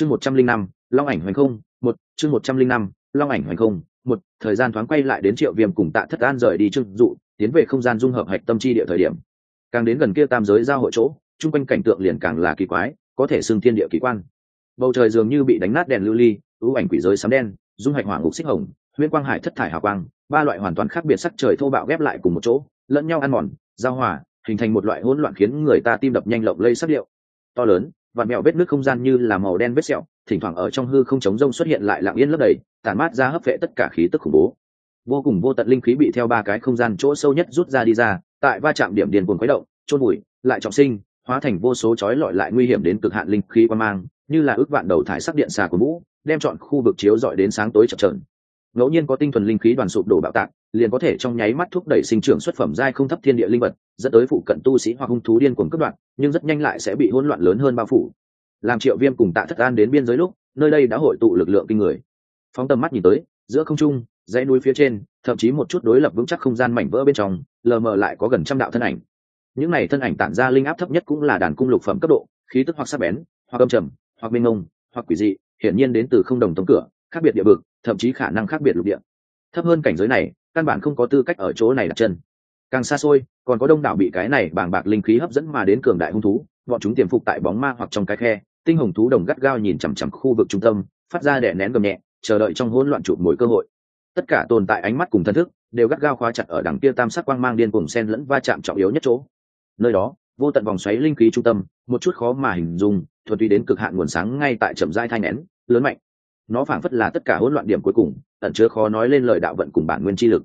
chương một trăm linh năm, long ảnh hoành không, một, chương một trăm linh năm, long ảnh hoành không, một, thời gian thoáng quay lại đến triệu viêm cùng tạ thất an rời đi trưng dụ, tiến về không gian dung hợp hạch tâm chi địa thời điểm. Càng đến gần kia tam giới giao hội chỗ, chung quanh cảnh tượng liền càng là kỳ quái, có thể xưng thiên địa kỳ quan. Bầu trời dường như bị đánh nát đèn lưu ly, ưu ảnh quỷ giới sấm đen, dung hạch hỏa ngục xích hồng, huyễn quang hải thất thải hào quang, ba loại hoàn toàn khác biệt sắc trời thô bạo ghép lại cùng một chỗ, lẫn nhau ăn mòn, giao hòa, hình thành một loại hỗn loạn khiến người ta tim đập nhanh lộng lây sắc điệu. To lớn và mèo vết nước không gian như là màu đen vết sẹo, thỉnh thoảng ở trong hư không chống rông xuất hiện lại lặng yên lấp đầy tàn mát ra hấp vệ tất cả khí tức khủng bố. Vô cùng vô tận linh khí bị theo ba cái không gian chỗ sâu nhất rút ra đi ra, tại va chạm điểm điền cuồng khuấy động trôn bụi lại trọng sinh, hóa thành vô số chói lọi lại nguy hiểm đến cực hạn linh khí quan mang, như là ước vạn đầu thải sắc điện xà của mũ, đem chọn khu vực chiếu dọi đến sáng tối chập trờn ngẫu nhiên có tinh thuần linh khí đoàn sụp đổ bạo tạc, liền có thể trong nháy mắt thúc đẩy sinh trưởng xuất phẩm giai không thấp thiên địa linh vật, dẫn tới phụ cận tu sĩ hoặc hung thú điên cuồng cướp đoạn nhưng rất nhanh lại sẽ bị hỗn loạn lớn hơn bao phủ. Làm triệu viêm cùng tạ thất an đến biên giới lúc, nơi đây đã hội tụ lực lượng kinh người. Phóng tầm mắt nhìn tới, giữa không trung, dãy núi phía trên, thậm chí một chút đối lập vững chắc không gian mảnh vỡ bên trong, lờ mờ lại có gần trăm đạo thân ảnh. Những này thân ảnh tản ra linh áp thấp nhất cũng là đàn cung lục phẩm cấp độ, khí tức hoặc sắc bén, hoặc âm trầm, hoặc minh ngông hoặc quỷ dị, hiển nhiên đến từ không đồng tống cửa, khác biệt địa vực thậm chí khả năng khác biệt lục địa. Thấp hơn cảnh giới này, căn bản không có tư cách ở chỗ này đặt chân. Càng xa xôi, còn có đông đảo bị cái này bàng bạc linh khí hấp dẫn mà đến cường đại hung thú, bọn chúng tiềm phục tại bóng ma hoặc trong cái khe, tinh hồng thú đồng gắt gao nhìn chằm chằm khu vực trung tâm, phát ra đẻ nén gầm nhẹ, chờ đợi trong hỗn loạn chụp mối cơ hội. Tất cả tồn tại ánh mắt cùng thân thức đều gắt gao khóa chặt ở đằng kia tam sắc quang mang điên cùng sen lẫn va chạm trọng yếu nhất chỗ. Nơi đó, vô tận vòng xoáy linh khí trung tâm, một chút khó mà hình dung thuần túy đến cực hạn nguồn sáng ngay tại chậm dai thai nén, lớn mạnh nó phảng phất là tất cả hỗn loạn điểm cuối cùng, ẩn chứa khó nói lên lời đạo vận cùng bản nguyên chi lực.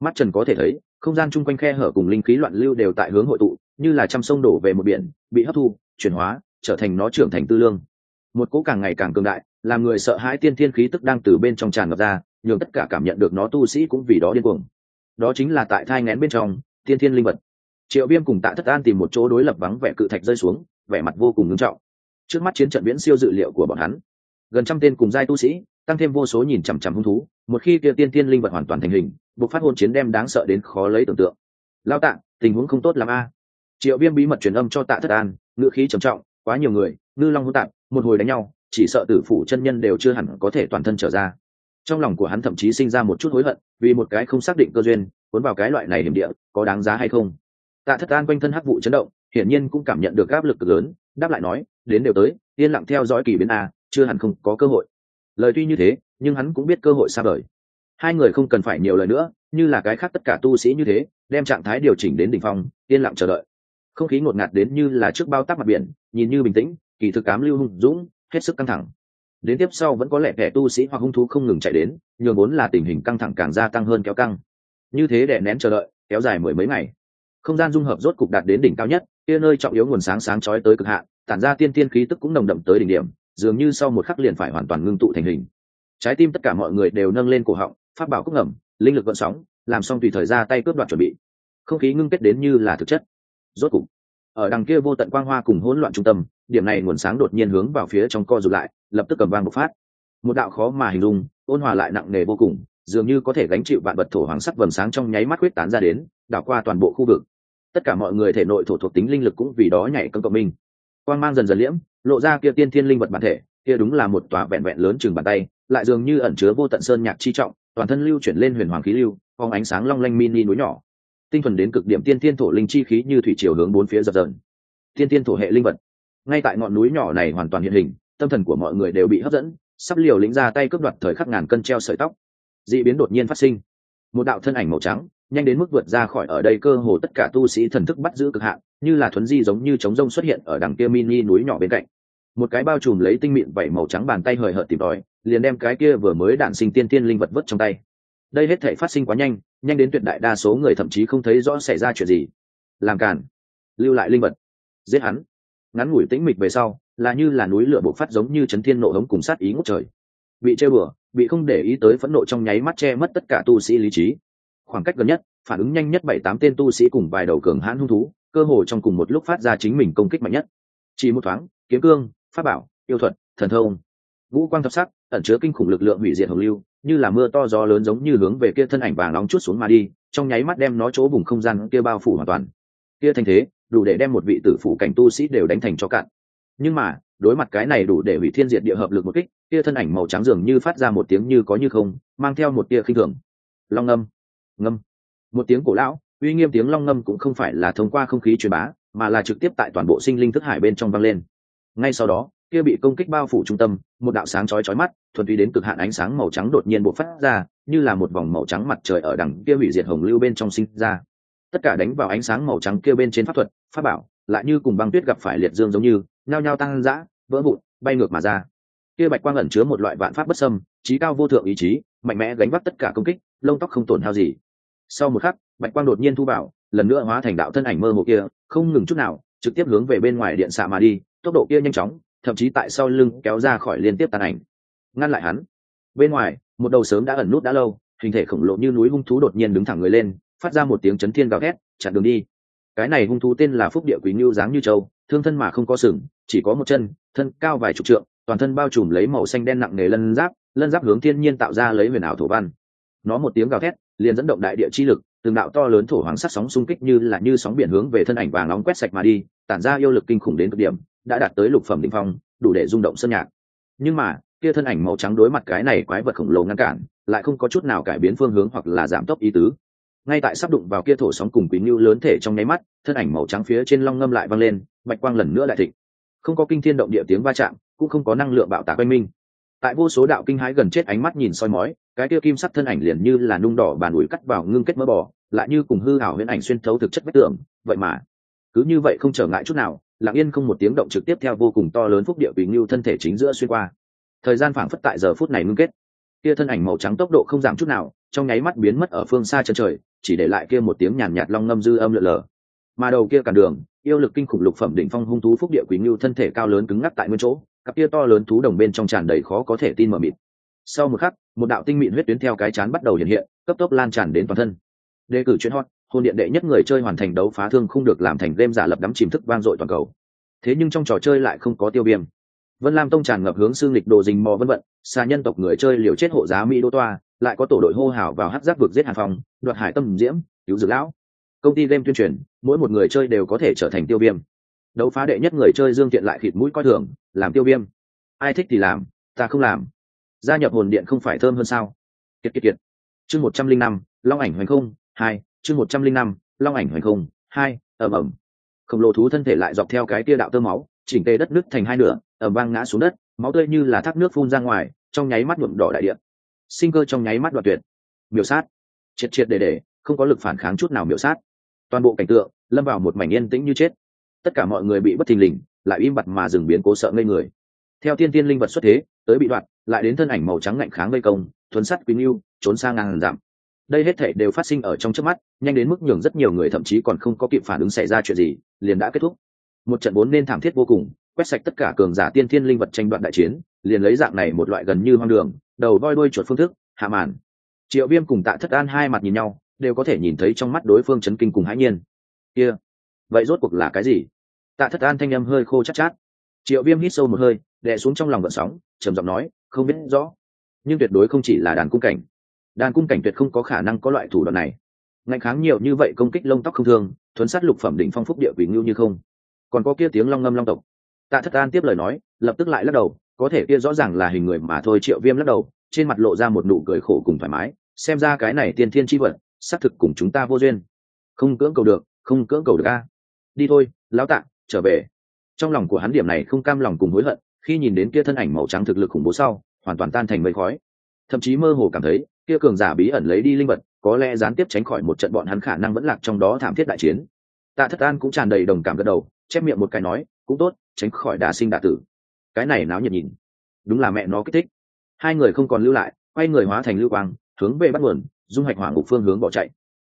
Mắt trần có thể thấy, không gian chung quanh khe hở cùng linh khí loạn lưu đều tại hướng hội tụ, như là trăm sông đổ về một biển, bị hấp thu, chuyển hóa, trở thành nó trưởng thành tư lương. Một cỗ càng ngày càng cường đại, làm người sợ hãi tiên thiên khí tức đang từ bên trong tràn ngập ra, nhường tất cả cảm nhận được nó tu sĩ cũng vì đó điên cuồng. Đó chính là tại thai ngén bên trong, tiên thiên linh vật. Triệu viêm cùng tạ thất an tìm một chỗ đối lập vắng vẻ cự thạch rơi xuống, vẻ mặt vô cùng ngưng trọng. Trước mắt chiến trận viễn siêu dự liệu của bọn hắn gần trăm tên cùng giai tu sĩ, tăng thêm vô số nhìn chằm chằm hung thú, một khi kia tiên tiên linh vật hoàn toàn thành hình buộc phát hôn chiến đem đáng sợ đến khó lấy tưởng tượng. Lao tạ, tình huống không tốt làm a. Triệu viêm bí mật truyền âm cho tạ thất an, ngữ khí trầm trọng, quá nhiều người, ngư long hôn tạng một hồi đánh nhau, chỉ sợ tử phủ chân nhân đều chưa hẳn có thể toàn thân trở ra. Trong lòng của hắn thậm chí sinh ra một chút hối hận, vì một cái không xác định cơ duyên, cuốn vào cái loại này hiểm địa, có đáng giá hay không? Tạ thất an quanh thân hắc vụ chấn động, hiển nhiên cũng cảm nhận được áp lực cực lớn, đáp lại nói, đến đều tới, yên lặng theo dõi kỳ biến a chưa hẳn không có cơ hội. Lời tuy như thế, nhưng hắn cũng biết cơ hội xa vời. Hai người không cần phải nhiều lời nữa, như là cái khác tất cả tu sĩ như thế, đem trạng thái điều chỉnh đến đỉnh phong, yên lặng chờ đợi. Không khí ngột ngạt đến như là trước bao tác mặt biển, nhìn như bình tĩnh, kỳ thực cám lưu hung dũng, hết sức căng thẳng. Đến tiếp sau vẫn có lẽ kẻ tu sĩ hoặc hung thú không ngừng chạy đến, nhường vốn là tình hình căng thẳng càng gia tăng hơn kéo căng. Như thế để nén chờ đợi, kéo dài mười mấy ngày. Không gian dung hợp rốt cục đạt đến đỉnh cao nhất, kia nơi trọng yếu nguồn sáng sáng chói tới cực hạn, tản ra tiên tiên khí tức cũng nồng đậm tới đỉnh điểm dường như sau một khắc liền phải hoàn toàn ngưng tụ thành hình. Trái tim tất cả mọi người đều nâng lên cổ họng phát bảo cốc ngầm, linh lực vận sóng, làm xong tùy thời ra tay cướp đoạt chuẩn bị. Không khí ngưng kết đến như là thực chất. Rốt cục, ở đằng kia vô tận quang hoa cùng hỗn loạn trung tâm, điểm này nguồn sáng đột nhiên hướng vào phía trong co rụt lại, lập tức cầm vang một phát. Một đạo khó mà hình dung, ôn hòa lại nặng nề vô cùng, dường như có thể gánh chịu vạn vật thổ hoàng sắc vầng sáng trong nháy mắt huyết tán ra đến, đảo qua toàn bộ khu vực. Tất cả mọi người thể nội thổ thuộc tính linh lực cũng vì đó nhảy cân cộng minh. Quang mang dần dần liễm lộ ra kia tiên thiên linh vật bản thể, kia đúng là một tòa vẹn vẹn lớn chừng bàn tay, lại dường như ẩn chứa vô tận sơn nhạc chi trọng, toàn thân lưu chuyển lên huyền hoàng khí lưu phong ánh sáng long lanh mini núi nhỏ. Tinh thuần đến cực điểm tiên thiên thổ linh chi khí như thủy chiều hướng bốn phía dập dần tiên thiên thổ hệ linh vật. Ngay tại ngọn núi nhỏ này hoàn toàn hiện hình, tâm thần của mọi người đều bị hấp dẫn, sắp liều lĩnh ra tay cướp đoạt thời khắc ngàn cân treo sợi tóc. D ị biến đột nhiên phát sinh. Một đạo thân ảnh màu trắng nhanh đến mức vượt ra khỏi ở đây cơ hồ tất cả tu sĩ thần thức bắt giữ cực hạn, như là thuấn di giống như trống rông xuất hiện ở đằng kia mini núi nhỏ bên cạnh. Một cái bao trùm lấy tinh mịn vẩy màu trắng bàn tay hời hợt tìm đòi liền đem cái kia vừa mới đạn sinh tiên tiên linh vật vứt trong tay. Đây hết thể phát sinh quá nhanh nhanh đến tuyệt đại đa số người thậm chí không thấy rõ xảy ra chuyện gì. Làm cản lưu lại linh vật. Giết hắn. Ngắn ngủi tĩnh mịch về sau, là như là núi lửa bộc phát giống như chấn thiên nộ hống cùng sát ý ngút trời. Bị chơi bừa bị không để ý tới phẫn nộ trong nháy mắt che mất tất cả tu sĩ lý trí. Khoảng cách gần nhất phản ứng nhanh nhất bảy tám tên tu sĩ cùng vài đầu cường hãn hung thú, cơ hồ trong cùng một lúc phát ra chính mình công kích mạnh nhất. Chỉ một thoáng, kiếm cương, pháp bảo, yêu thuật, thần thông, vũ quang thập sắc, ẩn chứa kinh khủng lực lượng hủy diệt hồng lưu, như là mưa to gió lớn giống như hướng về kia thân ảnh vàng nóng chút xuống mà đi, trong nháy mắt đem nó chỗ vùng không gian kia bao phủ hoàn toàn. Kia thành thế, đủ để đem một vị tử phụ cảnh tu sĩ đều đánh thành cho cạn. Nhưng mà, đối mặt cái này đủ để hủy thiên diệt địa hợp lực một kích, kia thân ảnh màu trắng dường như phát ra một tiếng như có như không, mang theo một tia khinh thường. Long ngâm ngâm một tiếng cổ lão, uy nghiêm tiếng long ngâm cũng không phải là thông qua không khí truyền bá, mà là trực tiếp tại toàn bộ sinh linh thức hải bên trong vang lên. Ngay sau đó, kia bị công kích bao phủ trung tâm, một đạo sáng chói chói mắt, thuần túy đến cực hạn ánh sáng màu trắng đột nhiên bộc phát ra, như là một vòng màu trắng mặt trời ở đằng kia hủy diệt hồng lưu bên trong sinh ra. Tất cả đánh vào ánh sáng màu trắng kia bên trên pháp thuật, pháp bảo, lại như cùng băng tuyết gặp phải liệt dương giống như, nhao nhao tăng dã, vỡ vụn, bay ngược mà ra. Kia bạch quang ẩn chứa một loại vạn pháp bất xâm trí cao vô thượng ý chí, mạnh mẽ gánh vác tất cả công kích, lông tóc không tổn hao gì sau một khắc, bạch quang đột nhiên thu vào, lần nữa hóa thành đạo thân ảnh mơ hồ kia, không ngừng chút nào, trực tiếp hướng về bên ngoài điện xạ mà đi, tốc độ kia nhanh chóng, thậm chí tại sau lưng kéo ra khỏi liên tiếp tàn ảnh. Ngăn lại hắn. Bên ngoài, một đầu sớm đã ẩn nút đã lâu, hình thể khổng lồ như núi hung thú đột nhiên đứng thẳng người lên, phát ra một tiếng chấn thiên gào thét, chặn đường đi. Cái này hung thú tên là phúc địa quý ngưu dáng như châu thương thân mà không có sừng, chỉ có một chân, thân cao vài chục trượng, toàn thân bao trùm lấy màu xanh đen nặng nề lân giáp lân giáp hướng thiên nhiên tạo ra lấy huyền ảo thổ văn. Nó một tiếng gào thét liền dẫn động đại địa chi lực, từng đạo to lớn thổ hoàng sắc sóng xung kích như là như sóng biển hướng về thân ảnh vàng nóng quét sạch mà đi, tản ra yêu lực kinh khủng đến cực điểm, đã đạt tới lục phẩm đ ỉ n h phong, đủ để rung động sân nhạc. Nhưng mà, kia thân ảnh màu trắng đối mặt cái này quái vật khổng lồ ngăn cản, lại không có chút nào cải biến phương hướng hoặc là giảm tốc ý tứ. Ngay tại sắp đụng vào kia thổ sóng cùng quý ngưu lớn thể trong nháy mắt, thân ảnh màu trắng phía trên long ngâm lại văng lên, bạch quang lần nữa lại thịnh. Không có kinh thiên động địa tiếng va chạm, cũng không có năng lượng bạo tạc oanh minh tại vô số đạo kinh hãi gần chết ánh mắt nhìn soi mói, cái kia kim sắc thân ảnh liền như là nung đỏ bàn ủi cắt vào ngưng kết mỡ bò, lại như cùng hư hảo huyễn ảnh xuyên thấu thực chất vách tường, vậy mà, cứ như vậy không trở ngại chút nào, lặng yên không một tiếng động trực tiếp theo vô cùng to lớn phúc địa vì ngưu thân thể chính giữa xuyên qua. Thời gian phảng phất tại giờ phút này ngưng kết. Kia thân ảnh màu trắng tốc độ không giảm chút nào, trong nháy mắt biến mất ở phương xa chân trời, chỉ để lại kia một tiếng nhàn nhạt long ngâm dư âm lượn lờ. Mà đầu kia cản đường, yêu lực kinh khủng lục phẩm đỉnh phong hung thú phúc địa quý ngưu thân thể cao lớn cứng ngắc tại nguyên chỗ cặp kia to lớn thú đồng bên trong tràn đầy khó có thể tin mờ mịt. Sau một khắc, một đạo tinh mịn huyết tuyến theo cái chán bắt đầu hiện hiện, cấp tốc lan tràn đến toàn thân. Đề cử chuyên hot, hôn điện đệ nhất người chơi hoàn thành đấu phá thương không được làm thành game giả lập đắm chìm thức vang dội toàn cầu. Thế nhưng trong trò chơi lại không có tiêu biêm vân lam tông tràn ngập hướng xương lịch đồ dình mò vân vận, xa nhân tộc người chơi liều chết hộ giá mỹ đô toa, lại có tổ đội hô hào vào hát giác vực giết hàn phòng đoạt hải tâm diễm, cứu dược lão. Công ty game tuyên truyền, mỗi một người chơi đều có thể trở thành tiêu viêm đấu phá đệ nhất người chơi dương tiện lại thịt mũi coi thường, làm tiêu viêm. Ai thích thì làm, ta không làm. Gia nhập hồn điện không phải thơm hơn sao? Kiệt kiệt kiệt. Chương một trăm linh năm, long ảnh hoành không, hai, chương một trăm linh năm, long ảnh hoành không, hai ẩm ẩm khổng lồ thú thân thể lại dọc theo cái tia đạo tơ máu, chỉnh tê đất nước thành hai nửa ẩm vang ngã xuống đất, máu tươi như là thác nước phun ra ngoài, trong nháy mắt nhuộm đỏ đại điện sinh cơ trong nháy mắt đoạt tuyệt. Miểu sát. Triệt triệt để để, không có lực phản kháng chút nào miểu sát. Toàn bộ cảnh tượng, lâm vào một mảnh yên tĩnh như chết tất cả mọi người bị bất thình lình, lại im bặt mà dừng biến cố sợ ngây người. Theo tiên tiên linh vật xuất thế, tới bị đoạn, lại đến thân ảnh màu trắng ngạnh kháng gây công, thuấn sắt quý yêu trốn sang ngàn giảm. Đây hết thể đều phát sinh ở trong trước mắt, nhanh đến mức nhường rất nhiều người thậm chí còn không có kịp phản ứng xảy ra chuyện gì, liền đã kết thúc. Một trận vốn nên thảm thiết vô cùng, quét sạch tất cả cường giả tiên thiên linh vật tranh đoạn đại chiến, liền lấy dạng này một loại gần như hoang đường, đầu voi đuôi chuột phương thức, hạ màn. Triệu viêm cùng tạ thất an hai mặt nhìn nhau, đều có thể nhìn thấy trong mắt đối phương chấn kinh cùng hãi nhiên. Kia, vậy rốt cuộc là cái gì? Tạ thất an thanh âm hơi khô chát, chát. Triệu viêm hít sâu một hơi đè xuống trong lòng vận sóng trầm giọng nói không biết rõ nhưng tuyệt đối không chỉ là đàn cung cảnh. Đàn cung cảnh tuyệt không có khả năng có loại thủ đoạn này. Ngạnh kháng nhiều như vậy công kích lông tóc không thương thuấn sát lục phẩm đỉnh phong phúc địa quỷ ngưu như không. Còn có kia tiếng long ngâm long tộc. Tạ thất an tiếp lời nói lập tức lại lắc đầu có thể kia rõ ràng là hình người mà thôi triệu viêm lắc đầu trên mặt lộ ra một nụ cười khổ cùng thoải mái xem ra cái này tiên thiên tri vật xác thực cùng chúng ta vô duyên. Không cưỡng cầu được không cưỡng cầu được a. Đi thôi lão tạ trở về. Trong lòng của hắn điểm này không cam lòng cùng hối hận, khi nhìn đến kia thân ảnh màu trắng thực lực khủng bố sau, hoàn toàn tan thành mây khói. Thậm chí mơ hồ cảm thấy, kia cường giả bí ẩn lấy đi linh vật, có lẽ gián tiếp tránh khỏi một trận bọn hắn khả năng vẫn lạc trong đó thảm thiết đại chiến. Tạ thất an cũng tràn đầy đồng cảm gật đầu, chép miệng một cái nói, cũng tốt, tránh khỏi đà sinh đà tử. Cái này náo nhiệt nhìn. Đúng là mẹ nó kích thích. Hai người không còn lưu lại, quay người hóa thành lưu quang, hướng về bắt nguồn, dung hạch hỏa ngục phương hướng bỏ chạy.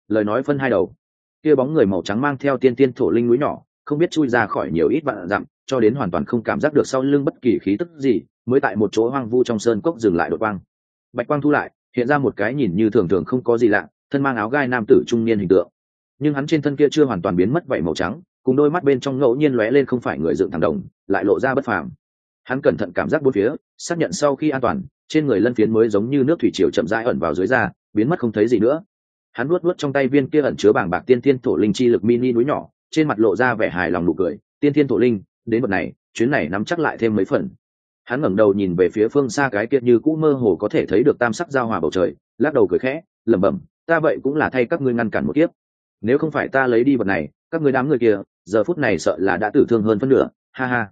Lời nói phân hai đầu. Kia bóng người màu trắng mang theo tiên tiên thổ linh núi nhỏ không biết chui ra khỏi nhiều ít vạn dặm, cho đến hoàn toàn không cảm giác được sau lưng bất kỳ khí tức gì, mới tại một chỗ hoang vu trong sơn cốc dừng lại đột quang. Bạch quang thu lại, hiện ra một cái nhìn như thường thường không có gì lạ, thân mang áo gai nam tử trung niên hình tượng. Nhưng hắn trên thân kia chưa hoàn toàn biến mất vậy màu trắng, cùng đôi mắt bên trong ngẫu nhiên lóe lên không phải người dựng thẳng đồng, lại lộ ra bất phàm. Hắn cẩn thận cảm giác bốn phía, xác nhận sau khi an toàn, trên người lân phiến mới giống như nước thủy triều chậm rãi ẩn vào dưới da, biến mất không thấy gì nữa. Hắn nuốt nuốt trong tay viên kia ẩn chứa bảng bạc tiên tiên thổ linh chi lực mini núi nhỏ trên mặt lộ ra vẻ hài lòng nụ cười, tiên thiên thổ linh, đến bậc này, chuyến này nắm chắc lại thêm mấy phần. Hắn ngẩng đầu nhìn về phía phương xa cái kia như cũ mơ hồ có thể thấy được tam sắc giao hòa bầu trời, lắc đầu cười khẽ, lẩm bẩm, ta vậy cũng là thay các ngươi ngăn cản một kiếp. Nếu không phải ta lấy đi vật này, các ngươi đám người kia, giờ phút này sợ là đã tử thương hơn phân nửa. Ha ha.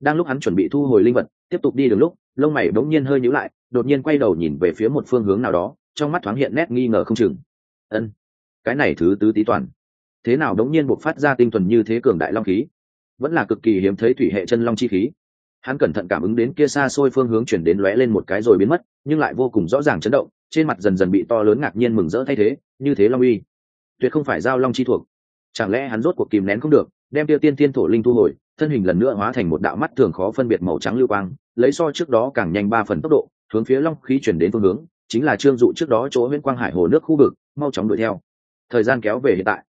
Đang lúc hắn chuẩn bị thu hồi linh vật, tiếp tục đi đường lúc, lông mày bỗng nhiên hơi nhíu lại, đột nhiên quay đầu nhìn về phía một phương hướng nào đó, trong mắt thoáng hiện nét nghi ngờ không chừng. Ân, cái này thứ tứ tí toàn thế nào đống nhiên buộc phát ra tinh thuần như thế cường đại long khí? Vẫn là cực kỳ hiếm thấy thủy hệ chân long chi khí. Hắn cẩn thận cảm ứng đến kia xa xôi phương hướng chuyển đến lóe lên một cái rồi biến mất, nhưng lại vô cùng rõ ràng chấn động, trên mặt dần dần bị to lớn ngạc nhiên mừng rỡ thay thế, như thế long uy. Tuyệt không phải giao long chi thuộc. Chẳng lẽ hắn rốt cuộc kìm nén không được, đem tiêu tiên tiên thổ linh thu hồi, thân hình lần nữa hóa thành một đạo mắt thường khó phân biệt màu trắng lưu quang, lấy so trước đó càng nhanh ba phần tốc độ, hướng phía long khí chuyển đến phương hướng, chính là trương dụ trước đó chỗ nguyễn quang hải hồ nước khu vực, mau chóng đuổi theo. Thời gian kéo về hiện tại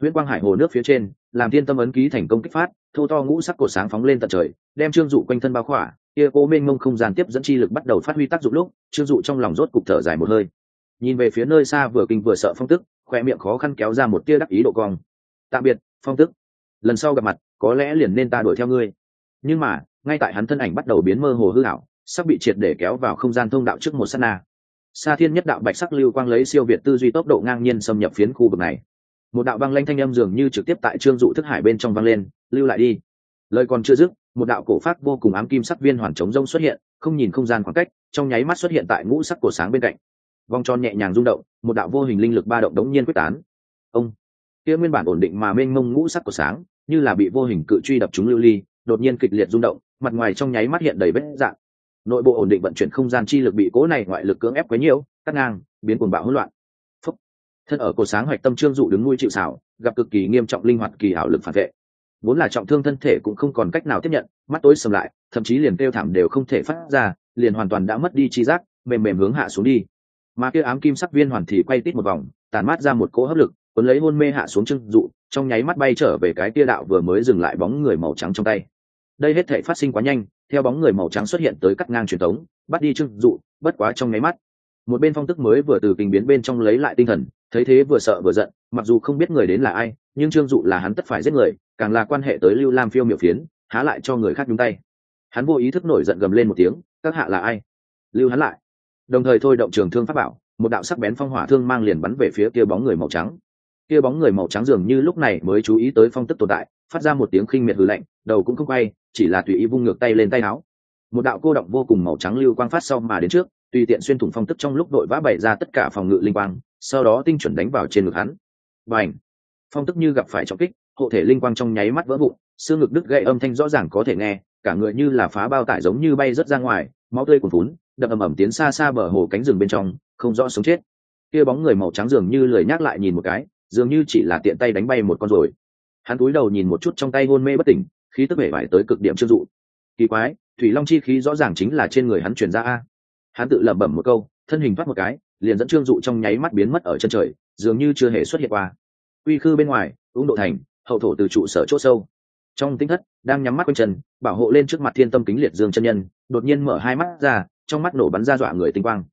huyễn quang hải hồ nước phía trên, làm thiên tâm ấn ký thành công kích phát, thô to ngũ sắc cột sáng phóng lên tận trời, đem trương dụ quanh thân bao khỏa, kia cố mênh mông không gian tiếp dẫn chi lực bắt đầu phát huy tác dụng lúc, trương dụ trong lòng rốt cục thở dài một hơi. Nhìn về phía nơi xa vừa kinh vừa sợ phong tức khoe miệng khó khăn kéo ra một tia đắc ý độ cong. Tạm biệt, phong tức. Lần sau gặp mặt, có lẽ liền nên ta đuổi theo ngươi. Nhưng mà, ngay tại hắn thân ảnh bắt đầu biến mơ hồ hư ảo, sắp bị triệt để kéo vào không gian thông đạo trước một s á t na. Sa thiên nhất đạo bạch sắc lưu quang lấy siêu việt tư duy tốc độ ngang nhiên xâm nhập phiến khu vực này một đạo băng lanh thanh âm dường như trực tiếp tại trương dụ thức hải bên trong vang lên, lưu lại đi. Lời còn chưa dứt, một đạo cổ phát vô cùng ám kim sắc viên hoàn chống rông xuất hiện, không nhìn không gian khoảng cách, trong nháy mắt xuất hiện tại ngũ sắc cổ sáng bên cạnh. Vòng tròn nhẹ nhàng rung động, một đạo vô hình linh lực ba động đống nhiên quyết tán. Ông! Kia nguyên bản ổn định mà mênh mông ngũ sắc cổ sáng, như là bị vô hình cự truy đập trúng lưu ly, đột nhiên kịch liệt rung động, mặt ngoài trong nháy mắt hiện đầy vết dạng. Nội bộ ổn định vận chuyển không gian chi lực bị cố này ngoại lực cưỡng ép quấy nhiễu, cắt ngang, biến cuồng bạo hỗn loạn thân ở cổ sáng hoạch tâm trương dụ đứng nuôi chịu xảo, gặp cực kỳ nghiêm trọng linh hoạt kỳ ảo lực phản vệ. Vốn là trọng thương thân thể cũng không còn cách nào tiếp nhận, mắt tối sầm lại, thậm chí liền kêu thảm đều không thể phát ra, liền hoàn toàn đã mất đi chi giác, mềm mềm hướng hạ xuống đi. Mà kia ám kim sắc viên hoàn thì quay tít một vòng tàn mát ra một cỗ hấp lực, cuốn lấy hôn mê hạ xuống trưng dụ, trong nháy mắt bay trở về cái tia đạo vừa mới dừng lại bóng người màu trắng trong tay. Đây hết thể phát sinh quá nhanh, theo bóng người màu trắng xuất hiện tới cắt ngang truyền thống, bắt đi trưng dụ, bất quá trong nháy mắt. Một bên phong tức mới vừa từ kinh biến bên trong lấy lại tinh thần thấy thế vừa sợ vừa giận, mặc dù không biết người đến là ai, nhưng trương dụ là hắn tất phải giết người, càng là quan hệ tới lưu lam phiêu miểu phiến, há lại cho người khác nhúng tay. Hắn vô ý thức nổi giận gầm lên một tiếng, các hạ là ai? Lưu hắn lại. Đồng thời thôi động trường thương pháp bảo, một đạo sắc bén phong hỏa thương mang liền bắn về phía kia bóng người màu trắng. Kia bóng người màu trắng dường như lúc này mới chú ý tới phong tức tồn tại, phát ra một tiếng khinh miệt hư lạnh, đầu cũng không quay, chỉ là tùy ý vung ngược tay lên tay áo. Một đạo cô động vô cùng màu trắng lưu quang phát sau mà đến trước, tùy tiện xuyên thủng phong tức trong lúc đội vã bày ra tất cả phòng ngự linh quang sau đó tinh chuẩn đánh vào trên ngực hắn. Và ảnh phong tức như gặp phải trọng kích, hộ thể linh quang trong nháy mắt vỡ vụn, xương ngực đứt gãy âm thanh rõ ràng có thể nghe, cả người như là phá bao tải giống như bay rớt ra ngoài, máu tươi cuồn vún đập ầm ầm tiến xa xa bờ hồ cánh rừng bên trong, không rõ sống chết. Kia bóng người màu trắng dường như lười nhắc lại nhìn một cái, dường như chỉ là tiện tay đánh bay một con rồi. Hắn cúi đầu nhìn một chút trong tay hôn mê bất tỉnh, khí tức vẻ vải tới cực điểm chưa dụ. Kỳ quái, thủy long chi khí rõ ràng chính là trên người hắn truyền ra a. Hắn tự lẩm bẩm một câu, thân hình thoát một cái liền dẫn trương dụ trong nháy mắt biến mất ở chân trời, dường như chưa hề xuất hiện qua. Uy khư bên ngoài ứng độ thành, hậu thổ từ trụ sở c h ỗ sâu. Trong tinh thất, đang nhắm mắt quanh chân, bảo hộ lên trước mặt thiên tâm kính liệt dương chân nhân, đột nhiên mở hai mắt ra, trong mắt nổ bắn ra dọa người tinh quang.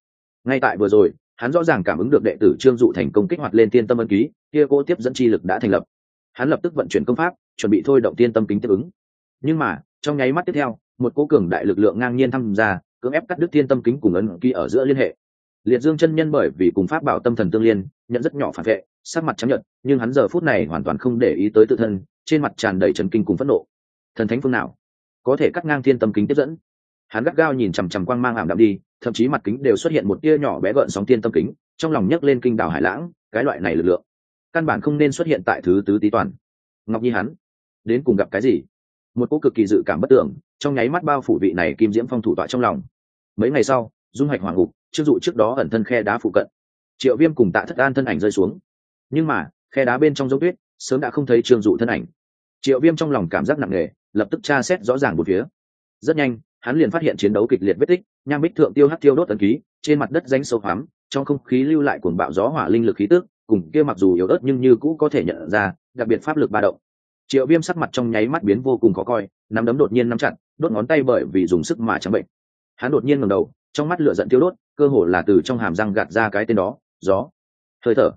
Ngay tại vừa rồi, hắn rõ ràng cảm ứng được đệ tử trương dụ thành công kích hoạt lên tiên tâm ân ký, kia cô tiếp dẫn chi lực đã thành lập. Hắn lập tức vận chuyển công pháp, chuẩn bị thôi động tiên tâm kính tiếp ứng. Nhưng mà, trong nháy mắt tiếp theo, một cố cường đại lực lượng ngang nhiên tham gia cưỡng ép cắt đứt tiên tâm kính cùng ấn ký ở giữa liên hệ liệt dương chân nhân bởi vì cùng pháp bảo tâm thần tương liên, nhận rất nhỏ phản vệ, sắc mặt chấp nhận nhưng hắn giờ phút này hoàn toàn không để ý tới tự thân, trên mặt tràn đầy trấn kinh cùng phẫn nộ. Thần thánh phương nào? Có thể cắt ngang thiên tâm kính tiếp dẫn. Hắn gắt gao nhìn chằm chằm quang mang ảm đạm đi, thậm chí mặt kính đều xuất hiện một tia nhỏ bé gợn sóng thiên tâm kính, trong lòng nhấc lên kinh đảo hải lãng, cái loại này lực lượng, căn bản không nên xuất hiện tại thứ tứ tý toàn. Ngọc nhi hắn, đến cùng gặp cái gì? Một cô cực kỳ dự cảm bất tưởng, trong nháy mắt bao phủ vị này kim diễm phong thủ tọa trong lòng. Mấy ngày sau, dung hoạch hoàng ngục chưng dụ trước đó ẩn thân khe đá phụ cận. Triệu viêm cùng tạ thất an thân ảnh rơi xuống. Nhưng mà, khe đá bên trong dấu tuyết sớm đã không thấy trương dụ thân ảnh. Triệu viêm trong lòng cảm giác nặng nề, lập tức tra xét rõ ràng một phía. Rất nhanh, hắn liền phát hiện chiến đấu kịch liệt vết tích, nham bích thượng tiêu hắt tiêu đốt tần ký, trên mặt đất danh sâu hoắm, trong không khí lưu lại cuồng bạo gió hỏa linh lực khí tức, cùng kia mặc dù yếu ớt nhưng như cũ có thể nhận ra, đặc biệt pháp lực ba động. Triệu viêm sắc mặt trong nháy mắt biến vô cùng khó coi, nắm đấm đột nhiên nắm chặt, đốt ngón tay bởi vì dùng sức mà chẳng bệnh. Hắn đột nhiên ngầm đầu, trong mắt lửa giận tiêu đốt cơ hồ là từ trong hàm răng gạt ra cái tên đó, gió. Hơi thở.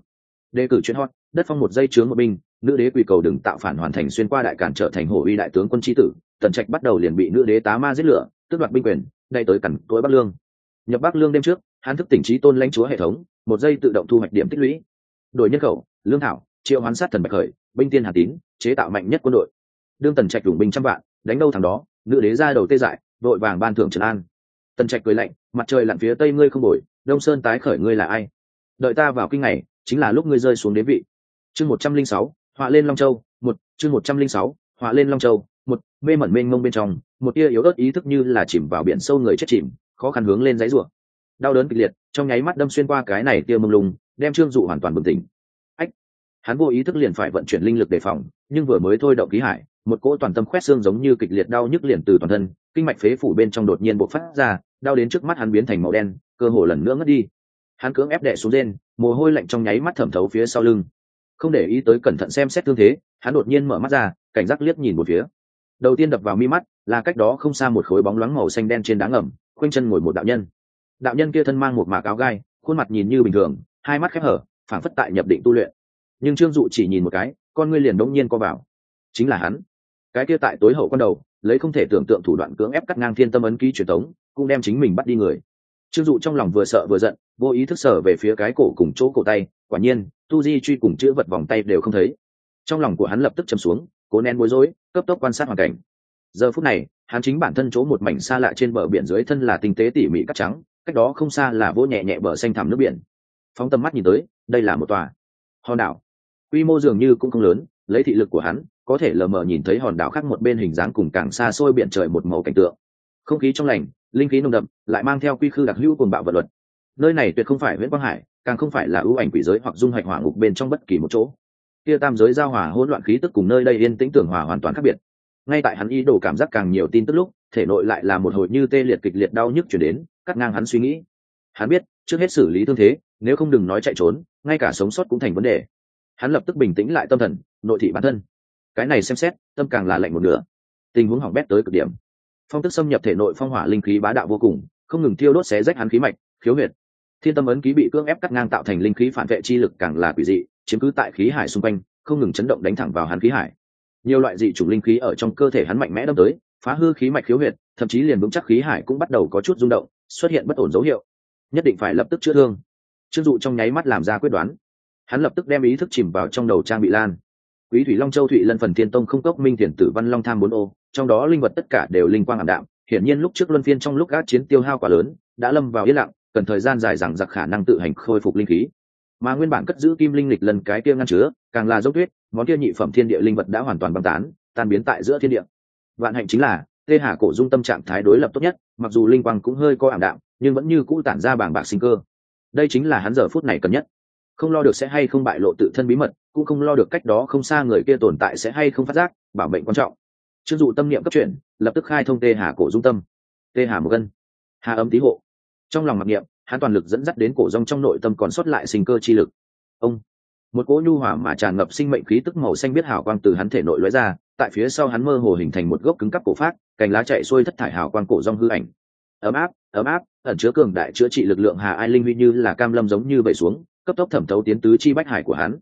Đề cử chuyên hot, đất phong một dây chướng một binh, nữ đế quỳ cầu đừng tạo phản hoàn thành xuyên qua đại cản trở thành hổ uy đại tướng quân tri tử, tần trạch bắt đầu liền bị nữ đế tá ma giết lửa, tước đoạt binh quyền ngay tới cẩn tối bắc lương. Nhập bắc lương đêm trước, hắn thức tỉnh trí tôn lãnh chúa hệ thống, một giây tự động thu hoạch điểm tích lũy. Đổi nhân khẩu, lương thảo, triệu hoán sát thần bạch khởi, binh tiên hà tín, chế tạo mạnh nhất quân đội. Đương tần trạch dùng binh trăm vạn, đánh đâu thằng đó, nữ đế ra đầu tê dại đội vàng ban thưởng trần an tần trạch cười lạnh, mặt trời lặn phía tây ngươi không bồi, đông sơn tái khởi ngươi là ai? Đợi ta vào kinh này chính là lúc ngươi rơi xuống đế vị. Chương một trăm linh sáu, họa lên long châu, một, chương một trăm linh sáu, họa lên long châu, một, mê mẩn mênh mông bên trong, một tia yếu ớt ý thức như là chìm vào biển sâu người chết chìm, khó khăn hướng lên giấy rùa đau đớn kịch liệt, trong nháy mắt đâm xuyên qua cái này tia mông lung, đem trương dụ hoàn toàn bừng tỉnh. Ách! Hắn vô ý thức liền phải vận chuyển linh lực đề phòng, nhưng vừa mới thôi động khí hải, một cỗ toàn tâm khoét xương giống như kịch liệt đau nhức liền từ toàn thân kinh mạch phế phủ bên trong đột nhiên bộc phát ra, đau đến trước mắt hắn biến thành màu đen, cơ hồ lần nữa ngất đi. Hắn cưỡng ép đệ xuống lên mồ hôi lạnh trong nháy mắt thẩm thấu phía sau lưng. Không để ý tới cẩn thận xem xét thương thế, hắn đột nhiên mở mắt ra, cảnh giác liếc nhìn một phía. Đầu tiên đập vào mi mắt, là cách đó không xa một khối bóng loáng màu xanh đen trên đá ngầm, khoanh chân ngồi một đạo nhân. Đạo nhân kia thân mang một mạc áo gai, khuôn mặt nhìn như bình thường, hai mắt khép hở, phảng phất tại nhập định tu luyện. Nhưng trương dụ chỉ nhìn một cái, con ngươi liền đống nhiên co vào. Chính là hắn. Cái kia tại tối hậu con đầu lấy không thể tưởng tượng thủ đoạn cưỡng ép cắt ngang thiên tâm ấn ký truyền thống, cũng đem chính mình bắt đi người. Trương dụ trong lòng vừa sợ vừa giận, vô ý thức sở về phía cái cổ cùng chỗ cổ tay, quả nhiên, tu di truy cùng chữ vật vòng tay đều không thấy. Trong lòng của hắn lập tức chầm xuống, cố nén bối rối, cấp tốc quan sát hoàn cảnh. Giờ phút này, hắn chính bản thân chỗ một mảnh xa lạ trên bờ biển dưới thân là tinh tế tỉ mỉ cắt trắng, cách đó không xa là vỗ nhẹ nhẹ bờ xanh thẳm nước biển. Phóng tầm mắt nhìn tới, đây là một tòa hòn đảo. Quy mô dường như cũng không lớn, lấy thị lực của hắn có thể lờ mờ nhìn thấy hòn đảo khác một bên hình dáng cùng càng xa xôi biển trời một màu cảnh tượng. Không khí trong lành, linh khí nồng đậm, lại mang theo quy khư đặc hữu cùng bạo vật luật. Nơi này tuyệt không phải nguyễn quang hải, càng không phải là ưu ảnh quỷ giới hoặc dung hạch hỏa ngục bên trong bất kỳ một chỗ. Kia tam giới giao hòa hỗn loạn khí tức cùng nơi đây yên tĩnh tưởng hòa hoàn toàn khác biệt. Ngay tại hắn ý đồ cảm giác càng nhiều tin tức lúc, thể nội lại là một hồi như tê liệt kịch liệt đau nhức chuyển đến, cắt ngang hắn suy nghĩ. Hắn biết, trước hết xử lý thương thế, nếu không đừng nói chạy trốn, ngay cả sống sót cũng thành vấn đề. Hắn lập tức bình tĩnh lại tâm thần, nội thị bản thân cái này xem xét, tâm càng là lạnh một nửa. Tình huống hỏng bét tới cực điểm. Phong tức xâm nhập thể nội phong hỏa linh khí bá đạo vô cùng, không ngừng thiêu đốt xé rách hắn khí mạch, khiếu huyệt. Thiên tâm ấn ký bị cưỡng ép cắt ngang tạo thành linh khí phản vệ chi lực càng là quỷ dị, chiếm cứ tại khí hải xung quanh, không ngừng chấn động đánh thẳng vào hắn khí hải. Nhiều loại dị chủng linh khí ở trong cơ thể hắn mạnh mẽ đâm tới, phá hư khí mạch khiếu huyệt, thậm chí liền vững chắc khí hải cũng bắt đầu có chút rung động, xuất hiện bất ổn dấu hiệu. Nhất định phải lập tức chữa thương. Trương dụ trong nháy mắt làm ra quyết đoán. Hắn lập tức đem ý thức chìm vào trong đầu trang bị lan quý thủy long châu thụy lân phần thiên tông không cốc minh thiền tử văn long tham bốn ô, trong đó linh vật tất cả đều linh quang ảm đạm. Hiển nhiên lúc trước luân phiên trong lúc gác chiến tiêu hao quá lớn, đã lâm vào yên lặng, cần thời gian dài rằng giặc khả năng tự hành khôi phục linh khí. Mà nguyên bản cất giữ kim linh lịch lần cái kia ngăn chứa, càng là dốc tuyết, món kia nhị phẩm thiên địa linh vật đã hoàn toàn băng tán, tan biến tại giữa thiên địa. Vạn hạnh chính là, tê hà cổ dung tâm trạng thái đối lập tốt nhất, mặc dù linh quang cũng hơi có ảm đạm, nhưng vẫn như cũ tản ra bảng bạc sinh cơ. Đây chính là hắn giờ phút này cần nhất không lo được sẽ hay không bại lộ tự thân bí mật, cũng không lo được cách đó không xa người kia tồn tại sẽ hay không phát giác, bảo mệnh quan trọng. Chưng dụ tâm niệm cấp chuyển, lập tức khai thông tê hà cổ dung tâm. Tê hà một gân. Hà âm tý hộ. Trong lòng mặc niệm, hắn toàn lực dẫn dắt đến cổ rong trong nội tâm còn sót lại sinh cơ chi lực. Ông. Một cỗ nhu hỏa mà tràn ngập sinh mệnh khí tức màu xanh biết hào quang từ hắn thể nội lóe ra, tại phía sau hắn mơ hồ hình thành một gốc cứng cắp cổ phát, cành lá chạy xuôi thất thải hào quang cổ rong hư ảnh. Ấm áp ấm áp, ẩn chứa cường đại chữa trị lực lượng hà ai linh huy như là cam lâm giống như bậy xuống cấp tốc thẩm thấu tiến tứ chi bách hải của hắn.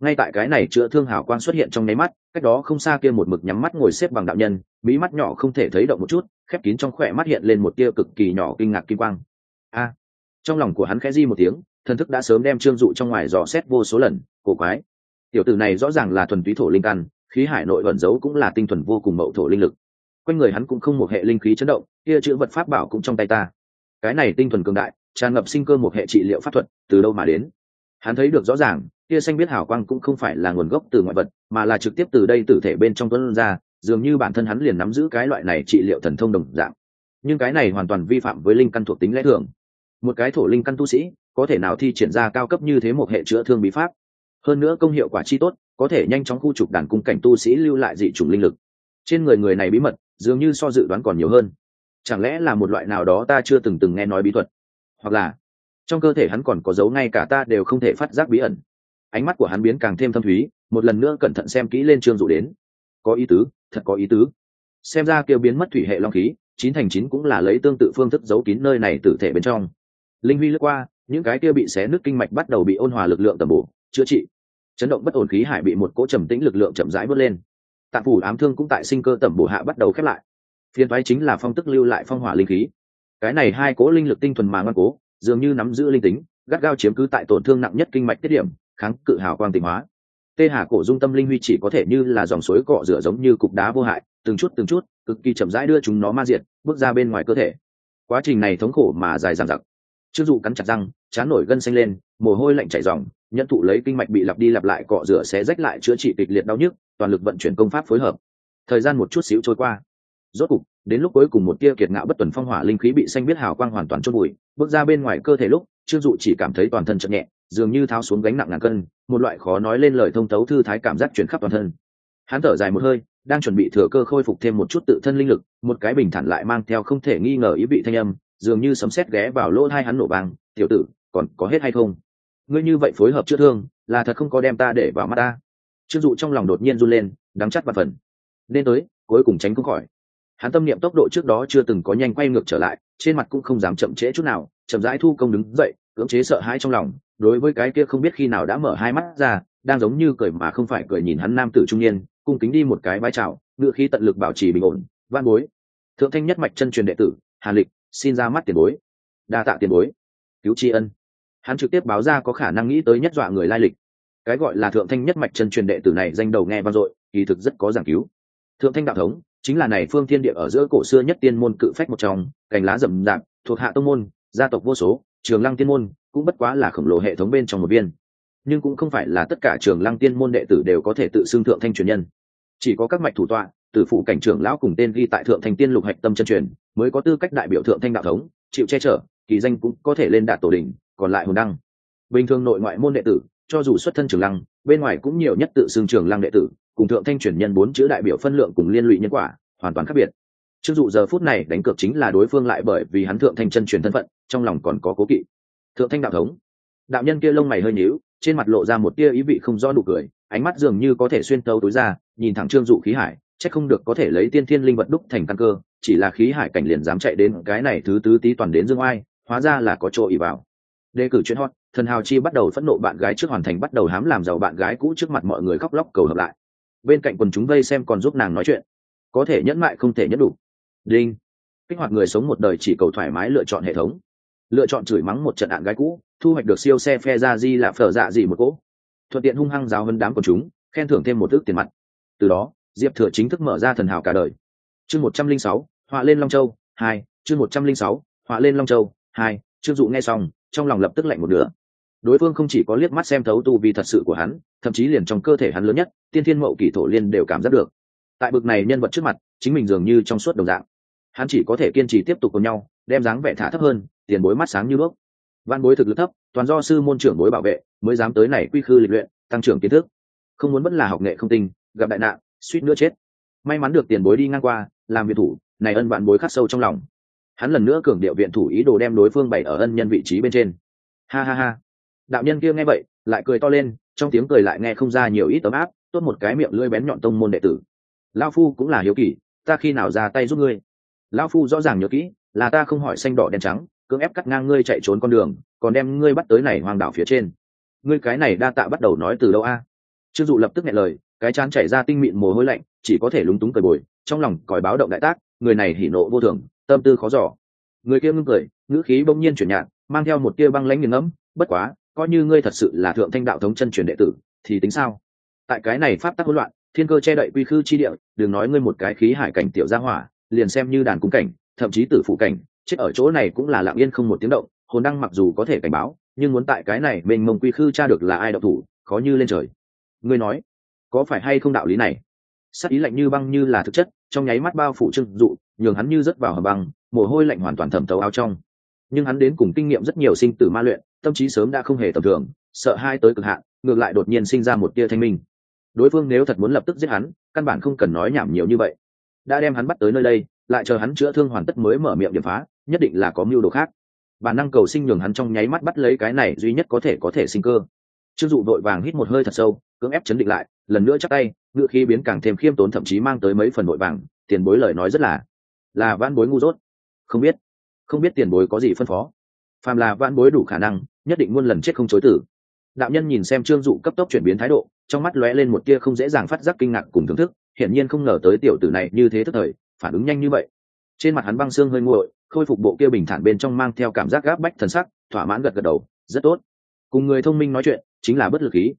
Ngay tại cái này chữa thương hào quang xuất hiện trong nháy mắt, cách đó không xa kia một mực nhắm mắt ngồi xếp bằng đạo nhân mỹ mắt nhỏ không thể thấy động một chút, khép kín trong khỏe mắt hiện lên một tia cực kỳ nhỏ kinh ngạc kim quang. A! Trong lòng của hắn khẽ di một tiếng, thần thức đã sớm đem trương dụ trong ngoài dò xét vô số lần, cổ quái. Tiểu tử này rõ ràng là thuần túy thổ linh căn, khí hải nội ẩn giấu cũng là tinh thuần vô cùng mậu thổ linh lực. Quanh người hắn cũng không một hệ linh khí chấn động, kia chữ vật pháp bảo cũng trong tay ta. Cái này tinh thuần cường đại, tràn ngập sinh cơ một hệ trị liệu pháp thuật, từ đâu mà đến? Hắn thấy được rõ ràng kia xanh biết hào quang cũng không phải là nguồn gốc từ ngoại vật, mà là trực tiếp từ đây tử thể bên trong tuấn ra, dường như bản thân hắn liền nắm giữ cái loại này trị liệu thần thông đồng dạng. Nhưng cái này hoàn toàn vi phạm với linh căn thuộc tính lẽ thường. Một cái thổ linh căn tu sĩ, có thể nào thi triển ra cao cấp như thế một hệ chữa thương bí pháp? Hơn nữa công hiệu quả chi tốt, có thể nhanh chóng khu trục đàn cung cảnh tu sĩ lưu lại dị chủng linh lực. Trên người người này bí mật, dường như so dự đoán còn nhiều hơn. Chẳng lẽ là một loại nào đó ta chưa từng từng nghe nói bí thuật? Hoặc là trong cơ thể hắn còn có dấu ngay cả ta đều không thể phát giác bí ẩn. Ánh mắt của hắn biến càng thêm thâm thúy, một lần nữa cẩn thận xem kỹ lên trương dụ đến. Có ý tứ, thật có ý tứ. Xem ra kêu biến mất thủy hệ long khí, chín thành chín cũng là lấy tương tự phương thức giấu kín nơi này tử thể bên trong. Linh huy lướt qua, những cái kia bị xé nứt kinh mạch bắt đầu bị ôn hòa lực lượng tầm bổ, chữa trị. Chấn động bất ổn khí hải bị một cỗ trầm tĩnh lực lượng chậm rãi bớt lên. Tạp phủ ám thương cũng tại sinh cơ tẩm bổ hạ bắt đầu khép lại. Phiên thoái chính là phong tức lưu lại phong hỏa linh khí. Cái này hai cố linh lực tinh thuần mà ngoan cố dường như nắm giữ linh tính, gắt gao chiếm cứ tại tổn thương nặng nhất kinh mạch tiết điểm, kháng cự hào quang tịnh hóa. Tê hà cổ dung tâm linh huy chỉ có thể như là dòng suối cọ rửa giống như cục đá vô hại, từng chút từng chút, cực kỳ chậm rãi đưa chúng nó ma diệt, bước ra bên ngoài cơ thể. Quá trình này thống khổ mà dài dằng dặc. Chưng dụ cắn chặt răng, chán nổi gân xanh lên, mồ hôi lạnh chảy dòng nhận thụ lấy kinh mạch bị lặp đi lặp lại cọ rửa xé rách lại chữa trị kịch liệt đau nhức, toàn lực vận chuyển công pháp phối hợp. Thời gian một chút xíu trôi qua. Rốt cục đến lúc cuối cùng một tia kiệt ngạo bất tuần phong hỏa linh khí bị xanh biết hào quang hoàn toàn chôn bụi bước ra bên ngoài cơ thể lúc, trương dụ chỉ cảm thấy toàn thân chậm nhẹ, dường như tháo xuống gánh nặng ngàn cân, một loại khó nói lên lời thông thấu thư thái cảm giác chuyển khắp toàn thân. Hắn thở dài một hơi, đang chuẩn bị thừa cơ khôi phục thêm một chút tự thân linh lực, một cái bình thản lại mang theo không thể nghi ngờ ý vị thanh âm, dường như sấm sét ghé vào lỗ hai hắn nổ vang, tiểu tử, còn có hết hay không? Ngươi như vậy phối hợp chữa thương, là thật không có đem ta để vào mắt ta. Trương dụ trong lòng đột nhiên run lên, đắng chắt và phần. Nên tới, cuối cùng tránh cũng khỏi hắn tâm niệm tốc độ trước đó chưa từng có nhanh quay ngược trở lại, trên mặt cũng không dám chậm trễ chút nào, chậm rãi thu công đứng dậy, cưỡng chế sợ hãi trong lòng, đối với cái kia không biết khi nào đã mở hai mắt ra, đang giống như cười mà không phải cười nhìn hắn nam tử trung niên, cung kính đi một cái vai trào ngựa khí tận lực bảo trì bình ổn văn bối. Thượng thanh nhất mạch chân truyền đệ tử, hà lịch, xin ra mắt tiền bối. Đa tạ tiền bối. Cứu tri ân. Hắn trực tiếp báo ra có khả năng nghĩ tới nhất dọa người lai lịch. Cái gọi là thượng thanh nhất mạch chân truyền đệ tử này danh đầu nghe vang dội, kỳ thực rất có giảng cứu. Thượng thanh đạo thống chính là này phương thiên địa ở giữa cổ xưa nhất tiên môn cự phách một trong, cành lá rậm rạp, thuộc hạ tông môn, gia tộc vô số, trường lăng tiên môn, cũng bất quá là khổng lồ hệ thống bên trong một viên. Nhưng cũng không phải là tất cả trường lăng tiên môn đệ tử đều có thể tự xưng thượng thanh truyền nhân. Chỉ có các mạch thủ tọa tử phụ cảnh trưởng lão cùng tên ghi tại thượng thanh tiên lục hạch tâm chân truyền, mới có tư cách đại biểu thượng thanh đạo thống, chịu che chở, kỳ danh cũng có thể lên đạt tổ đình còn lại hồn đăng. Bình thường nội ngoại môn đệ tử, cho dù xuất thân trường lăng, bên ngoài cũng nhiều nhất tự xưng trường lăng đệ tử cùng thượng thanh truyền nhân bốn chữ đại biểu phân lượng cùng liên lụy nhân quả, hoàn toàn khác biệt. Chưng dụ giờ phút này đánh cược chính là đối phương lại bởi vì hắn thượng thanh chân truyền thân phận, trong lòng còn có cố kỵ. Thượng thanh đạo thống. Đạo nhân kia lông mày hơi nhíu, trên mặt lộ ra một tia ý vị không rõ nụ cười, ánh mắt dường như có thể xuyên tấu tối ra, nhìn thẳng trương dụ khí hải, chắc không được có thể lấy tiên thiên linh vật đúc thành căn cơ, chỉ là khí hải cảnh liền dám chạy đến cái này thứ tứ tí toàn đến dương oai, hóa ra là có chỗ ỉ vào. Đề cử chuyên hot, thần hào chi bắt đầu phẫn nộ bạn gái trước hoàn thành bắt đầu hám làm giàu bạn gái cũ trước mặt mọi người khóc lóc cầu hợp lại bên cạnh quần chúng vây xem còn giúp nàng nói chuyện. Có thể nhẫn mại không thể nhẫn đủ. Đinh. Kích hoạt người sống một đời chỉ cầu thoải mái lựa chọn hệ thống. Lựa chọn chửi mắng một trận ạn gái cũ, thu hoạch được siêu xe phe ra di là phở dạ gì một cỗ. Thuận tiện hung hăng giáo hơn đám quần chúng, khen thưởng thêm một ước tiền mặt. Từ đó, diệp thừa chính thức mở ra thần hào cả đời. Chương một trăm linh sáu, họa lên long châu, hai, chương một trăm linh sáu, họa lên long châu, hai chương dụ nghe xong, trong lòng lập tức lạnh một nửa đối phương không chỉ có liếc mắt xem thấu tu vi thật sự của hắn, thậm chí liền trong cơ thể hắn lớn nhất, tiên thiên mậu kỷ thổ liên đều cảm giác được. Tại bực này nhân vật trước mặt, chính mình dường như trong suốt đồng dạng. Hắn chỉ có thể kiên trì tiếp tục cùng nhau, đem dáng vẻ thả thấp hơn, tiền bối mắt sáng như bước văn bối thực lực thấp, toàn do sư môn trưởng bối bảo vệ, mới dám tới này quy khư lịch luyện, tăng trưởng kiến thức. Không muốn vẫn là học nghệ không tinh, gặp đại nạn, suýt nữa chết. May mắn được tiền bối đi ngang qua, làm việc thủ, này ân bạn bối khắc sâu trong lòng. Hắn lần nữa cường điệu viện thủ ý đồ đem đối phương bày ở ân nhân vị trí bên trên. Ha ha ha đạo nhân kia nghe vậy, lại cười to lên, trong tiếng cười lại nghe không ra nhiều ít ấm áp, tốt một cái miệng lưỡi bén nhọn tông môn đệ tử. Lao phu cũng là hiếu kỳ, ta khi nào ra tay giúp ngươi? Lao phu rõ ràng nhớ kỹ, là ta không hỏi xanh đỏ đen trắng, cưỡng ép cắt ngang ngươi chạy trốn con đường, còn đem ngươi bắt tới này hoang đảo phía trên. Ngươi cái này đa tạ bắt đầu nói từ đâu a? Chưng dụ lập tức nghe lời, cái chán chảy ra tinh mịn mồ hôi lạnh, chỉ có thể lúng túng cười bồi, trong lòng còi báo động đại tác, người này hỉ nộ vô thường, tâm tư khó giỏ người kia ngưng cười, ngữ khí bỗng nhiên chuyển nhạt, mang theo một tia băng lãnh nghiền ngẫm, bất quá coi như ngươi thật sự là thượng thanh đạo thống chân truyền đệ tử, thì tính sao? Tại cái này pháp tắc hỗn loạn, thiên cơ che đậy quy khư chi địa, đừng nói ngươi một cái khí hải cảnh tiểu gia hỏa, liền xem như đàn cung cảnh, thậm chí tử phụ cảnh, chết ở chỗ này cũng là lặng yên không một tiếng động, hồn đăng mặc dù có thể cảnh báo, nhưng muốn tại cái này mình mông quy khư tra được là ai độc thủ, khó như lên trời. Ngươi nói, có phải hay không đạo lý này? Sắc ý lạnh như băng như là thực chất, trong nháy mắt bao phủ trưng dụ, nhường hắn như rớt vào hầm băng, mồ hôi lạnh hoàn toàn thẩm thấu áo trong. Nhưng hắn đến cùng kinh nghiệm rất nhiều sinh tử ma luyện tâm trí sớm đã không hề tầm thường, sợ hai tới cực hạn, ngược lại đột nhiên sinh ra một tia thanh minh. Đối phương nếu thật muốn lập tức giết hắn, căn bản không cần nói nhảm nhiều như vậy. Đã đem hắn bắt tới nơi đây, lại chờ hắn chữa thương hoàn tất mới mở miệng điểm phá, nhất định là có mưu đồ khác. Bản năng cầu sinh nhường hắn trong nháy mắt bắt lấy cái này duy nhất có thể có thể sinh cơ. Chưng dụ vội vàng hít một hơi thật sâu, cưỡng ép chấn định lại, lần nữa chắc tay, ngựa khí biến càng thêm khiêm tốn thậm chí mang tới mấy phần vội vàng, tiền bối lời nói rất là là van bối ngu dốt. Không biết không biết tiền bối có gì phân phó phàm là vãn bối đủ khả năng, nhất định muôn lần chết không chối tử. Đạo nhân nhìn xem trương dụ cấp tốc chuyển biến thái độ, trong mắt lóe lên một tia không dễ dàng phát giác kinh ngạc cùng thưởng thức, hiển nhiên không ngờ tới tiểu tử này như thế tức thời, phản ứng nhanh như vậy. Trên mặt hắn băng xương hơi nguội, khôi phục bộ kia bình thản bên trong mang theo cảm giác gáp bách thần sắc, thỏa mãn gật gật đầu, rất tốt. Cùng người thông minh nói chuyện, chính là bất lực khí.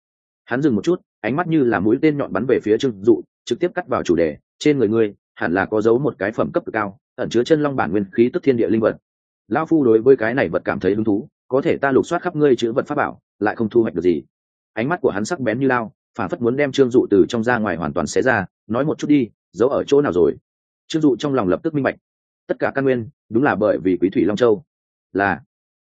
Hắn dừng một chút, ánh mắt như là mũi tên nhọn bắn về phía trương dụ, trực tiếp cắt vào chủ đề, trên người ngươi, hẳn là có dấu một cái phẩm cấp cực cao, ẩn chứa chân long bản nguyên khí tức thiên địa linh vật lão phu đối với cái này vật cảm thấy hứng thú, có thể ta lục soát khắp ngươi chữ vật pháp bảo, lại không thu hoạch được gì. Ánh mắt của hắn sắc bén như lao, phản phất muốn đem trương dụ từ trong ra ngoài hoàn toàn xé ra, nói một chút đi, giấu ở chỗ nào rồi? Trương dụ trong lòng lập tức minh bạch. Tất cả căn nguyên, đúng là bởi vì quý thủy long châu. Là,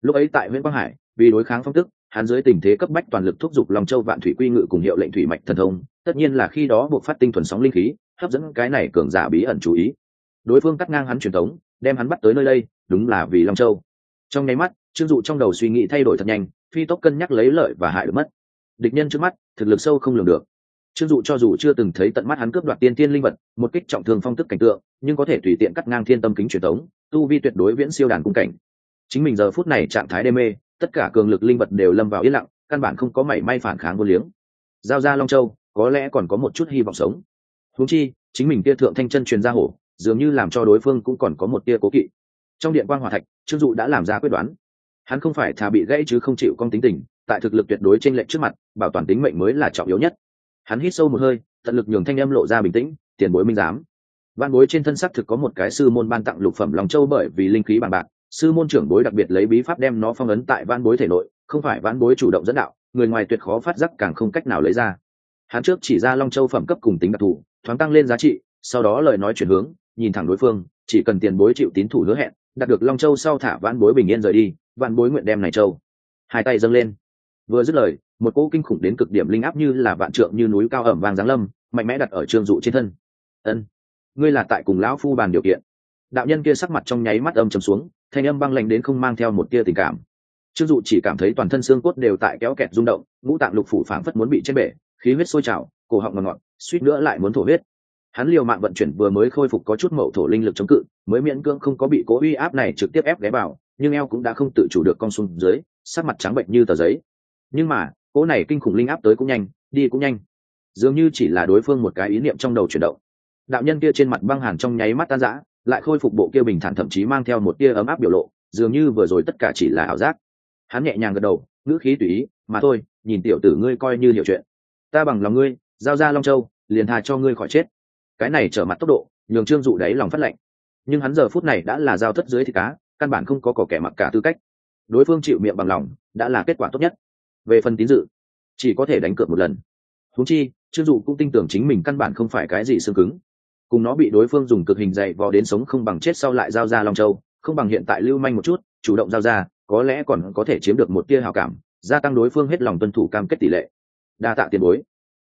lúc ấy tại huyện quang hải, vì đối kháng phong tức, hắn dưới tình thế cấp bách toàn lực thúc giục long châu vạn thủy quy ngự cùng hiệu lệnh thủy mạch thần thông, tất nhiên là khi đó buộc phát tinh thuần sóng linh khí, hấp dẫn cái này cường giả bí ẩn chú ý. Đối phương cắt ngang hắn truyền thống đem hắn bắt tới nơi đây, đúng là vì long châu. Trong nháy mắt, trương dụ trong đầu suy nghĩ thay đổi thật nhanh, phi tốc cân nhắc lấy lợi và hại được mất. Địch nhân trước mắt, thực lực sâu không lường được. Trương dụ cho dù chưa từng thấy tận mắt hắn cướp đoạt tiên tiên linh vật, một kích trọng thương phong tức cảnh tượng, nhưng có thể tùy tiện cắt ngang thiên tâm kính truyền thống, tu vi tuyệt đối viễn siêu đàn cung cảnh. Chính mình giờ phút này trạng thái đê mê, tất cả cường lực linh vật đều lâm vào yên lặng, căn bản không có mảy may phản kháng vô liếng. Giao ra long châu, có lẽ còn có một chút hy vọng sống. Húng chi, chính mình kia thượng thanh chân truyền ra hổ dường như làm cho đối phương cũng còn có một tia cố kỵ. Trong điện quan hòa thạch, trương dụ đã làm ra quyết đoán. Hắn không phải thà bị gãy chứ không chịu con tính tình, tại thực lực tuyệt đối tranh lệch trước mặt, bảo toàn tính mệnh mới là trọng yếu nhất. Hắn hít sâu một hơi, tận lực nhường thanh âm lộ ra bình tĩnh, tiền bối minh giám. Văn bối trên thân sắc thực có một cái sư môn ban tặng lục phẩm lòng châu bởi vì linh khí bàn bạc, sư môn trưởng bối đặc biệt lấy bí pháp đem nó phong ấn tại văn bối thể nội, không phải văn bối chủ động dẫn đạo, người ngoài tuyệt khó phát giác càng không cách nào lấy ra. Hắn trước chỉ ra long châu phẩm cấp cùng tính đặc thù, thoáng tăng lên giá trị, sau đó lời nói chuyển hướng nhìn thẳng đối phương, chỉ cần tiền bối chịu tín thủ hứa hẹn, đạt được long châu sau thả vãn bối bình yên rời đi, vãn bối nguyện đem này châu. Hai tay dâng lên. Vừa dứt lời, một cỗ kinh khủng đến cực điểm linh áp như là vạn trượng như núi cao ẩm vàng giáng lâm, mạnh mẽ đặt ở trương dụ trên thân. Ân, ngươi là tại cùng lão phu bàn điều kiện. Đạo nhân kia sắc mặt trong nháy mắt âm trầm xuống, thanh âm băng lạnh đến không mang theo một tia tình cảm. Trương dụ chỉ cảm thấy toàn thân xương cốt đều tại kéo kẹt rung động, ngũ tạng lục phủ phảng phất muốn bị chết bể, khí huyết sôi trào, cổ họng ngọt ngọt, suýt nữa lại muốn thổ huyết hắn liều mạng vận chuyển vừa mới khôi phục có chút mậu thổ linh lực chống cự, mới miễn cưỡng không có bị cố uy áp này trực tiếp ép ghé vào, nhưng eo cũng đã không tự chủ được con xuống dưới, sắc mặt trắng bệnh như tờ giấy. Nhưng mà cố này kinh khủng linh áp tới cũng nhanh, đi cũng nhanh. Dường như chỉ là đối phương một cái ý niệm trong đầu chuyển động. Đạo nhân kia trên mặt băng hàn trong nháy mắt tan rã, lại khôi phục bộ kia bình thản thậm chí mang theo một tia ấm áp biểu lộ, dường như vừa rồi tất cả chỉ là ảo giác. Hắn nhẹ nhàng gật đầu, ngữ khí tùy ý, mà thôi, nhìn tiểu tử ngươi coi như hiểu chuyện. Ta bằng lòng ngươi, giao ra long châu, liền tha cho ngươi khỏi chết cái này trở mặt tốc độ, nhường trương dụ đáy lòng phát lệnh. Nhưng hắn giờ phút này đã là giao thất dưới thì cá, căn bản không có cỏ kẻ mặc cả tư cách. Đối phương chịu miệng bằng lòng, đã là kết quả tốt nhất. Về phần tín dự, chỉ có thể đánh cược một lần. Húng chi, trương dụ cũng tin tưởng chính mình căn bản không phải cái gì xương cứng. Cùng nó bị đối phương dùng cực hình dạy vò đến sống không bằng chết sau lại giao ra long châu, không bằng hiện tại lưu manh một chút, chủ động giao ra, có lẽ còn có thể chiếm được một tia hào cảm, gia tăng đối phương hết lòng tuân thủ cam kết tỷ lệ. Đa tạ tiền bối.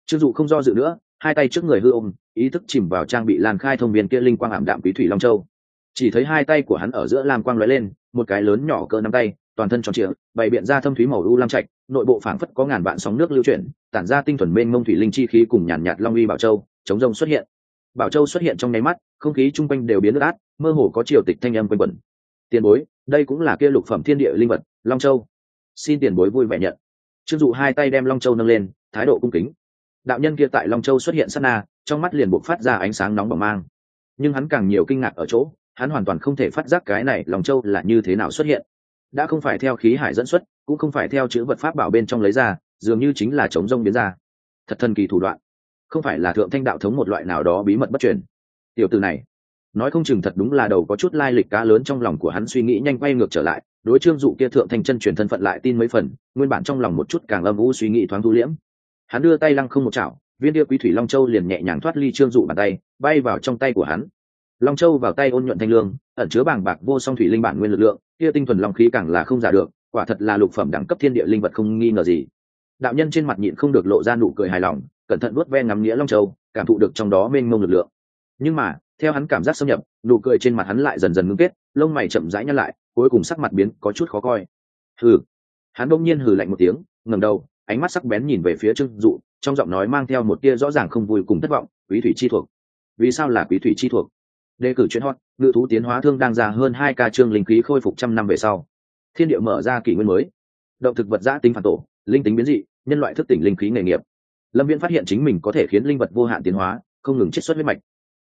Trương dụ không do dự nữa, hai tay trước người hư ôm ý thức chìm vào trang bị lan khai thông viên kia linh quang ảm đạm quý thủy long châu. Chỉ thấy hai tay của hắn ở giữa lam quang lóe lên, một cái lớn nhỏ cỡ nắm tay, toàn thân tròn trịa, bày biện ra thâm thúy màu u lam trạch, nội bộ phảng phất có ngàn vạn sóng nước lưu chuyển, tản ra tinh thuần bên mông thủy linh chi khí cùng nhàn nhạt long uy bảo châu, chống rông xuất hiện. Bảo châu xuất hiện trong nháy mắt, không khí chung quanh đều biến nước át, mơ hồ có triều tịch thanh âm quanh quẩn. Tiền bối, đây cũng là kia lục phẩm thiên địa linh vật, long châu. Xin tiền bối vui vẻ nhận. Trương dụ hai tay đem long châu nâng lên, thái độ cung kính. Đạo nhân kia tại long châu xuất hiện sát na trong mắt liền buộc phát ra ánh sáng nóng bỏng mang. Nhưng hắn càng nhiều kinh ngạc ở chỗ, hắn hoàn toàn không thể phát giác cái này lòng châu là như thế nào xuất hiện. Đã không phải theo khí hải dẫn xuất, cũng không phải theo chữ vật pháp bảo bên trong lấy ra, dường như chính là chống rông biến ra. Thật thần kỳ thủ đoạn. Không phải là thượng thanh đạo thống một loại nào đó bí mật bất truyền. Tiểu từ này, nói không chừng thật đúng là đầu có chút lai lịch cá lớn trong lòng của hắn suy nghĩ nhanh quay ngược trở lại, đối trương dụ kia thượng thanh chân truyền thân phận lại tin mấy phần, nguyên bản trong lòng một chút càng âm u suy nghĩ thoáng thu liễm. Hắn đưa tay lăng không một chảo viên đĩa quý thủy long châu liền nhẹ nhàng thoát ly trương dụ bàn tay, bay vào trong tay của hắn. Long châu vào tay ôn nhuận thanh lương, ẩn chứa bảng bạc vô song thủy linh bản nguyên lực lượng, kia tinh thuần long khí càng là không giả được, quả thật là lục phẩm đẳng cấp thiên địa linh vật không nghi ngờ gì. Đạo nhân trên mặt nhịn không được lộ ra nụ cười hài lòng, cẩn thận vuốt ve ngắm nghĩa long châu, cảm thụ được trong đó mênh mông lực lượng. Nhưng mà, theo hắn cảm giác xâm nhập, nụ cười trên mặt hắn lại dần dần ngưng kết, lông mày chậm rãi nhăn lại, cuối cùng sắc mặt biến có chút khó coi. Hừ. Hắn bỗng nhiên hừ lạnh một tiếng, ngẩng đầu, ánh mắt sắc bén nhìn về phía trương dụ trong giọng nói mang theo một tia rõ ràng không vui cùng thất vọng, quý thủy chi thuộc. Vì sao là quý thủy chi thuộc? Đề cử chuyên hot, ngự thú tiến hóa thương đang ra hơn hai ca trương linh khí khôi phục trăm năm về sau. Thiên địa mở ra kỷ nguyên mới. Động thực vật giã tính phản tổ, linh tính biến dị, nhân loại thức tỉnh linh khí nghề nghiệp. Lâm viễn phát hiện chính mình có thể khiến linh vật vô hạn tiến hóa, không ngừng chiết xuất huyết mạch.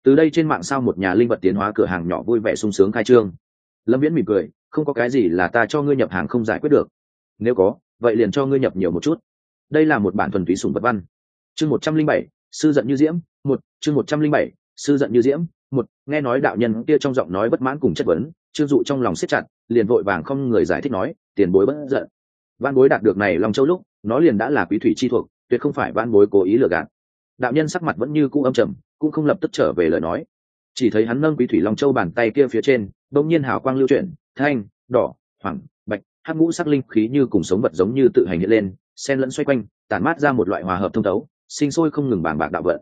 Từ đây trên mạng sao một nhà linh vật tiến hóa cửa hàng nhỏ vui vẻ sung sướng khai trương. Lâm viễn mỉm cười, không có cái gì là ta cho ngươi nhập hàng không giải quyết được. Nếu có, vậy liền cho ngươi nhập nhiều một chút đây là một bản thuần túy sùng vật văn. Chương một trăm linh bảy, sư giận như diễm, một, chương một trăm linh bảy, sư giận như diễm, một, nghe nói đạo nhân kia trong giọng nói bất mãn cùng chất vấn trương dụ trong lòng siết chặt, liền vội vàng không người giải thích nói, tiền bối bất giận. Văn bối đạt được này lòng châu lúc, nó liền đã là quý thủy chi thuộc, tuyệt không phải văn bối cố ý lừa gạt. Đạo nhân sắc mặt vẫn như cũ âm trầm, cũng không lập tức trở về lời nói. Chỉ thấy hắn nâng quý thủy long châu bàn tay kia phía trên, bỗng nhiên hào quang lưu chuyển, thanh, đỏ hoàng bạch, hắc ngũ sắc linh khí như cùng sống vật giống như tự hành hiện lên sen lẫn xoay quanh, tản mát ra một loại hòa hợp thông thấu, sinh sôi không ngừng bàng bạc đạo vận.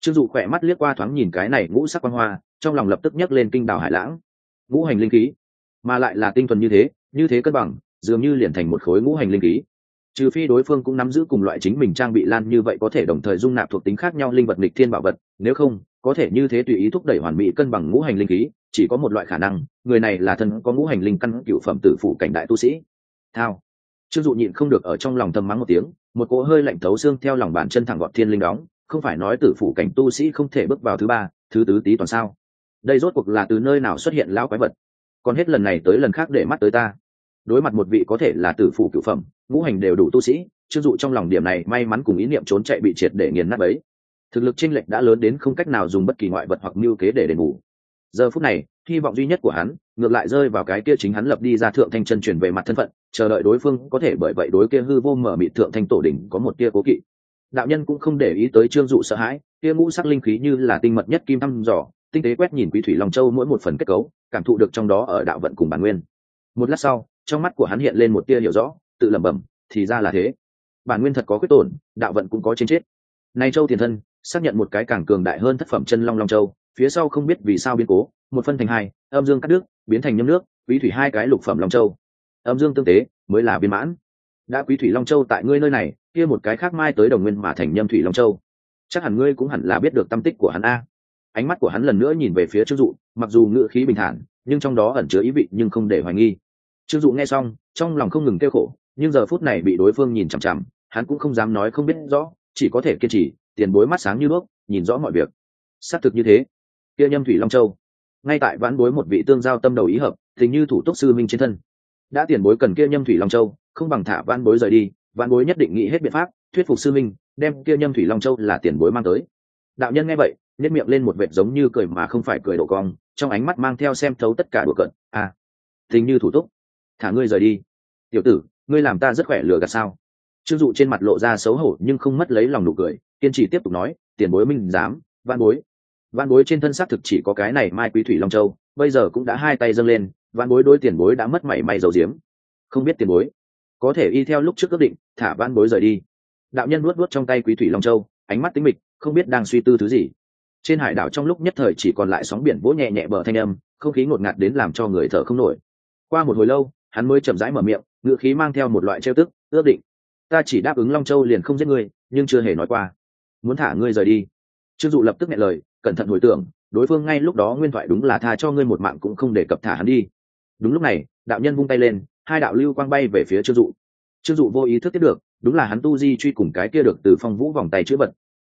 Trương dụ khỏe mắt liếc qua thoáng nhìn cái này ngũ sắc quang hoa, trong lòng lập tức nhấc lên kinh đào hải lãng. Ngũ hành linh khí, mà lại là tinh thuần như thế như thế cân bằng, dường như liền thành một khối ngũ hành linh khí. Trừ phi đối phương cũng nắm giữ cùng loại chính mình trang bị lan như vậy có thể đồng thời dung nạp thuộc tính khác nhau linh vật lịch thiên bảo vật, nếu không, có thể như thế tùy ý thúc đẩy hoàn mỹ cân bằng ngũ hành linh khí, chỉ có một loại khả năng, người này là thân có ngũ hành linh căn cựu phẩm tử phụ cảnh đại tu sĩ. Thao trương dụ nhịn không được ở trong lòng thầm mắng một tiếng, một cỗ hơi lạnh thấu xương theo lòng bàn chân thẳng gọt thiên linh đóng, không phải nói tử phủ cảnh tu sĩ không thể bước vào thứ ba, thứ tứ tí toàn sao. Đây rốt cuộc là từ nơi nào xuất hiện lão quái vật? Còn hết lần này tới lần khác để mắt tới ta. Đối mặt một vị có thể là tử phủ cựu phẩm, ngũ hành đều đủ tu sĩ chưng dụ trong lòng điểm này may mắn cùng ý niệm trốn chạy bị triệt để nghiền nát ấy thực lực chênh lệch đã lớn đến không cách nào dùng bất kỳ ngoại vật hoặc mưu kế để đền bù. Giờ phút này hy vọng duy nhất của hắn, ngược lại rơi vào cái kia chính hắn lập đi ra thượng thanh chân chuyển về mặt thân phận, chờ đợi đối phương có thể bởi vậy đối kia hư vô mở mịt thượng thanh tổ đỉnh có một kia cố kỵ. Đạo nhân cũng không để ý tới trương dụ sợ hãi, kia ngũ sắc linh khí như là tinh mật nhất kim thăm dò, tinh tế quét nhìn quý thủy long châu mỗi một phần kết cấu, cảm thụ được trong đó ở đạo vận cùng bản nguyên. Một lát sau, trong mắt của hắn hiện lên một tia hiểu rõ, tự lẩm bẩm, thì ra là thế. Bản nguyên thật có quyết tổn, đạo vận cũng có trên chết. Nay châu tiền thân, xác nhận một cái càng cường đại hơn thất phẩm chân long long châu, phía sau không biết vì sao biến cố một phân thành hai, âm dương cắt nước biến thành nhâm nước, quý thủy hai cái lục phẩm long châu. Âm dương tương tế, mới là viên mãn. Đã quý thủy long châu tại ngươi nơi này, kia một cái khác mai tới đồng nguyên mà thành nhâm thủy long châu. Chắc hẳn ngươi cũng hẳn là biết được tâm tích của hắn a. Ánh mắt của hắn lần nữa nhìn về phía trương dụ, mặc dù ngữ khí bình thản, nhưng trong đó ẩn chứa ý vị nhưng không để hoài nghi. Trương dụ nghe xong, trong lòng không ngừng kêu khổ, nhưng giờ phút này bị đối phương nhìn chằm chằm, hắn cũng không dám nói không biết rõ, chỉ có thể kiên trì, tiền bối mắt sáng như đuốc, nhìn rõ mọi việc. Xác thực như thế. Kia nhâm thủy long châu ngay tại vãn bối một vị tương giao tâm đầu ý hợp tình như thủ túc sư minh trên thân. Đã tiền bối cần kia nhâm thủy long châu, không bằng thả vãn bối rời đi, vãn bối nhất định nghĩ hết biện pháp, thuyết phục sư minh, đem kia nhâm thủy long châu là tiền bối mang tới. Đạo nhân nghe vậy nhét miệng lên một vệt giống như cười mà không phải cười đổ cong, trong ánh mắt mang theo xem thấu tất cả đùa cận à tình như thủ túc, thả ngươi rời đi. Tiểu tử, ngươi làm ta rất khỏe lừa gạt sao? Trương dụ trên mặt lộ ra xấu hổ nhưng không mất lấy lòng nụ cười, kiên trì tiếp tục nói, tiền bối minh dám van bối van bối trên thân xác thực chỉ có cái này mai quý thủy long châu, bây giờ cũng đã hai tay dâng lên van bối đôi tiền bối đã mất mảy may dầu diếm không biết tiền bối có thể y theo lúc trước ước định, thả van bối rời đi. Đạo nhân luốt luốt trong tay quý thủy long châu, ánh mắt tính mịch, không biết đang suy tư thứ gì. Trên hải đảo trong lúc nhất thời chỉ còn lại sóng biển vỗ nhẹ nhẹ bờ thanh âm, không khí ngột ngạt đến làm cho người thở không nổi. Qua một hồi lâu, hắn mới chậm rãi mở miệng ngựa khí mang theo một loại trêu tức, ước định, ta chỉ đáp ứng long châu liền không giết ngươi, nhưng chưa hề nói qua. Muốn thả ngươi rời đi. Trương dụ lập tức nghe lời cẩn thận hồi tưởng, đối phương ngay lúc đó nguyên thoại đúng là tha cho ngươi một mạng cũng không để cập thả hắn đi. Đúng lúc này, đạo nhân vung tay lên, hai đạo lưu quang bay về phía trương dụ. Trương dụ vô ý thức tiếp được, đúng là hắn tu di truy cùng cái kia được từ phong vũ vòng tay chữ vật.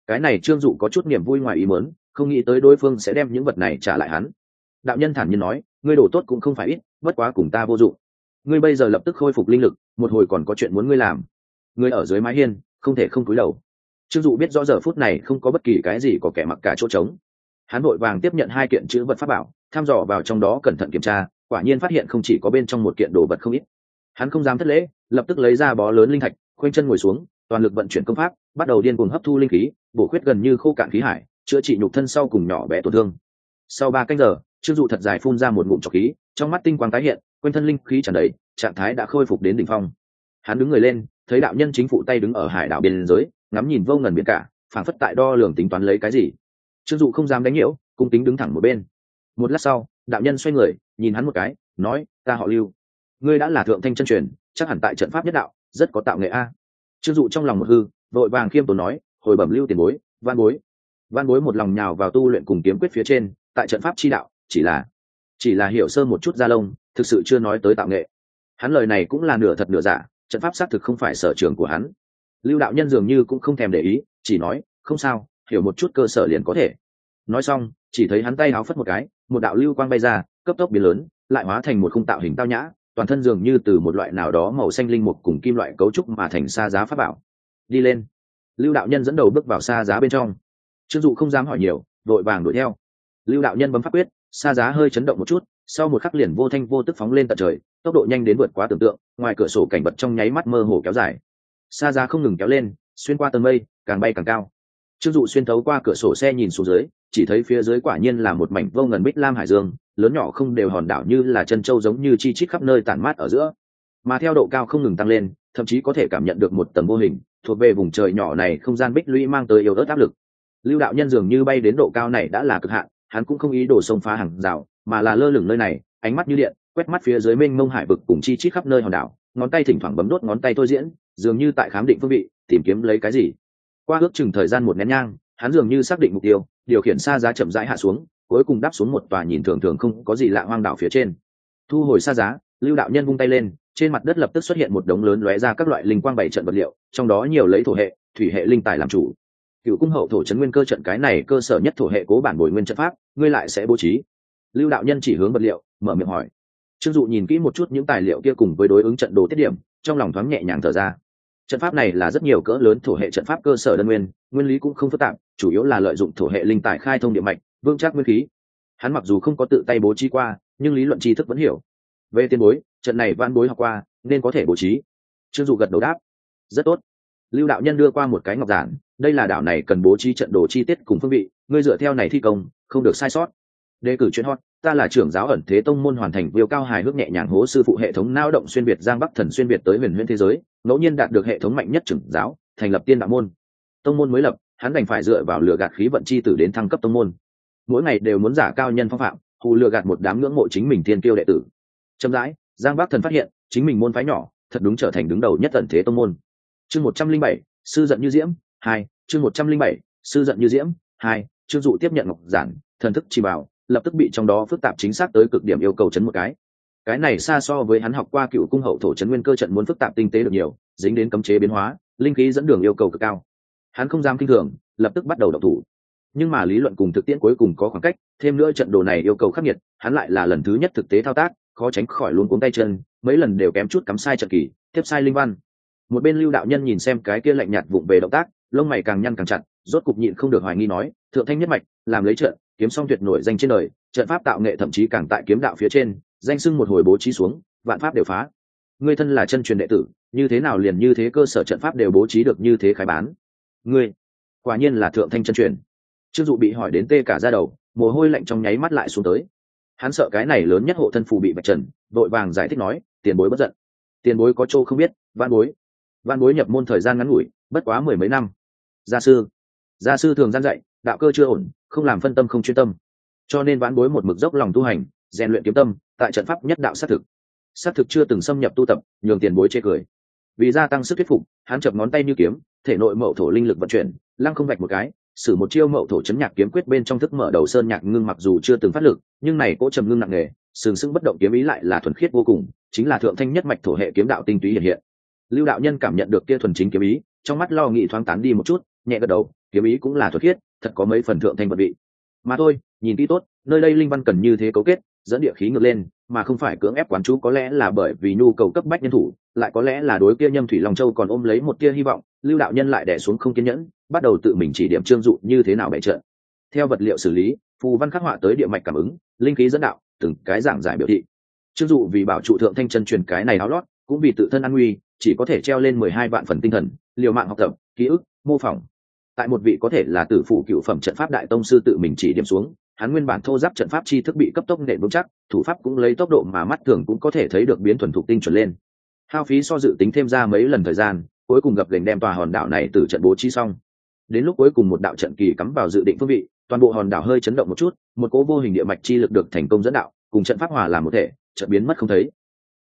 Cái này trương dụ có chút niềm vui ngoài ý mớn không nghĩ tới đối phương sẽ đem những vật này trả lại hắn. Đạo nhân thản nhiên nói, ngươi đổ tốt cũng không phải ít, bất quá cùng ta vô dụng. Ngươi bây giờ lập tức khôi phục linh lực, một hồi còn có chuyện muốn ngươi làm. Ngươi ở dưới mái hiên, không thể không cúi đầu trương dụ biết rõ giờ phút này không có bất kỳ cái gì có kẻ mặc cả chỗ trống. Hắn vội vàng tiếp nhận hai kiện chữ vật pháp bảo, thăm dò vào trong đó cẩn thận kiểm tra, quả nhiên phát hiện không chỉ có bên trong một kiện đồ vật không ít. Hắn không dám thất lễ, lập tức lấy ra bó lớn linh thạch, khoanh chân ngồi xuống, toàn lực vận chuyển công pháp, bắt đầu điên cuồng hấp thu linh khí, bổ khuyết gần như khô cạn khí hải, chữa trị nhục thân sau cùng nhỏ bé tổn thương. Sau ba canh giờ, trương dụ thật dài phun ra một ngụm trọc khí, trong mắt tinh quang tái hiện, quanh thân linh khí tràn đầy, trạng thái đã khôi phục đến đỉnh phong. Hắn đứng người lên thấy đạo nhân chính phụ tay đứng ở hải đảo biên giới, ngắm nhìn vô ngần biển cả, phảng phất tại đo lường tính toán lấy cái gì. Trương dụ không dám đánh nhiễu, cung tính đứng thẳng một bên. Một lát sau, đạo nhân xoay người, nhìn hắn một cái, nói, ta họ lưu. Ngươi đã là thượng thanh chân truyền, chắc hẳn tại trận pháp nhất đạo, rất có tạo nghệ a. Trương dụ trong lòng một hư, vội vàng khiêm tốn nói, hồi bẩm lưu tiền bối, văn bối. Văn bối một lòng nhào vào tu luyện cùng kiếm quyết phía trên, tại trận pháp chi đạo, chỉ là chỉ là hiểu sơ một chút gia lông, thực sự chưa nói tới tạo nghệ. Hắn lời này cũng là nửa thật nửa giả trận pháp xác thực không phải sở trường của hắn. Lưu đạo nhân dường như cũng không thèm để ý, chỉ nói, không sao, hiểu một chút cơ sở liền có thể. Nói xong, chỉ thấy hắn tay áo phất một cái, một đạo lưu quang bay ra, cấp tốc biến lớn, lại hóa thành một khung tạo hình tao nhã, toàn thân dường như từ một loại nào đó màu xanh linh mục cùng kim loại cấu trúc mà thành xa giá pháp bảo. Đi lên. Lưu đạo nhân dẫn đầu bước vào xa giá bên trong. Trương dụ không dám hỏi nhiều, vội vàng đuổi theo. Lưu đạo nhân bấm pháp quyết, xa giá hơi chấn động một chút sau một khắc liền vô thanh vô tức phóng lên tận trời, tốc độ nhanh đến vượt quá tưởng tượng, ngoài cửa sổ cảnh vật trong nháy mắt mơ hồ kéo dài. Xa Ra không ngừng kéo lên, xuyên qua tầng mây, càng bay càng cao. Trương dụ xuyên thấu qua cửa sổ xe nhìn xuống dưới, chỉ thấy phía dưới quả nhiên là một mảnh vô ngần bích lam hải dương, lớn nhỏ không đều hòn đảo như là chân trâu giống như chi chít khắp nơi tản mát ở giữa. Mà theo độ cao không ngừng tăng lên, thậm chí có thể cảm nhận được một tầng vô hình, thuộc về vùng trời nhỏ này không gian bích lũy mang tới yếu ớt áp lực. Lưu đạo nhân dường như bay đến độ cao này đã là cực hạn, hắn cũng không ý đổ xông phá hàng rào mà là lơ lửng nơi này, ánh mắt như điện, quét mắt phía dưới mênh mông hải vực cùng chi chít khắp nơi hòn đảo, ngón tay thỉnh thoảng bấm đốt ngón tay thôi diễn, dường như tại khám định phương vị, tìm kiếm lấy cái gì. Qua ước chừng thời gian một nén nhang, hắn dường như xác định mục tiêu, điều khiển xa giá chậm rãi hạ xuống, cuối cùng đáp xuống một tòa nhìn thường thường không có gì lạ hoang đảo phía trên. Thu hồi xa giá, lưu đạo nhân vung tay lên, trên mặt đất lập tức xuất hiện một đống lớn lóe ra các loại linh quang bảy trận vật liệu, trong đó nhiều lấy thổ hệ, thủy hệ linh tài làm chủ. Cựu cung hậu thổ trấn nguyên cơ trận cái này cơ sở nhất thổ hệ cố bản bồi nguyên trận pháp, ngươi lại sẽ bố trí lưu đạo nhân chỉ hướng vật liệu, mở miệng hỏi. Trương dụ nhìn kỹ một chút những tài liệu kia cùng với đối ứng trận đồ tiết điểm, trong lòng thoáng nhẹ nhàng thở ra. Trận pháp này là rất nhiều cỡ lớn thổ hệ trận pháp cơ sở đơn nguyên nguyên lý cũng không phức tạp, chủ yếu là lợi dụng thổ hệ linh tài khai thông địa mạch, vững chắc nguyên khí. Hắn mặc dù không có tự tay bố trí qua, nhưng lý luận tri thức vẫn hiểu. Về tiền bối, trận này van bối học qua, nên có thể bố trí. Trương dụ gật đầu đáp. Rất tốt. Lưu đạo nhân đưa qua một cái ngọc giản, đây là đảo này cần bố trí trận đồ chi tiết cùng phương vị, ngươi dựa theo này thi công, không được sai sót đề cử chuyên hot, ta là trưởng giáo ẩn thế tông môn hoàn thành viêu cao hài hước nhẹ nhàng hố sư phụ hệ thống nao động xuyên việt giang bắc thần xuyên việt tới huyền huyễn thế giới, ngẫu nhiên đạt được hệ thống mạnh nhất trưởng giáo, thành lập tiên đạo môn. Tông môn mới lập, hắn đành phải dựa vào lừa gạt khí vận chi tử đến thăng cấp tông môn. Mỗi ngày đều muốn giả cao nhân phong phạm, hù lừa gạt một đám ngưỡng mộ chính mình tiên kiêu đệ tử. Chậm rãi, giang bắc thần phát hiện, chính mình môn phái nhỏ, thật đúng trở thành đứng đầu nhất ẩn thế tông môn. Chương một trăm linh bảy, sư giận như diễm, hai, chương một trăm linh bảy, sư giận như diễm, hai, chương dụ tiếp nhận ngọc giản, thần thức chỉ bảo lập tức bị trong đó phức tạp chính xác tới cực điểm yêu cầu chấn một cái. Cái này xa so với hắn học qua cựu cung hậu thổ chấn nguyên cơ trận muốn phức tạp tinh tế được nhiều, dính đến cấm chế biến hóa, linh khí dẫn đường yêu cầu cực cao. Hắn không dám kinh thường, lập tức bắt đầu đọc thủ. Nhưng mà lý luận cùng thực tiễn cuối cùng có khoảng cách, thêm nữa trận đồ này yêu cầu khắc nghiệt, hắn lại là lần thứ nhất thực tế thao tác, khó tránh khỏi luôn cuống tay chân, mấy lần đều kém chút cắm sai trận kỳ, tiếp sai linh văn. Một bên lưu đạo nhân nhìn xem cái kia lạnh nhạt vụng về động tác, lông mày càng nhăn càng chặt, rốt cục nhịn không được hoài nghi nói, thượng thanh nhất mạch, làm lấy trận kiếm song tuyệt nổi danh trên đời, trận pháp tạo nghệ thậm chí càng tại kiếm đạo phía trên, danh sưng một hồi bố trí xuống, vạn pháp đều phá. Ngươi thân là chân truyền đệ tử, như thế nào liền như thế cơ sở trận pháp đều bố trí được như thế khai bán? Ngươi, quả nhiên là thượng thanh chân truyền. Trương dụ bị hỏi đến tê cả ra đầu, mồ hôi lạnh trong nháy mắt lại xuống tới. Hắn sợ cái này lớn nhất hộ thân phù bị bạch trần vội vàng giải thích nói, tiền bối bất giận. Tiền bối có chỗ không biết văn bối. Văn bối nhập môn thời gian ngắn ngủi, bất quá mười mấy năm. Gia sư gia sư thường gian dạy, đạo cơ chưa ổn không làm phân tâm không chuyên tâm. Cho nên vãn bối một mực dốc lòng tu hành, rèn luyện kiếm tâm, tại trận pháp nhất đạo xác thực. Xác thực chưa từng xâm nhập tu tập, nhường tiền bối chê cười. Vì gia tăng sức thuyết phục, hắn chập ngón tay như kiếm, thể nội mậu thổ linh lực vận chuyển, lăng không vạch một cái, sử một chiêu mậu thổ chấn nhạc kiếm quyết bên trong thức mở đầu sơn nhạc ngưng mặc dù chưa từng phát lực, nhưng này cỗ trầm ngưng nặng nề, sừng sững bất động kiếm ý lại là thuần khiết vô cùng, chính là thượng thanh nhất mạch thổ hệ kiếm đạo tinh túy hiện hiện. Lưu đạo nhân cảm nhận được kia thuần chính kiếm ý, trong mắt lo nghị thoáng tán đi một chút, nhẹ gật đầu, kiếm ý cũng là thuật khiết thật có mấy phần thượng thanh vật vị. Mà thôi, nhìn kỹ tốt, nơi đây linh văn cần như thế cấu kết, dẫn địa khí ngược lên, mà không phải cưỡng ép quán chú, có lẽ là bởi vì nhu cầu cấp bách nhân thủ, lại có lẽ là đối kia nhâm thủy long châu còn ôm lấy một tia hy vọng, lưu đạo nhân lại đẻ xuống không kiên nhẫn, bắt đầu tự mình chỉ điểm trương dụ như thế nào bày trợ theo vật liệu xử lý, phù văn khắc họa tới địa mạch cảm ứng, linh khí dẫn đạo, từng cái giảng giải biểu thị. Trương dụ vì bảo trụ thượng thanh chân truyền cái này áo lót, cũng vì tự thân an nguy, chỉ có thể treo lên mười hai vạn phần tinh thần, liều mạng học tập, ký ức, mô phỏng tại một vị có thể là tử phụ cựu phẩm trận pháp đại tông sư tự mình chỉ điểm xuống, hắn nguyên bản thô giáp trận pháp chi thức bị cấp tốc nện vững chắc, thủ pháp cũng lấy tốc độ mà mắt thường cũng có thể thấy được biến thuần thục tinh chuẩn lên. Hao phí so dự tính thêm ra mấy lần thời gian, cuối cùng gặp gành đem tòa hòn đảo này từ trận bố trí xong. Đến lúc cuối cùng một đạo trận kỳ cắm vào dự định phương vị, toàn bộ hòn đảo hơi chấn động một chút, một cố vô hình địa mạch chi lực được thành công dẫn đạo, cùng trận pháp hòa làm một thể trận biến mất không thấy.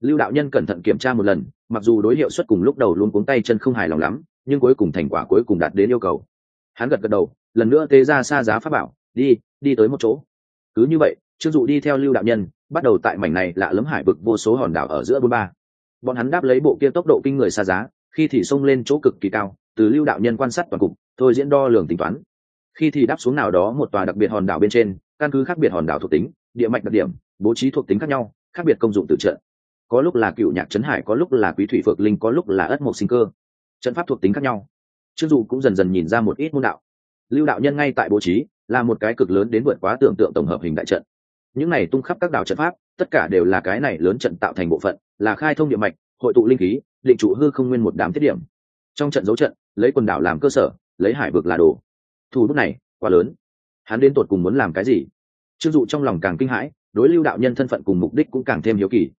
Lưu đạo nhân cẩn thận kiểm tra một lần, mặc dù đối hiệu suất cùng lúc đầu luôn cuống tay chân không hài lòng lắm, nhưng cuối cùng thành quả cuối cùng đạt đến yêu cầu hắn gật gật đầu, lần nữa tế ra xa giá pháp bảo, đi đi tới một chỗ. Cứ như vậy, trương dụ đi theo lưu đạo nhân, bắt đầu tại mảnh này lạ lẫm hải vực vô số hòn đảo ở giữa bốn ba. Bọn hắn đáp lấy bộ kia tốc độ kinh người xa giá, khi thì xông lên chỗ cực kỳ cao, từ lưu đạo nhân quan sát toàn cục, thôi diễn đo lường tính toán. Khi thì đáp xuống nào đó một tòa đặc biệt hòn đảo bên trên, căn cứ khác biệt hòn đảo thuộc tính, địa mạch đặc điểm, bố trí thuộc tính khác nhau, khác biệt công dụng tự trợ. có lúc là cựu nhạc trấn hải, có lúc là quý thủy phược linh, có lúc là ất mộc sinh cơ. Trận pháp thuộc tính khác nhau trương dụ cũng dần dần nhìn ra một ít môn đạo. Lưu đạo nhân ngay tại bố trí, là một cái cực lớn đến vượt quá tưởng tượng tổng hợp hình đại trận. Những này tung khắp các đảo trận pháp, tất cả đều là cái này lớn trận tạo thành bộ phận, là khai thông địa mạch, hội tụ linh khí, định trụ hư không nguyên một đám thiết điểm. Trong trận dấu trận, lấy quần đảo làm cơ sở, lấy hải vực là đồ. Thủ bút này, quá lớn. Hắn đến tột cùng muốn làm cái gì? Chưng dụ trong lòng càng kinh hãi, đối lưu đạo nhân thân phận cùng mục đích cũng càng thêm hiếu kỳ.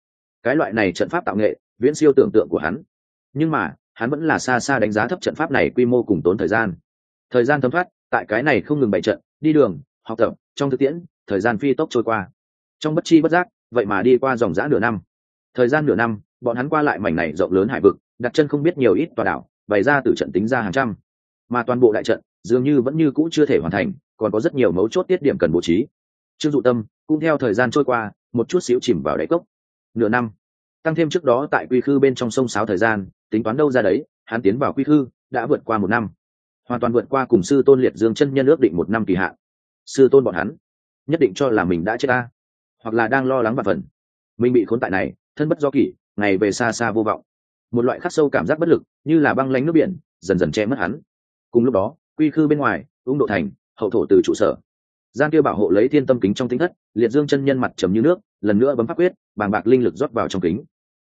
Cái loại này trận pháp tạo nghệ, viễn siêu tưởng tượng của hắn. Nhưng mà hắn vẫn là xa xa đánh giá thấp trận pháp này quy mô cùng tốn thời gian. Thời gian thấm thoát, tại cái này không ngừng bày trận, đi đường, học tập, trong thực tiễn, thời gian phi tốc trôi qua. Trong bất chi bất giác, vậy mà đi qua dòng giã nửa năm. Thời gian nửa năm, bọn hắn qua lại mảnh này rộng lớn hải vực, đặt chân không biết nhiều ít tòa đảo, bày ra từ trận tính ra hàng trăm. Mà toàn bộ đại trận, dường như vẫn như cũ chưa thể hoàn thành, còn có rất nhiều mấu chốt tiết điểm cần bố trí. Trương dụ tâm, cũng theo thời gian trôi qua, một chút xíu chìm vào đáy cốc. Nửa năm, tăng thêm trước đó tại quy khư bên trong sông sáo thời gian tính toán đâu ra đấy, hắn tiến vào quy khư đã vượt qua một năm. Hoàn toàn vượt qua cùng sư tôn liệt dương chân nhân ước định một năm kỳ hạn. Sư tôn bọn hắn, nhất định cho là mình đã chết ta, hoặc là đang lo lắng và phần. Mình bị khốn tại này, thân bất do kỷ, ngày về xa xa vô vọng. Một loại khắc sâu cảm giác bất lực, như là băng lánh nước biển, dần dần che mất hắn. Cùng lúc đó, quy khư bên ngoài, ung độ thành, hậu thổ từ trụ sở. Gian kia bảo hộ lấy thiên tâm kính trong tính thất, liệt dương chân nhân mặt trầm như nước, lần nữa bấm pháp quyết, bàng bạc linh lực rót vào trong kính.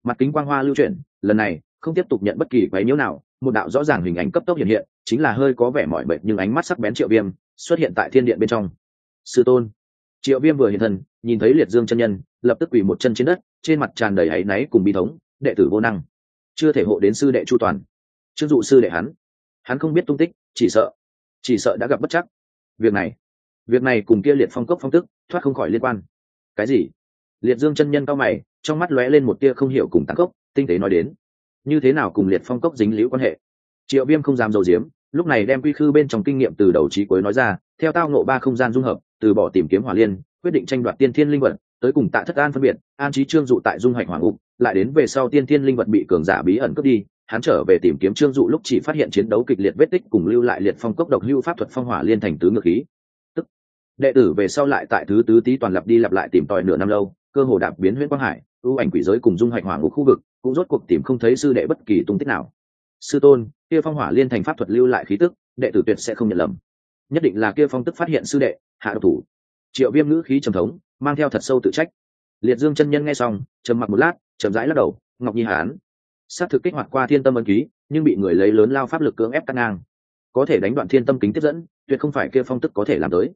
Mặt kính quang hoa lưu chuyển, lần này không tiếp tục nhận bất kỳ quấy nhiễu nào, một đạo rõ ràng hình ảnh cấp tốc hiện hiện, chính là hơi có vẻ mỏi mệt nhưng ánh mắt sắc bén triệu viêm xuất hiện tại thiên điện bên trong. Sư tôn. Triệu viêm vừa hiện thân, nhìn thấy liệt dương chân nhân, lập tức quỳ một chân trên đất, trên mặt tràn đầy áy náy cùng bi thống, đệ tử vô năng. Chưa thể hộ đến sư đệ chu toàn. Chưng dụ sư đệ hắn. Hắn không biết tung tích, chỉ sợ. Chỉ sợ đã gặp bất chắc. Việc này. Việc này cùng kia liệt phong cốc phong tức, thoát không khỏi liên quan. Cái gì? Liệt dương chân nhân cao mày, trong mắt lóe lên một tia không hiểu cùng tăng cốc tinh tế nói đến như thế nào cùng liệt phong cốc dính liễu quan hệ? Triệu viêm không dám dầu diếm lúc này đem quy khư bên trong kinh nghiệm từ đầu trí cuối nói ra, theo tao nộ ba không gian dung hợp, từ bỏ tìm kiếm hỏa liên, quyết định tranh đoạt tiên thiên linh vật, tới cùng tạ thất an phân biệt, an trí trương dụ tại dung hạch hoàng ngục, lại đến về sau tiên thiên linh vật bị cường giả bí ẩn cướp đi, hắn trở về tìm kiếm trương dụ lúc chỉ phát hiện chiến đấu kịch liệt vết tích cùng lưu lại liệt phong cốc độc lưu pháp thuật phong hỏa liên thành tứ ngược khí. Tức, đệ tử về sau lại tại thứ tứ tý toàn lặp đi lặp lại tìm tòi nửa năm lâu, cơ hồ đạp biến huyễn quang hải, ưu ảnh quỷ giới cùng dung hạch hoàng ngục khu vực cũng rốt cuộc tìm không thấy sư đệ bất kỳ tung tích nào. Sư tôn, kia phong hỏa liên thành pháp thuật lưu lại khí tức, đệ tử tuyệt sẽ không nhận lầm. Nhất định là kia phong tức phát hiện sư đệ, hạ độc thủ. Triệu viêm ngữ khí trầm thống, mang theo thật sâu tự trách. Liệt dương chân nhân nghe xong, trầm mặc một lát, chậm rãi lắc đầu, ngọc nhi hán. S thực kích hoạt qua thiên tâm ân ký, nhưng bị người lấy lớn lao pháp lực cưỡng ép cắt ngang. Có thể đánh đoạn thiên tâm kính tiếp dẫn, tuyệt không phải kia phong tức có thể làm tới.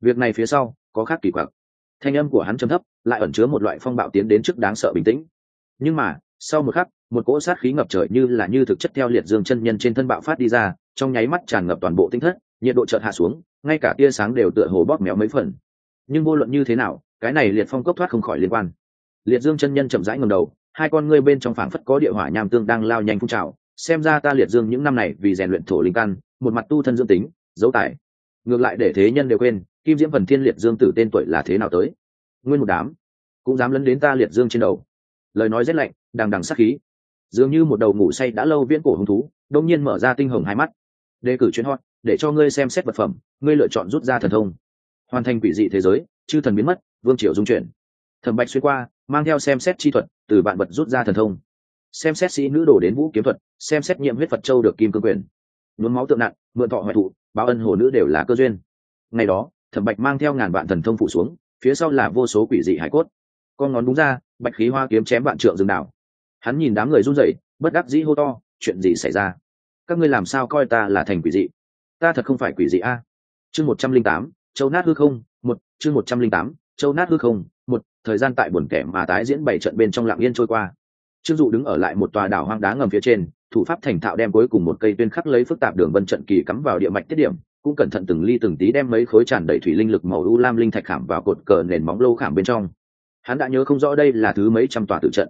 Việc này phía sau, có khác kỳ quặc. Thanh âm của hắn trầm thấp, lại ẩn chứa một loại phong bạo tiến đến trước đáng sợ bình tĩnh. Nhưng mà sau một khắc, một cỗ sát khí ngập trời như là như thực chất theo liệt dương chân nhân trên thân bạo phát đi ra, trong nháy mắt tràn ngập toàn bộ tinh thất, nhiệt độ chợt hạ xuống, ngay cả tia sáng đều tựa hồ bóp méo mấy phần. Nhưng vô luận như thế nào, cái này liệt phong cốc thoát không khỏi liên quan. Liệt dương chân nhân chậm rãi ngầm đầu, hai con ngươi bên trong phảng phất có địa hỏa nham tương đang lao nhanh phun trào. Xem ra ta liệt dương những năm này vì rèn luyện thổ linh căn, một mặt tu thân dương tính, dấu tài. Ngược lại để thế nhân đều quên, kim diễm phần thiên liệt dương tử tên tuổi là thế nào tới. Nguyên một đám cũng dám lấn đến ta liệt dương trên đầu. Lời nói rét lạnh đằng đằng sắc khí. Dường như một đầu ngủ say đã lâu viễn cổ hứng thú đông nhiên mở ra tinh hồng hai mắt. Đề cử chuyến hot, để cho ngươi xem xét vật phẩm, ngươi lựa chọn rút ra thần thông. Hoàn thành quỷ dị thế giới, chư thần biến mất, vương triều dung chuyển. Thẩm bạch xuyên qua, mang theo xem xét chi thuật, từ bạn vật rút ra thần thông. Xem xét sĩ nữ đổ đến vũ kiếm thuật, xem xét nhiệm huyết phật châu được kim cương quyền. Nhuốm máu tượng nặng, mượn thọ hoại thụ, báo ân hồ nữ đều là cơ duyên. Ngày đó, thẩm bạch mang theo ngàn vạn thần thông phụ xuống, phía sau là vô số quỷ dị hải cốt. Con ngón đúng ra, bạch khí hoa kiếm chém vạn trượng rừng đảo hắn nhìn đám người run rẩy, bất đắc dĩ hô to, chuyện gì xảy ra? Các ngươi làm sao coi ta là thành quỷ dị? Ta thật không phải quỷ dị a. Chương một trăm linh tám, châu nát hư không, một, chương một trăm linh tám, châu nát hư không, một, thời gian tại buồn kẻ mà tái diễn bảy trận bên trong lạng yên trôi qua. Trương dụ đứng ở lại một tòa đảo hoang đá ngầm phía trên, thủ pháp thành thạo đem cuối cùng một cây tuyên khắc lấy phức tạp đường vân trận kỳ cắm vào địa mạch tiết điểm, cũng cẩn thận từng ly từng tí đem mấy khối tràn đầy thủy linh lực màu u lam linh thạch khảm vào cột cờ nền móng lâu khảm bên trong. Hắn đã nhớ không rõ đây là thứ mấy trăm tòa tự trận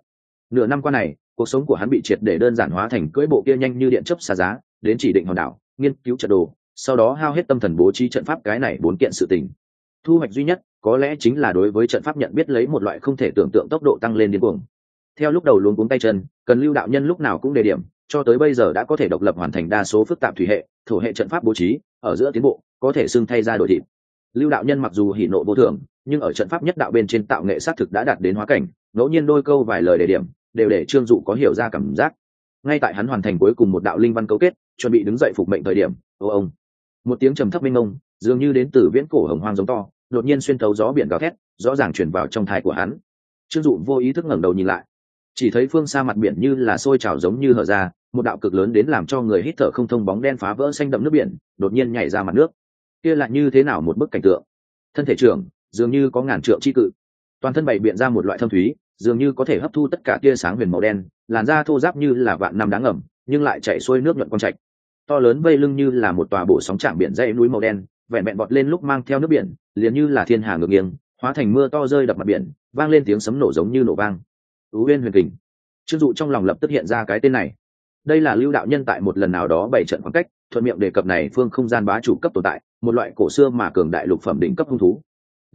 nửa năm qua này, cuộc sống của hắn bị triệt để đơn giản hóa thành cưỡi bộ kia nhanh như điện chấp xa giá, đến chỉ định hòn đảo, nghiên cứu trận đồ, sau đó hao hết tâm thần bố trí trận pháp cái này bốn kiện sự tình. Thu hoạch duy nhất, có lẽ chính là đối với trận pháp nhận biết lấy một loại không thể tưởng tượng tốc độ tăng lên điên cuồng. Theo lúc đầu luôn cuống tay chân, cần lưu đạo nhân lúc nào cũng đề điểm, cho tới bây giờ đã có thể độc lập hoàn thành đa số phức tạp thủy hệ, thổ hệ trận pháp bố trí, ở giữa tiến bộ, có thể xưng thay ra đổi thịt. Lưu đạo nhân mặc dù hỉ nộ vô thường, nhưng ở trận pháp nhất đạo bên trên tạo nghệ xác thực đã đạt đến hóa cảnh ngẫu nhiên đôi câu vài lời đề điểm, đều để trương dụ có hiểu ra cảm giác. Ngay tại hắn hoàn thành cuối cùng một đạo linh văn cấu kết, chuẩn bị đứng dậy phục mệnh thời điểm, ô ông. Một tiếng trầm thấp minh ông dường như đến từ viễn cổ hồng hoang giống to, đột nhiên xuyên thấu gió biển gào thét, rõ ràng chuyển vào trong thai của hắn. Trương dụ vô ý thức ngẩng đầu nhìn lại. Chỉ thấy phương xa mặt biển như là sôi trào giống như hở ra, một đạo cực lớn đến làm cho người hít thở không thông bóng đen phá vỡ xanh đậm nước biển, đột nhiên nhảy ra mặt nước. Kia lại như thế nào một bức cảnh tượng? Thân thể trưởng, dường như có ngàn trượng chi cự. Toàn thân bày biện ra một loại thâm thúy dường như có thể hấp thu tất cả tia sáng huyền màu đen, làn da thô giáp như là vạn năm đáng ẩm nhưng lại chạy xuôi nước nhuận quang trạch. To lớn vây lưng như là một tòa bộ sóng chạm biển dây núi màu đen, vẹn vẹn bọt lên lúc mang theo nước biển, liền như là thiên hà ngược nghiêng, hóa thành mưa to rơi đập mặt biển, vang lên tiếng sấm nổ giống như nổ vang. Ú uyên huyền kình. Trương dụ trong lòng lập tức hiện ra cái tên này. Đây là lưu đạo nhân tại một lần nào đó bảy trận khoảng cách, thuận miệng đề cập này phương không gian bá chủ cấp tồn tại, một loại cổ xưa mà cường đại lục phẩm đỉnh cấp hung thú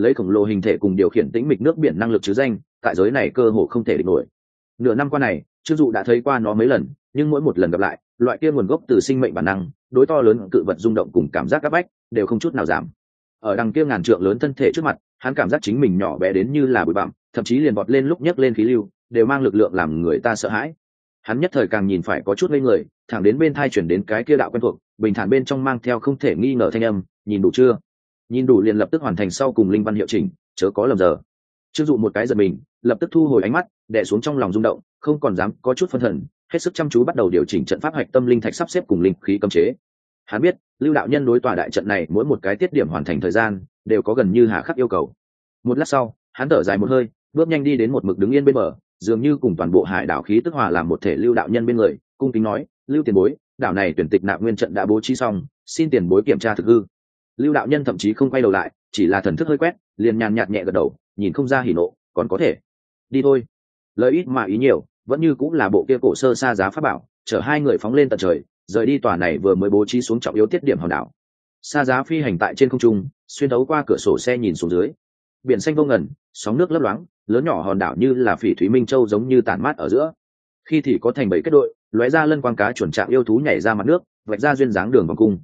lấy khổng lồ hình thể cùng điều khiển tĩnh mịch nước biển năng lực chứ danh, tại giới này cơ hồ không thể địch nổi. Nửa năm qua này trương dụ đã thấy qua nó mấy lần, nhưng mỗi một lần gặp lại, loại kia nguồn gốc từ sinh mệnh bản năng, đối to lớn cự vật rung động cùng cảm giác áp bách, đều không chút nào giảm. Ở đằng kia ngàn trượng lớn thân thể trước mặt, hắn cảm giác chính mình nhỏ bé đến như là bụi bặm, thậm chí liền bọt lên lúc nhấc lên khí lưu, đều mang lực lượng làm người ta sợ hãi. Hắn nhất thời càng nhìn phải có chút ngây người, thẳng đến bên thai chuyển đến cái kia đạo quen thuộc, bình thản bên trong mang theo không thể nghi ngờ thanh âm, nhìn đủ chưa? Nhìn đủ liền lập tức hoàn thành sau cùng linh văn hiệu chỉnh, chớ có lầm giờ. Chưng dụ một cái giật mình, lập tức thu hồi ánh mắt đẻ xuống trong lòng rung động, không còn dám, có chút phân thần, hết sức chăm chú bắt đầu điều chỉnh trận pháp hạch tâm linh thạch sắp xếp cùng linh khí cấm chế. Hắn biết, lưu đạo nhân đối tòa đại trận này mỗi một cái tiết điểm hoàn thành thời gian, đều có gần như hà khắc yêu cầu. Một lát sau, hắn thở dài một hơi, bước nhanh đi đến một mực đứng yên bên bờ, dường như cùng toàn bộ hải đảo khí tức hòa làm một thể lưu đạo nhân bên người, cung kính nói, lưu tiền bối, đảo này tuyển tịch nạp nguyên trận đã bố trí xong, xin tiền bối kiểm tra thực hư lưu đạo nhân thậm chí không quay đầu lại, chỉ là thần thức hơi quét, liền nhàn nhạt nhẹ gật đầu, nhìn không ra hỉ nộ, còn có thể. Đi thôi. Lợi ít mà ý nhiều, vẫn như cũng là bộ kia cổ sơ xa giá pháp bảo, chở hai người phóng lên tận trời, rời đi tòa này vừa mới bố trí xuống trọng yếu tiết điểm hòn đảo. Xa giá phi hành tại trên không trung, xuyên đấu qua cửa sổ xe nhìn xuống dưới. Biển xanh vô ngần, sóng nước lấp loáng, lớn nhỏ hòn đảo như là phỉ thúy minh châu giống như tản mát ở giữa. Khi thì có thành bảy kết đội, lóe ra lân quang cá chuẩn trạng yêu thú nhảy ra mặt nước, vạch ra duyên dáng đường vòng cung.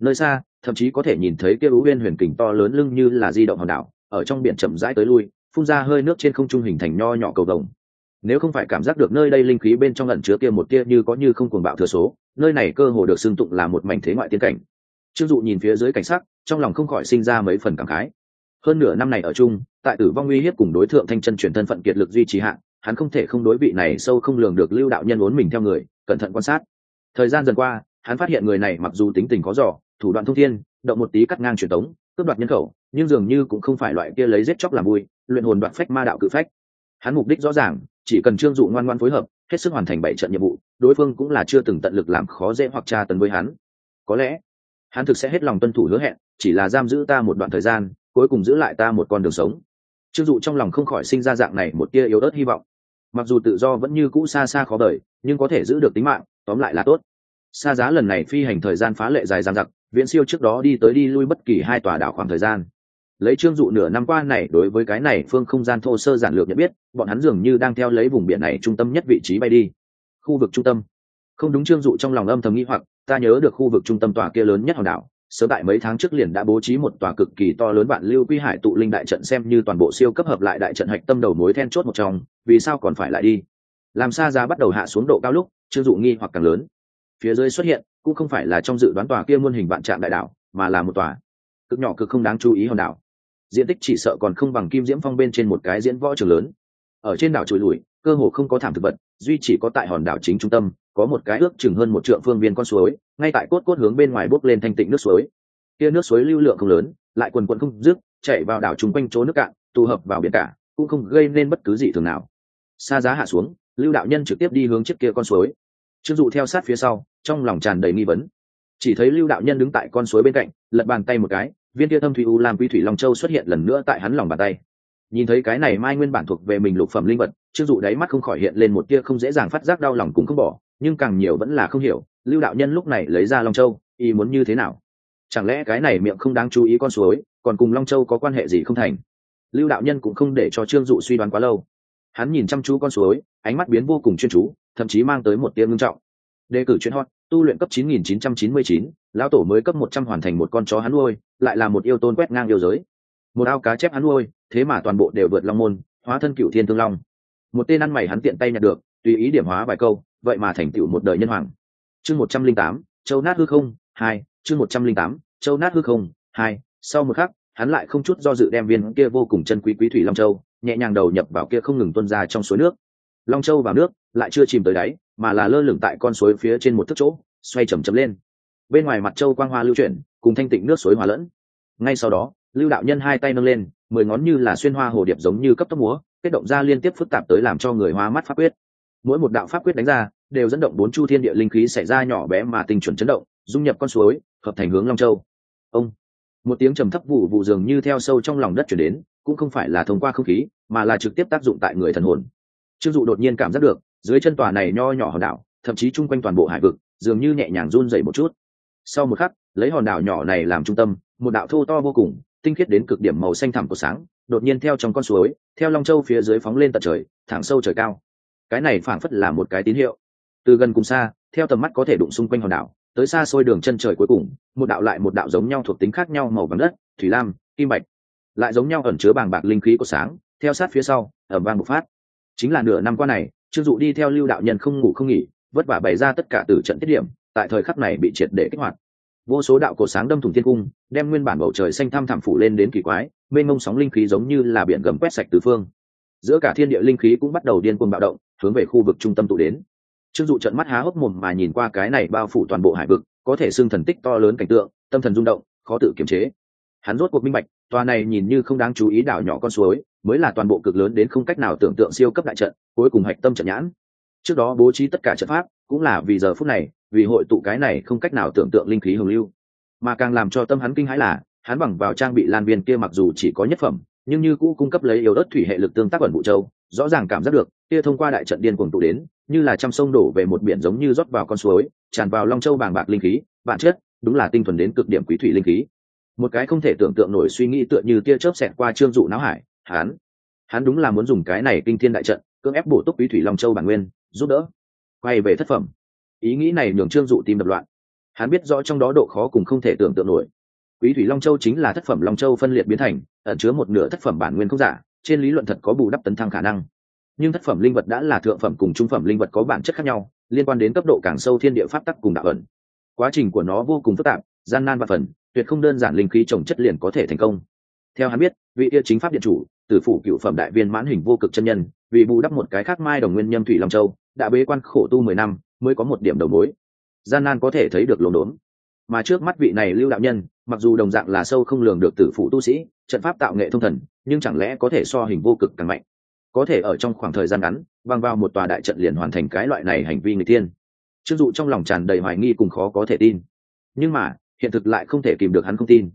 Nơi xa thậm chí có thể nhìn thấy kia ưu huyên huyền kình to lớn lưng như là di động hòn đảo, ở trong biển chậm rãi tới lui, phun ra hơi nước trên không trung hình thành nho nhỏ cầu đồng nếu không phải cảm giác được nơi đây linh khí bên trong lẩn chứa kia một tia như có như không cuồng bạo thừa số, nơi này cơ hồ được xưng tụng là một mảnh thế ngoại tiên cảnh. Trương dụ nhìn phía dưới cảnh sắc, trong lòng không khỏi sinh ra mấy phần cảm khái. Hơn nửa năm này ở chung, tại tử vong uy hiếp cùng đối tượng thanh chân chuyển thân phận kiệt lực duy trì hạn hắn không thể không đối vị này sâu không lường được lưu đạo nhân uốn mình theo người, cẩn thận quan sát. Thời gian dần qua, hắn phát hiện người này mặc dù tính tình có giỏ thủ đoạn thông thiên, động một tí cắt ngang truyền tống, cướp đoạt nhân khẩu, nhưng dường như cũng không phải loại kia lấy giết chóc làm vui, luyện hồn đoạt phách ma đạo cự phách. Hắn mục đích rõ ràng, chỉ cần trương dụ ngoan ngoan phối hợp, hết sức hoàn thành bảy trận nhiệm vụ, đối phương cũng là chưa từng tận lực làm khó dễ hoặc tra tấn với hắn. Có lẽ, hắn thực sẽ hết lòng tuân thủ hứa hẹn, chỉ là giam giữ ta một đoạn thời gian, cuối cùng giữ lại ta một con đường sống. Trương dụ trong lòng không khỏi sinh ra dạng này một tia yếu ớt hy vọng. Mặc dù tự do vẫn như cũ xa xa khó đời nhưng có thể giữ được tính mạng, tóm lại là tốt. Xa giá lần này phi hành thời gian phá lệ dài dằng dặc viễn siêu trước đó đi tới đi lui bất kỳ hai tòa đảo khoảng thời gian. Lấy trương dụ nửa năm qua này, đối với cái này phương không gian thô sơ giản lược nhận biết, bọn hắn dường như đang theo lấy vùng biển này trung tâm nhất vị trí bay đi. Khu vực trung tâm. Không đúng trương dụ trong lòng âm thầm nghĩ hoặc, ta nhớ được khu vực trung tâm tòa kia lớn nhất hòn đảo, sớm tại mấy tháng trước liền đã bố trí một tòa cực kỳ to lớn vạn lưu quy hải tụ linh đại trận xem như toàn bộ siêu cấp hợp lại đại trận hạch tâm đầu mối then chốt một trong, vì sao còn phải lại đi? Làm xa giá bắt đầu hạ xuống độ cao lúc, trương dụ nghi hoặc càng lớn. Phía dưới xuất hiện cũng không phải là trong dự đoán tòa kia muôn hình vạn trạng đại đảo mà là một tòa. Cực nhỏ cực không đáng chú ý hòn đảo. Diện tích chỉ sợ còn không bằng kim diễm phong bên trên một cái diễn võ trường lớn. Ở trên đảo trụi lùi, cơ hồ không có thảm thực vật, duy chỉ có tại hòn đảo chính trung tâm, có một cái ước chừng hơn một trượng phương viên con suối, ngay tại cốt cốt hướng bên ngoài bốc lên thanh tịnh nước suối. Kia nước suối lưu lượng không lớn, lại quần quần không dứt chạy vào đảo chung quanh chỗ nước cạn, tụ hợp vào biển cả, cũng không gây nên bất cứ gì thường nào. Xa giá hạ xuống, lưu đạo nhân trực tiếp đi hướng chiếc kia con suối trương dụ theo sát phía sau, trong lòng tràn đầy nghi vấn. Chỉ thấy lưu đạo nhân đứng tại con suối bên cạnh, lật bàn tay một cái, viên kia thâm thủy u làm quy thủy long châu xuất hiện lần nữa tại hắn lòng bàn tay. Nhìn thấy cái này mai nguyên bản thuộc về mình lục phẩm linh vật, trương dụ đáy mắt không khỏi hiện lên một tia không dễ dàng phát giác đau lòng cũng không bỏ, nhưng càng nhiều vẫn là không hiểu, lưu đạo nhân lúc này lấy ra long châu, ý muốn như thế nào? Chẳng lẽ cái này miệng không đáng chú ý con suối, còn cùng long châu có quan hệ gì không thành? Lưu đạo nhân cũng không để cho trương dụ suy đoán quá lâu hắn nhìn chăm chú con suối ánh mắt biến vô cùng chuyên chú thậm chí mang tới một tia ngưng trọng. Đề cử chuyên hot tu luyện cấp 9999, lão tổ mới cấp một trăm hoàn thành một con chó hắn nuôi lại là một yêu tôn quét ngang yêu giới. Một ao cá chép hắn nuôi thế mà toàn bộ đều vượt long môn hóa thân cựu thiên thương long. Một tên ăn mày hắn tiện tay nhặt được tùy ý điểm hóa vài câu vậy mà thành tựu một đời nhân hoàng. Chương một trăm linh tám châu nát hư không hai chương một trăm linh tám châu nát hư không hai. Sau một khắc hắn lại không chút do dự đem viên kia vô cùng chân quý quý thủy long châu nhẹ nhàng đầu nhập vào kia không ngừng tuân ra trong suối nước. Long châu vào nước, lại chưa chìm tới đáy, mà là lơ lửng tại con suối phía trên một thước chỗ, xoay chầm chầm lên. Bên ngoài mặt châu quang hoa lưu chuyển, cùng thanh tịnh nước suối hòa lẫn. Ngay sau đó, lưu đạo nhân hai tay nâng lên, mười ngón như là xuyên hoa hồ điệp giống như cấp tốc múa, kết động ra liên tiếp phức tạp tới làm cho người hoa mắt pháp quyết. Mỗi một đạo pháp quyết đánh ra, đều dẫn động bốn chu thiên địa linh khí xảy ra nhỏ bé mà tinh chuẩn chấn động, dung nhập con suối, hợp thành hướng long châu. Ông! Một tiếng trầm thấp vụ vụ dường như theo sâu trong lòng đất chuyển đến cũng không phải là thông qua không khí, mà là trực tiếp tác dụng tại người thần hồn. Trương dụ đột nhiên cảm giác được, dưới chân tòa này nho nhỏ hòn đảo, thậm chí chung quanh toàn bộ hải vực, dường như nhẹ nhàng run dậy một chút. Sau một khắc, lấy hòn đảo nhỏ này làm trung tâm, một đạo thô to vô cùng, tinh khiết đến cực điểm màu xanh thẳm của sáng, đột nhiên theo trong con suối, theo long châu phía dưới phóng lên tận trời, thẳng sâu trời cao. Cái này phảng phất là một cái tín hiệu. Từ gần cùng xa, theo tầm mắt có thể đụng xung quanh hòn đảo, tới xa xôi đường chân trời cuối cùng, một đạo lại một đạo giống nhau thuộc tính khác nhau màu vàng đất, thủy lam, kim bạch lại giống nhau ẩn chứa bàng bạc linh khí của sáng, theo sát phía sau ẩm vang bộc phát. Chính là nửa năm qua này, trương dụ đi theo lưu đạo nhân không ngủ không nghỉ, vất vả bày ra tất cả từ trận tiết điểm, tại thời khắc này bị triệt để kích hoạt. Vô số đạo cổ sáng đâm thủng thiên cung, đem nguyên bản bầu trời xanh thăm thẳm phủ lên đến kỳ quái, mênh mông sóng linh khí giống như là biển gầm quét sạch từ phương. Giữa cả thiên địa linh khí cũng bắt đầu điên cuồng bạo động, hướng về khu vực trung tâm tụ đến. Trương dụ trận mắt há hốc mồm mà nhìn qua cái này bao phủ toàn bộ hải vực, có thể xưng thần tích to lớn cảnh tượng, tâm thần rung động, khó tự kiềm chế hắn rốt cuộc minh bạch, tòa này nhìn như không đáng chú ý đảo nhỏ con suối, mới là toàn bộ cực lớn đến không cách nào tưởng tượng siêu cấp đại trận, cuối cùng hạch tâm trận nhãn. Trước đó bố trí tất cả trận pháp, cũng là vì giờ phút này, vì hội tụ cái này không cách nào tưởng tượng linh khí hồng lưu. Mà càng làm cho tâm hắn kinh hãi là, hắn bằng vào trang bị lan viên kia mặc dù chỉ có nhất phẩm, nhưng như cũ cung cấp lấy yếu đất thủy hệ lực tương tác ẩn vụ châu, rõ ràng cảm giác được, kia thông qua đại trận điên cuồng tụ đến, như là trăm sông đổ về một biển giống như rót vào con suối, tràn vào long châu bàng bạc linh khí, bản chất, đúng là tinh thuần đến cực điểm quý thủy linh khí một cái không thể tưởng tượng nổi suy nghĩ tựa như tia chớp xẹt qua trương dụ não hải, hắn hắn đúng là muốn dùng cái này kinh thiên đại trận, cưỡng ép bổ túc quý thủy long châu bản nguyên, giúp đỡ. Quay về thất phẩm. Ý nghĩ này nhường trương dụ tim đập loạn. Hắn biết rõ trong đó độ khó cùng không thể tưởng tượng nổi. Quý thủy long châu chính là thất phẩm long châu phân liệt biến thành, ẩn chứa một nửa thất phẩm bản nguyên không giả, trên lý luận thật có bù đắp tấn thăng khả năng. Nhưng thất phẩm linh vật đã là thượng phẩm cùng trung phẩm linh vật có bản chất khác nhau, liên quan đến cấp độ càng sâu thiên địa pháp tắc cùng đạo ẩn. Quá trình của nó vô cùng phức tạp, gian nan và phần tuyệt không đơn giản linh khí trồng chất liền có thể thành công. Theo hắn biết, vị yêu chính pháp điện chủ, tử phủ cựu phẩm đại viên mãn hình vô cực chân nhân, vì bù đắp một cái khác mai đồng nguyên nhâm thủy long châu, đã bế quan khổ tu mười năm, mới có một điểm đầu mối. Gian nan có thể thấy được lồn đốn. Mà trước mắt vị này lưu đạo nhân, mặc dù đồng dạng là sâu không lường được tử phụ tu sĩ, trận pháp tạo nghệ thông thần, nhưng chẳng lẽ có thể so hình vô cực càng mạnh? Có thể ở trong khoảng thời gian ngắn, vang vào một tòa đại trận liền hoàn thành cái loại này hành vi người tiên chưng dụ trong lòng tràn đầy hoài nghi cùng khó có thể tin. Nhưng mà hiện thực lại không thể kìm được hắn không tin.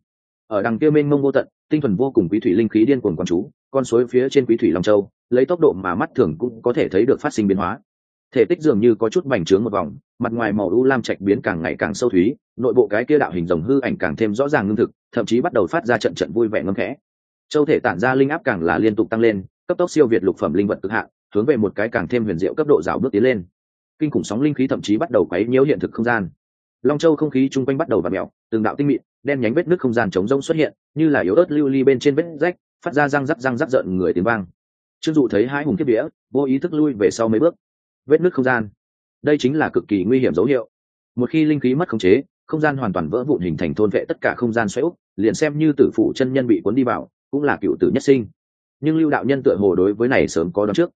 Ở đằng kia mênh mông vô tận, tinh thuần vô cùng quý thủy linh khí điên cuồng quán chú, con suối phía trên quý thủy long châu, lấy tốc độ mà mắt thường cũng có thể thấy được phát sinh biến hóa. Thể tích dường như có chút bành trướng một vòng, mặt ngoài màu u lam trạch biến càng ngày càng sâu thúy, nội bộ cái kia đạo hình rồng hư ảnh càng thêm rõ ràng ngưng thực, thậm chí bắt đầu phát ra trận trận vui vẻ ngâm khẽ. Châu thể tản ra linh áp càng là liên tục tăng lên, cấp tốc siêu việt lục phẩm linh vật cực hạn, hướng về một cái càng thêm huyền diệu cấp độ rào bước tiến lên. Kinh khủng sóng linh khí thậm chí bắt đầu quấy nhiễu hiện thực không gian long châu không khí chung quanh bắt đầu và mèo, từng đạo tinh mịn, đen nhánh vết nước không gian chống rông xuất hiện, như là yếu ớt lưu ly bên trên vết rách, phát ra răng rắc răng rắc rợn người tiếng vang. Trương dụ thấy hai hùng kiếp đĩa vô ý thức lui về sau mấy bước. Vết nước không gian. Đây chính là cực kỳ nguy hiểm dấu hiệu. Một khi linh khí mất khống chế, không gian hoàn toàn vỡ vụn hình thành thôn vệ tất cả không gian xoáy úp liền xem như tử phụ chân nhân bị cuốn đi vào, cũng là cựu tử nhất sinh. Nhưng lưu đạo nhân tựa hồ đối với này sớm có đón trước.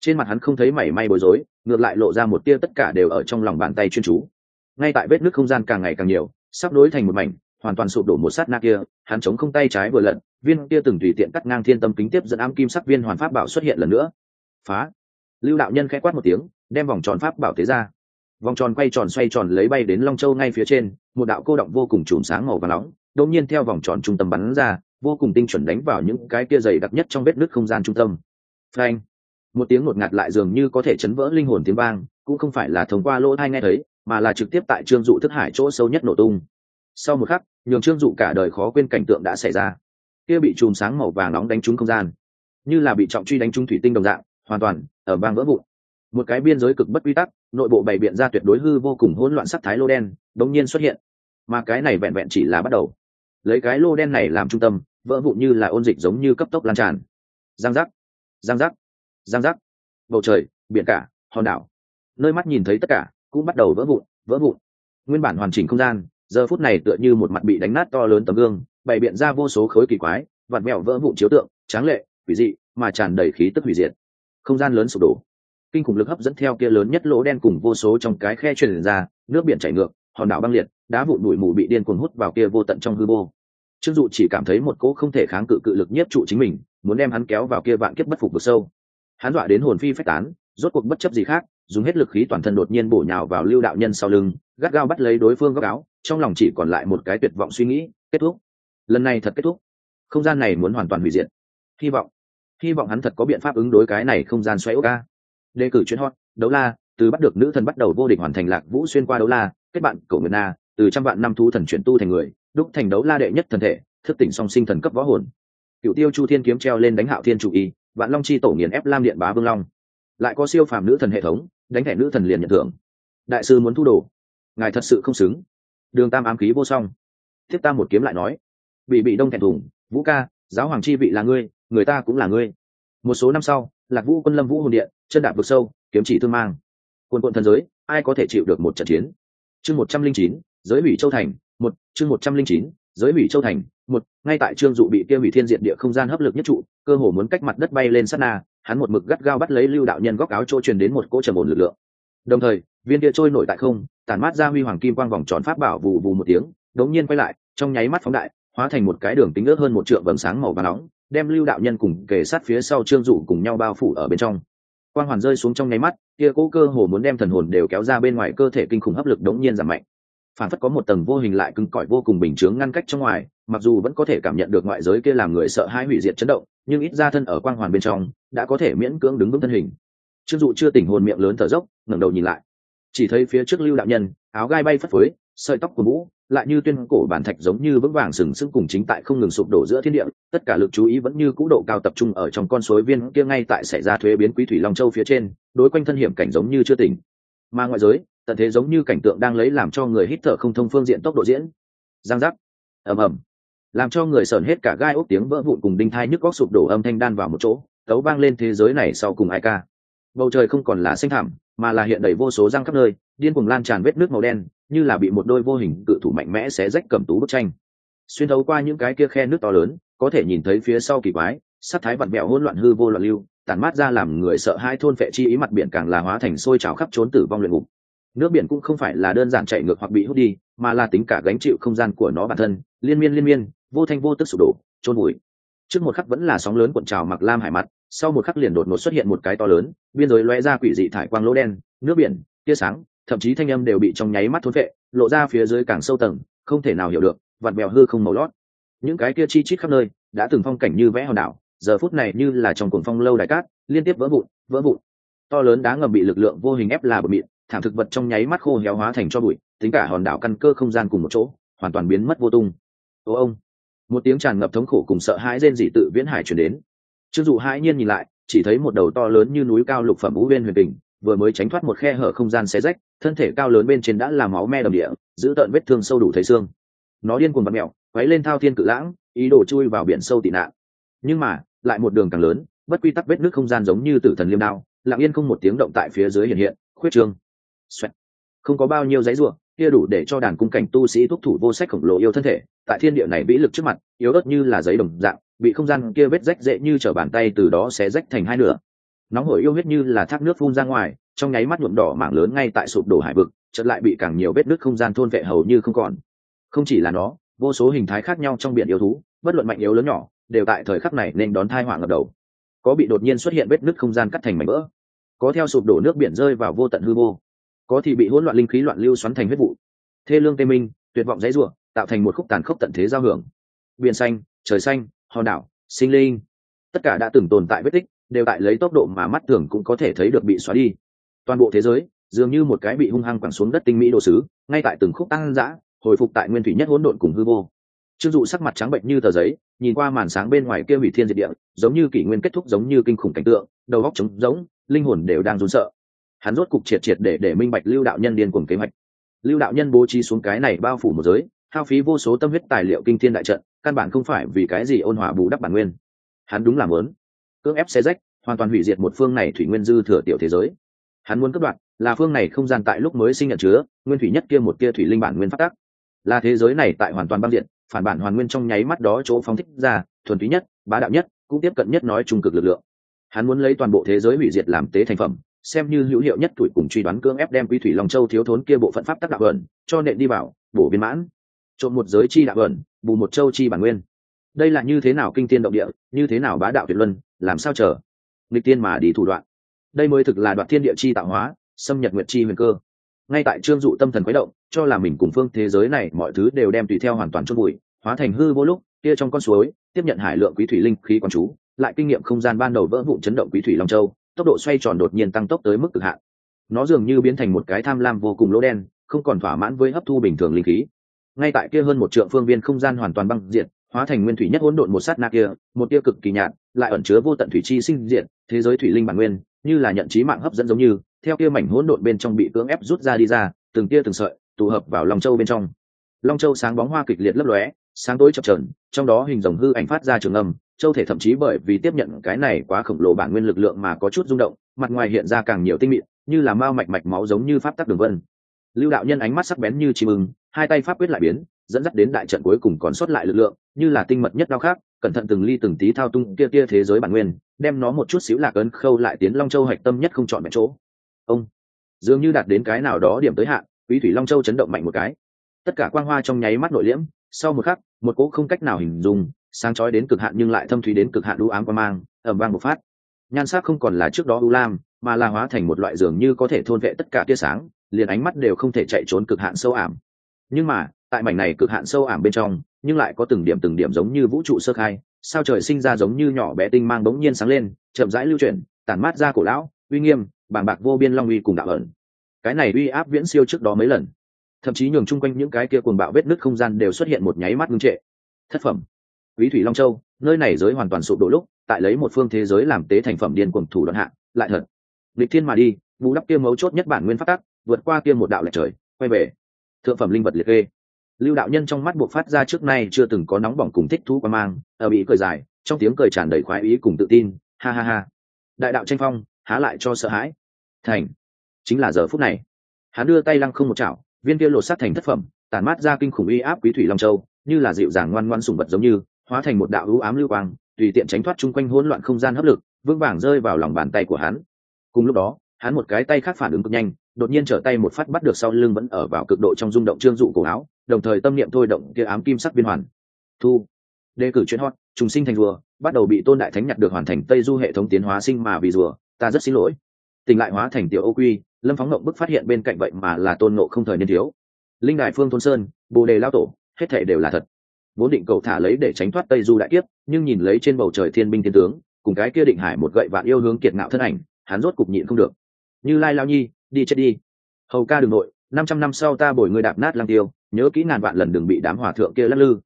Trên mặt hắn không thấy mảy may bối rối, ngược lại lộ ra một tia tất cả đều ở trong lòng bàn tay chuyên chú ngay tại vết nước không gian càng ngày càng nhiều, sắp nối thành một mảnh, hoàn toàn sụp đổ một sát na kia, hắn chống không tay trái vừa lận viên kia từng tùy tiện cắt ngang thiên tâm kính tiếp dẫn ám kim sắc viên hoàn pháp bảo xuất hiện lần nữa. Phá! Lưu đạo nhân khẽ quát một tiếng, đem vòng tròn pháp bảo tế ra. Vòng tròn quay tròn xoay tròn lấy bay đến long châu ngay phía trên, một đạo cô động vô cùng chùm sáng màu và nóng, đột nhiên theo vòng tròn trung tâm bắn ra, vô cùng tinh chuẩn đánh vào những cái kia dày đặc nhất trong vết nứt không gian trung tâm. Phanh! Một tiếng ngột ngạt lại dường như có thể chấn vỡ linh hồn tiếng vang, cũng không phải là thông qua lỗ thai nghe thấy, mà là trực tiếp tại trương dụ thức hải chỗ sâu nhất nổ tung. Sau một khắc, nhường trương dụ cả đời khó quên cảnh tượng đã xảy ra. Kia bị chùm sáng màu vàng nóng đánh trúng không gian, như là bị trọng truy đánh trúng thủy tinh đồng dạng, hoàn toàn, ở vang vỡ vụn. Một cái biên giới cực bất quy tắc, nội bộ bày biện ra tuyệt đối hư vô cùng hỗn loạn sắc thái lô đen đống nhiên xuất hiện. Mà cái này vẹn vẹn chỉ là bắt đầu. Lấy cái lô đen này làm trung tâm, vỡ vụn như là ôn dịch giống như cấp tốc lan tràn. Giang giác. Giang giác giang giác. Bầu trời, biển cả, hòn đảo. Nơi mắt nhìn thấy tất cả, cũng bắt đầu vỡ vụn vỡ vụn. Nguyên bản hoàn chỉnh không gian, giờ phút này tựa như một mặt bị đánh nát to lớn tấm gương, bày biện ra vô số khối kỳ quái vạt mẹo vỡ vụn chiếu tượng, tráng lệ, quỷ dị, mà tràn đầy khí tức hủy diệt. Không gian lớn sụp đổ. Kinh khủng lực hấp dẫn theo kia lớn nhất lỗ đen cùng vô số trong cái khe truyền ra, nước biển chảy ngược, hòn đảo băng liệt, đá vụn bụi mù bị điên cuồng hút vào kia vô tận trong hư vô. Trương dụ chỉ cảm thấy một cỗ không thể kháng cự cự lực nhiếp trụ chính mình, muốn đem hắn kéo vào kia vạn kiếp bất phục vực sâu hắn dọa đến hồn phi phách tán, rốt cuộc bất chấp gì khác, dùng hết lực khí toàn thân đột nhiên bổ nhào vào lưu đạo nhân sau lưng, gắt gao bắt lấy đối phương góc áo, trong lòng chỉ còn lại một cái tuyệt vọng suy nghĩ, kết thúc. Lần này thật kết thúc. Không gian này muốn hoàn toàn hủy diệt. Hy vọng hy vọng hắn thật có biện pháp ứng đối cái này không gian xoay ốc ca đề cử chuyên hot, đấu la, từ bắt được nữ thần bắt đầu vô địch hoàn thành lạc vũ xuyên qua đấu la, kết bạn cổ nguyệt na, từ trăm vạn năm thu thần chuyển tu thành người, đúc thành đấu la đệ nhất thần thể, thức tỉnh song sinh thần cấp võ hồn. Cựu tiêu chu thiên kiếm treo lên đánh hạo thiên chủ y vạn long chi tổ nghiền ép lam điện bá vương long lại có siêu phàm nữ thần hệ thống đánh thẻ nữ thần liền nhận thưởng đại sư muốn thu đồ ngài thật sự không xứng đường tam ám khí vô song tiếp ta một kiếm lại nói bị bị đông thẹn thùng vũ ca giáo hoàng chi vị là ngươi người ta cũng là ngươi một số năm sau lạc vũ quân lâm vũ hồn điện chân đạp vực sâu kiếm chỉ thương mang quân quận thần giới ai có thể chịu được một trận chiến chương một trăm linh chín giới hủy châu thành một chương một trăm linh chín giới hủy châu thành, một, ngay tại trương dụ bị kia hủy thiên diện địa không gian hấp lực nhất trụ, cơ hồ muốn cách mặt đất bay lên sát na, hắn một mực gắt gao bắt lấy lưu đạo nhân góc áo trôi truyền đến một cỗ trầm ổn lực lượng. Đồng thời, viên kia trôi nổi tại không tàn mát ra huy hoàng kim quang vòng tròn pháp bảo vù vù một tiếng đống nhiên quay lại, trong nháy mắt phóng đại, hóa thành một cái đường tính ước hơn một trượng vầng sáng màu và nóng, đem lưu đạo nhân cùng kề sát phía sau trương dụ cùng nhau bao phủ ở bên trong. Quang hoàn rơi xuống trong nháy mắt, kia cố cơ hồ muốn đem thần hồn đều kéo ra bên ngoài cơ thể kinh khủng hấp lực đống nhiên giảm mạnh phản phất có một tầng vô hình lại cứng cỏi vô cùng bình chướng ngăn cách trong ngoài, mặc dù vẫn có thể cảm nhận được ngoại giới kia làm người sợ hãi hủy diệt chấn động, nhưng ít ra thân ở quang hoàn bên trong, đã có thể miễn cưỡng đứng vững thân hình. Trương dụ chưa tỉnh hồn miệng lớn thở dốc, ngẩng đầu nhìn lại. Chỉ thấy phía trước lưu đạo nhân, áo gai bay phất phới, sợi tóc của mũ lại như tuyên cổ bản thạch giống như vững vàng sừng sững cùng chính tại không ngừng sụp đổ giữa thiên địa, tất cả lực chú ý vẫn như cũ độ cao tập trung ở trong con suối viên kia ngay tại xảy ra thuế biến quý thủy long châu phía trên, đối quanh thân hiểm cảnh giống như chưa tỉnh. Mà ngoại giới tận thế giống như cảnh tượng đang lấy làm cho người hít thở không thông phương diện tốc độ diễn. Giang giác. Ầm ầm. Làm cho người sờn hết cả gai ốc tiếng vỡ vụn cùng đinh thai nhức góc sụp đổ âm thanh đan vào một chỗ, tấu vang lên thế giới này sau cùng ai ca bầu trời không còn là xanh thảm mà là hiện đầy vô số răng khắp nơi, điên cuồng lan tràn vết nước màu đen, như là bị một đôi vô hình cự thủ mạnh mẽ xé rách cầm tú bức tranh. Xuyên thấu qua những cái kia khe nước to lớn, có thể nhìn thấy phía sau kỳ quái, sắc thái vặn mẹo hỗn loạn hư vô loạn lưu tàn mát ra làm người sợ hai thôn phệ chi ý mặt biển càng là hóa thành sôi trào khắp trốn tử vong luyện ngục nước biển cũng không phải là đơn giản chạy ngược hoặc bị hút đi, mà là tính cả gánh chịu không gian của nó bản thân, liên miên liên miên, vô thanh vô tức sụp đổ trôn bụi trước một khắc vẫn là sóng lớn cuộn trào mặc lam hải mặt, sau một khắc liền đột ngột xuất hiện một cái to lớn, biên giới loe ra quỷ dị thải quang lỗ đen, nước biển, tia sáng, thậm chí thanh âm đều bị trong nháy mắt thốn vệ lộ ra phía dưới càng sâu tầng, không thể nào hiểu được vạt bèo hư không màu lót. Những cái kia chi chít khắp nơi, đã từng phong cảnh như vẽ hòn đảo, giờ phút này như là trong cuồng phong lâu đại cát, liên tiếp vỡ vụn vỡ vụn. To lớn đá ngầm bị lực lượng vô hình ép là bờ mịn thảm thực vật trong nháy mắt khô héo hóa thành cho bụi tính cả hòn đảo căn cơ không gian cùng một chỗ hoàn toàn biến mất vô tung. Ô ông. Một tiếng tràn ngập thống khổ cùng sợ hãi rên dị tự viễn hải chuyển đến. Chưng dụ hãi nhiên nhìn lại chỉ thấy một đầu to lớn như núi cao lục phẩm ú bên huyền bình, vừa mới tránh thoát một khe hở không gian xé rách thân thể cao lớn bên trên đã làm máu me đầm địa giữ tợn vết thương sâu đủ thấy xương. Nó điên cuồng bật mẹo quấy lên thao thiên cự lãng ý đồ chui vào biển sâu tị nạn. Nhưng mà lại một đường càng lớn bất quy tắc vết nước không gian giống như tử thần liêm đao lặng yên không một tiếng động tại phía dưới hiện hiện khuyết trương. Xoẹt. không có bao nhiêu giấy ruộng kia đủ để cho đàn cung cảnh tu sĩ thúc thủ vô sách khổng lồ yêu thân thể, tại thiên địa này vĩ lực trước mặt, yếu ớt như là giấy đồng dạng, bị không gian kia vết rách dễ như trở bàn tay từ đó sẽ rách thành hai nửa. Nóng hổi yêu huyết như là thác nước phun ra ngoài, trong nháy mắt nhuộm đỏ mảng lớn ngay tại sụp đổ hải vực, chợt lại bị càng nhiều vết nước không gian thôn vệ hầu như không còn. Không chỉ là nó, vô số hình thái khác nhau trong biển yêu thú, bất luận mạnh yếu lớn nhỏ, đều tại thời khắc này nên đón thai họa ngập đầu. Có bị đột nhiên xuất hiện vết nứt không gian cắt thành mảnh vỡ. Có theo sụp đổ nước biển rơi vào vô tận hư vô có thì bị hỗn loạn linh khí loạn lưu xoắn thành huyết vụ. Thê lương tê minh, tuyệt vọng dãy rủa, tạo thành một khúc tàn khốc tận thế giao hưởng. Biển xanh, trời xanh, hòn đảo, sinh linh. Tất cả đã từng tồn tại vết tích, đều tại lấy tốc độ mà mắt thường cũng có thể thấy được bị xóa đi. Toàn bộ thế giới, dường như một cái bị hung hăng quẳng xuống đất tinh mỹ đồ sứ, ngay tại từng khúc tăng dã, hồi phục tại nguyên thủy nhất hỗn độn cùng hư vô. Trương dụ sắc mặt trắng bệnh như tờ giấy, nhìn qua màn sáng bên ngoài kia hủy thiên diệt địa, giống như kỷ nguyên kết thúc giống như kinh khủng cảnh tượng, đầu góc trống giống linh hồn đều đang run sợ hắn rốt cục triệt triệt để để minh bạch lưu đạo nhân điên cuồng kế hoạch. Lưu đạo nhân bố trí xuống cái này bao phủ một giới, hao phí vô số tâm huyết tài liệu kinh thiên đại trận, căn bản không phải vì cái gì ôn hòa bù đắp bản nguyên. Hắn đúng là muốn cưỡng ép xe rách, hoàn toàn hủy diệt một phương này thủy nguyên dư thừa tiểu thế giới. Hắn muốn cất đoạn là phương này không gian tại lúc mới sinh nhận chứa, nguyên thủy nhất kia một kia thủy linh bản nguyên phát tác. Là thế giới này tại hoàn toàn băng diện phản bản hoàn nguyên trong nháy mắt đó chỗ phóng thích ra, thuần túy nhất, bá đạo nhất, cũng tiếp cận nhất nói trung cực lực lượng. Hắn muốn lấy toàn bộ thế giới hủy diệt làm tế thành phẩm xem như hữu hiệu nhất tuổi cùng truy đoán cưỡng ép đem quý thủy long châu thiếu thốn kia bộ phận pháp tác đạo ẩn, cho nện đi vào, bổ viên mãn. Trộn một giới chi đạo ẩn, bù một châu chi bản nguyên. Đây là như thế nào kinh tiên động địa, như thế nào bá đạo tuyệt luân, làm sao chờ? Nghịch tiên mà đi thủ đoạn. Đây mới thực là đoạn thiên địa chi tạo hóa, xâm nhật nguyệt chi huyền cơ. Ngay tại trương dụ tâm thần quấy động, cho là mình cùng phương thế giới này mọi thứ đều đem tùy theo hoàn toàn chôn bụi hóa thành hư vô lúc, kia trong con suối, tiếp nhận hải lượng quý thủy linh khí quán chú, lại kinh nghiệm không gian ban đầu vỡ vụn chấn động quý thủy long châu tốc độ xoay tròn đột nhiên tăng tốc tới mức cực hạn. Nó dường như biến thành một cái tham lam vô cùng lỗ đen, không còn thỏa mãn với hấp thu bình thường linh khí. Ngay tại kia hơn một trượng phương viên không gian hoàn toàn băng diệt, hóa thành nguyên thủy nhất hỗn độn một sát na kia, một tia cực kỳ nhạt, lại ẩn chứa vô tận thủy chi sinh diệt, thế giới thủy linh bản nguyên, như là nhận trí mạng hấp dẫn giống như, theo kia mảnh hỗn độn bên trong bị cưỡng ép rút ra đi ra, từng tia từng sợi, tụ hợp vào long châu bên trong. Long châu sáng bóng hoa kịch liệt lấp lóe, sáng tối chập trờn trong đó hình rồng hư ảnh phát ra trường âm châu thể thậm chí bởi vì tiếp nhận cái này quá khổng lồ bản nguyên lực lượng mà có chút rung động, mặt ngoài hiện ra càng nhiều tinh mịn, như là mao mạch mạch máu giống như pháp tắc đường vân. Lưu đạo nhân ánh mắt sắc bén như chim ưng, hai tay pháp quyết lại biến, dẫn dắt đến đại trận cuối cùng còn sót lại lực lượng, như là tinh mật nhất đau khác, cẩn thận từng ly từng tí thao tung kia kia thế giới bản nguyên, đem nó một chút xíu lạc ấn khâu lại tiến long châu hạch tâm nhất không chọn mẹ chỗ. Ông, dường như đạt đến cái nào đó điểm tới hạn, quý thủy long châu chấn động mạnh một cái. Tất cả quang hoa trong nháy mắt nội liễm, sau một khắc, một cỗ không cách nào hình dung sáng chói đến cực hạn nhưng lại thâm thúy đến cực hạn u ám qua mang ẩm vang một phát. Nhan sắc không còn là trước đó u lam, mà là hóa thành một loại dường như có thể thôn vệ tất cả tia sáng, liền ánh mắt đều không thể chạy trốn cực hạn sâu ảm. Nhưng mà, tại mảnh này cực hạn sâu ảm bên trong, nhưng lại có từng điểm từng điểm giống như vũ trụ sơ khai, sao trời sinh ra giống như nhỏ bé tinh mang bỗng nhiên sáng lên, chậm rãi lưu chuyển, tản mát ra cổ lão, uy nghiêm, bàng bạc vô biên long uy cùng đạo ẩn. Cái này uy áp viễn siêu trước đó mấy lần. Thậm chí nhường chung quanh những cái kia cuồng bạo vết nứt không gian đều xuất hiện một nháy mắt ngưng trệ. Thất phẩm quý thủy long châu, nơi này giới hoàn toàn sụp đổ lúc, tại lấy một phương thế giới làm tế thành phẩm điên cuồng thủ đoạn hạ, lại thật. Lịch thiên mà đi, bù đắp kia mấu chốt nhất bản nguyên phát tắc, vượt qua kia một đạo lệch trời, quay về. Thượng phẩm linh vật liệt kê. Lưu đạo nhân trong mắt buộc phát ra trước nay chưa từng có nóng bỏng cùng thích thú qua mang, ở bị cười dài, trong tiếng cười tràn đầy khoái ý cùng tự tin, ha ha ha. Đại đạo tranh phong, há lại cho sợ hãi. Thành. Chính là giờ phút này. Hắn đưa tay lăng không một chảo, viên kia lột sát thành thất phẩm tàn mát ra kinh khủng uy áp quý thủy long châu, như là dịu dàng ngoan ngoan sùng vật giống như hóa thành một đạo ưu ám lưu quang, tùy tiện tránh thoát chung quanh hỗn loạn không gian hấp lực, vững vàng rơi vào lòng bàn tay của hắn. Cùng lúc đó, hắn một cái tay khác phản ứng cực nhanh, đột nhiên trở tay một phát bắt được sau lưng vẫn ở vào cực độ trong rung động trương dụ cổ áo, đồng thời tâm niệm thôi động kia ám kim sắc viên hoàn. Thu. Đề cử chuyên hot, trùng sinh thành rùa, bắt đầu bị tôn đại thánh nhặt được hoàn thành tây du hệ thống tiến hóa sinh mà vì rùa, ta rất xin lỗi. Tình lại hóa thành tiểu ô quy, lâm phóng ngộng bức phát hiện bên cạnh vậy mà là tôn nộ không thời niên thiếu. Linh đại phương thôn sơn, bồ đề lao tổ, hết thể đều là thật vốn định cầu thả lấy để tránh thoát tây du đại kiếp nhưng nhìn lấy trên bầu trời thiên binh thiên tướng cùng cái kia định hải một gậy vạn yêu hướng kiệt ngạo thân ảnh hắn rốt cục nhịn không được. Như lai lao nhi đi chết đi. Hầu ca đường nội năm trăm năm sau ta bồi người đạp nát lang tiêu nhớ kỹ ngàn vạn lần đừng bị đám hòa thượng kia lắc lư.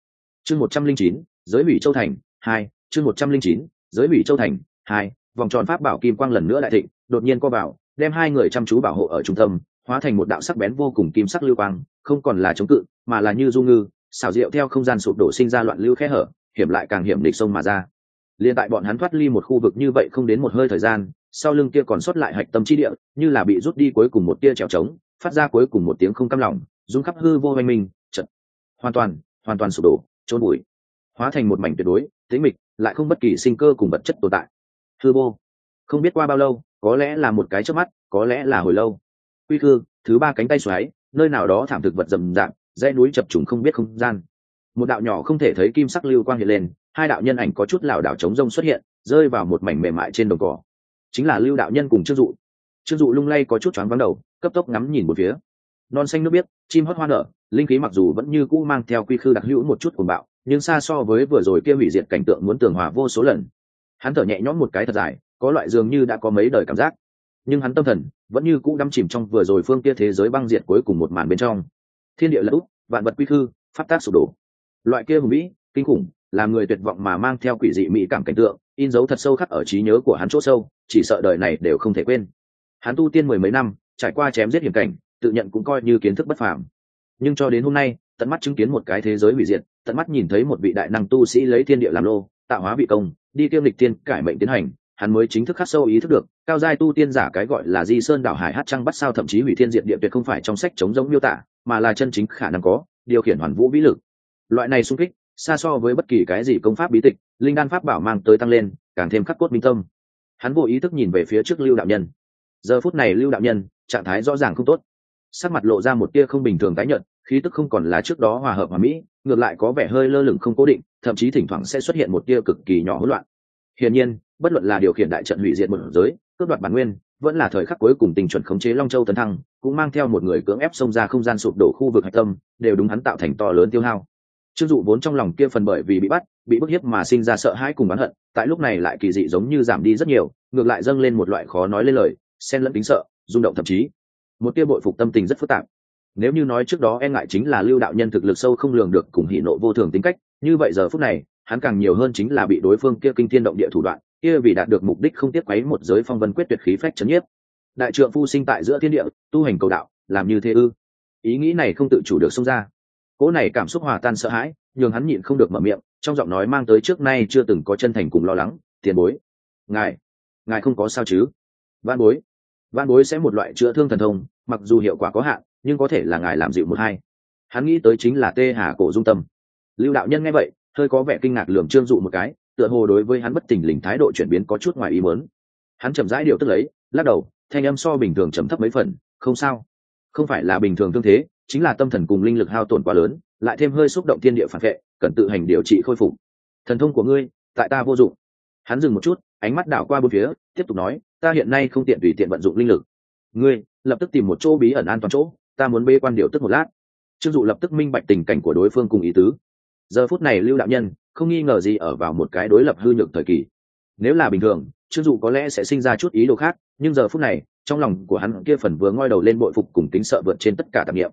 Chương một trăm linh chín giới hủy châu thành hai chương một trăm linh chín giới hủy châu thành hai vòng tròn pháp bảo kim quang lần nữa đại thịnh đột nhiên co bảo, đem hai người chăm chú bảo hộ ở trung tâm hóa thành một đạo sắc bén vô cùng kim sắc lưu quang không còn là chống cự mà là như du ngư xảo diệu theo không gian sụp đổ sinh ra loạn lưu khe hở, hiểm lại càng hiểm địch sông mà ra. Liền tại bọn hắn thoát ly một khu vực như vậy không đến một hơi thời gian, sau lưng kia còn sót lại hạch tâm chi địa, như là bị rút đi cuối cùng một tia trèo trống, phát ra cuối cùng một tiếng không căm lòng, rung khắp hư vô hoành minh chật hoàn toàn hoàn toàn sụp đổ trôn bụi, hóa thành một mảnh tuyệt đối, tĩnh mịch, lại không bất kỳ sinh cơ cùng vật chất tồn tại. Hư vô, không biết qua bao lâu, có lẽ là một cái trước mắt, có lẽ là hồi lâu. Quy khư thứ ba cánh tay xoáy, nơi nào đó thảm thực vật rầm rạp dãy núi chập trùng không biết không gian. Một đạo nhỏ không thể thấy kim sắc lưu quang hiện lên, hai đạo nhân ảnh có chút lảo đảo chống rông xuất hiện, rơi vào một mảnh mềm mại trên đồng cỏ. Chính là lưu đạo nhân cùng trương dụ. Trương dụ lung lay có chút choáng vắng đầu, cấp tốc ngắm nhìn một phía. Non xanh nước biếc, chim hót hoa nở, linh khí mặc dù vẫn như cũ mang theo quy khư đặc hữu một chút cuồng bạo, nhưng xa so với vừa rồi kia hủy diệt cảnh tượng muốn tường hòa vô số lần. Hắn thở nhẹ nhõm một cái thật dài, có loại dường như đã có mấy đời cảm giác. Nhưng hắn tâm thần vẫn như cũ đắm chìm trong vừa rồi phương kia thế giới băng diệt cuối cùng một màn bên trong thiên địa lẫu vạn vật quy khư phát tác sụp đổ. Loại kia hùng vĩ, kinh khủng, làm người tuyệt vọng mà mang theo quỷ dị mỹ cảm cảnh tượng, in dấu thật sâu khắc ở trí nhớ của hắn chỗ sâu, chỉ sợ đời này đều không thể quên. Hắn tu tiên mười mấy năm, trải qua chém giết hiểm cảnh, tự nhận cũng coi như kiến thức bất phàm. Nhưng cho đến hôm nay, tận mắt chứng kiến một cái thế giới hủy diệt, tận mắt nhìn thấy một vị đại năng tu sĩ lấy thiên địa làm lô, tạo hóa vị công, đi tiêu lịch tiên cải mệnh tiến hành hắn mới chính thức khắc sâu ý thức được, cao giai tu tiên giả cái gọi là di sơn đảo hải hát trăng bắt sao thậm chí hủy thiên diệt địa tuyệt không phải trong sách chống giống miêu tả, mà là chân chính khả năng có, điều khiển hoàn vũ vĩ lực. Loại này sung kích, xa so với bất kỳ cái gì công pháp bí tịch, linh đan pháp bảo mang tới tăng lên, càng thêm khắc cốt minh tâm. Hắn vô ý thức nhìn về phía trước lưu đạo nhân. Giờ phút này lưu đạo nhân, trạng thái rõ ràng không tốt. Sắc mặt lộ ra một tia không bình thường tái nhợt, khí tức không còn là trước đó hòa hợp hòa mỹ, ngược lại có vẻ hơi lơ lửng không cố định, thậm chí thỉnh thoảng sẽ xuất hiện một tia cực kỳ nhỏ hỗn loạn hiển nhiên, bất luận là điều khiển đại trận hủy diệt một giới, cướp đoạt bản nguyên, vẫn là thời khắc cuối cùng tình chuẩn khống chế long châu tấn thăng, cũng mang theo một người cưỡng ép xông ra không gian sụp đổ khu vực hạch tâm, đều đúng hắn tạo thành to lớn tiêu hao. Chưng dụ vốn trong lòng kia phần bởi vì bị bắt, bị bức hiếp mà sinh ra sợ hãi cùng oán hận, tại lúc này lại kỳ dị giống như giảm đi rất nhiều, ngược lại dâng lên một loại khó nói lên lời, xen lẫn tính sợ, rung động thậm chí. Một tia bội phục tâm tình rất phức tạp. Nếu như nói trước đó e ngại chính là lưu đạo nhân thực lực sâu không lường được cùng hỷ nộ vô thường tính cách, như vậy giờ phút này hắn càng nhiều hơn chính là bị đối phương kia kinh thiên động địa thủ đoạn, kia vì đạt được mục đích không tiếp quấy một giới phong vân quyết tuyệt khí phách chấn nhiếp. Đại trượng phu sinh tại giữa thiên địa, tu hành cầu đạo, làm như thế ư? Ý nghĩ này không tự chủ được xông ra. Cỗ này cảm xúc hòa tan sợ hãi, nhường hắn nhịn không được mở miệng, trong giọng nói mang tới trước nay chưa từng có chân thành cùng lo lắng, tiền bối, ngài ngài không có sao chứ? Văn bối văn bối sẽ một loại chữa thương thần thông, mặc dù hiệu quả có hạn, nhưng có thể là ngài làm dịu một hai. Hắn nghĩ tới chính là tê hà cổ dung tâm. Lưu đạo nhân nghe vậy hơi có vẻ kinh ngạc lường trương dụ một cái, tựa hồ đối với hắn bất tình lình thái độ chuyển biến có chút ngoài ý mớn hắn chậm rãi điều tức lấy, lắc đầu, thanh âm so bình thường chấm thấp mấy phần, không sao. Không phải là bình thường thương thế, chính là tâm thần cùng linh lực hao tổn quá lớn, lại thêm hơi xúc động thiên địa phản vệ, cần tự hành điều trị khôi phục. Thần thông của ngươi, tại ta vô dụng. Hắn dừng một chút, ánh mắt đảo qua bên phía, tiếp tục nói, ta hiện nay không tiện tùy tiện vận dụng linh lực. Ngươi, lập tức tìm một chỗ bí ẩn an toàn chỗ, ta muốn bê quan điều tức một lát. Trương dụ lập tức minh bạch tình cảnh của đối phương cùng ý tứ giờ phút này lưu đạo nhân không nghi ngờ gì ở vào một cái đối lập hư nhược thời kỳ. Nếu là bình thường, trương dụ có lẽ sẽ sinh ra chút ý đồ khác, nhưng giờ phút này, trong lòng của hắn kia phần vừa ngoi đầu lên bội phục cùng tính sợ vượt trên tất cả tạp nghiệm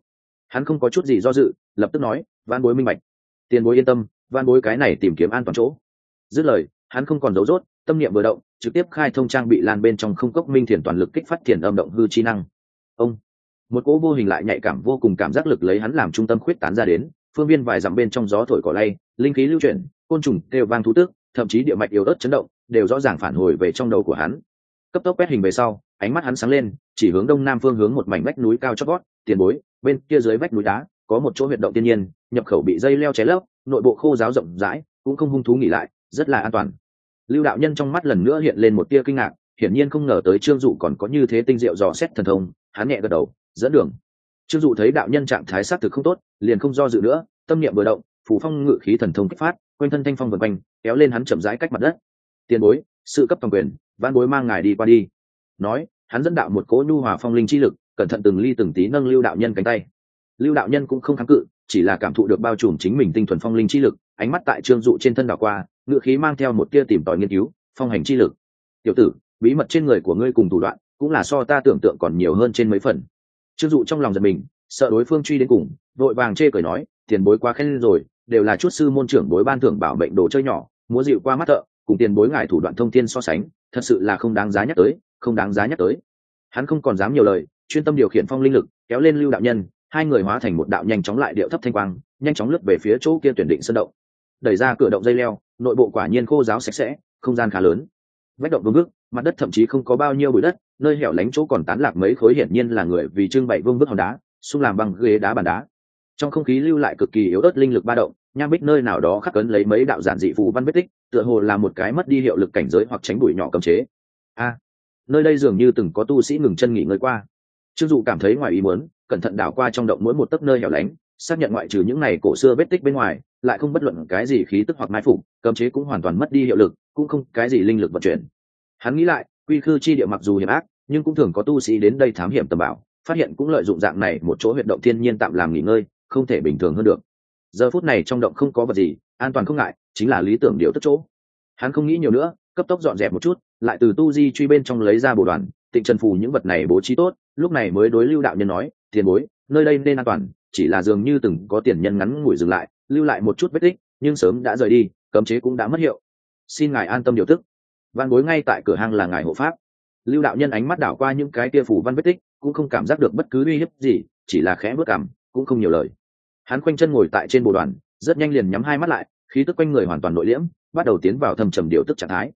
hắn không có chút gì do dự, lập tức nói van bối minh bạch. Tiền bối yên tâm van bối cái này tìm kiếm an toàn chỗ. Dứt lời, hắn không còn giấu rốt, tâm niệm vừa động, trực tiếp khai thông trang bị lan bên trong không cốc minh thiền toàn lực kích phát thiền âm động hư chi năng. Ông. Một cỗ vô hình lại nhạy cảm vô cùng cảm giác lực lấy hắn làm trung tâm khuyết tán ra đến phương viên vài dặm bên trong gió thổi cỏ lay, linh khí lưu chuyển, côn trùng đều vang thú tước thậm chí địa mạch yếu ớt chấn động, đều rõ ràng phản hồi về trong đầu của hắn. Cấp tốc quét hình về sau, ánh mắt hắn sáng lên, chỉ hướng đông nam phương hướng một mảnh vách núi cao chót gót tiền bối, bên kia dưới vách núi đá, có một chỗ huyệt động thiên nhiên, nhập khẩu bị dây leo cháy lấp, nội bộ khô giáo rộng rãi, cũng không hung thú nghỉ lại, rất là an toàn. Lưu đạo nhân trong mắt lần nữa hiện lên một tia kinh ngạc, hiển nhiên không ngờ tới trương dụ còn có như thế tinh diệu dò xét thần thông, hắn nhẹ gật đầu, dẫn đường trương dụ thấy đạo nhân trạng thái xác thực không tốt, liền không do dự nữa, tâm niệm vừa động, phù phong ngự khí thần thông kích phát, quanh thân thanh phong vần quanh, kéo lên hắn chậm rãi cách mặt đất. Tiền bối, sự cấp toàn quyền văn bối mang ngài đi qua đi. Nói, hắn dẫn đạo một cỗ nhu hòa phong linh chi lực, cẩn thận từng ly từng tí nâng lưu đạo nhân cánh tay. Lưu đạo nhân cũng không kháng cự, chỉ là cảm thụ được bao trùm chính mình tinh thuần phong linh chi lực, ánh mắt tại trương dụ trên thân đảo qua, ngự khí mang theo một tia tìm tòi nghiên cứu, phong hành chi lực. Tiểu tử, bí mật trên người của ngươi cùng thủ đoạn, cũng là so ta tưởng tượng còn nhiều hơn trên mấy phần trương dụ trong lòng giật mình, sợ đối phương truy đến cùng, vội vàng chê cười nói, tiền bối quá khen rồi, đều là chút sư môn trưởng bối ban thưởng bảo mệnh đồ chơi nhỏ, múa dịu qua mắt thợ, cùng tiền bối ngài thủ đoạn thông thiên so sánh, thật sự là không đáng giá nhắc tới, không đáng giá nhắc tới. Hắn không còn dám nhiều lời, chuyên tâm điều khiển phong linh lực, kéo lên lưu đạo nhân, hai người hóa thành một đạo nhanh chóng lại điệu thấp thanh quang, nhanh chóng lướt về phía chỗ kia tuyển định sân động. Đẩy ra cửa động dây leo, nội bộ quả nhiên khô giáo sạch sẽ, không gian khá lớn. Vách động vương ước mặt đất thậm chí không có bao nhiêu bụi đất nơi hẻo lánh chỗ còn tán lạc mấy khối hiển nhiên là người vì trưng bày vương vức hòn đá, xung làm bằng ghế đá bàn đá. Trong không khí lưu lại cực kỳ yếu ớt linh lực ba động, nham bích nơi nào đó khắc cấn lấy mấy đạo giản dị phù văn vết tích, tựa hồ là một cái mất đi hiệu lực cảnh giới hoặc tránh bụi nhỏ cầm chế. A, nơi đây dường như từng có tu sĩ ngừng chân nghỉ ngơi qua. Trương dụ cảm thấy ngoài ý muốn, cẩn thận đảo qua trong động mỗi một tấc nơi hẻo lánh, xác nhận ngoại trừ những này cổ xưa vết tích bên ngoài, lại không bất luận cái gì khí tức hoặc mai phục, cấm chế cũng hoàn toàn mất đi hiệu lực, cũng không cái gì linh lực vận chuyển. Hắn nghĩ lại quy khư chi địa mặc dù hiểm ác, nhưng cũng thường có tu sĩ đến đây thám hiểm tầm bảo, phát hiện cũng lợi dụng dạng này một chỗ huyệt động thiên nhiên tạm làm nghỉ ngơi, không thể bình thường hơn được. Giờ phút này trong động không có vật gì, an toàn không ngại, chính là lý tưởng điều tất chỗ. Hắn không nghĩ nhiều nữa, cấp tốc dọn dẹp một chút, lại từ tu di truy bên trong lấy ra bồ đoàn, tịnh trần phù những vật này bố trí tốt, lúc này mới đối lưu đạo nhân nói, tiền bối, nơi đây nên an toàn, chỉ là dường như từng có tiền nhân ngắn ngủi dừng lại, lưu lại một chút vết tích, nhưng sớm đã rời đi, cấm chế cũng đã mất hiệu. Xin ngài an tâm điều tức văn bối ngay tại cửa hàng là ngài hộ pháp. Lưu đạo nhân ánh mắt đảo qua những cái kia phủ văn vết tích, cũng không cảm giác được bất cứ uy hiếp gì, chỉ là khẽ bước cảm cũng không nhiều lời. Hắn khoanh chân ngồi tại trên bộ đoàn, rất nhanh liền nhắm hai mắt lại, khí tức quanh người hoàn toàn nội liễm, bắt đầu tiến vào thầm trầm điều tức trạng thái.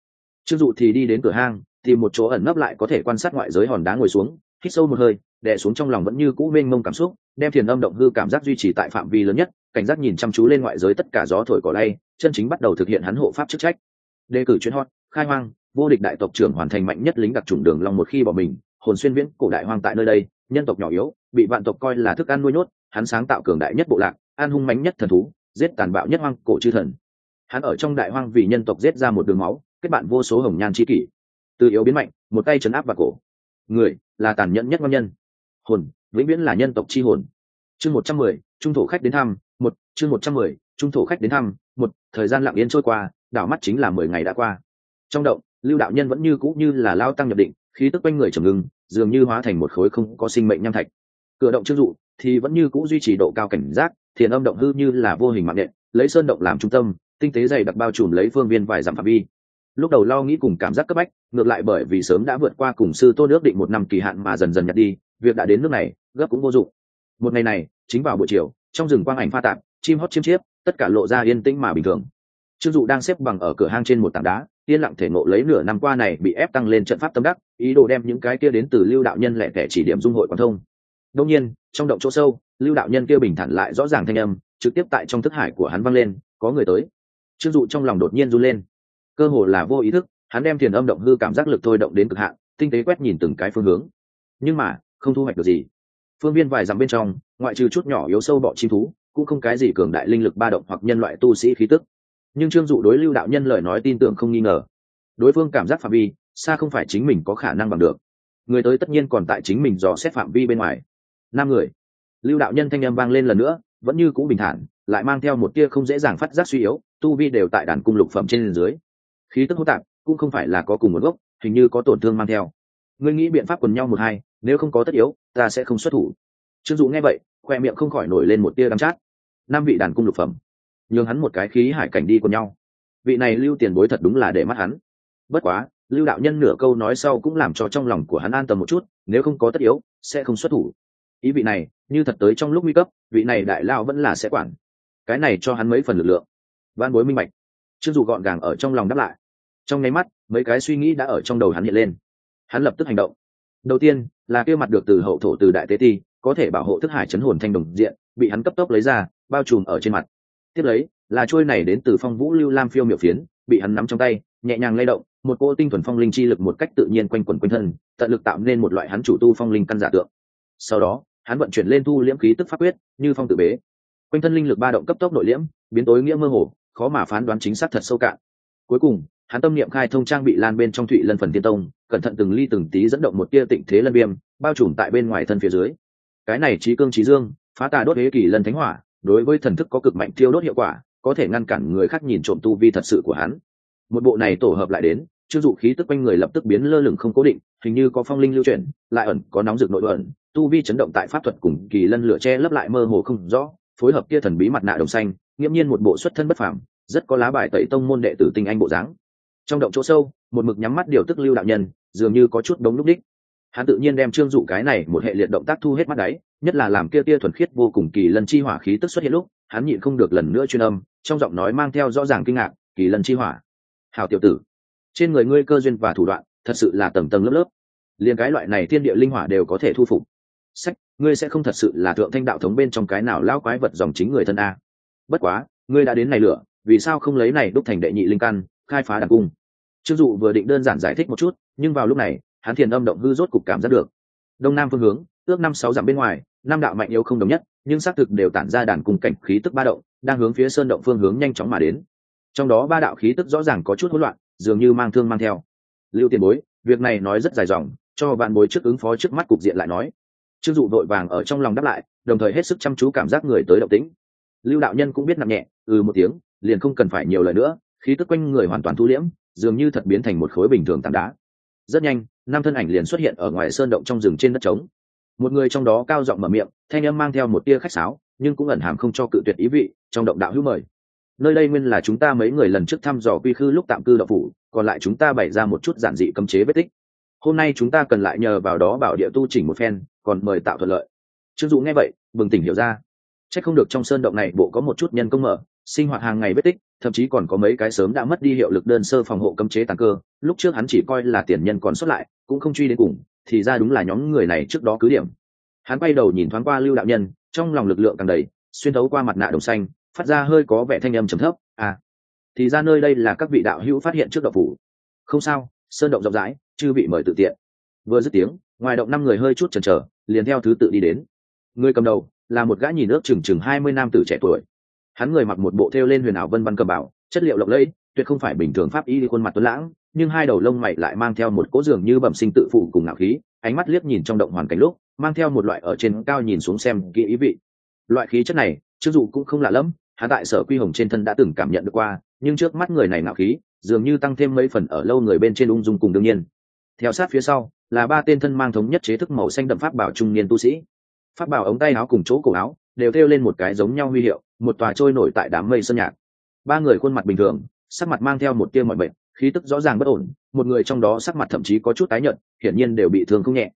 Chưng dụ thì đi đến cửa hang tìm một chỗ ẩn nấp lại có thể quan sát ngoại giới hòn đá ngồi xuống, hít sâu một hơi, đè xuống trong lòng vẫn như cũ mênh mông cảm xúc, đem thiền âm động hư cảm giác duy trì tại phạm vi lớn nhất, cảnh giác nhìn chăm chú lên ngoại giới tất cả gió thổi cỏ lay, chân chính bắt đầu thực hiện hắn hộ pháp chức trách. Đề cử chuyên hot khai hoang, vô địch đại tộc trưởng hoàn thành mạnh nhất lính đặc trùng đường long một khi bỏ mình, hồn xuyên viễn cổ đại hoang tại nơi đây, nhân tộc nhỏ yếu, bị vạn tộc coi là thức ăn nuôi nhốt, hắn sáng tạo cường đại nhất bộ lạc, an hung mãnh nhất thần thú, giết tàn bạo nhất hoang cổ chư thần. Hắn ở trong đại hoang vì nhân tộc giết ra một đường máu, kết bạn vô số hồng nhan chi kỷ. Từ yếu biến mạnh, một tay chấn áp vào cổ. Người là tàn nhẫn nhất ngon nhân. Hồn, vĩnh viễn là nhân tộc chi hồn. Chương một trăm mười, trung thổ khách đến thăm, một, chương một trăm mười, trung thổ khách đến thăm, một, thời gian lặng yên trôi qua, đảo mắt chính là mười ngày đã qua trong động, lưu đạo nhân vẫn như cũ như là lao tăng nhập định, khí tức quanh người trầm ngưng, dường như hóa thành một khối không có sinh mệnh nham thạch. Cửa động chưng dụ thì vẫn như cũ duy trì độ cao cảnh giác, thiền âm động hư như là vô hình mạng nện, lấy sơn động làm trung tâm, tinh tế dày đặc bao trùm lấy phương viên vài dặm phạm vi. Lúc đầu lo nghĩ cùng cảm giác cấp bách, ngược lại bởi vì sớm đã vượt qua cùng sư tôn ước định một năm kỳ hạn mà dần dần nhặt đi, việc đã đến nước này, gấp cũng vô dụng. Một ngày này, chính vào buổi chiều, trong rừng quang ảnh pha tạp, chim hót chiêm chiếp, tất cả lộ ra yên tĩnh mà bình thường. Trương dụ đang xếp bằng ở cửa hang trên một tảng đá yên lặng thể nộ lấy nửa năm qua này bị ép tăng lên trận pháp tâm đắc, ý đồ đem những cái kia đến từ lưu đạo nhân lẻ tẻ chỉ điểm dung hội quan thông. Đông nhiên, trong động chỗ sâu, lưu đạo nhân kia bình thản lại rõ ràng thanh âm, trực tiếp tại trong thức hải của hắn vang lên, có người tới. Trương dụ trong lòng đột nhiên run lên. Cơ hồ là vô ý thức, hắn đem thiền âm động hư cảm giác lực thôi động đến cực hạn, tinh tế quét nhìn từng cái phương hướng. Nhưng mà, không thu hoạch được gì. Phương viên vài dặm bên trong, ngoại trừ chút nhỏ yếu sâu bọ chim thú, cũng không cái gì cường đại linh lực ba động hoặc nhân loại tu sĩ khí tức nhưng trương dụ đối lưu đạo nhân lời nói tin tưởng không nghi ngờ. Đối phương cảm giác phạm vi xa không phải chính mình có khả năng bằng được. Người tới tất nhiên còn tại chính mình dò xét phạm vi bên ngoài. Năm người. Lưu đạo nhân thanh â m vang lên lần nữa, vẫn như cũ bình thản, lại mang theo một tia không dễ dàng phát giác suy yếu, tu vi đều tại đàn cung lục phẩm trên dưới. Khí tức hô tạp, cũng không phải là có cùng một gốc, hình như có tổn thương mang theo. Ngươi nghĩ biện pháp quần nhau một hai, nếu không có tất yếu, ta sẽ không xuất thủ. Trương dụ nghe vậy, khoe miệng không khỏi nổi lên một tia đắm chát. Năm vị đàn cung lục phẩm nhường hắn một cái khí hải cảnh đi cùng nhau. Vị này lưu tiền bối thật đúng là để mắt hắn. Bất quá, lưu đạo nhân nửa câu nói sau cũng làm cho trong lòng của hắn an tâm một chút, nếu không có tất yếu, sẽ không xuất thủ. Ý vị này, như thật tới trong lúc nguy cấp, vị này đại lao vẫn là sẽ quản. Cái này cho hắn mấy phần lực lượng. Văn bối minh bạch. Chưng dù gọn gàng ở trong lòng đáp lại. Trong nháy mắt, mấy cái suy nghĩ đã ở trong đầu hắn hiện lên. Hắn lập tức hành động. Đầu tiên, là kêu mặt được từ hậu thổ từ đại tế ti, có thể bảo hộ thức hải chấn hồn thanh đồng diện, bị hắn cấp tốc lấy ra, bao trùm ở trên mặt tiếp lấy, là trôi này đến từ phong vũ lưu lam phiêu miểu phiến, bị hắn nắm trong tay, nhẹ nhàng lay động, một cô tinh thuần phong linh chi lực một cách tự nhiên quanh quẩn quanh thân, tận lực tạo nên một loại hắn chủ tu phong linh căn giả tượng. Sau đó, hắn vận chuyển lên thu liễm khí tức pháp quyết, như phong tự bế. Quanh thân linh lực ba động cấp tốc nội liễm, biến tối nghĩa mơ hồ, khó mà phán đoán chính xác thật sâu cạn. Cuối cùng, hắn tâm niệm khai thông trang bị lan bên trong thụy lân phần tiên tông, cẩn thận từng ly từng tí dẫn động một tia tịnh thế lân viêm, bao trùm tại bên ngoài thân phía dưới. Cái này trí cương trí dương, phá tà đốt thế kỳ lân thánh hỏa đối với thần thức có cực mạnh tiêu đốt hiệu quả, có thể ngăn cản người khác nhìn trộm tu vi thật sự của hắn. Một bộ này tổ hợp lại đến chưng dụ khí tức quanh người lập tức biến lơ lửng không cố định, hình như có phong linh lưu chuyển, lại ẩn, có nóng rực nội ẩn, tu vi chấn động tại pháp thuật cùng kỳ lân lửa che lấp lại mơ hồ không rõ, phối hợp kia thần bí mặt nạ đồng xanh, nghiễm nhiên một bộ xuất thân bất phàm, rất có lá bài tẩy tông môn đệ tử tinh anh bộ dáng. Trong động chỗ sâu, một mực nhắm mắt điều tức lưu đạo nhân, dường như có chút đống lúc đích. Hắn tự nhiên đem trương dụ cái này một hệ liệt động tác thu hết mắt đáy nhất là làm kia tia thuần khiết vô cùng kỳ lân chi hỏa khí tức xuất hiện lúc, hắn nhịn không được lần nữa chuyên âm, trong giọng nói mang theo rõ ràng kinh ngạc, kỳ lân chi hỏa. Hào tiểu tử, trên người ngươi cơ duyên và thủ đoạn, thật sự là tầng tầng lớp lớp. Liền cái loại này thiên địa linh hỏa đều có thể thu phục. Sách, ngươi sẽ không thật sự là thượng thanh đạo thống bên trong cái nào lao quái vật dòng chính người thân a. Bất quá, ngươi đã đến này lửa, vì sao không lấy này đúc thành đệ nhị linh căn, khai phá đặc cung? Chưng dụ vừa định đơn giản giải thích một chút, nhưng vào lúc này, hắn thiền âm động hư rốt cục cảm giác được. Đông nam phương hướng ước năm sáu dặm bên ngoài, năm đạo mạnh yếu không đồng nhất, nhưng xác thực đều tản ra đàn cung cảnh khí tức ba động, đang hướng phía sơn động phương hướng nhanh chóng mà đến. Trong đó ba đạo khí tức rõ ràng có chút hỗn loạn, dường như mang thương mang theo. Lưu tiền bối, việc này nói rất dài dòng, cho bạn bối trước ứng phó trước mắt cục diện lại nói. Trương dụ vội vàng ở trong lòng đáp lại, đồng thời hết sức chăm chú cảm giác người tới động tĩnh. Lưu đạo nhân cũng biết nặng nhẹ ừ một tiếng, liền không cần phải nhiều lời nữa, khí tức quanh người hoàn toàn thu liễm, dường như thật biến thành một khối bình thường tảng đá. Rất nhanh, năm thân ảnh liền xuất hiện ở ngoài sơn động trong rừng trên đất trống một người trong đó cao giọng mở miệng, thanh âm mang theo một tia khách sáo, nhưng cũng ẩn hàm không cho cự tuyệt ý vị, trong động đạo hữu mời. Nơi đây nguyên là chúng ta mấy người lần trước thăm dò quy khư lúc tạm cư đậu phủ, còn lại chúng ta bày ra một chút giản dị cấm chế vết tích. Hôm nay chúng ta cần lại nhờ vào đó bảo địa tu chỉnh một phen, còn mời tạo thuận lợi. Trương dụ nghe vậy, bừng tỉnh hiểu ra. C h ắ c không được trong sơn động này bộ có một chút nhân công mở, sinh hoạt hàng ngày vết tích, thậm chí còn có mấy cái sớm đã mất đi hiệu lực đơn sơ phòng hộ cấm chế tàng cơ, lúc trước hắn chỉ coi là tiền nhân còn xuất lại, cũng không truy đến cùng thì ra đúng là nhóm người này trước đó cứ điểm. Hắn quay đầu nhìn thoáng qua lưu đạo nhân, trong lòng lực lượng càng đầy, xuyên thấu qua mặt nạ đồng xanh, phát ra hơi có vẻ thanh âm trầm thấp à thì ra nơi đây là các vị đạo hữu phát hiện trước đậu phủ. Không sao, sơn động rộng rãi, chư vị mời tự tiện. Vừa dứt tiếng, ngoài động năm người hơi chút chần chờ, liền theo thứ tự đi đến. Người cầm đầu là một gã nhìn ước chừng chừng hai mươi nam tử trẻ tuổi. Hắn người mặc một bộ thêu lên huyền ảo vân văn cầm bảo chất liệu lộng lẫy tuyệt không phải bình thường pháp y khuôn mặt tuấn lãng, nhưng hai đầu lông mày lại mang theo một cỗ giường như bẩm sinh tự phụ cùng ngạo khí, ánh mắt liếc nhìn trong động hoàn cảnh lúc, mang theo một loại ở trên cao nhìn xuống xem kỹ ý vị. Loại khí chất này chức dụ cũng không lạ lẫm hạ tại sở quy hồng trên thân đã từng cảm nhận được qua, nhưng trước mắt người này ngạo khí, dường như tăng thêm mấy phần ở lâu người bên trên ung dung cùng đương nhiên. Theo sát phía sau, là ba tên thân mang thống nhất chế thức màu xanh đậm pháp bảo trung niên tu sĩ. Pháp bảo ống tay áo cùng chỗ cổ áo, đều thêu lên một cái giống nhau huy hiệu, một tòa trôi nổi tại đám mây sơn nhạc. Ba người khuôn mặt bình thường sắc mặt mang theo một tia mọi bệnh khí tức rõ ràng bất ổn, một người trong đó sắc mặt thậm chí có chút tái nhợt, hiển nhiên đều bị thương không nhẹ.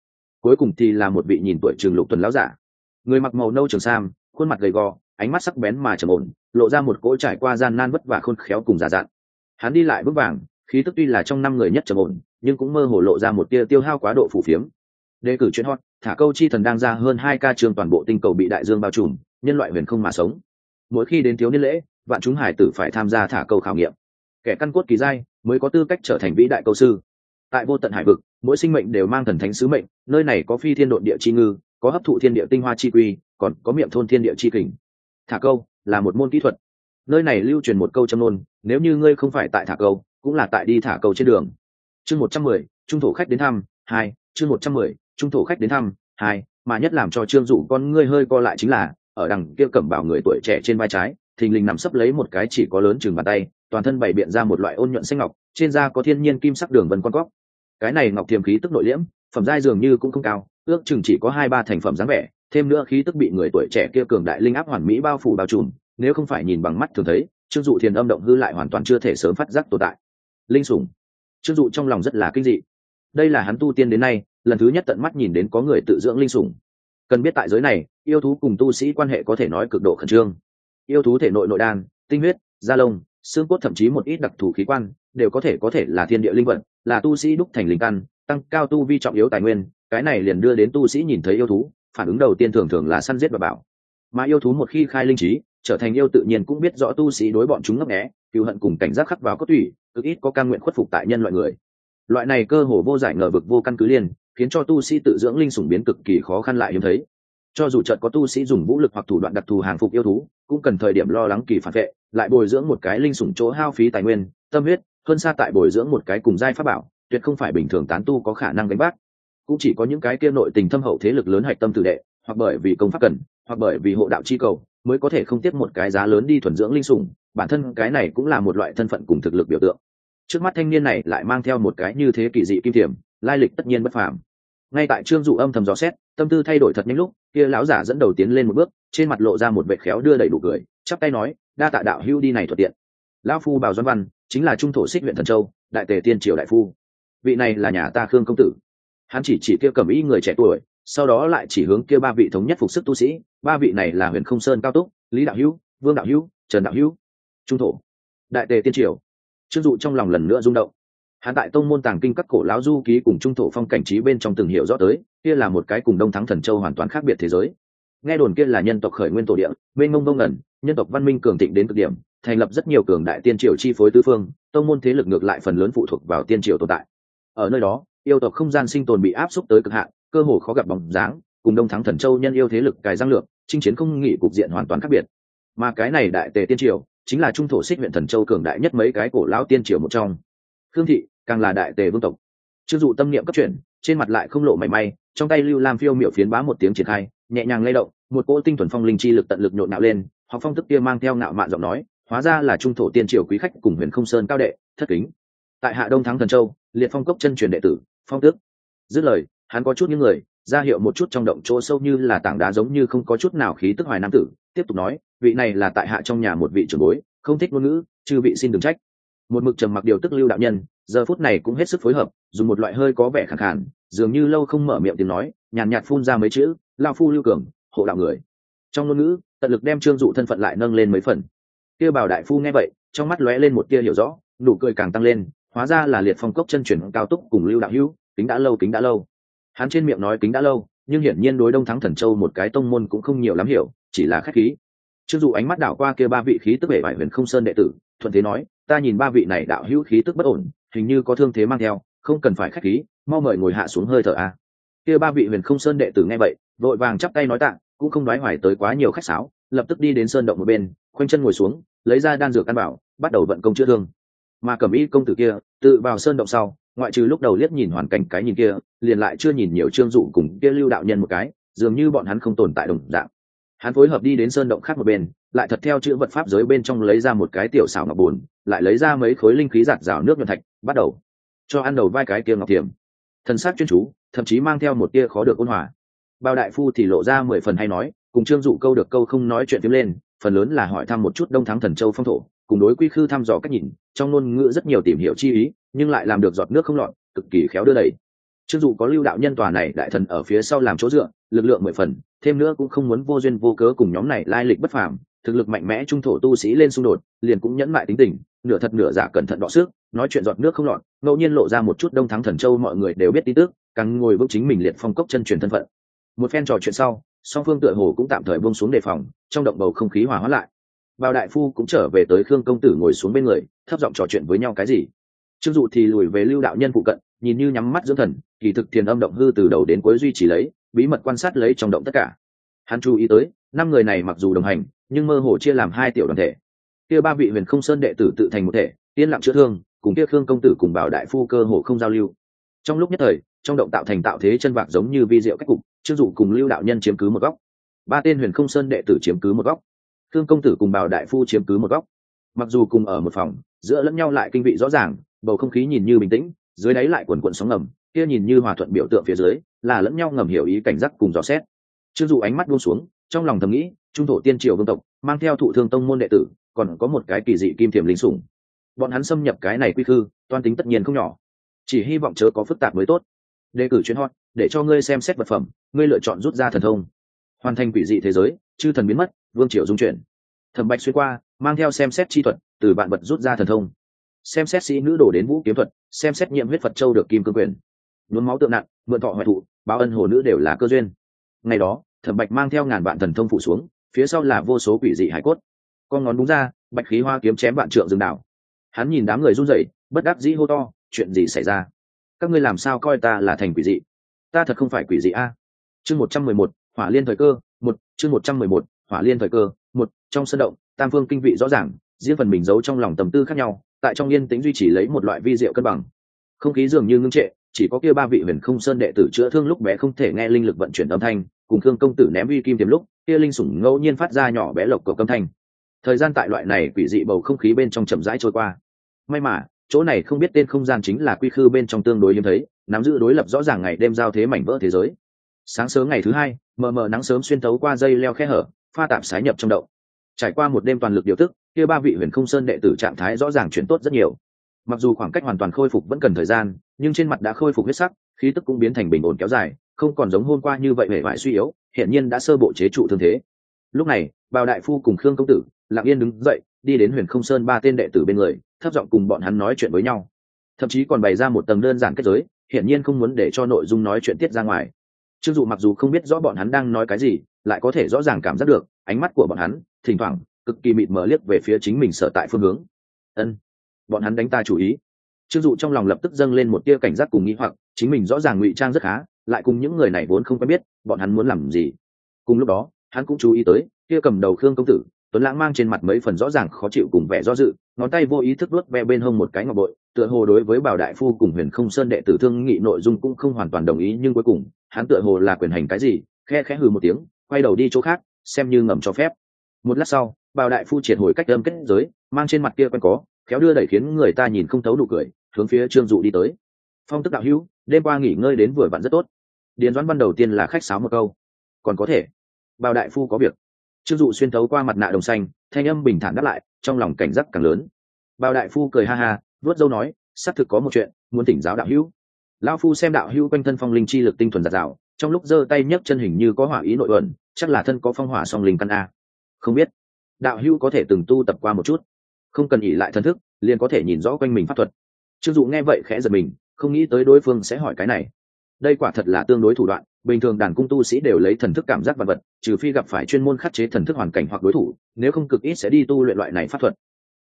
Cuối cùng thì là một vị nhìn tuổi trường lục tuần lão giả. Người mặc màu nâu trường sam, khuôn mặt gầy gò, ánh mắt sắc bén mà trầm ổn, lộ ra một cỗ trải qua gian nan vất vả khôn khéo cùng giả dặn. Hắn đi lại bước vàng, khí tức tuy là trong năm người nhất trầm ổn, nhưng cũng mơ hồ lộ ra một tia tiêu hao quá độ phủ phiếm. Đề cử chuyên hot, thả câu chi thần đang ra hơn hai ca trường toàn bộ tinh cầu bị đại dương bao trùm, nhân loại huyền không mà sống. Mỗi khi đến thiếu niên lễ vạn chúng hải tử phải tham gia thả câu khảo nghiệm. Kẻ căn cốt kỳ giai mới có tư cách trở thành vĩ đại câu sư. Tại vô tận hải vực, mỗi sinh mệnh đều mang thần thánh sứ mệnh, nơi này có phi thiên độn địa chi ngư, có hấp thụ thiên địa tinh hoa chi quy, còn có miệng thôn thiên địa chi kình. Thả câu là một môn kỹ thuật. Nơi này lưu truyền một câu châm nôn nếu như ngươi không phải tại thả câu, cũng là tại đi thả câu trên đường. Chương một trăm mười, trung thổ khách đến thăm, hai, chương một trăm mười, trung thổ khách đến thăm, hai, mà nhất làm cho trương dụ con ngươi hơi co lại chính là, ở đằng kia cẩm bảo người tuổi trẻ trên vai trái thình lình nằm sấp lấy một cái chỉ có lớn chừng bàn tay, toàn thân bày biện ra một loại ôn nhuận xanh ngọc, trên da có thiên nhiên kim sắc đường vân con cóc. Cái này ngọc thiềm khí tức nội liễm, phẩm giai dường như cũng không cao, ước chừng chỉ có hai ba thành phẩm dáng vẻ, thêm nữa khí tức bị người tuổi trẻ kia cường đại linh áp hoàn mỹ bao phủ bao trùm, nếu không phải nhìn bằng mắt thường thấy, trương dụ thiền âm động hư lại hoàn toàn chưa thể sớm phát giác tồn tại. Linh sủng. Trương dụ trong lòng rất là kinh dị. Đây là hắn tu tiên đến nay, lần thứ nhất tận mắt nhìn đến có người tự dưỡng linh sủng. Cần biết tại giới này, yêu thú cùng tu sĩ quan hệ có thể nói cực độ khẩn trương yêu thú thể nội nội đan, tinh huyết, da lông, xương cốt thậm chí một ít đặc thù khí quan, đều có thể có thể là thiên địa linh vật, là tu sĩ đúc thành linh căn, tăng cao tu vi trọng yếu tài nguyên, cái này liền đưa đến tu sĩ nhìn thấy yêu thú, phản ứng đầu tiên thường thường là săn giết và bảo. Mà yêu thú một khi khai linh trí, trở thành yêu tự nhiên cũng biết rõ tu sĩ đối bọn chúng ngấp nghé cựu hận cùng cảnh giác khắc vào cốt tủy, cực ít có căn nguyện khuất phục tại nhân loại người. Loại này cơ hồ vô giải ngờ vực vô căn cứ liền khiến cho tu sĩ tự dưỡng linh sủng biến cực kỳ khó khăn lại hiếm thấy cho dù chợt có tu sĩ dùng vũ lực hoặc thủ đoạn đặc thù hàng phục yêu thú, cũng cần thời điểm lo lắng kỳ phản vệ, lại bồi dưỡng một cái linh sủng chỗ hao phí tài nguyên, tâm huyết, hơn xa tại bồi dưỡng một cái cùng giai pháp bảo, tuyệt không phải bình thường tán tu có khả năng đánh bác cũng chỉ có những cái kia nội tình thâm hậu thế lực lớn hạch tâm tử đệ, hoặc bởi vì công pháp cần, hoặc bởi vì hộ đạo chi cầu, mới có thể không tiếp một cái giá lớn đi thuần dưỡng linh sủng, bản thân cái này cũng là một loại thân phận cùng thực lực biểu tượng. Trước mắt thanh niên này lại mang theo một cái như thế kỳ dị kim thiểm lai lịch tất nhiên bất phàm ngay tại trương dụ âm thầm gió xét, tâm tư thay đổi thật nhanh lúc, kia lão giả dẫn đầu tiến lên một bước, trên mặt lộ ra một vệ khéo đưa đầy đủ cười, chắp tay nói, đa tạ đạo hưu đi này thuận tiện. Lão phu bào doan văn, chính là trung thổ xích huyện thần châu, đại tề tiên triều đại phu. Vị này là nhà ta khương công tử. Hắn chỉ chỉ kia cầm ý người trẻ tuổi, sau đó lại chỉ hướng kia ba vị thống nhất phục sức tu sĩ, ba vị này là huyền không sơn cao túc, lý đạo hữu, vương đạo hữu, trần đạo hữu. Trung thổ, đại tề tiên triều. Trương dụ trong lòng lần nữa rung động hắn tại tông môn tàng kinh các cổ lão du ký cùng trung thổ phong cảnh trí bên trong từng hiểu rõ tới, kia là một cái cùng đông thắng thần châu hoàn toàn khác biệt thế giới. Nghe đồn kia là nhân tộc khởi nguyên tổ địa bên mông đông ẩn nhân tộc văn minh cường thịnh đến cực điểm, thành lập rất nhiều cường đại tiên triều chi phối tư phương, tông môn thế lực ngược lại phần lớn phụ thuộc vào tiên triều tồn tại. Ở nơi đó, yêu tộc không gian sinh tồn bị áp xúc tới cực hạn, cơ hồ khó gặp bóng dáng, cùng đông thắng thần châu nhân yêu thế lực cài giang lượng chinh chiến không nghỉ cục diện hoàn toàn khác biệt. Mà cái này đại tề tiên triều, chính là trung thổ xích huyện thần châu cường đại nhất mấy cái cổ lão tiên triều một trong khương thị, càng là đại tề vương tộc. Chưng dụ tâm niệm cấp chuyển, trên mặt lại không lộ mảy may, trong tay lưu lam phiêu miểu phiến bá một tiếng triển khai, nhẹ nhàng lay động, một cỗ tinh thuần phong linh chi lực tận lực nhộn nạo lên hoặc phong tức kia mang theo ngạo mạn giọng nói, hóa ra là trung thổ tiên triều quý khách cùng huyền không sơn cao đệ, thất kính. Tại hạ đông thắng thần châu, liệt phong cốc chân truyền đệ tử, phong tước. Dứt lời, hắn có chút những người, ra hiệu một chút trong động chỗ sâu như là tảng đá giống như không có chút nào khí tức hoài nam tử, tiếp tục nói, vị này là tại hạ trong nhà một vị trưởng bối, không thích ngôn ngữ, chư vị xin đừng trách một mực trầm mặc điều tức lưu đạo nhân, giờ phút này cũng hết sức phối hợp, dùng một loại hơi có vẻ khẳng khản dường như lâu không mở miệng tiếng nói, nhàn nhạt phun ra mấy chữ, lao phu lưu cường, hộ đạo người. Trong ngôn ngữ, tận lực đem trương dụ thân phận lại nâng lên mấy phần. Kia bảo đại phu nghe vậy, trong mắt lóe lên một tia hiểu rõ, nụ cười càng tăng lên, hóa ra là liệt phong cốc chân truyền cao túc cùng lưu đạo hữu, kính đã lâu, kính đã lâu. Hắn trên miệng nói kính đã lâu, nhưng hiển nhiên đối đông thắng thần châu một cái tông môn cũng không nhiều lắm hiểu, chỉ là khách khí chưng dụ ánh mắt đảo qua kia ba vị khí tức bể vải huyền không sơn đệ tử, thuận thế nói, ta nhìn ba vị này đạo hữu khí tức bất ổn, hình như có thương thế mang theo, không cần phải khách khí, mau mời ngồi hạ xuống hơi thở a. Kia ba vị huyền không sơn đệ tử nghe vậy, vội vàng chắp tay nói tạ, cũng không nói hoài tới quá nhiều khách sáo, lập tức đi đến sơn động một bên, khoanh chân ngồi xuống, lấy ra đan dược ăn bảo, bắt đầu vận công chữa thương. Mà cẩm y công tử kia, tự vào sơn động sau, ngoại trừ lúc đầu liếc nhìn hoàn cảnh cái nhìn kia, liền lại chưa nhìn nhiều trương dụ cùng kia lưu đạo nhân một cái, dường như bọn hắn không tồn tại đồng dạng hắn phối hợp đi đến sơn động khác một bên, lại thật theo chữ vật pháp giới bên trong lấy ra một cái tiểu xảo ngọc bùn, lại lấy ra mấy khối linh khí giạt rào nước nhuận thạch, bắt đầu cho ăn đầu vai cái kia ngọc tiềm thần sắc chuyên chú, thậm chí mang theo một tia khó được ôn hòa. Bao đại phu thì lộ ra mười phần hay nói, cùng trương dụ câu được câu không nói chuyện tiếp lên, phần lớn là hỏi thăm một chút đông thắng thần châu phong thổ, cùng đối quy khư thăm dò cách nhìn, trong ngôn ngữ rất nhiều tìm hiểu chi ý, nhưng lại làm được giọt nước không lọt, cực kỳ khéo đưa đẩy Trương dụ có lưu đạo nhân tòa này đại thần ở phía sau làm chỗ dựa, lực lượng mười phần thêm nữa cũng không muốn vô duyên vô cớ cùng nhóm này lai lịch bất phàm, thực lực mạnh mẽ trung thổ tu sĩ lên xung đột, liền cũng nhẫn mại tính tình, nửa thật nửa giả cẩn thận đọ sức, nói chuyện giọt nước không lọt, ngẫu nhiên lộ ra một chút đông thắng thần châu mọi người đều biết tin tức, càng ngồi vững chính mình liệt phong cốc chân truyền thân phận. Một phen trò chuyện sau, song phương tựa hồ cũng tạm thời buông xuống đề phòng, trong động bầu không khí hòa hóa lại. Bao đại phu cũng trở về tới khương công tử ngồi xuống bên người, thấp giọng trò chuyện với nhau cái gì. Trương dụ thì lùi về lưu đạo nhân phụ cận, nhìn như nhắm mắt dưỡng thần, kỳ thực thiền âm động hư từ đầu đến cuối duy trì lấy bí mật quan sát lấy trong động tất cả. Hắn chú ý tới, năm người này mặc dù đồng hành, nhưng mơ hồ chia làm hai tiểu đoàn thể. Kia ba vị huyền không sơn đệ tử tự thành một thể, yên lặng chữa thương, cùng kia khương công tử cùng bảo đại phu cơ hồ không giao lưu. Trong lúc nhất thời, trong động tạo thành tạo thế chân vạc giống như vi diệu cách cục chưng dụ cùng lưu đạo nhân chiếm cứ một góc. Ba tên huyền không sơn đệ tử chiếm cứ một góc. Thương công tử cùng bảo đại phu chiếm cứ một góc. Mặc dù cùng ở một phòng, giữa lẫn nhau lại kinh vị rõ ràng, bầu không khí nhìn như bình tĩnh, dưới đáy lại quần quận sóng ngầm, kia nhìn như hòa thuận biểu tượng phía dưới là lẫn nhau ngầm hiểu ý cảnh giác cùng dò xét. Chưng dụ ánh mắt buông xuống, trong lòng thầm nghĩ, trung thổ tiên triều vương tộc, mang theo thụ thương tông môn đệ tử, còn có một cái kỳ dị kim thiềm linh sủng. Bọn hắn xâm nhập cái này quy khư, toan tính tất nhiên không nhỏ. Chỉ hy vọng chớ có phức tạp mới tốt. Đề cử chuyến hot, để cho ngươi xem xét vật phẩm, ngươi lựa chọn rút ra thần thông. Hoàn thành quỷ dị thế giới, chư thần biến mất, vương triều dung chuyển. Thẩm bạch xuyên qua, mang theo xem xét chi thuật, từ bạn vật rút ra thần thông. Xem xét sĩ nữ đổ đến vũ kiếm thuật, xem xét nhiệm huyết phật châu được kim cương quyền. Nhuốm máu tượng nặng, mượn thọ hoại thụ báo ân hồ nữ đều là cơ duyên. Ngày đó, thẩm bạch mang theo ngàn vạn thần thông phủ xuống, phía sau là vô số quỷ dị hải cốt. Con ngón búng ra, bạch khí hoa kiếm chém vạn trượng rừng đảo. Hắn nhìn đám người run rẩy, bất đắc dĩ hô to, chuyện gì xảy ra? Các ngươi làm sao coi ta là thành quỷ dị? Ta thật không phải quỷ dị a. Chương một trăm mười một, hỏa liên thời cơ, một, chương một trăm mười một, hỏa liên thời cơ, một, trong sân động, tam phương kinh vị rõ ràng, riêng phần mình giấu trong lòng tầm tư khác nhau, tại trong yên tĩnh duy trì lấy một loại vi diệu cân bằng. Không khí dường như ngưng trệ chỉ có kia ba vị huyền không sơn đệ tử chữa thương lúc bé không thể nghe linh lực vận chuyển âm thanh, cùng thương công tử ném uy kim tiềm lúc, kia linh sủng ngẫu nhiên phát ra nhỏ bé lộc cầu âm thanh. Thời gian tại loại này quỷ dị bầu không khí bên trong chậm rãi trôi qua. May mà, chỗ này không biết tên không gian chính là quy khư bên trong tương đối hiếm thấy, nắm giữ đối lập rõ ràng ngày đêm giao thế mảnh vỡ thế giới. Sáng sớm ngày thứ hai, mờ mờ nắng sớm xuyên tấu qua dây leo khe hở, pha tạp sái nhập trong đậu trải qua một đêm toàn lực điều tức, kia ba vị huyền không sơn đệ tử trạng thái rõ ràng chuyển tốt rất nhiều mặc dù khoảng cách hoàn toàn khôi phục vẫn cần thời gian, nhưng trên mặt đã khôi phục huyết sắc, khí tức cũng biến thành bình ổn kéo dài, không còn giống hôm qua như vậy hể vải suy yếu hiện nhiên đã sơ bộ chế trụ thương thế. Lúc này, bào đại phu cùng khương công tử, lặng yên đứng dậy, đi đến huyền không sơn ba tên đệ tử bên người, thấp giọng cùng bọn hắn nói chuyện với nhau. Thậm chí còn bày ra một tầng đơn giản kết giới, hiển nhiên không muốn để cho nội dung nói chuyện tiết ra ngoài. Chưng dụ mặc dù không biết rõ bọn hắn đang nói cái gì, lại có thể rõ ràng cảm giác được, ánh mắt của bọn hắn thỉnh thoảng cực kỳ mịt mờ liếc về phía chính mình sở tại phương hướng. Ân bọn hắn đánh ta chủ ý. Trương dụ trong lòng lập tức dâng lên một tia cảnh giác cùng nghĩ hoặc, chính mình rõ ràng ngụy trang rất khá, lại cùng những người này vốn không quen biết, bọn hắn muốn làm gì? Cùng lúc đó, hắn cũng chú ý tới, kia cầm đầu khương công tử, tuấn lãng mang trên mặt mấy phần rõ ràng khó chịu cùng vẻ do dự, ngón tay vô ý thức luốt ve bên hông một cái ngọc bội, tựa hồ đối với bảo đại phu cùng huyền không sơn đệ tử thương nghị nội dung cũng không hoàn toàn đồng ý, nhưng cuối cùng, hắn tựa hồ là quyền hành cái gì, khe khẽ hừ một tiếng, quay đầu đi chỗ khác, xem như ngầm cho phép. Một lát sau, bảo đại phu triệt hồi cách âm kết giới, mang trên mặt kia quen có khéo đưa đẩy khiến người ta nhìn không thấu nụ cười, hướng phía trương dụ đi tới. Phong tức đạo hữu, đêm qua nghỉ ngơi đến vừa vặn rất tốt. Điền doãn ban đầu tiên là khách sáo một câu. Còn có thể bao đại phu có việc. Trương dụ xuyên thấu qua mặt nạ đồng xanh, thanh âm bình thản đáp lại, trong lòng cảnh giác càng lớn. Bao đại phu cười ha ha vớt dâu nói xác thực có một chuyện, muốn tỉnh giáo đạo hữu. Lão phu xem đạo hữu quanh thân phong linh chi lực tinh thuần giạt rào, trong lúc giơ tay nhấc chân hình như có hỏa ý nội ẩn, chắc là thân có phong hỏa song linh căn a. Không biết, đạo hữu có thể từng tu tập qua một chút không cần ỉ lại thần thức, liền có thể nhìn rõ quanh mình pháp thuật. Trương dụ nghe vậy khẽ giật mình, không nghĩ tới đối phương sẽ hỏi cái này. Đây quả thật là tương đối thủ đoạn, bình thường đàn cung tu sĩ đều lấy thần thức cảm giác vật vật, trừ phi gặp phải chuyên môn khắc chế thần thức hoàn cảnh hoặc đối thủ, nếu không cực ít sẽ đi tu luyện loại này pháp thuật.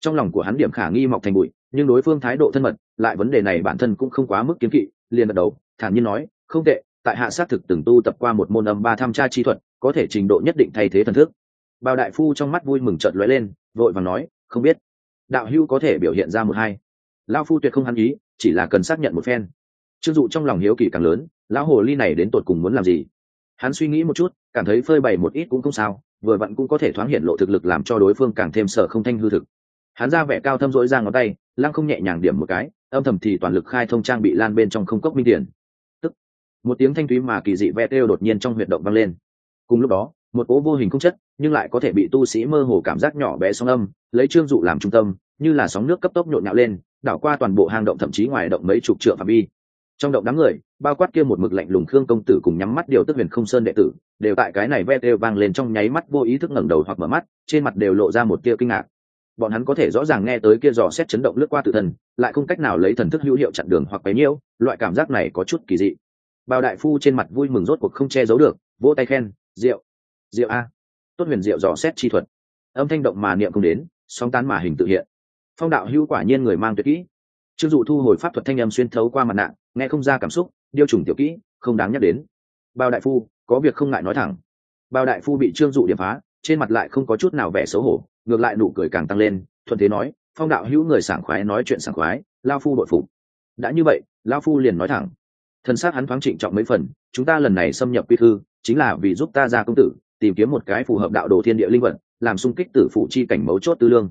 Trong lòng của hắn điểm khả nghi mọc thành bụi, nhưng đối phương thái độ thân mật, lại vấn đề này bản thân cũng không quá mức kiếm kỵ, liền gật đầu, thản nhiên nói, không tệ, tại hạ sát thực từng tu tập qua một môn âm ba tham tra chi thuật, có thể trình độ nhất định thay thế thần thức. Bao đại phu trong mắt vui mừng trợn lóe lên, vội vàng nói, không biết đạo hữu có thể biểu hiện ra một hai. Lao phu tuyệt không hắn ý, chỉ là cần xác nhận một phen. Chưng dụ trong lòng hiếu kỳ càng lớn, lão hồ ly này đến tột cùng muốn làm gì? Hắn suy nghĩ một chút, cảm thấy phơi bày một ít cũng không sao, vừa vặn cũng có thể thoáng hiện lộ thực lực làm cho đối phương càng thêm sợ không thanh hư thực. Hắn ra vẻ cao thâm rỗi ra ngón tay, lăng không nhẹ nhàng điểm một cái, âm thầm thì toàn lực khai thông trang bị lan bên trong không cốc minh điển. tức, một tiếng thanh thúy mà kỳ dị ve têu đột nhiên trong huyệt động vang lên. Cùng lúc đó một cố vô hình không chất, nhưng lại có thể bị tu sĩ mơ hồ cảm giác nhỏ bé sóng âm, lấy trương dụ làm trung tâm, như là sóng nước cấp tốc nhộn nhạo lên, đảo qua toàn bộ hang động thậm chí ngoài động mấy chục trượng phạm vi. Trong động đám người, bao quát kia một mực lạnh lùng khương công tử cùng nhắm mắt điều tức huyền không sơn đệ tử, đều tại cái này ve đều vang lên trong nháy mắt vô ý thức ngẩng đầu hoặc mở mắt, trên mặt đều lộ ra một tia kinh ngạc. Bọn hắn có thể rõ ràng nghe tới kia dò xét chấn động lướt qua tự thân, lại không cách nào lấy thần thức hữu hiệu chặn đường hoặc bấy nhiêu, loại cảm giác này có chút kỳ dị. Bao đại phu trên mặt vui mừng rốt cuộc không che giấu được, vỗ tay khen, rượu. Diệu a. Tốt huyền Diệu dò xét chi thuật. Âm thanh động mà niệm không đến song tán mà hình tự hiện. Phong đạo hữu quả nhiên người mang tuyệt kỹ. Trương dụ thu hồi pháp thuật thanh âm xuyên thấu qua mặt nạ, nghe không ra cảm xúc, điêu trùng tiểu kỹ, không đáng nhắc đến. Bao đại phu, có việc không ngại nói thẳng. Bao đại phu bị trương dụ điểm phá, trên mặt lại không có chút nào vẻ xấu hổ, ngược lại nụ cười càng tăng lên, thuận thế nói, phong đạo hữu người sảng khoái nói chuyện sảng khoái, lao phu đội phục. Đã như vậy, lao phu liền nói thẳng. Thân xác hắn thoáng trịnh trọng mấy phần, chúng ta lần này xâm nhập quy thư, chính là vì giúp ta ra công tử tìm kiếm một cái phù hợp đạo đồ thiên địa linh vật, làm sung kích tử phụ chi cảnh mấu chốt tư lương.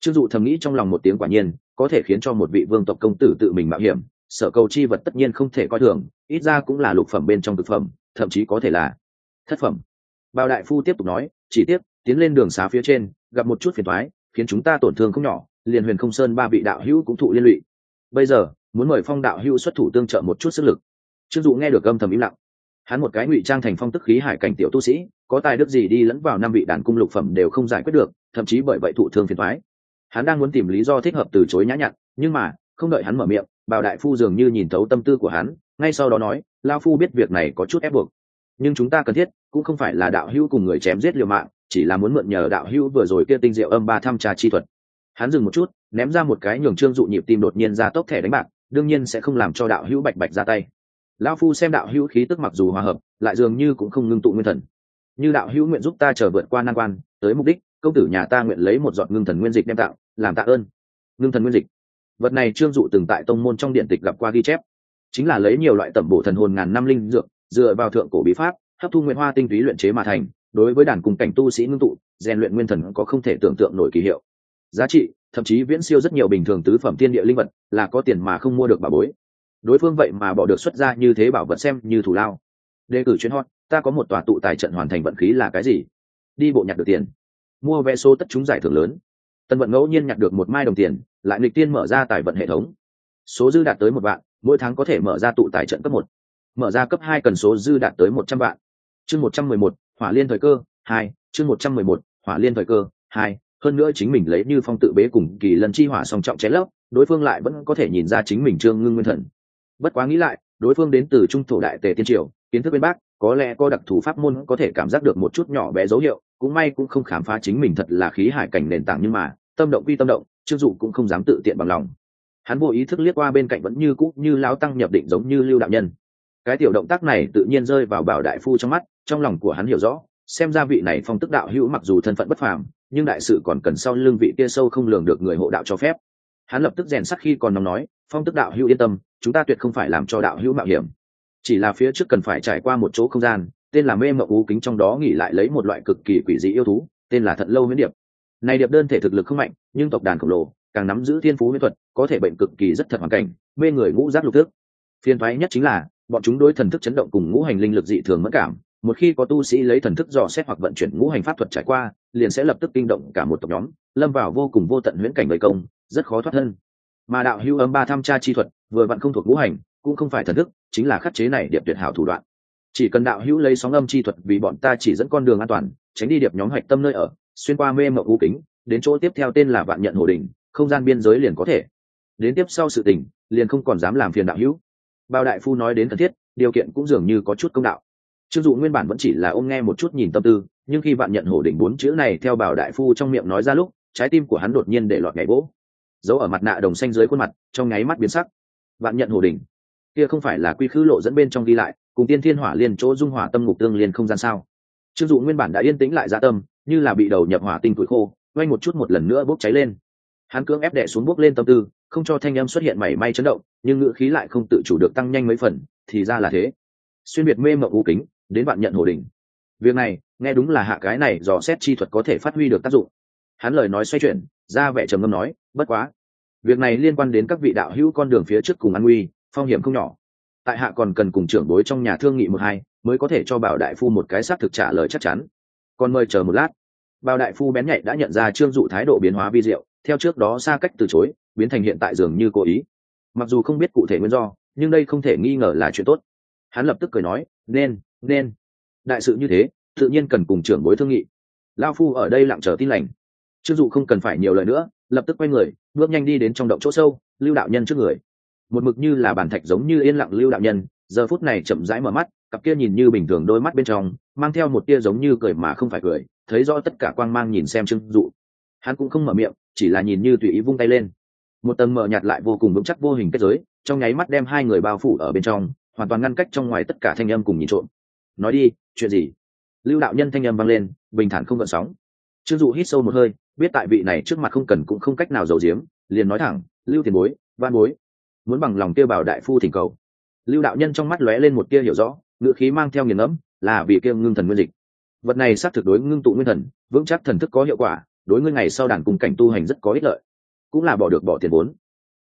Trương dụ thầm nghĩ trong lòng một tiếng quả nhiên, có thể khiến cho một vị vương tộc công tử tự mình mạo hiểm, sở cầu chi vật tất nhiên không thể coi thường, ít ra cũng là lục phẩm bên trong thực phẩm, thậm chí có thể là thất phẩm. Bao đại phu tiếp tục nói, chỉ tiếp, tiến lên đường xá phía trên, gặp một chút phiền thoái khiến chúng ta tổn thương không nhỏ, liền huyền không sơn ba vị đạo hữu cũng thụ liên lụy. Bây giờ, muốn mời phong đạo hữu xuất thủ tương trợ một chút sức lực. Trương dụ nghe được âm thầm im lặng hắn một cái ngụy trang thành phong tức khí hải cảnh tiểu tu sĩ, có tài đức gì đi lẫn vào năm vị đàn cung lục phẩm đều không giải quyết được, thậm chí bởi vậy thụ thương phiền thoái hắn đang muốn tìm lý do thích hợp từ chối nhã nhặn, nhưng mà, không đợi hắn mở miệng, bảo đại phu dường như nhìn thấu tâm tư của hắn, ngay sau đó nói lao phu biết việc này có chút ép buộc, nhưng chúng ta cần thiết, cũng không phải là đạo hữu cùng người chém giết liều mạng, chỉ là muốn mượn nhờ đạo hữu vừa rồi kia tinh diệu âm ba thăm trà chi thuật. Hắn dừng một chút, ném ra một cái nhường trương dụ nhịp tim đột nhiên ra tốc thẻ đánh bạc, đương nhiên sẽ không làm cho đạo hữu bạch bạch ra tay lão phu xem đạo hữu khí tức mặc dù hòa hợp, lại dường như cũng không ngưng tụ nguyên thần. Như đạo hữu nguyện giúp ta chờ vượt qua nan quan, tới mục đích, công tử nhà ta nguyện lấy một giọt ngưng thần nguyên dịch đem tạo làm tạ ơn. Ngưng thần nguyên dịch. Vật này trương dụ từng tại tông môn trong điện tịch gặp qua ghi chép. Chính là lấy nhiều loại tẩm bổ thần hồn ngàn năm linh dược, dựa vào thượng cổ bí pháp, hấp thu nguyên hoa tinh túy luyện chế mà thành, đối với đàn cùng cảnh tu sĩ ngưng tụ, rèn luyện nguyên thần có không thể tưởng tượng nổi kỳ hiệu. Giá trị, thậm chí viễn siêu rất nhiều bình thường tứ phẩm tiên địa linh vật, là có tiền mà không mua được bà bối đối phương vậy mà bỏ được xuất ra như thế bảo vật xem như thủ lao. Đề cử chuyến hot, ta có một tòa tụ tài trận hoàn thành vận khí là cái gì? Đi bộ nhặt được tiền. Mua vé số tất chúng giải thưởng lớn. Tân vận ngẫu nhiên nhặt được một mai đồng tiền, lại nghịch tiên mở ra tài vận hệ thống. Số dư đạt tới một vạn, mỗi tháng có thể mở ra tụ tài trận cấp một. Mở ra cấp hai cần số dư đạt tới một trăm vạn. Chương một trăm mười một, hỏa liên thời cơ, hai, chương một trăm mười một, hỏa liên thời cơ, hai, hơn nữa chính mình lấy như phong tự bế cùng kỳ lần chi hỏa song trọng chén lấp, đối phương lại vẫn có thể nhìn ra chính mình trương ngưng nguyên thần bất quá nghĩ lại, đối phương đến từ trung thổ đại tề tiên triều, kiến thức bên bác có lẽ có đặc thù pháp môn có thể cảm giác được một chút nhỏ bé dấu hiệu, cũng may cũng không khám phá chính mình thật là khí hải cảnh nền tảng nhưng mà, tâm động vi tâm động trương dụ cũng không dám tự tiện bằng lòng. Hắn vô ý thức liếc qua bên cạnh vẫn như cũ như lao tăng nhập định giống như lưu đạo nhân. Cái tiểu động tác này tự nhiên rơi vào bảo đại phu trong mắt, trong lòng của hắn hiểu rõ, xem ra vị này phong tức đạo hữu mặc dù thân phận bất phàm, nhưng đại sự còn cần sau lưng vị kia sâu không lường được người hộ đạo cho phép. Hắn lập tức rèn sắc khi còn nóng nói, phong tức đạo hữu yên tâm chúng ta tuyệt không phải làm cho đạo hữu mạo hiểm. Chỉ là phía trước cần phải trải qua một chỗ không gian, tên là mê mộng ú kính trong đó nghỉ lại lấy một loại cực kỳ quỷ dị yêu thú, tên là thận lâu huyễn điệp. Này điệp đơn thể thực lực không mạnh, nhưng tộc đàn khổng lồ, càng nắm giữ thiên phú huyễn thuật, có thể bệnh cực kỳ rất thật hoàn cảnh, mê người ngũ giác lục thức. Phiên thoái nhất chính là, bọn chúng đối thần thức chấn động cùng ngũ hành linh lực dị thường mất cảm, một khi có tu sĩ lấy thần thức dò xét hoặc vận chuyển ngũ hành pháp thuật trải qua, liền sẽ lập tức kinh động cả một tộc nhóm, lâm vào vô cùng vô tận huyễn cảnh người công, rất khó thoát thân mà đạo hưu ấm ba tham tra chi thuật, vừa vặn không thuộc ngũ hành, cũng không phải thần thức, chính là khắc chế này điệp tuyệt hảo thủ đoạn. Chỉ cần đạo hữu lấy sóng âm chi thuật vì bọn ta chỉ dẫn con đường an toàn, tránh đi điệp nhóm hạch tâm nơi ở, xuyên qua mê mộng u kính, đến chỗ tiếp theo tên là vạn nhận hồ đình không gian biên giới liền có thể. Đến tiếp sau sự tình, liền không còn dám làm phiền đạo hữu. Bao đại phu nói đến cần thiết, điều kiện cũng dường như có chút công đạo. Trương dụ nguyên bản vẫn chỉ là ôm nghe một chút nhìn tâm tư, nhưng khi bạn nhận hổ đỉnh bốn chữ này theo bảo đại phu trong miệng nói ra lúc, trái tim của hắn đột nhiên để lọt nhảy vỗ giấu ở mặt nạ đồng xanh dưới khuôn mặt, trong nháy mắt biến sắc. Bạn nhận hổ đỉnh kia không phải là quy khứ lộ dẫn bên trong đi lại, cùng tiên thiên hỏa liên chỗ dung hỏa tâm ngục tương liên không gian sao? Trương dụ nguyên bản đã yên tĩnh lại dạ tâm, như là bị đầu nhập hỏa tinh tuổi khô quay một chút một lần nữa bốc cháy lên. Hắn cưỡng ép đệ xuống bốc lên tâm tư, không cho thanh âm xuất hiện mảy may chấn động, nhưng ngữ khí lại không tự chủ được tăng nhanh mấy phần, thì ra là thế. Xuyên biệt mê mộng u kính, đến bạn nhận hồ đỉnh việc này, nghe đúng là hạ cái này dò xét chi thuật có thể phát huy được tác dụng. Hắn lời nói xoay chuyển, ra vẻ trầm ngâm nói bất quá, việc này liên quan đến các vị đạo hữu con đường phía trước cùng an nguy, phong hiểm không nhỏ. Tại hạ còn cần cùng trưởng bối trong nhà thương nghị một hai, mới có thể cho bảo đại phu một cái xác thực trả lời chắc chắn. Còn mời chờ một lát. Bảo đại phu bén nhạy đã nhận ra trương dụ thái độ biến hóa vi diệu, theo trước đó xa cách từ chối, biến thành hiện tại dường như cố ý. Mặc dù không biết cụ thể nguyên do, nhưng đây không thể nghi ngờ là chuyện tốt. Hắn lập tức cười nói, nên nên. Đại sự như thế, tự nhiên cần cùng trưởng bối thương nghị. Lao phu ở đây lặng chờ tin lành trương dụ không cần phải nhiều lời nữa, lập tức quay người, bước nhanh đi đến trong động chỗ sâu, lưu đạo nhân trước người. Một mực như là bản thạch giống như yên lặng lưu đạo nhân, giờ phút này chậm rãi mở mắt, cặp kia nhìn như bình thường đôi mắt bên trong, mang theo một tia giống như cười mà không phải cười, thấy rõ tất cả quang mang nhìn xem trương dụ. Hắn cũng không mở miệng, chỉ là nhìn như tùy ý vung tay lên. Một tầng mở nhạt lại vô cùng vững chắc vô hình kết giới, trong nháy mắt đem hai người bao phủ ở bên trong, hoàn toàn ngăn cách trong ngoài tất cả thanh âm cùng nhìn trộm. Nói đi, chuyện gì? Lưu đạo nhân thanh âm vang lên, bình thản không gợn sóng. Trương dụ hít sâu một hơi biết tại vị này trước mặt không cần cũng không cách nào giấu giếm, liền nói thẳng, lưu tiền bối van bối, muốn bằng lòng tiêu bảo đại phu thỉnh cầu. Lưu đạo nhân trong mắt lóe lên một tia hiểu rõ ngựa khí mang theo nghiền ngẫm, là vì kêu ngưng thần nguyên dịch. Vật này xác thực đối ngưng tụ nguyên thần, vững chắc thần thức có hiệu quả, đối ngươi ngày sau đàn cùng cảnh tu hành rất có ích lợi. Cũng là bỏ được bỏ tiền vốn.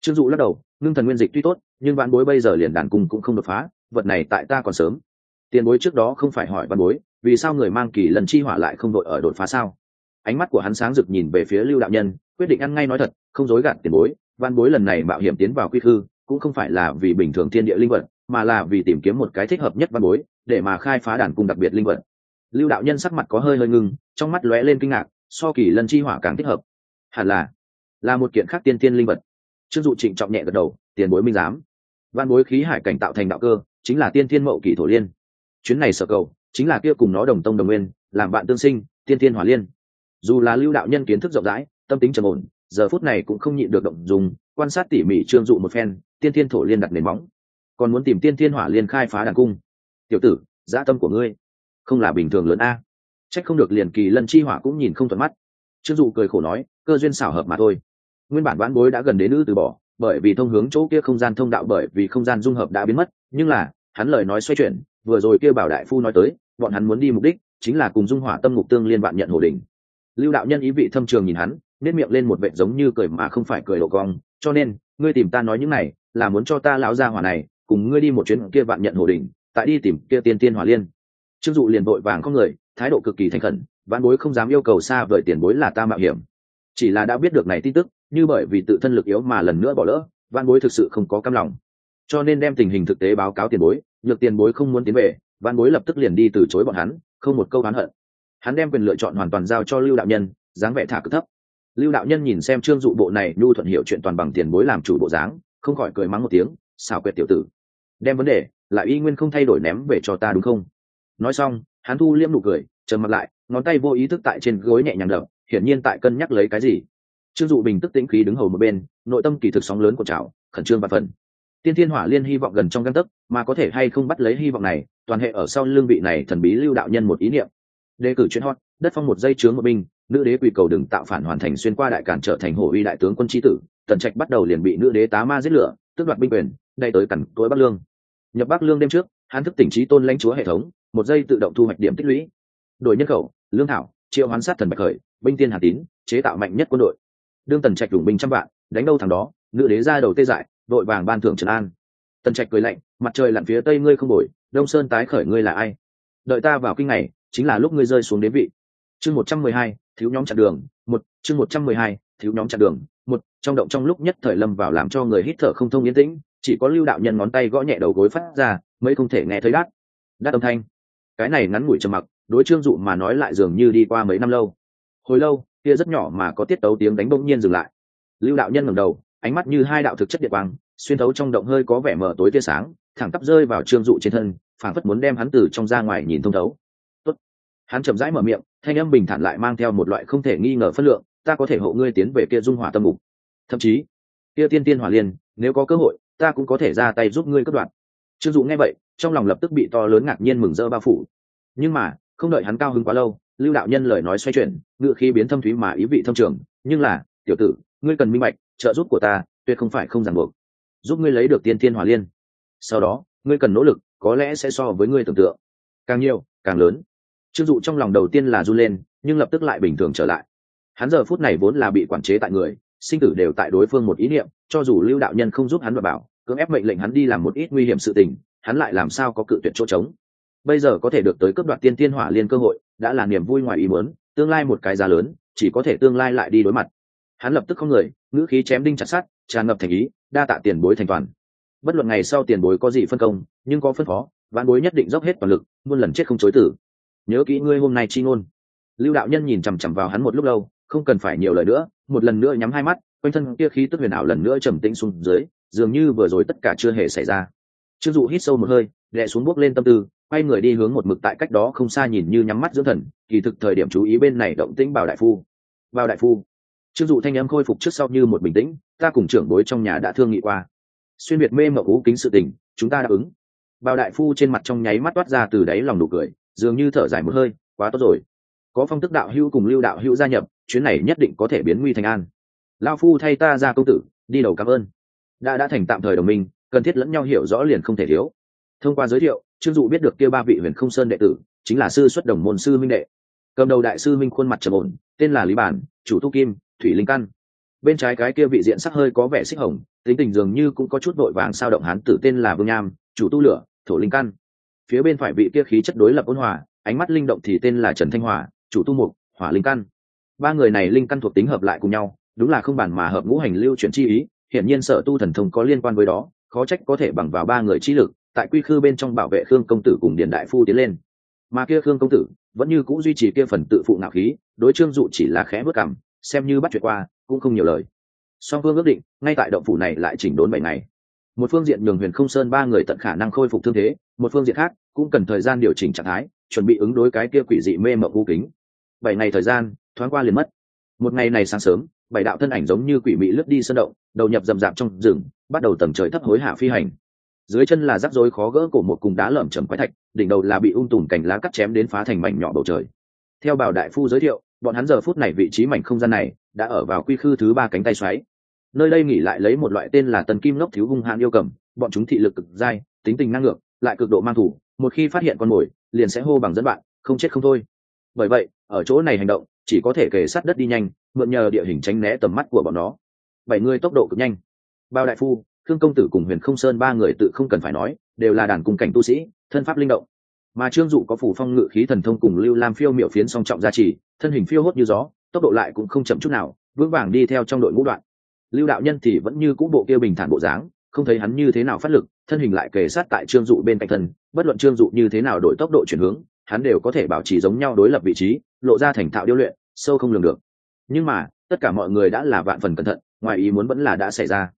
Trương dụ lắc đầu, ngưng thần nguyên dịch tuy tốt, nhưng vạn bối bây giờ liền đàn cung cũng không đột phá, vật này tại ta còn sớm. Tiền bối trước đó không phải hỏi văn bối, vì sao người mang kỳ lần chi hỏa lại không đội ở đột phá sao? Ánh mắt của hắn sáng rực nhìn về phía lưu đạo nhân, quyết định ăn ngay nói thật, không dối gạt tiền bối, văn bối lần này mạo hiểm tiến vào quy khư, cũng không phải là vì bình thường thiên địa linh vật, mà là vì tìm kiếm một cái thích hợp nhất văn bối, để mà khai phá đàn cung đặc biệt linh vật. Lưu đạo nhân sắc mặt có hơi hơi ngưng, trong mắt lóe lên kinh ngạc, so kỳ lân chi hỏa càng thích hợp. Hẳn là là một kiện khác tiên tiên linh vật. Trương dụ trịnh trọng nhẹ gật đầu, tiền bối minh giám. Văn bối khí hải cảnh tạo thành đạo cơ, chính là tiên thiên mậu kỷ thổ liên. Chuyến này sở cầu, chính là kia cùng nó đồng tông đồng nguyên, làm bạn tương sinh, tiên thiên hỏa liên dù là lưu đạo nhân kiến thức rộng rãi, tâm tính trầm ổn, giờ phút này cũng không nhịn được động dùng, quan sát tỉ mỉ trương dụ một phen, tiên thiên thổ liên đặt nền móng. Còn muốn tìm tiên thiên hỏa liên khai phá đàn cung. Tiểu tử, dã tâm của ngươi, không là bình thường lớn a. Trách không được liền kỳ lân chi hỏa cũng nhìn không thuận mắt. Trương dụ cười khổ nói, cơ duyên xảo hợp mà thôi. Nguyên bản vãn bối đã gần đến nữ từ bỏ, bởi vì thông hướng chỗ kia không gian thông đạo bởi vì không gian dung hợp đã biến mất, nhưng là, hắn lời nói xoay chuyển, vừa rồi kia bảo đại phu nói tới, bọn hắn muốn đi mục đích chính là cùng dung hỏa tâm ngục tương liên bạn nhận hồ đình lưu đạo nhân ý vị thâm trường nhìn hắn nếp miệng lên một vệ giống như cười mà không phải cười lộ cong, cho nên, ngươi tìm ta nói những này, là muốn cho ta lão gia hỏa này, cùng ngươi đi một chuyến kia vạn nhận hồ đình tại đi tìm kia tiên tiên hỏa liên. Trương dụ liền vội vàng có người, thái độ cực kỳ thành khẩn, vãn bối không dám yêu cầu xa vời tiền bối là ta mạo hiểm. Chỉ là đã biết được này tin tức, như bởi vì tự thân lực yếu mà lần nữa bỏ lỡ, vãn bối thực sự không có cam lòng. Cho nên đem tình hình thực tế báo cáo tiền bối, nhược tiền bối không muốn tiến về, vãn bối lập tức liền đi từ chối bọn hắn, không một câu oán hận hắn đem quyền lựa chọn hoàn toàn giao cho lưu đạo nhân, dáng vẻ thả cực thấp. Lưu đạo nhân nhìn xem trương dụ bộ này nhu thuận hiểu chuyện toàn bằng tiền bối làm chủ bộ dáng, không khỏi cười mắng một tiếng, xảo quyệt tiểu tử, đem vấn đề, lại y nguyên không thay đổi ném về cho ta đúng không? Nói xong, hắn thu liêm nụ cười, trầm mặt lại, ngón tay vô ý thức tại trên gối nhẹ nhàng đập, hiển nhiên tại cân nhắc lấy cái gì. Trương dụ bình tức tĩnh khí đứng hầu một bên, nội tâm kỳ thực sóng lớn của trào khẩn trương và phần tiên thiên hỏa liên hy vọng gần trong găng tấc, mà có thể hay không bắt lấy hy vọng này, toàn hệ ở sau lương vị này thần bí lưu đạo nhân một ý niệm đề cử chuyên hot, đất phong một dây chướng một binh nữ đế quỳ cầu đừng tạo phản hoàn thành xuyên qua đại cản trở thành hổ uy đại tướng quân trí tử, tần trạch bắt đầu liền bị nữ đế tá ma giết lửa, tước đoạt binh quyền đây tới cẳng tối bắc lương. Nhập bắc lương đêm trước, hắn thức tỉnh trí tôn lãnh chúa hệ thống, một giây tự động thu hoạch điểm tích lũy. Đổi nhân khẩu, lương thảo triệu hoán sát thần bạch khởi, binh tiên hà tín, chế tạo mạnh nhất quân đội. Đương tần trạch đủ binh trăm vạn, đánh đâu thằng đó, nữ đế ra đầu tê dại, đội vàng ban thưởng trần an. Tần trạch cười lạnh, mặt trời lặn phía tây ngươi không bồi đông sơn tái khởi ngươi là ai? Đợi ta vào kinh này chính là lúc ngươi rơi xuống đế vị. Chương một trăm mười hai, thiếu nhóm chặn đường, một, chương một trăm mười hai, thiếu nhóm chặn đường, một, trong động trong lúc nhất thời lâm vào làm cho người hít thở không thông yên tĩnh, chỉ có lưu đạo nhân ngón tay gõ nhẹ đầu gối phát ra, mới không thể nghe thấy đát đát âm thanh. Cái này ngắn ngủi trầm mặc, đối trương dụ mà nói lại dường như đi qua mấy năm lâu. Hồi lâu, kia rất nhỏ mà có tiết tấu tiếng đánh bỗng nhiên dừng lại. Lưu đạo nhân ngẩng đầu, ánh mắt như hai đạo thực chất địa quang, xuyên thấu trong động hơi có vẻ mờ tối tia sáng, thẳng tắp rơi vào trương dụ trên thân, phảng phất muốn đem hắn từ trong ra ngoài nhìn thông thấu hắn chậm rãi mở miệng, thanh âm bình thản lại mang theo một loại không thể nghi ngờ phân lượng, ta có thể hộ ngươi tiến về kia dung hỏa tâm mục thậm chí, kia tiên tiên hỏa liên, nếu có cơ hội, ta cũng có thể ra tay giúp ngươi cất đoạn trương dụ nghe vậy, trong lòng lập tức bị to lớn ngạc nhiên mừng rỡ bao phủ. Nhưng mà, không đợi hắn cao hứng quá lâu, lưu đạo nhân lời nói xoay chuyển ngự khí biến thâm thúy mà ý vị thâm trường, nhưng là, tiểu tử, ngươi cần minh bạch, trợ giúp của ta tuyệt không phải không ràng buộc. Giúp ngươi lấy được tiên tiên hỏa liên. Sau đó, ngươi cần nỗ lực, có lẽ sẽ so với ngươi tưởng tượng. Càng nhiều, càng lớn trương dụ trong lòng đầu tiên là run lên, nhưng lập tức lại bình thường trở lại. Hắn giờ phút này vốn là bị quản chế tại người, sinh tử đều tại đối phương một ý niệm, cho dù lưu đạo nhân không giúp hắn và bảo, cưỡng ép mệnh lệnh hắn đi làm một ít nguy hiểm sự tình, hắn lại làm sao có cự tuyệt chỗ trống. Bây giờ có thể được tới cấp đoạn tiên tiên hỏa liên cơ hội, đã là niềm vui ngoài ý muốn, tương lai một cái giá lớn, chỉ có thể tương lai lại đi đối mặt. Hắn lập tức không người, ngữ khí chém đinh chặt sát tràn ngập thành ý, đa tạ tiền bối thành toàn. Bất luận ngày sau tiền bối có gì phân công, nhưng có phân phó, vạn bối nhất định dốc hết toàn lực, muôn lần chết không chối tử nhớ kỹ ngươi hôm nay chi ngôn. Lưu đạo nhân nhìn chằm chằm vào hắn một lúc lâu, không cần phải nhiều lời nữa, một lần nữa nhắm hai mắt, quanh thân kia khí tức huyền ảo lần nữa trầm tĩnh xuống dưới, dường như vừa rồi tất cả chưa hề xảy ra. Trương dụ hít sâu một hơi lẹ xuống bước lên tâm tư, quay người đi hướng một mực tại cách đó không xa nhìn như nhắm mắt dưỡng thần, kỳ thực thời điểm chú ý bên này động tĩnh bảo đại phu. Vào đại phu. Trương dụ thanh âm khôi phục trước sau như một bình tĩnh, ta cùng trưởng bối trong nhà đã thương nghị qua. Xuyên việt mê mậu cú kính sự tình, chúng ta đáp ứng. Bảo đại phu trên mặt trong nháy mắt toát ra từ đáy lòng nụ cười dường như thở dài một hơi, quá tốt rồi. Có phong tức đạo hữu cùng lưu đạo hữu gia nhập, chuyến này nhất định có thể biến nguy thành an. Lao phu thay ta ra công tử, đi đầu cảm ơn. Đã đã thành tạm thời đồng minh, cần thiết lẫn nhau hiểu rõ liền không thể thiếu. Thông qua giới thiệu, trương dụ biết được kia ba vị huyền không sơn đệ tử, chính là sư xuất đồng môn sư minh đệ. Cầm đầu đại sư minh khuôn mặt trầm ổn, tên là lý bản, chủ tu kim, thủy linh căn. Bên trái cái kia vị diện sắc hơi có vẻ xích hồng, tính tình dường như cũng có chút vội vàng sao động hán tử tên là vương nham, chủ tu lửa, thổ linh căn phía bên phải vị kia khí chất đối lập ôn hòa, ánh mắt linh động thì tên là trần thanh hòa, chủ tu mục, hỏa linh căn. Ba người này linh căn thuộc tính hợp lại cùng nhau, đúng là không bản mà hợp ngũ hành lưu chuyển chi ý, hiển nhiên sở tu thần thông có liên quan với đó, khó trách có thể bằng vào ba người chi lực, tại quy khư bên trong bảo vệ khương công tử cùng điền đại phu tiến lên. Mà kia khương công tử, vẫn như c ũ duy trì kia phần tự phụ nạo khí, đối trương dụ chỉ là khẽ bước cảm xem như bắt chuyện qua, cũng không nhiều lời. Song phương ước định, ngay tại động phủ này lại chỉnh đốn bảy ngày một phương diện nhường huyền không sơn ba người tận khả năng khôi phục thương thế, một phương diện khác, cũng cần thời gian điều chỉnh trạng thái, chuẩn bị ứng đối cái kia quỷ dị mê mộng u kính. Bảy ngày thời gian, thoáng qua liền mất. Một ngày này sáng sớm, bảy đạo thân ảnh giống như quỷ mị lướt đi sơn động, đầu nhập rầm rạp trong rừng, bắt đầu tầm trời thấp hối hạ phi hành. Dưới chân là rắc rối khó gỡ của một cùng đá lởm chầm quái thạch, đỉnh đầu là bị ung tùm cành lá cắt chém đến phá thành mảnh nhỏ bầu trời. Theo bảo đại phu giới thiệu, bọn hắn giờ phút này vị trí mảnh không gian này, đã ở vào quy khư thứ ba cánh tay xoáy nơi đây nghỉ lại lấy một loại tên là tần kim ngốc thiếu hung hãn yêu cầm, bọn chúng thị lực cực dai, tính tình năng ngược, lại cực độ mang thủ, một khi phát hiện con mồi, liền sẽ hô bằng dẫn bạn, không chết không thôi. Bởi vậy, ở chỗ này hành động, chỉ có thể kề sát đất đi nhanh, mượn nhờ địa hình tránh né tầm mắt của bọn nó. Bảy người tốc độ cực nhanh. Bao đại phu thương công tử cùng huyền không sơn ba người tự không cần phải nói, đều là đàn cung cảnh tu sĩ, thân pháp linh động. Mà trương dụ có phủ phong ngự khí thần thông cùng lưu lam phiêu miểu phiến song trọng gia trì, thân hình phiêu hốt như gió, tốc độ lại cũng không chậm chút nào, vững vàng đi theo trong đội ngũ đoạn lưu đạo nhân thì vẫn như cũ bộ kia bình thản bộ dáng, không thấy hắn như thế nào phát lực, thân hình lại kề sát tại trương dụ bên cạnh thân, bất luận trương dụ như thế nào đổi tốc độ chuyển hướng, hắn đều có thể bảo trì giống nhau đối lập vị trí, lộ ra thành thạo điêu luyện, sâu không lường được. Nhưng mà, tất cả mọi người đã là vạn phần cẩn thận, ngoài ý muốn vẫn là đã xảy ra.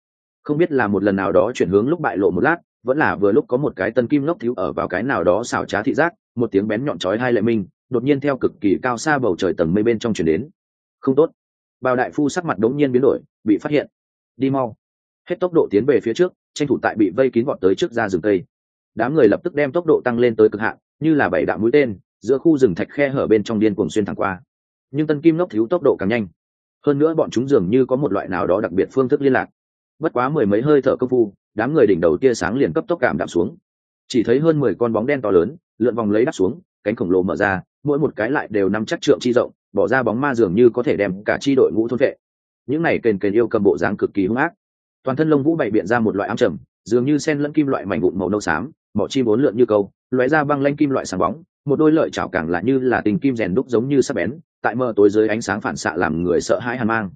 Không biết là một lần nào đó chuyển hướng lúc bại lộ một lát, vẫn là vừa lúc có một cái tân kim ngốc thiếu ở vào cái nào đó xảo trá thị giác, một tiếng bén nhọn chói hai lệ minh, đột nhiên theo cực kỳ cao xa bầu trời tầng mây bên trong chuyển đến. Không tốt. Bao đại phu sắc mặt đống nhiên biến đổi bị phát hiện. Đi mau. Hết tốc độ tiến về phía trước, tranh thủ tại bị vây kín gọn tới trước ra rừng cây. Đám người lập tức đem tốc độ tăng lên tới cực hạn, như là bảy đạo mũi tên, giữa khu rừng thạch khe hở bên trong điên cuồng xuyên thẳng qua. Nhưng tân kim nốc thiếu tốc độ càng nhanh. Hơn nữa bọn chúng dường như có một loại nào đó đặc biệt phương thức liên lạc. Bất quá mười mấy hơi thở công phu, đám người đỉnh đầu tia sáng liền cấp tốc cảm đạm xuống. Chỉ thấy hơn mười con bóng đen to lớn, lượn vòng lấy đắp xuống, cánh khổng lồ mở ra, mỗi một cái lại đều nắm chắc trượng chi rộng, bỏ ra bóng ma dường như có thể đem cả chi đội ngũ thôn vệ những này kền kền yêu cầm bộ dáng cực kỳ hung ác. Toàn thân lông vũ bày biện ra một loại ám trầm, dường như sen lẫn kim loại mảnh vụn màu nâu xám mỏ chim bốn lượn như câu, lóe ra băng lanh kim loại sáng bóng, một đôi lợi chảo càng lại như là tình kim rèn đúc giống như sắc bén, tại mờ tối dưới ánh sáng phản xạ làm người sợ hãi hàn mang.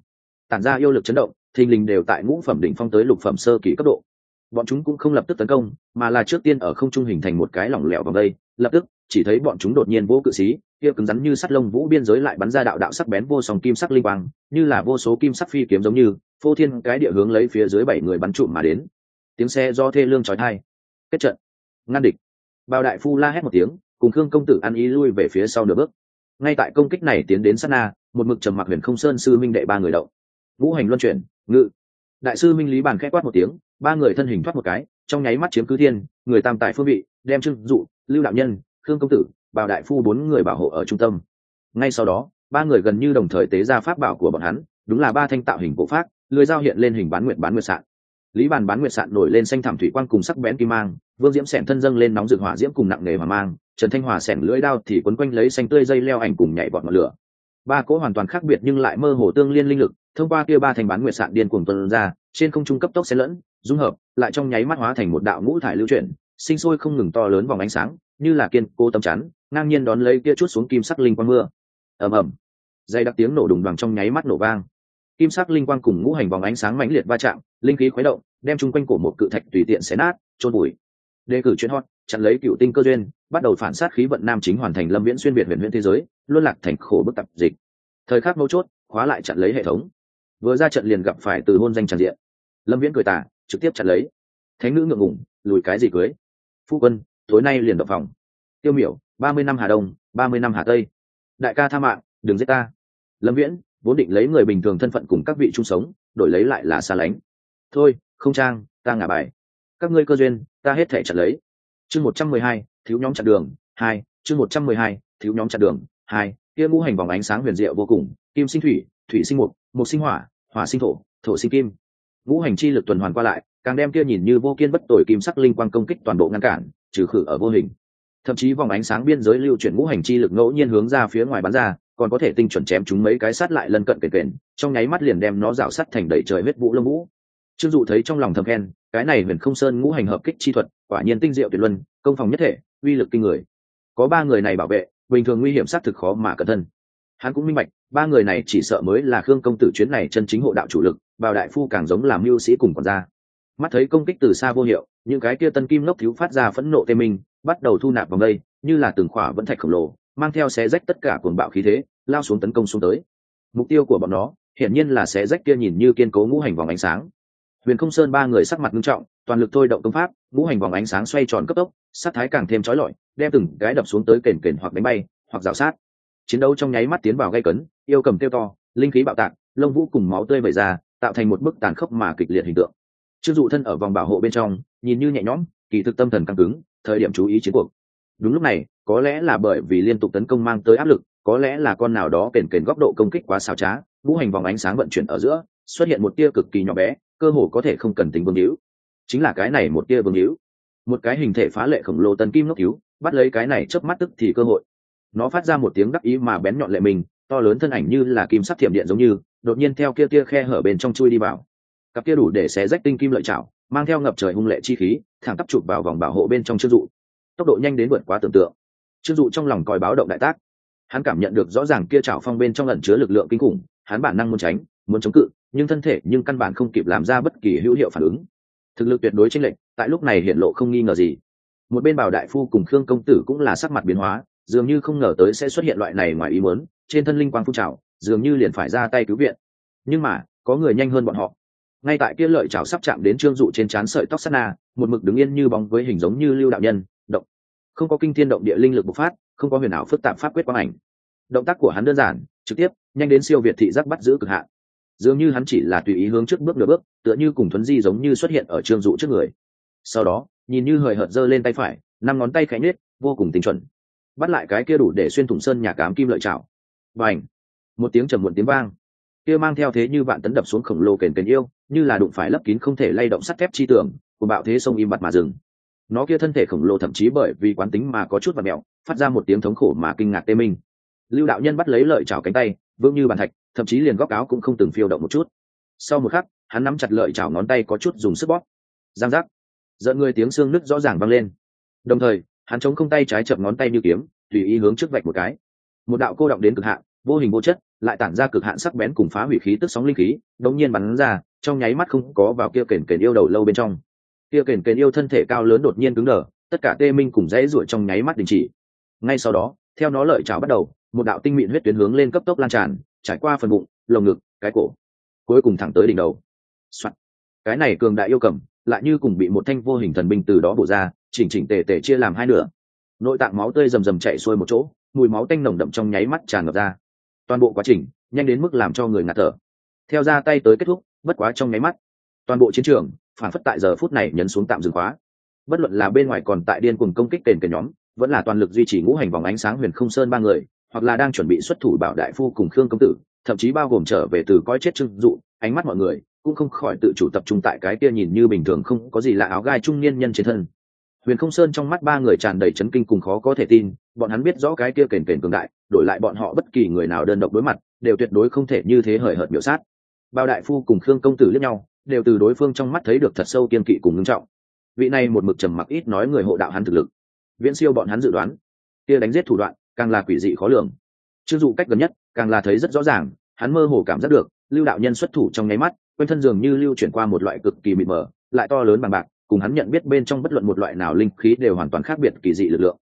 Tản ra yêu lực chấn động, thình lình đều tại ngũ phẩm đỉnh phong tới lục phẩm sơ kỳ cấp độ bọn chúng cũng không lập tức tấn công, mà là trước tiên ở không trung hình thành một cái lỏng lẻo vòng đây. Lập tức, chỉ thấy bọn chúng đột nhiên vô cự xí, kia cứng rắn như sắt lông vũ biên giới lại bắn ra đạo đạo sắc bén vô song kim sắc linh quang, như là vô số kim sắc phi kiếm giống như, phô thiên cái địa hướng lấy phía dưới bảy người bắn trụm mà đến. Tiếng xe do thê lương trói thai kết trận. Ngăn địch. Bao đại phu la hét một tiếng, cùng khương công tử ăn ý lui về phía sau nửa bước. Ngay tại công kích này tiến đến sát na, một mực trầm mặc huyền không sơn sư minh đệ ba người động. Ngũ hành luân chuyển, ngự đại sư minh lý bàn khẽ quát một tiếng, ba người thân hình thoát một cái, trong nháy mắt chiếm cứ thiên, người tam Tài phương vị, đem trưng dụ, lưu đạo nhân, khương công tử, bảo đại phu bốn người bảo hộ ở trung tâm. Ngay sau đó, ba người gần như đồng thời tế ra pháp bảo của bọn hắn, đúng là ba thanh tạo hình cổ pháp, lưới dao hiện lên hình bán nguyện bán nguyệt sạn. Lý bàn bán nguyệt sạn nổi lên xanh thảm thủy quang cùng sắc bén kim mang, vương diễm sẻn thân dâng lên nóng rực hỏa diễm cùng nặng nề mà mang, trần thanh hòa sẻn lưỡi đao thì quấn quanh lấy xanh tươi dây leo ảnh cùng nhảy vọt ngọn lửa. Ba cỗ hoàn toàn khác biệt nhưng lại mơ hồ tương liên linh lực thông qua kia ba thành bán nguyệt sạn điên cuồng tuần ra, trên không trung cấp tốc xen lẫn, dung hợp, lại trong nháy mắt hóa thành một đạo ngũ thải lưu chuyển, sinh sôi không ngừng to lớn vòng ánh sáng, như là kiên cố tấm chắn, ngang nhiên đón lấy kia chút xuống kim sắc linh quang mưa. Ầm ầm. Dây đặc tiếng nổ đùng đoàn trong nháy mắt nổ vang. Kim sắc linh quang cùng ngũ hành vòng ánh sáng mãnh liệt va chạm, linh khí khuấy động, đem chung quanh cổ một cự thạch tùy tiện xé nát trôn bụi đề cử chuyên hot, chặn lấy cựu tinh cơ duyên, bắt đầu phản sát khí vận nam chính hoàn thành lâm viễn xuyên việt huyền huyền thế giới luôn lạc thành khổ bức tập dịch. Thời khắc mấu chốt, khóa lại chặn lấy hệ thống vừa ra trận liền gặp phải từ hôn danh tràn diện. Lâm viễn cười tả trực tiếp chặn lấy. Thánh nữ ngượng ngủng lùi cái gì cưới? Phu quân, tối nay liền đập phòng. Tiêu miểu, ba mươi năm hà đông, ba mươi năm hà tây. Đại ca tha mạng, đừng giết ta. Lâm viễn, vốn định lấy người bình thường thân phận cùng các vị chung sống, đổi lấy lại là xa lánh. Thôi, không trang, ta ngả bài. Các ngươi cơ duyên, ta hết thể chặt lấy. Chương một trăm mười hai, thiếu nhóm chặn đường, hai. Chương một trăm mười hai, thiếu nhóm chặn đường, hai. Kia ngũ hành vòng ánh sáng huyền diệu vô cùng, kim sinh thủy thủy sinh mục mục sinh hỏa hỏa sinh thổ thổ sinh kim. Ngũ hành chi lực tuần hoàn qua lại, càng đem kia nhìn như vô kiên bất tội kim sắc linh quang công kích toàn bộ ngăn cản, trừ khử ở vô hình. Thậm chí vòng ánh sáng biên giới lưu chuyển ngũ hành chi lực ngẫu nhiên hướng ra phía ngoài bắn ra, còn có thể tinh chuẩn chém chúng mấy cái sát lại lân cận kề kề. trong nháy mắt liền đem nó rào sắt thành đầy trời huyết vũ lông vũ. Trương dụ thấy trong lòng thầm khen, cái này huyền không sơn ngũ hành hợp kích chi thuật, quả nhiên tinh diệu tuyệt luân, công phòng nhất thể, uy lực kinh người. Có ba người này bảo vệ, bình thường nguy hiểm xác thực khó mà cẩn thân. Hắn cũng minh bạch ba người này chỉ sợ mới là khương công tử chuyến này chân chính hộ đạo chủ lực, vào đại phu càng giống làm mưu sĩ cùng còn ra mắt thấy công kích từ xa vô hiệu, những cái kia tân kim lốc thiếu phát ra phẫn nộ tê minh, bắt đầu thu nạp vào đây, như là từng khỏa vẫn thạch khổng lồ, mang theo xé rách tất cả cuồng bạo khí thế, lao xuống tấn công xuống tới. Mục tiêu của bọn nó, hiển nhiên là xé rách kia nhìn như kiên cố ngũ hành vòng ánh sáng. Huyền không sơn ba người sắc mặt nghiêm trọng, toàn lực thôi động công pháp, ngũ hành vòng ánh sáng xoay tròn cấp tốc, sát thái càng thêm trói lọi, đem từng cái đập xuống tới kền kền hoặc đánh bay, hoặc rào sát chiến đấu trong nháy mắt tiến vào gây cấn, yêu cầm tiêu to, linh khí bạo tạc, lông vũ cùng máu tươi vẩy ra, tạo thành một bức tàn khốc mà kịch liệt hình tượng. Chưng dụ thân ở vòng bảo hộ bên trong, nhìn như nhẹ nhõm, kỳ thực tâm thần căng cứng, thời điểm chú ý chiến cuộc. Đúng lúc này, có lẽ là bởi vì liên tục tấn công mang tới áp lực, có lẽ là con nào đó kền kền góc độ công kích quá xào trá, ngũ hành vòng ánh sáng vận chuyển ở giữa, xuất hiện một tia cực kỳ nhỏ bé, cơ hồ có thể không cần tính vương hữu. Chính là cái này một tia vương hữu. Một cái hình thể phá lệ khổng lồ tần kim ngốc cứu bắt lấy cái này chớp mắt tức thì cơ hội nó phát ra một tiếng đắc ý mà bén nhọn lệ mình, to lớn thân ảnh như là kim sắc thiểm điện giống như, đột nhiên theo kia tia khe hở bên trong chui đi vào. Cặp kia đủ để xé rách tinh kim lợi chảo, mang theo ngập trời hung lệ chi khí, thẳng tắp chụp vào vòng bảo hộ bên trong chưng dụ. Tốc độ nhanh đến vượt quá tưởng tượng. Chưng dụ trong lòng còi báo động đại tác. Hắn cảm nhận được rõ ràng kia chảo phong bên trong lẩn chứa lực lượng kinh khủng, hắn bản năng muốn tránh, muốn chống cự, nhưng thân thể nhưng căn bản không kịp làm ra bất kỳ hữu hiệu phản ứng. Thực lực tuyệt đối chênh lệch, tại lúc này hiện lộ không nghi ngờ gì. Một bên bảo đại phu cùng khương công tử cũng là sắc mặt biến hóa dường như không ngờ tới sẽ xuất hiện loại này ngoài ý muốn, trên thân linh quang phun trào, dường như liền phải ra tay cứu viện. Nhưng mà, có người nhanh hơn bọn họ. Ngay tại kia lợi chảo sắp chạm đến trương dụ trên trán sợi tóc sắt na, một mực đứng yên như bóng với hình giống như lưu đạo nhân, động. Không có kinh thiên động địa linh lực bộc phát, không có huyền ảo phức tạp pháp quyết quang ảnh. Động tác của hắn đơn giản, trực tiếp, nhanh đến siêu việt thị giác bắt giữ cực hạn. Dường như hắn chỉ là tùy ý hướng trước bước nửa bước, tựa như cùng thuấn di giống như xuất hiện ở trương dụ trước người. Sau đó, nhìn như hời hợt giơ lên tay phải, năm ngón tay khẽ nhếch, vô cùng tinh chuẩn bắt lại cái kia đủ để xuyên thủng sơn nhà cám kim lợi chảo. Và ảnh một tiếng trầm muộn tiếng vang. Kia mang theo thế như vạn tấn đập xuống khổng lồ kền kền yêu, như là đụng phải lấp kín không thể lay động sắt thép chi tưởng của bạo thế sông im bặt mà dừng. Nó kia thân thể khổng lồ thậm chí bởi vì quán tính mà có chút và mẹo, phát ra một tiếng thống khổ mà kinh ngạc tê minh. Lưu đạo nhân bắt lấy lợi chảo cánh tay, vững như bàn thạch, thậm chí liền góc áo cũng không từng phiêu động một chút. Sau một khắc, hắn nắm chặt lợi chảo ngón tay có chút dùng sức bóp. Giang giác. Giận người tiếng xương nứt rõ ràng vang lên. Đồng thời hắn chống không tay trái chập ngón tay như kiếm, tùy ý hướng trước vạch một cái. Một đạo cô động đến cực hạn, vô hình vô chất, lại tản ra cực hạn sắc bén cùng phá hủy khí tức sóng linh khí đống nhiên bắn ra, trong nháy mắt không có vào kia kền kền yêu đầu lâu bên trong. Kia kền kền yêu thân thể cao lớn đột nhiên cứng đờ, tất cả tê minh cùng dãy ruổi trong nháy mắt đình chỉ. Ngay sau đó, theo nó lợi chảo bắt đầu, một đạo tinh mịn huyết tuyến hướng lên cấp tốc lan tràn, trải qua phần bụng, lồng ngực, cái cổ. Cuối cùng thẳng tới đỉnh đầu、Soạn. cái này cường đại yêu cầm, lại như cùng bị một thanh vô hình thần binh từ đó bổ ra chỉnh chỉnh tề tề chia làm hai nửa. Nội tạng máu tươi rầm rầm chạy xuôi một chỗ, mùi máu tanh nồng đậm trong nháy mắt tràn ngập ra. Toàn bộ quá trình, nhanh đến mức làm cho người ngạt thở. Theo ra tay tới kết thúc, bất quá trong nháy mắt, toàn bộ chiến trường, phản phất tại giờ phút này nhấn xuống tạm dừng khóa. Bất luận là bên ngoài còn tại điên cùng công kích kền kền nhóm, vẫn là toàn lực duy trì ngũ hành vòng ánh sáng huyền không sơn ba người, hoặc là đang chuẩn bị xuất thủ bảo đại phu cùng khương công tử, thậm chí bao gồm trở về từ coi chết trưng dụ, ánh mắt mọi người cũng không khỏi tự chủ tập trung tại cái kia nhìn như bình thường không có gì là áo gai trung niên nhân trên thân huyền không sơn trong mắt ba người tràn đầy chấn kinh cùng khó có thể tin, bọn hắn biết rõ cái kia kền kền cường đại, đổi lại bọn họ bất kỳ người nào đơn độc đối mặt, đều tuyệt đối không thể như thế hời hợt biểu sát. Bao đại phu cùng khương công tử lẫn nhau, đều từ đối phương trong mắt thấy được thật sâu kiên kỵ cùng ngưng trọng. Vị này một mực trầm mặc ít nói người hộ đạo hắn thực lực. Viễn siêu bọn hắn dự đoán. Kia đánh giết thủ đoạn, càng là quỷ dị khó lường. Chưng dụ cách gần nhất, càng là thấy rất rõ ràng, hắn mơ hồ cảm giác được, lưu đạo nhân xuất thủ trong nháy mắt, quanh thân dường như lưu chuyển qua một loại cực kỳ mịt mờ, lại to lớn bằng bạc cùng hắn nhận biết bên trong bất luận một loại nào linh khí đều hoàn toàn khác biệt kỳ dị lực lượng.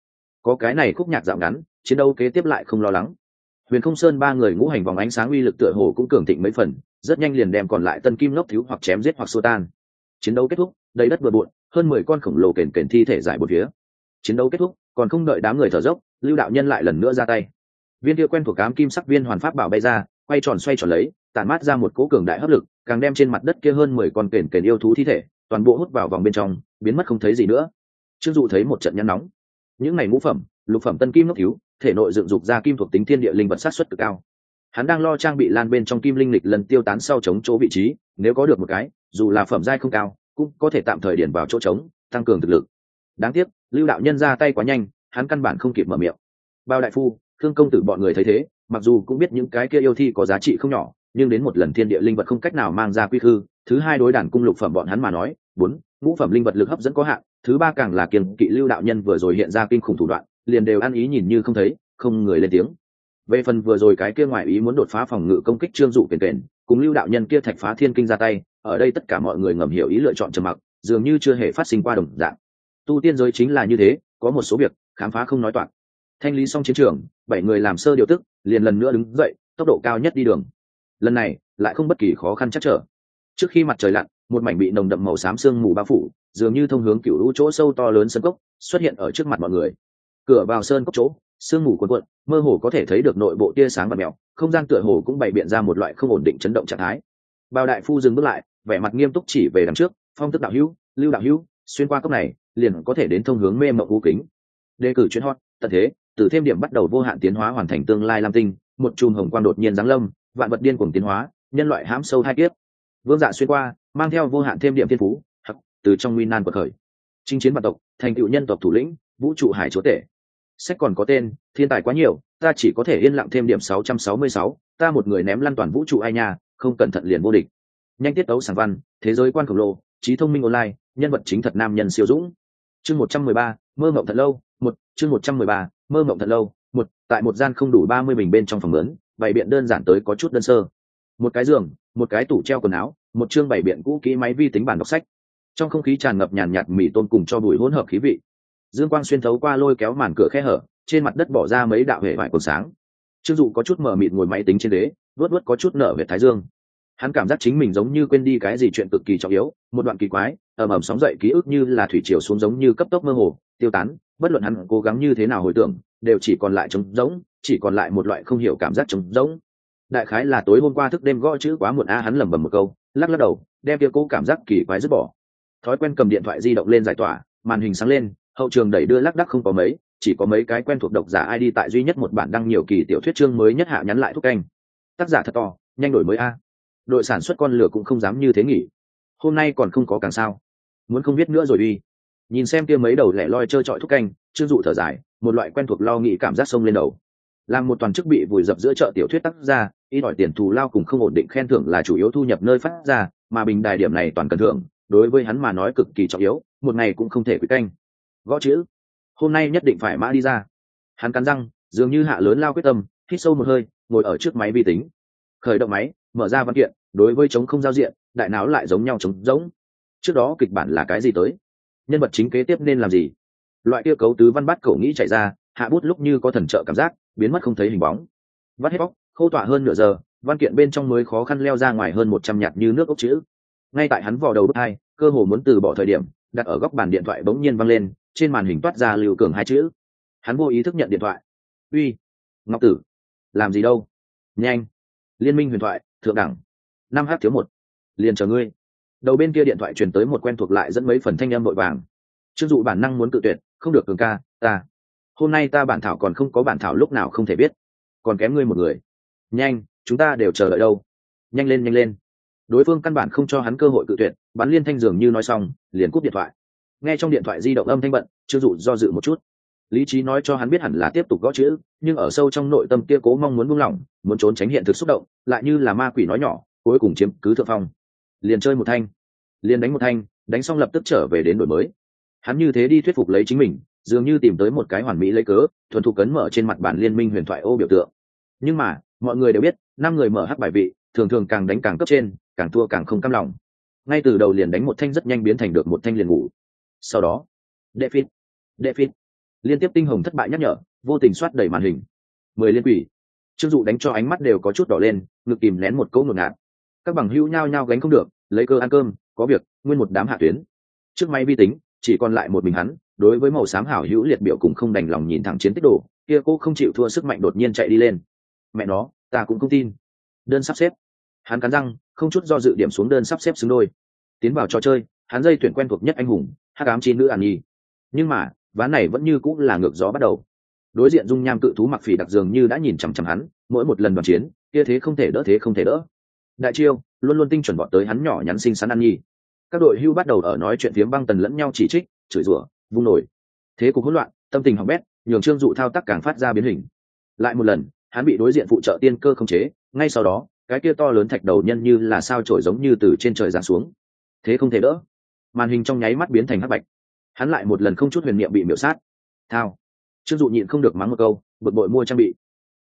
Có cái này khúc nhạc dạo ngắn, chiến đấu kế tiếp lại không lo lắng. Huyền không sơn ba người ngũ hành vòng ánh sáng uy lực tựa hồ cũng cường thịnh mấy phần, rất nhanh liền đem còn lại tân kim lốc thiếu hoặc chém giết hoặc xô tan. Chiến đấu kết thúc, đầy đất bừa bộn, hơn mười con khổng lồ kền kền thi thể giải bột phía. Chiến đấu kết thúc, còn không đợi đám người thở dốc, lưu đạo nhân lại lần nữa ra tay. Viên kia quen thuộc cám kim sắc viên hoàn pháp bảo bay ra, quay tròn xoay tròn lấy, tản mát ra một cỗ cường đại hấp lực, càng đem trên mặt đất kia hơn mười con kền kền yêu thú thi thể toàn bộ hút vào vòng bên trong, biến mất không thấy gì nữa. Trương dụ thấy một trận nhăn nóng. Những ngày ngũ phẩm, lục phẩm tân kim ngốc cứu thể nội dựng dục ra kim thuộc tính thiên địa linh vật sát xuất cực cao. Hắn đang lo trang bị lan bên trong kim linh lịch lần tiêu tán sau chống chỗ vị trí, nếu có được một cái, dù là phẩm giai không cao, cũng có thể tạm thời điển vào chỗ trống, tăng cường thực lực. Đáng tiếc, lưu đạo nhân ra tay quá nhanh, hắn căn bản không kịp mở miệng. Bao đại phu, thương công tử bọn người thấy thế, mặc dù cũng biết những cái kia yêu thi có giá trị không nhỏ, nhưng đến một lần thiên địa linh vật không cách nào mang ra quy khư thứ hai đối đàn cung lục phẩm bọn hắn mà nói, bốn, ngũ phẩm linh vật lực hấp dẫn có hạn, thứ ba càng là kiềm kỵ lưu đạo nhân vừa rồi hiện ra kinh khủng thủ đoạn, liền đều ăn ý nhìn như không thấy, không người lên tiếng. Về phần vừa rồi cái kia ngoài ý muốn đột phá phòng ngự công kích trương dụ kiền kền cùng lưu đạo nhân kia thạch phá thiên kinh ra tay, ở đây tất cả mọi người ngầm hiểu ý lựa chọn trầm mặc, dường như chưa hề phát sinh qua đồng dạng. Tu tiên giới chính là như thế, có một số việc, khám phá không nói toạc. Thanh lý xong chiến trường, bảy người làm sơ điều tức, liền lần nữa đứng dậy, tốc độ cao nhất đi đường. Lần này, lại không bất kỳ khó khăn chắc trở trước khi mặt trời lặn, một mảnh bị nồng đậm màu xám sương mù bao phủ, dường như thông hướng cựu lũ chỗ sâu to lớn sân cốc, xuất hiện ở trước mặt mọi người. Cửa vào sơn cốc chỗ, sương mù cuộn cuộn, mơ hồ có thể thấy được nội bộ tia sáng và mèo, không gian tựa hồ cũng bày biện ra một loại không ổn định chấn động trạng thái. Bao đại phu dừng bước lại, vẻ mặt nghiêm túc chỉ về đằng trước, phong tức đạo hữu, lưu đạo hữu, xuyên qua cốc này, liền có thể đến thông hướng mê mộng vũ kính. Đề cử chuyên hot, tận thế, từ thêm điểm bắt đầu vô hạn tiến hóa hoàn thành tương lai lam tinh, một chùm hồng quang đột nhiên giáng lâm, vạn vật điên cuồng tiến hóa, nhân loại hãm sâu hai kiếp vương dạ xuyên qua mang theo vô hạn thêm điểm thiên phú hắc từ trong nguy nan của khởi. Chinh chiến vạn tộc thành tựu nhân tộc thủ lĩnh vũ trụ hải chúa tể. Sách còn có tên thiên tài quá nhiều ta chỉ có thể yên lặng thêm điểm 666, ta một người ném lăn toàn vũ trụ ai nha không cẩn thận liền vô địch. Nhanh tiết tấu sản văn thế giới quan khổng lồ trí thông minh online nhân vật chính thật nam nhân siêu dũng. Chương 113, mơ mộng thật lâu một chương 113, mơ mộng thật lâu một tại một gian không đủ ba mươi bình bên trong phòng lớn bày biện đơn giản tới có chút đơn sơ. Một cái giường một cái tủ treo quần áo, một chương bày biện cũ kỹ máy vi tính bản đọc sách. Trong không khí tràn ngập nhàn nhạt mì tôn cùng cho bụi hỗn hợp khí vị. Dương quang xuyên thấu qua lôi kéo màn cửa khe hở, trên mặt đất bỏ ra mấy đạo hệ vải còn sáng. Trương dụ có chút mờ mịt ngồi máy tính trên đế vớt vớt có chút nở về thái dương. Hắn cảm giác chính mình giống như quên đi cái gì chuyện cực kỳ trọng yếu, một đoạn kỳ quái, ầm ầm sóng dậy ký ức như là thủy triều xuống giống như cấp tốc mơ hồ, tiêu tán, bất luận hắn cố gắng như thế nào hồi tưởng, đều chỉ còn lại trống rỗng, chỉ còn lại một loại không hiểu cảm giác trống rỗng đại khái là tối hôm qua thức đêm gõ chữ quá muộn a, hắn lẩm bẩm một câu, lắc lắc đầu, đem kia cố cảm giác kỳ quái dứt bỏ. Thói quen cầm điện thoại di động lên giải tỏa, màn hình sáng lên, hậu trường đẩy đưa lắc đắc không có mấy, chỉ có mấy cái quen thuộc độc giả id tại duy nhất một bản đăng nhiều kỳ tiểu thuyết chương mới nhất hạ nhắn lại thúc canh. Tác giả thật to, nhanh đổi mới a. Đội sản xuất con lửa cũng không dám như thế nghỉ. Hôm nay còn không có càng sao. Muốn không biết nữa rồi đi. Nhìn xem kia mấy đầu lẻ loi trơ trọi thúc canh chưng dụ thở dài, một loại quen thuộc lo nghĩ cảm giác sông lên đầu. Làm một toàn chức bị vùi dập giữa chợ tiểu thuyết tác ra ít ỏi tiền thù lao cùng không ổn định khen thưởng là chủ yếu thu nhập nơi phát ra, mà bình đài điểm này toàn cần thưởng, đối với hắn mà nói cực kỳ trọng yếu, một ngày cũng không thể quyết canh. Gõ chữ. Hôm nay nhất định phải mã đi ra. Hắn cắn răng, dường như hạ lớn lao quyết tâm, hít sâu một hơi, ngồi ở trước máy vi tính. Khởi động máy, mở ra văn kiện, đối với chống không giao diện, đại não lại giống nhau chống giống trước đó kịch bản là cái gì tới? Nhân vật chính kế tiếp nên làm gì? Loại kia cấu tứ văn bát cậu nghĩ chạy ra, hạ bút lúc như có thần trợ cảm giác, biến mất không thấy hình bóng. Vắt hết bóc khâu tỏa hơn nửa giờ, văn kiện bên trong mới khó khăn leo ra ngoài hơn một trăm nhạt như nước ốc chữ. Ngay tại hắn vò đầu bước hai, cơ hồ muốn từ bỏ thời điểm, đặt ở góc bàn điện thoại bỗng nhiên văng lên, trên màn hình toát ra lưu cường hai chữ. Hắn vô ý thức nhận điện thoại. Uy, ngọc tử, làm gì đâu? Nhanh, liên minh huyền thoại, thượng đẳng, năm h thiếu một, liền chờ ngươi. Đầu bên kia điện thoại truyền tới một quen thuộc lại dẫn mấy phần thanh âm vội vàng. Chưng dụ bản năng muốn cự tuyệt, không được cường ca, ta, hôm nay ta bản thảo còn không có bản thảo lúc nào không thể biết, còn kém ngươi một người nhanh, chúng ta đều chờ đợi đâu? Nhanh lên nhanh lên. Đối phương căn bản không cho hắn cơ hội cự tuyệt, bắn liên thanh dường như nói xong, liền cúp điện thoại. Nghe trong điện thoại di động âm thanh bận chưng dụ do dự một chút. Lý trí nói cho hắn biết hẳn là tiếp tục gõ chữ, nhưng ở sâu trong nội tâm kia cố mong muốn buông lỏng, muốn trốn tránh hiện thực xúc động, lại như là ma quỷ nói nhỏ, cuối cùng chiếm cứ thượng phong. Liền chơi một thanh. Liền đánh một thanh, đánh xong lập tức trở về đến đổi mới. Hắn như thế đi thuyết phục lấy chính mình, dường như tìm tới một cái hoàn mỹ lấy cớ, thuần thục cấn mở trên mặt bản liên minh huyền thoại ô biểu tượng nhưng mà, mọi người đều biết, năm người mở hắc bài vị, thường thường càng đánh càng cấp trên, càng thua càng không cam lòng. Ngay từ đầu liền đánh một thanh rất nhanh biến thành được một thanh liền ngủ. Sau đó đệ phít đệ phít liên tiếp tinh hồng thất bại nhắc nhở, vô tình soát đẩy màn hình. Mười liên quỷ. Trương dụ đánh cho ánh mắt đều có chút đỏ lên, ngực kìm nén một cỗ ngột ngạt. Các bằng hữu nhao nhao gánh không được, lấy cơ ăn cơm, có việc, nguyên một đám hạ tuyến. Trước máy vi tính, chỉ còn lại một mình hắn, đối với màu xám hảo hữu liệt biểu cùng không đành lòng nhìn thẳng chiến tích đồ, kia cô không chịu thua sức mạnh đột nhiên chạy đi lên mẹ nó, ta cũng không tin. Đơn sắp xếp. Hắn cắn răng, không chút do dự điểm xuống đơn sắp xếp xứng đôi. Tiến vào trò chơi, hắn dây tuyển quen thuộc nhất anh hùng hát cám chi nữ ản nhi. Nhưng mà, ván này vẫn như cũng là ngược gió bắt đầu. Đối diện dung nham cự thú mặc phỉ đặc dường như đã nhìn chằm chằm hắn, mỗi một lần đoàn chiến, kia thế không thể đỡ, thế không thể đỡ. Đại chiêu, luôn luôn tinh chuẩn bọn tới hắn nhỏ nhắn xinh xắn ăn nhi. Các đội hưu bắt đầu ở nói chuyện phiếm băng tần lẫn nhau chỉ trích, chửi rủa, vung nổi. Thế cục hỗn loạn, tâm tình hỏng bét, nhường trương dụ thao tác càng phát ra biến hình. Lại một lần hắn bị đối diện phụ trợ tiên cơ không chế, ngay sau đó, cái kia to lớn thạch đầu nhân như là sao trổi giống như từ trên trời giáng xuống. Thế không thể đỡ. Màn hình trong nháy mắt biến thành hắc bạch. Hắn lại một lần không chút huyền niệm bị miểu sát. Thao. Trương dụ nhịn không được mắng một câu, bực bội mua trang bị.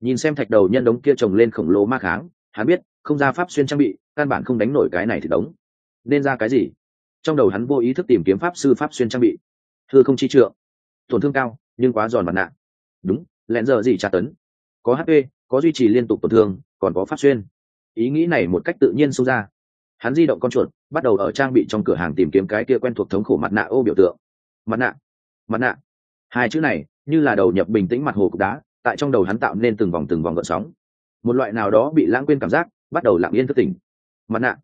Nhìn xem thạch đầu nhân đống kia trồng lên khổng lồ ma kháng, hắn biết, không ra pháp xuyên trang bị, căn bản không đánh nổi cái này thì đống. Nên ra cái gì? Trong đầu hắn vô ý thức tìm kiếm pháp sư pháp xuyên trang bị. Thưa không chi trượng. Tổn thương cao, nhưng quá giòn mặt nạ. Đúng, lẹn giờ gì tra tấn có hp có duy trì liên tục tổn thương, còn có pháp xuyên. Ý nghĩ này một cách tự nhiên sâu ra. Hắn di động con chuột, bắt đầu ở trang bị trong cửa hàng tìm kiếm cái kia quen thuộc thống khổ mặt nạ ô biểu tượng. Mặt nạ mặt nạ. Hai chữ này, như là đầu nhập bình tĩnh mặt hồ cục đá, tại trong đầu hắn tạo nên từng vòng từng vòng gợn sóng. Một loại nào đó bị lãng quên cảm giác, bắt đầu lặng yên thức tỉnh. Mặt nạ,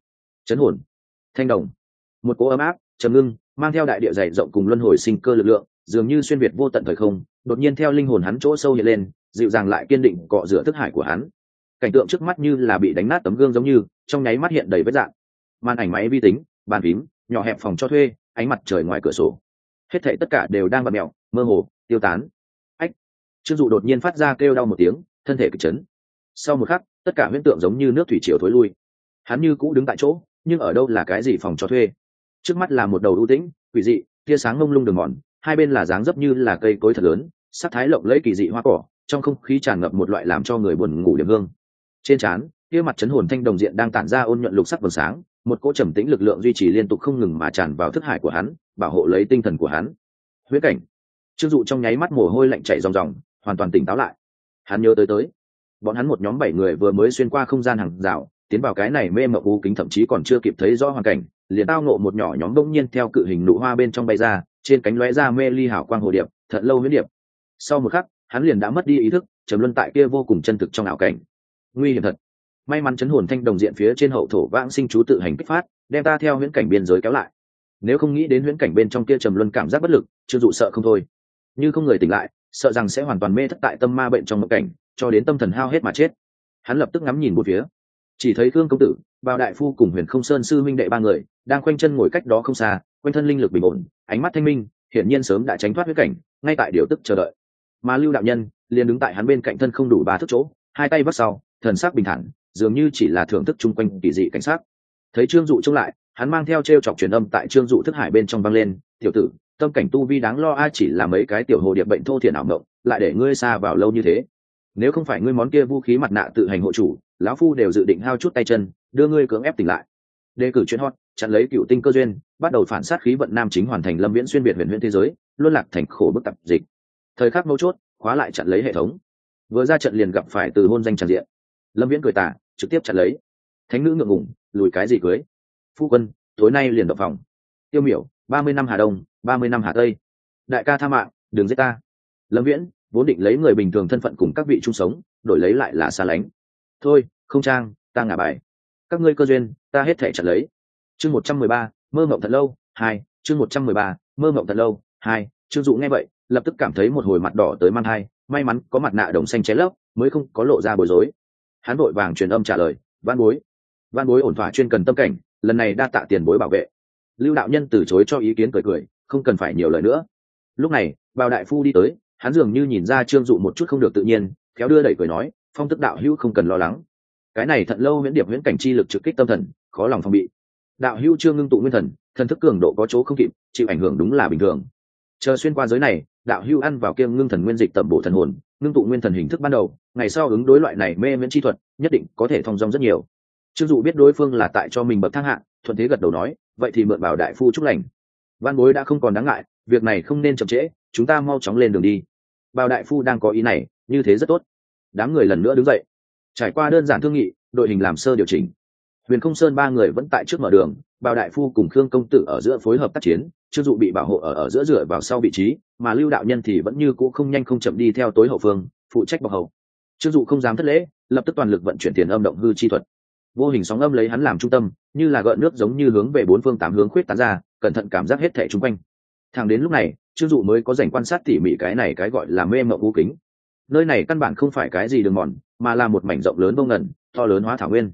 chấn hồn, thanh đồng. Một cỗ ấm áp, trầm ngưng, mang theo đại địa dày rộng cùng luân hồi sinh cơ lực lượng, dường như xuyên việt vô tận thời không, đột nhiên theo linh hồn hắn chỗ sâu hiện lên dịu dàng lại kiên định cọ rửa thức hải của hắn. Cảnh tượng trước mắt như là bị đánh nát tấm gương giống như, trong nháy mắt hiện đầy vết dạng. Màn ảnh máy vi tính, bàn phím, nhỏ hẹp phòng cho thuê, ánh mặt trời ngoài cửa sổ. Hết thảy tất cả đều đang bật mẹo, mơ hồ, tiêu tán. Ách! Trương dụ đột nhiên phát ra kêu đau một tiếng, thân thể kịch chấn. Sau một khắc, tất cả huyễn tượng giống như nước thủy triều thối lui. Hắn như cũ đứng tại chỗ, nhưng ở đâu là cái gì phòng cho thuê? Trước mắt là một đầu ưu tĩnh, quỷ dị, tia sáng ngông lung đường mòn, hai bên là dáng dấp như là cây cối thật lớn, sắc thái lộng lẫy kỳ dị hoa cỏ trong không khí tràn ngập một loại làm cho người buồn ngủ điểm hương. Trên trán, kia mặt chấn hồn thanh đồng diện đang tản ra ôn nhuận lục sắc vầng sáng, một cỗ trầm tĩnh lực lượng duy trì liên tục không ngừng mà tràn vào thức hải của hắn, bảo hộ lấy tinh thần của hắn. Huyết cảnh. Trương dụ trong nháy mắt mồ hôi lạnh chảy ròng ròng, hoàn toàn tỉnh táo lại. Hắn nhớ tới tới. Bọn hắn một nhóm bảy người vừa mới xuyên qua không gian hàng rào, tiến vào cái này mê mộng u kính thậm chí còn chưa kịp thấy rõ hoàn cảnh, liền tao ngộ một nhỏ nhóm đông nhiên theo cự hình nụ hoa bên trong bay ra, trên cánh lóe ra mê ly hảo quang hồ điệp, thật lâu huyết điệp. Sau một khắc hắn liền đã mất đi ý thức, trầm luân tại kia vô cùng chân thực trong ảo cảnh. Nguy hiểm thật. May mắn chấn hồn thanh đồng diện phía trên hậu thổ vãng sinh chú tự hành kích phát, đem ta theo huyễn cảnh biên giới kéo lại. Nếu không nghĩ đến huyễn cảnh bên trong kia trầm luân cảm giác bất lực, chưa dụ sợ không thôi. Như không người tỉnh lại, sợ rằng sẽ hoàn toàn mê thất tại tâm ma bệnh trong mộng cảnh, cho đến tâm thần hao hết mà chết. Hắn lập tức ngắm nhìn một phía. Chỉ thấy thương công tử bao đại phu cùng huyền không sơn sư minh đệ ba người, đang khoanh chân ngồi cách đó không xa, quanh thân linh lực bình ổn, ánh mắt thanh minh, hiển nhiên sớm đã tránh thoát huyết cảnh, ngay tại điều tức chờ đợi mà lưu đạo nhân liền đứng tại hắn bên cạnh thân không đủ ba thước chỗ, hai tay vắt sau, thần sắc bình thản, dường như chỉ là thưởng thức chung quanh kỳ dị cảnh sát thấy trương dụ trông lại, hắn mang theo t r e o chọc truyền âm tại trương dụ thức hải bên trong văng lên, tiểu tử, tâm cảnh tu vi đáng lo a chỉ là mấy cái tiểu hồ điệp bệnh thô thiền ảo mộng, lại để ngươi xa vào lâu như thế. Nếu không phải ngươi món kia vũ khí mặt nạ tự hành hộ chủ, lão phu đều dự định hao chút tay chân, đưa ngươi cưỡng ép tỉnh lại. Đề cử chuyên hot, chặn lấy cựu tinh cơ duyên, bắt đầu phản sát khí vận nam chính hoàn thành lâm viễn xuyên biệt huyền huyền thế giới, luân lạc thành khổ bức tập dịch thời khắc mấu chốt, khóa lại chặn lấy hệ thống. Vừa ra trận liền gặp phải từ hôn danh tràn diện. Lâm viễn cười tả trực tiếp chặn lấy. Thánh nữ ngượng ngủng lùi cái gì cưới? Phu quân, tối nay liền đập phòng. Tiêu miểu, ba mươi năm hà đông, ba mươi năm hà tây. Đại ca tha mạng, đừng giết ta. Lâm viễn, vốn định lấy người bình thường thân phận cùng các vị chung sống, đổi lấy lại là xa lánh. Thôi, không trang, ta ngả bài. Các ngươi cơ duyên, ta hết thể chặt lấy. Chương một trăm mười ba, mơ mộng thật lâu, hai. Chương một trăm mười ba, mơ mộng thật lâu, hai. Trương dụ nghe vậy lập tức cảm thấy một hồi mặt đỏ tới mang hai may mắn có mặt nạ đồng xanh che lấp, mới không có lộ ra bối rối. Hắn vội vàng truyền âm trả lời, văn bối văn bối ổn thỏa chuyên cần tâm cảnh, lần này đa tạ tiền bối bảo vệ. Lưu đạo nhân từ chối cho ý kiến cười cười, không cần phải nhiều lời nữa. Lúc này, bao đại phu đi tới, hắn dường như nhìn ra trương dụ một chút không được tự nhiên kéo đưa đẩy cười nói, phong tức đạo hữu không cần lo lắng. Cái này thận lâu miễn điệp miễn cảnh chi lực trực kích tâm thần, khó lòng phòng bị. Đạo hữu trương ngưng tụ nguyên thần thần thức cường độ có chỗ không kịp, chịu ảnh hưởng đúng là bình thường. Chờ xuyên qua giới này đạo hưu ăn vào kiêng ngưng thần nguyên dịch tẩm bổ thần hồn, ngưng tụ nguyên thần hình thức ban đầu, ngày sau ứng đối loại này mê miễn chi thuật, nhất định có thể thông dong rất nhiều. Trương dụ biết đối phương là tại cho mình bậc thang hạng thuận thế gật đầu nói, vậy thì mượn bảo đại phu chúc lành. Văn bối đã không còn đáng ngại, việc này không nên chậm trễ, chúng ta mau chóng lên đường đi. Bảo đại phu đang có ý này, như thế rất tốt. Đám người lần nữa đứng dậy. Trải qua đơn giản thương nghị, đội hình làm sơ điều chỉnh. Huyền không sơn ba người vẫn tại trước mở đường, bảo đại phu cùng khương công tử ở giữa phối hợp tác chiến. Trương dụ bị bảo hộ ở ở giữa dựa vào sau vị trí, mà lưu đạo nhân thì vẫn như cũ không nhanh không chậm đi theo tối hậu phương, phụ trách bọc hậu Trương dụ không dám thất lễ, lập tức toàn lực vận chuyển tiền âm động hư chi thuật. Vô hình sóng âm lấy hắn làm trung tâm, như là gợn nước giống như hướng về bốn phương tám hướng khuyết tán ra, cẩn thận cảm giác hết thể chung quanh. Thẳng đến lúc này, Trương dụ mới có dành quan sát tỉ mỉ cái này cái gọi là mê mộng u kính. Nơi này căn bản không phải cái gì đường mòn, mà là một mảnh rộng lớn vô ngẩn to lớn hóa thảo nguyên.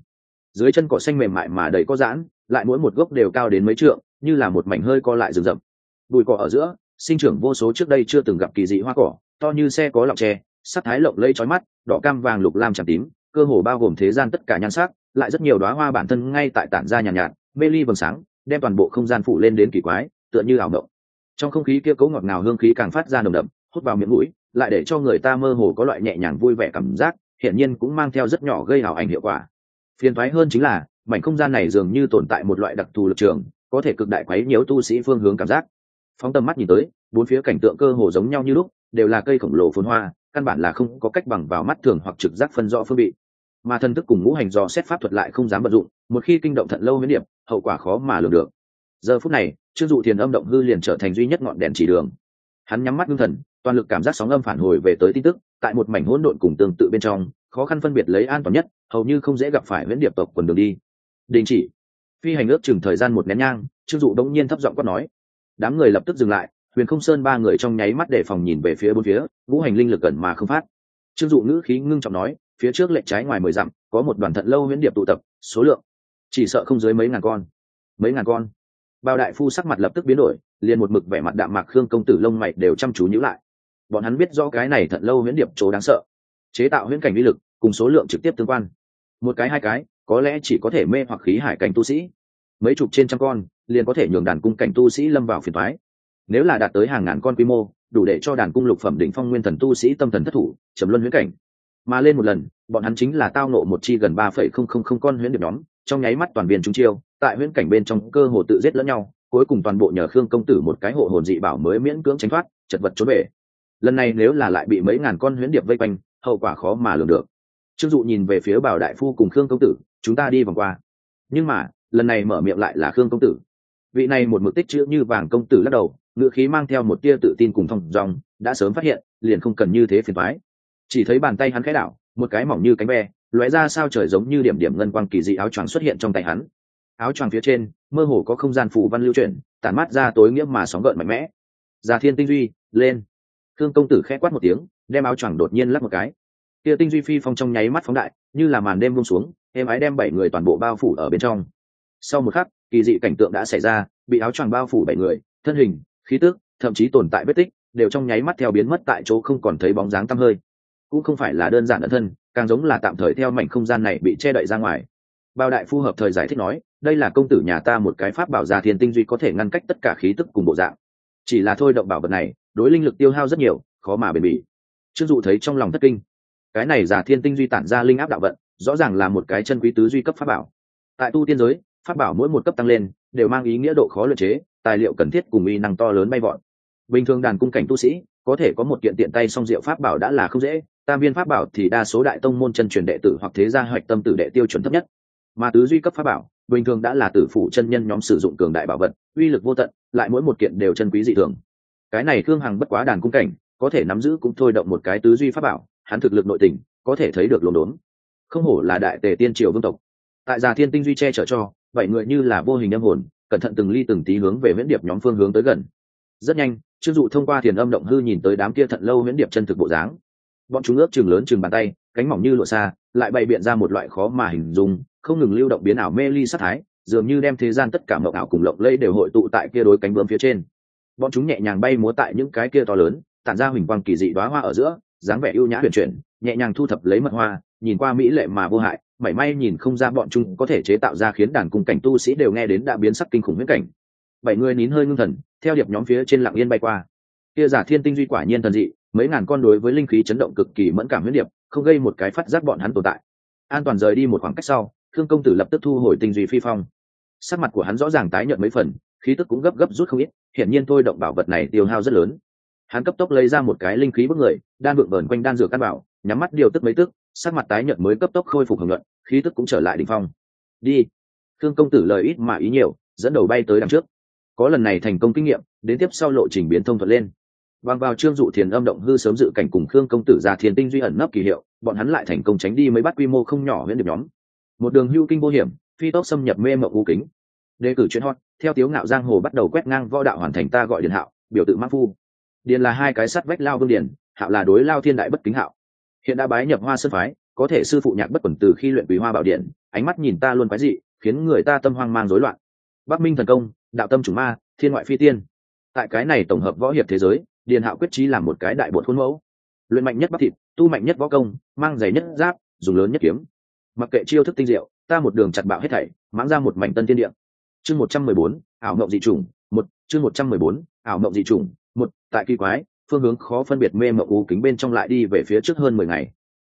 Dưới chân cỏ xanh mềm mại mà đầy có giãn, lại mỗi một gốc đều cao đến mấy trượng như là một mảnh hơi co lại rừng rậm. Bụi cỏ ở giữa sinh trưởng vô số trước đây chưa từng gặp kỳ dị hoa cỏ to như xe có lọng tre sắc thái lộng lây trói mắt đỏ cam vàng lục lam tràm tím cơ hồ bao gồm thế gian tất cả nhan sắc lại rất nhiều đoá hoa bản thân ngay tại tản ra nhàn nhạt, nhạt mê ly vầng sáng đem toàn bộ không gian phủ lên đến kỳ quái tựa như ảo mộng. Trong không khí kia cấu ngọt ngào hương khí càng phát ra nồng đậm hút vào miệng mũi lại để cho người ta mơ hồ có loại nhẹ nhàng vui vẻ cảm giác hiển nhiên cũng mang theo rất nhỏ gây hào ảnh hiệu quả. Phiền thoái hơn chính là mảnh không gian này dường như tồn tại một loại đặc thù lực trường có thể cực đại quấy nhiễu tu sĩ phương hướng cảm giác. Phóng tầm mắt nhìn tới, bốn phía cảnh tượng cơ hồ giống nhau như lúc, đều là cây khổng lồ phồn hoa, căn bản là không có cách bằng vào mắt thường hoặc trực giác phân rõ phương vị. Mà thần thức cùng ngũ hành do xét pháp thuật lại không dám vận dụng, một khi kinh động thận lâu miễn điểm hậu quả khó mà lường được. Giờ phút này, trương dụ thiền âm động hư liền trở thành duy nhất ngọn đèn chỉ đường. Hắn nhắm mắt ngưng thần, toàn lực cảm giác sóng âm phản hồi về tới tin tức, tại một mảnh hỗn độn cùng tương tự bên trong, khó khăn phân biệt lấy an toàn nhất, hầu như không dễ gặp phải viễn điệp tộc quần đường đi. Đình chỉ phi hành ước chừng thời gian một nén nhang, trương dụ đống nhiên thấp giọng quát nói. Đám người lập tức dừng lại, huyền không sơn ba người trong nháy mắt để phòng nhìn về phía bốn phía vũ hành linh lực gần mà không phát. Trương dụ ngữ khí ngưng trọng nói, phía trước lệ trái ngoài mười dặm, có một đoàn thận lâu huyễn điệp tụ tập, số lượng, chỉ sợ không dưới mấy ngàn con. Mấy ngàn con. Bao đại phu sắc mặt lập tức biến đổi, liền một mực vẻ mặt đạm mạc khương công tử lông mày đều chăm chú nhữ lại. Bọn hắn biết rõ cái này thận lâu huyễn điệp chỗ đáng sợ. Chế tạo huyễn cảnh vi lực, cùng số lượng trực tiếp tương quan. Một cái hai cái, có lẽ chỉ có thể mê hoặc khí hải cảnh tu sĩ mấy chục trên trăm con, liền có thể nhường đàn cung cảnh tu sĩ lâm vào phiền thoái nếu là đạt tới hàng ngàn con quy mô, đủ để cho đàn cung lục phẩm đỉnh phong nguyên thần tu sĩ tâm thần thất thủ, trầm luân huyễn cảnh. Mà lên một lần, bọn hắn chính là tao nộ một chi gần ba phẩy không không không con huyễn điệp nhóm, trong nháy mắt toàn viên chúng chiêu, tại huyễn cảnh bên trong cơ hồ tự giết lẫn nhau, cuối cùng toàn bộ nhờ khương công tử một cái hộ hồn dị bảo mới miễn cưỡng tránh thoát, chật vật trốn về. Lần này nếu là lại bị mấy ngàn con huyễn điệp vây quanh, hậu quả khó mà lường được. Trương dụ nhìn về phía bảo đại phu cùng khương công tử, chúng ta đi vòng qua. Nhưng mà lần này mở miệng lại là khương công tử. Vị này một mực tích chữ như vàng công tử lắc đầu, ngựa khí mang theo một tia tự tin cùng thông dòng đã sớm phát hiện, liền không cần như thế phiền thoái chỉ thấy bàn tay hắn khẽ đảo, một cái mỏng như cánh ve, lóe ra sao trời giống như điểm điểm ngân quang kỳ dị áo choàng xuất hiện trong tay hắn. Áo choàng phía trên, mơ hồ có không gian phù văn lưu chuyển, tản mát ra tối nghĩa mà sóng gợn mạnh mẽ. Già thiên tinh duy, lên. Thương công tử khẽ quát một tiếng, đem áo choàng đột nhiên lắc một cái. Tia tinh duy phi phong trong nháy mắt phóng đại, như là màn đêm buông xuống em ái đem bảy người toàn bộ bao phủ ở bên trong sau một khắc, kỳ dị cảnh tượng đã xảy ra, bị áo choàng bao phủ bảy người, thân hình, khí tức, thậm chí tồn tại vết tích, đều trong nháy mắt theo biến mất tại chỗ không còn thấy bóng dáng tăm hơi. Cũng không phải là đơn giản ẩn thân, càng giống là tạm thời theo mảnh không gian này bị che đậy ra ngoài. Bao đại phu hợp thời giải thích nói, đây là công tử nhà ta một cái pháp bảo già thiên tinh duy có thể ngăn cách tất cả khí tức cùng bộ dạng. Chỉ là thôi động bảo vật này, đối linh lực tiêu hao rất nhiều, khó mà bền bỉ. Chưng dụ thấy trong lòng thất kinh. Cái này giả thiên tinh duy tản ra linh áp đạo vận, rõ ràng là một cái chân quý tứ duy cấp pháp bảo. Tại tu tiên giới pháp bảo mỗi một cấp tăng lên, đều mang ý nghĩa độ khó luyện chế, tài liệu cần thiết cùng uy năng to lớn bay vọt. Bình thường đàn cung cảnh tu sĩ, có thể có một kiện tiện tay song diệu pháp bảo đã là không dễ, tam viên pháp bảo thì đa số đại tông môn chân truyền đệ tử hoặc thế gia hoạch tâm tử đệ tiêu chuẩn thấp nhất. Mà tứ duy cấp pháp bảo, bình thường đã là tử phủ chân nhân nhóm sử dụng cường đại bảo vật, uy lực vô tận, lại mỗi một kiện đều chân quý dị thường. Cái này thương hằng bất quá đàn cung cảnh, có thể nắm giữ cũng thôi động một cái tứ duy pháp bảo, hắn thực lực nội tình, có thể thấy được lồn đốn. Không hổ là đại tề tiên triều vương tộc. Tại già thiên tinh duy che chở cho bảy người như là vô hình âm hồn, cẩn thận từng ly từng tí hướng về viễn điệp nhóm phương hướng tới gần. Rất nhanh chưng dụ thông qua thiền âm động hư nhìn tới đám kia thận lâu viễn điệp chân thực bộ dáng. Bọn chúng ước chừng lớn chừng bàn tay, cánh mỏng như lụa xa lại bày biện ra một loại khó mà hình dung, không ngừng lưu động biến ảo mê ly sát thái, dường như đem thế gian tất cả mộng ảo cùng lộng lây đều hội tụ tại kia đối cánh bướm phía trên. Bọn chúng nhẹ nhàng bay múa tại những cái kia to lớn, tản ra huỳnh quang kỳ dị đoá hoa ở giữa, dáng vẻ ưu nhã huyền chuyển, nhẹ nhàng thu thập lấy mật hoa, nhìn qua mỹ lệ mà vô hại mảy may nhìn không ra bọn chúng có thể chế tạo ra khiến đàn cung cảnh tu sĩ đều nghe đến đã biến sắc kinh khủng huyết cảnh. Bảy người nín hơi ngưng thần, theo điệp nhóm phía trên lặng yên bay qua. Kia giả thiên tinh duy quả nhiên thần dị, mấy ngàn con đối với linh khí chấn động cực kỳ mẫn cảm huyết điệp, không gây một cái phát giác bọn hắn tồn tại. An toàn rời đi một khoảng cách sau thương công tử lập tức thu hồi tinh duy phi phong. Sắc mặt của hắn rõ ràng tái nhợt mấy phần, khí tức cũng gấp gấp rút không ít, hiển nhiên thôi động bảo vật này tiêu hao rất lớn. Hắn cấp tốc lấy ra một cái linh khí bức người, đan vượng vờn quanh đan dược căn bảo, nhắm mắt điều tức mấy tức sắc mặt tái nhợt mới cấp tốc khôi phục hưởng luận, khí tức cũng trở lại đỉnh phong. Đi. Thương công tử lời ít mà ý nhiều, dẫn đầu bay tới đằng trước. Có lần này thành công kinh nghiệm, đến tiếp sau lộ trình biến thông thuận lên. Bằng vào trương dụ thiền âm động hư sớm dự cảnh cùng khương công tử ra thiền tinh duy ẩn nấp kỳ hiệu, bọn hắn lại thành công tránh đi mấy bắt quy mô không nhỏ huyện điểm nhóm. Một đường hưu kinh vô hiểm, phi tốc xâm nhập mê mộng u kính. Đề cử chuyên hot, theo tiếu ngạo giang hồ bắt đầu quét ngang võ đạo hoàn thành ta gọi điện hạo, biểu tự mắc phu. Điền là hai cái sắt vách lao vương điền, hạo là đối lao thiên đại bất kính hạo hiện đã bái nhập hoa sơn phái, có thể sư phụ nhạc bất quẩn từ khi luyện quý hoa bảo điện, ánh mắt nhìn ta luôn quái dị, khiến người ta tâm hoang mang rối loạn. Bắc minh thần công, đạo tâm chủ ma, thiên ngoại phi tiên. Tại cái này tổng hợp võ hiệp thế giới, điền hạo quyết trí làm một cái đại bột khuôn mẫu. Luyện mạnh nhất bắc thịt, tu mạnh nhất võ công, mang giày nhất giáp, dùng lớn nhất kiếm. Mặc kệ chiêu thức tinh diệu, ta một đường chặt bạo hết thảy, mãng ra một mảnh tân tiên địa. Chương một trăm mười bốn, ảo mộng dị trùng một, chương một trăm mười bốn, ảo mộng dị trùng một, tại kỳ quái phương hướng khó phân biệt mê mộng u kính bên trong lại đi về phía trước hơn mười ngày.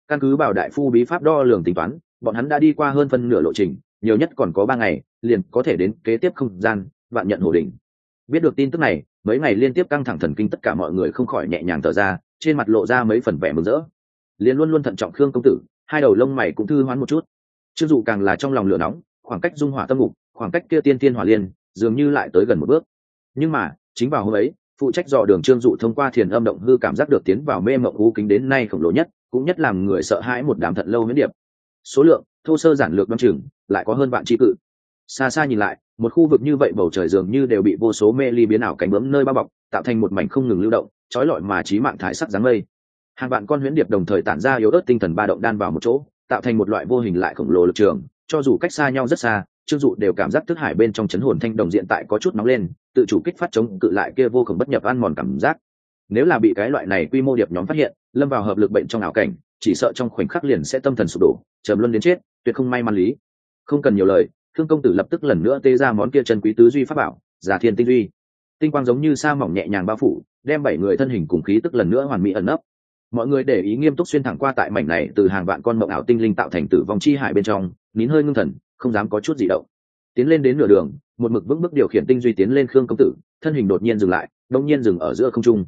Căn cứ bảo đại phu bí pháp đo lường tính toán, bọn hắn đã đi qua hơn phân nửa lộ trình, nhiều nhất còn có ba ngày, liền có thể đến kế tiếp không gian, vạn nhận hồ đỉnh. Biết được tin tức này, mấy ngày liên tiếp căng thẳng thần kinh tất cả mọi người không khỏi nhẹ nhàng thở ra, trên mặt lộ ra mấy phần vẻ mừng rỡ. Liền luôn luôn thận trọng khương công tử, hai đầu lông mày cũng thư hoán một chút. Chưng dụ càng là trong lòng lửa nóng, khoảng cách dung hỏa tâm ngục, khoảng cách kia tiên tiên hỏa liên, dường như lại tới gần một bước. Nhưng mà, chính vào hôm ấy phụ trách dò đường trương dụ thông qua thiền âm động hư cảm giác được tiến vào mê mộng u kính đến nay khổng lồ nhất, cũng nhất làm người sợ hãi một đám thận lâu miễn điệp. Số lượng, thô sơ giản lược đ o chừng, lại có hơn vạn tri cự. Xa xa nhìn lại, một khu vực như vậy bầu trời dường như đều bị vô số mê ly biến ảo cánh bướm nơi bao bọc, tạo thành một mảnh không ngừng lưu động, trói lọi mà trí mạng thải sắc dáng mây. Hàng vạn con huyễn điệp đồng thời tản ra yếu ớt tinh thần ba động đan vào một chỗ, tạo thành một loại vô hình lại khổng lồ lực trường, cho dù cách xa nhau rất xa trương dụ đều cảm giác thức hải bên trong chấn hồn thanh đồng diện tại có chút nóng lên, tự chủ kích phát chống cự lại kia vô cùng bất nhập ăn mòn cảm giác. Nếu là bị cái loại này quy mô điệp nhóm phát hiện, lâm vào hợp lực bệnh trong ảo cảnh, chỉ sợ trong khoảnh khắc liền sẽ tâm thần sụp đổ, trầm luân đến chết, tuyệt không may mắn lý. Không cần nhiều lời, thương công tử lập tức lần nữa tê ra món kia chân quý tứ duy pháp bảo, giả thiên tinh duy. Tinh quang giống như sa mỏng nhẹ nhàng bao phủ, đem bảy người thân hình cùng khí tức lần nữa hoàn mỹ ẩn nấp. Mọi người để ý nghiêm túc xuyên thẳng qua tại mảnh này từ hàng vạn con mộng ảo tinh linh tạo thành tử vong chi hải bên trong, nín hơi ngưng thần không dám có chút gì động. Tiến lên đến nửa đường, một mực vững bước điều khiển tinh duy tiến lên khương công tử, thân hình đột nhiên dừng lại, đông nhiên dừng ở giữa không trung.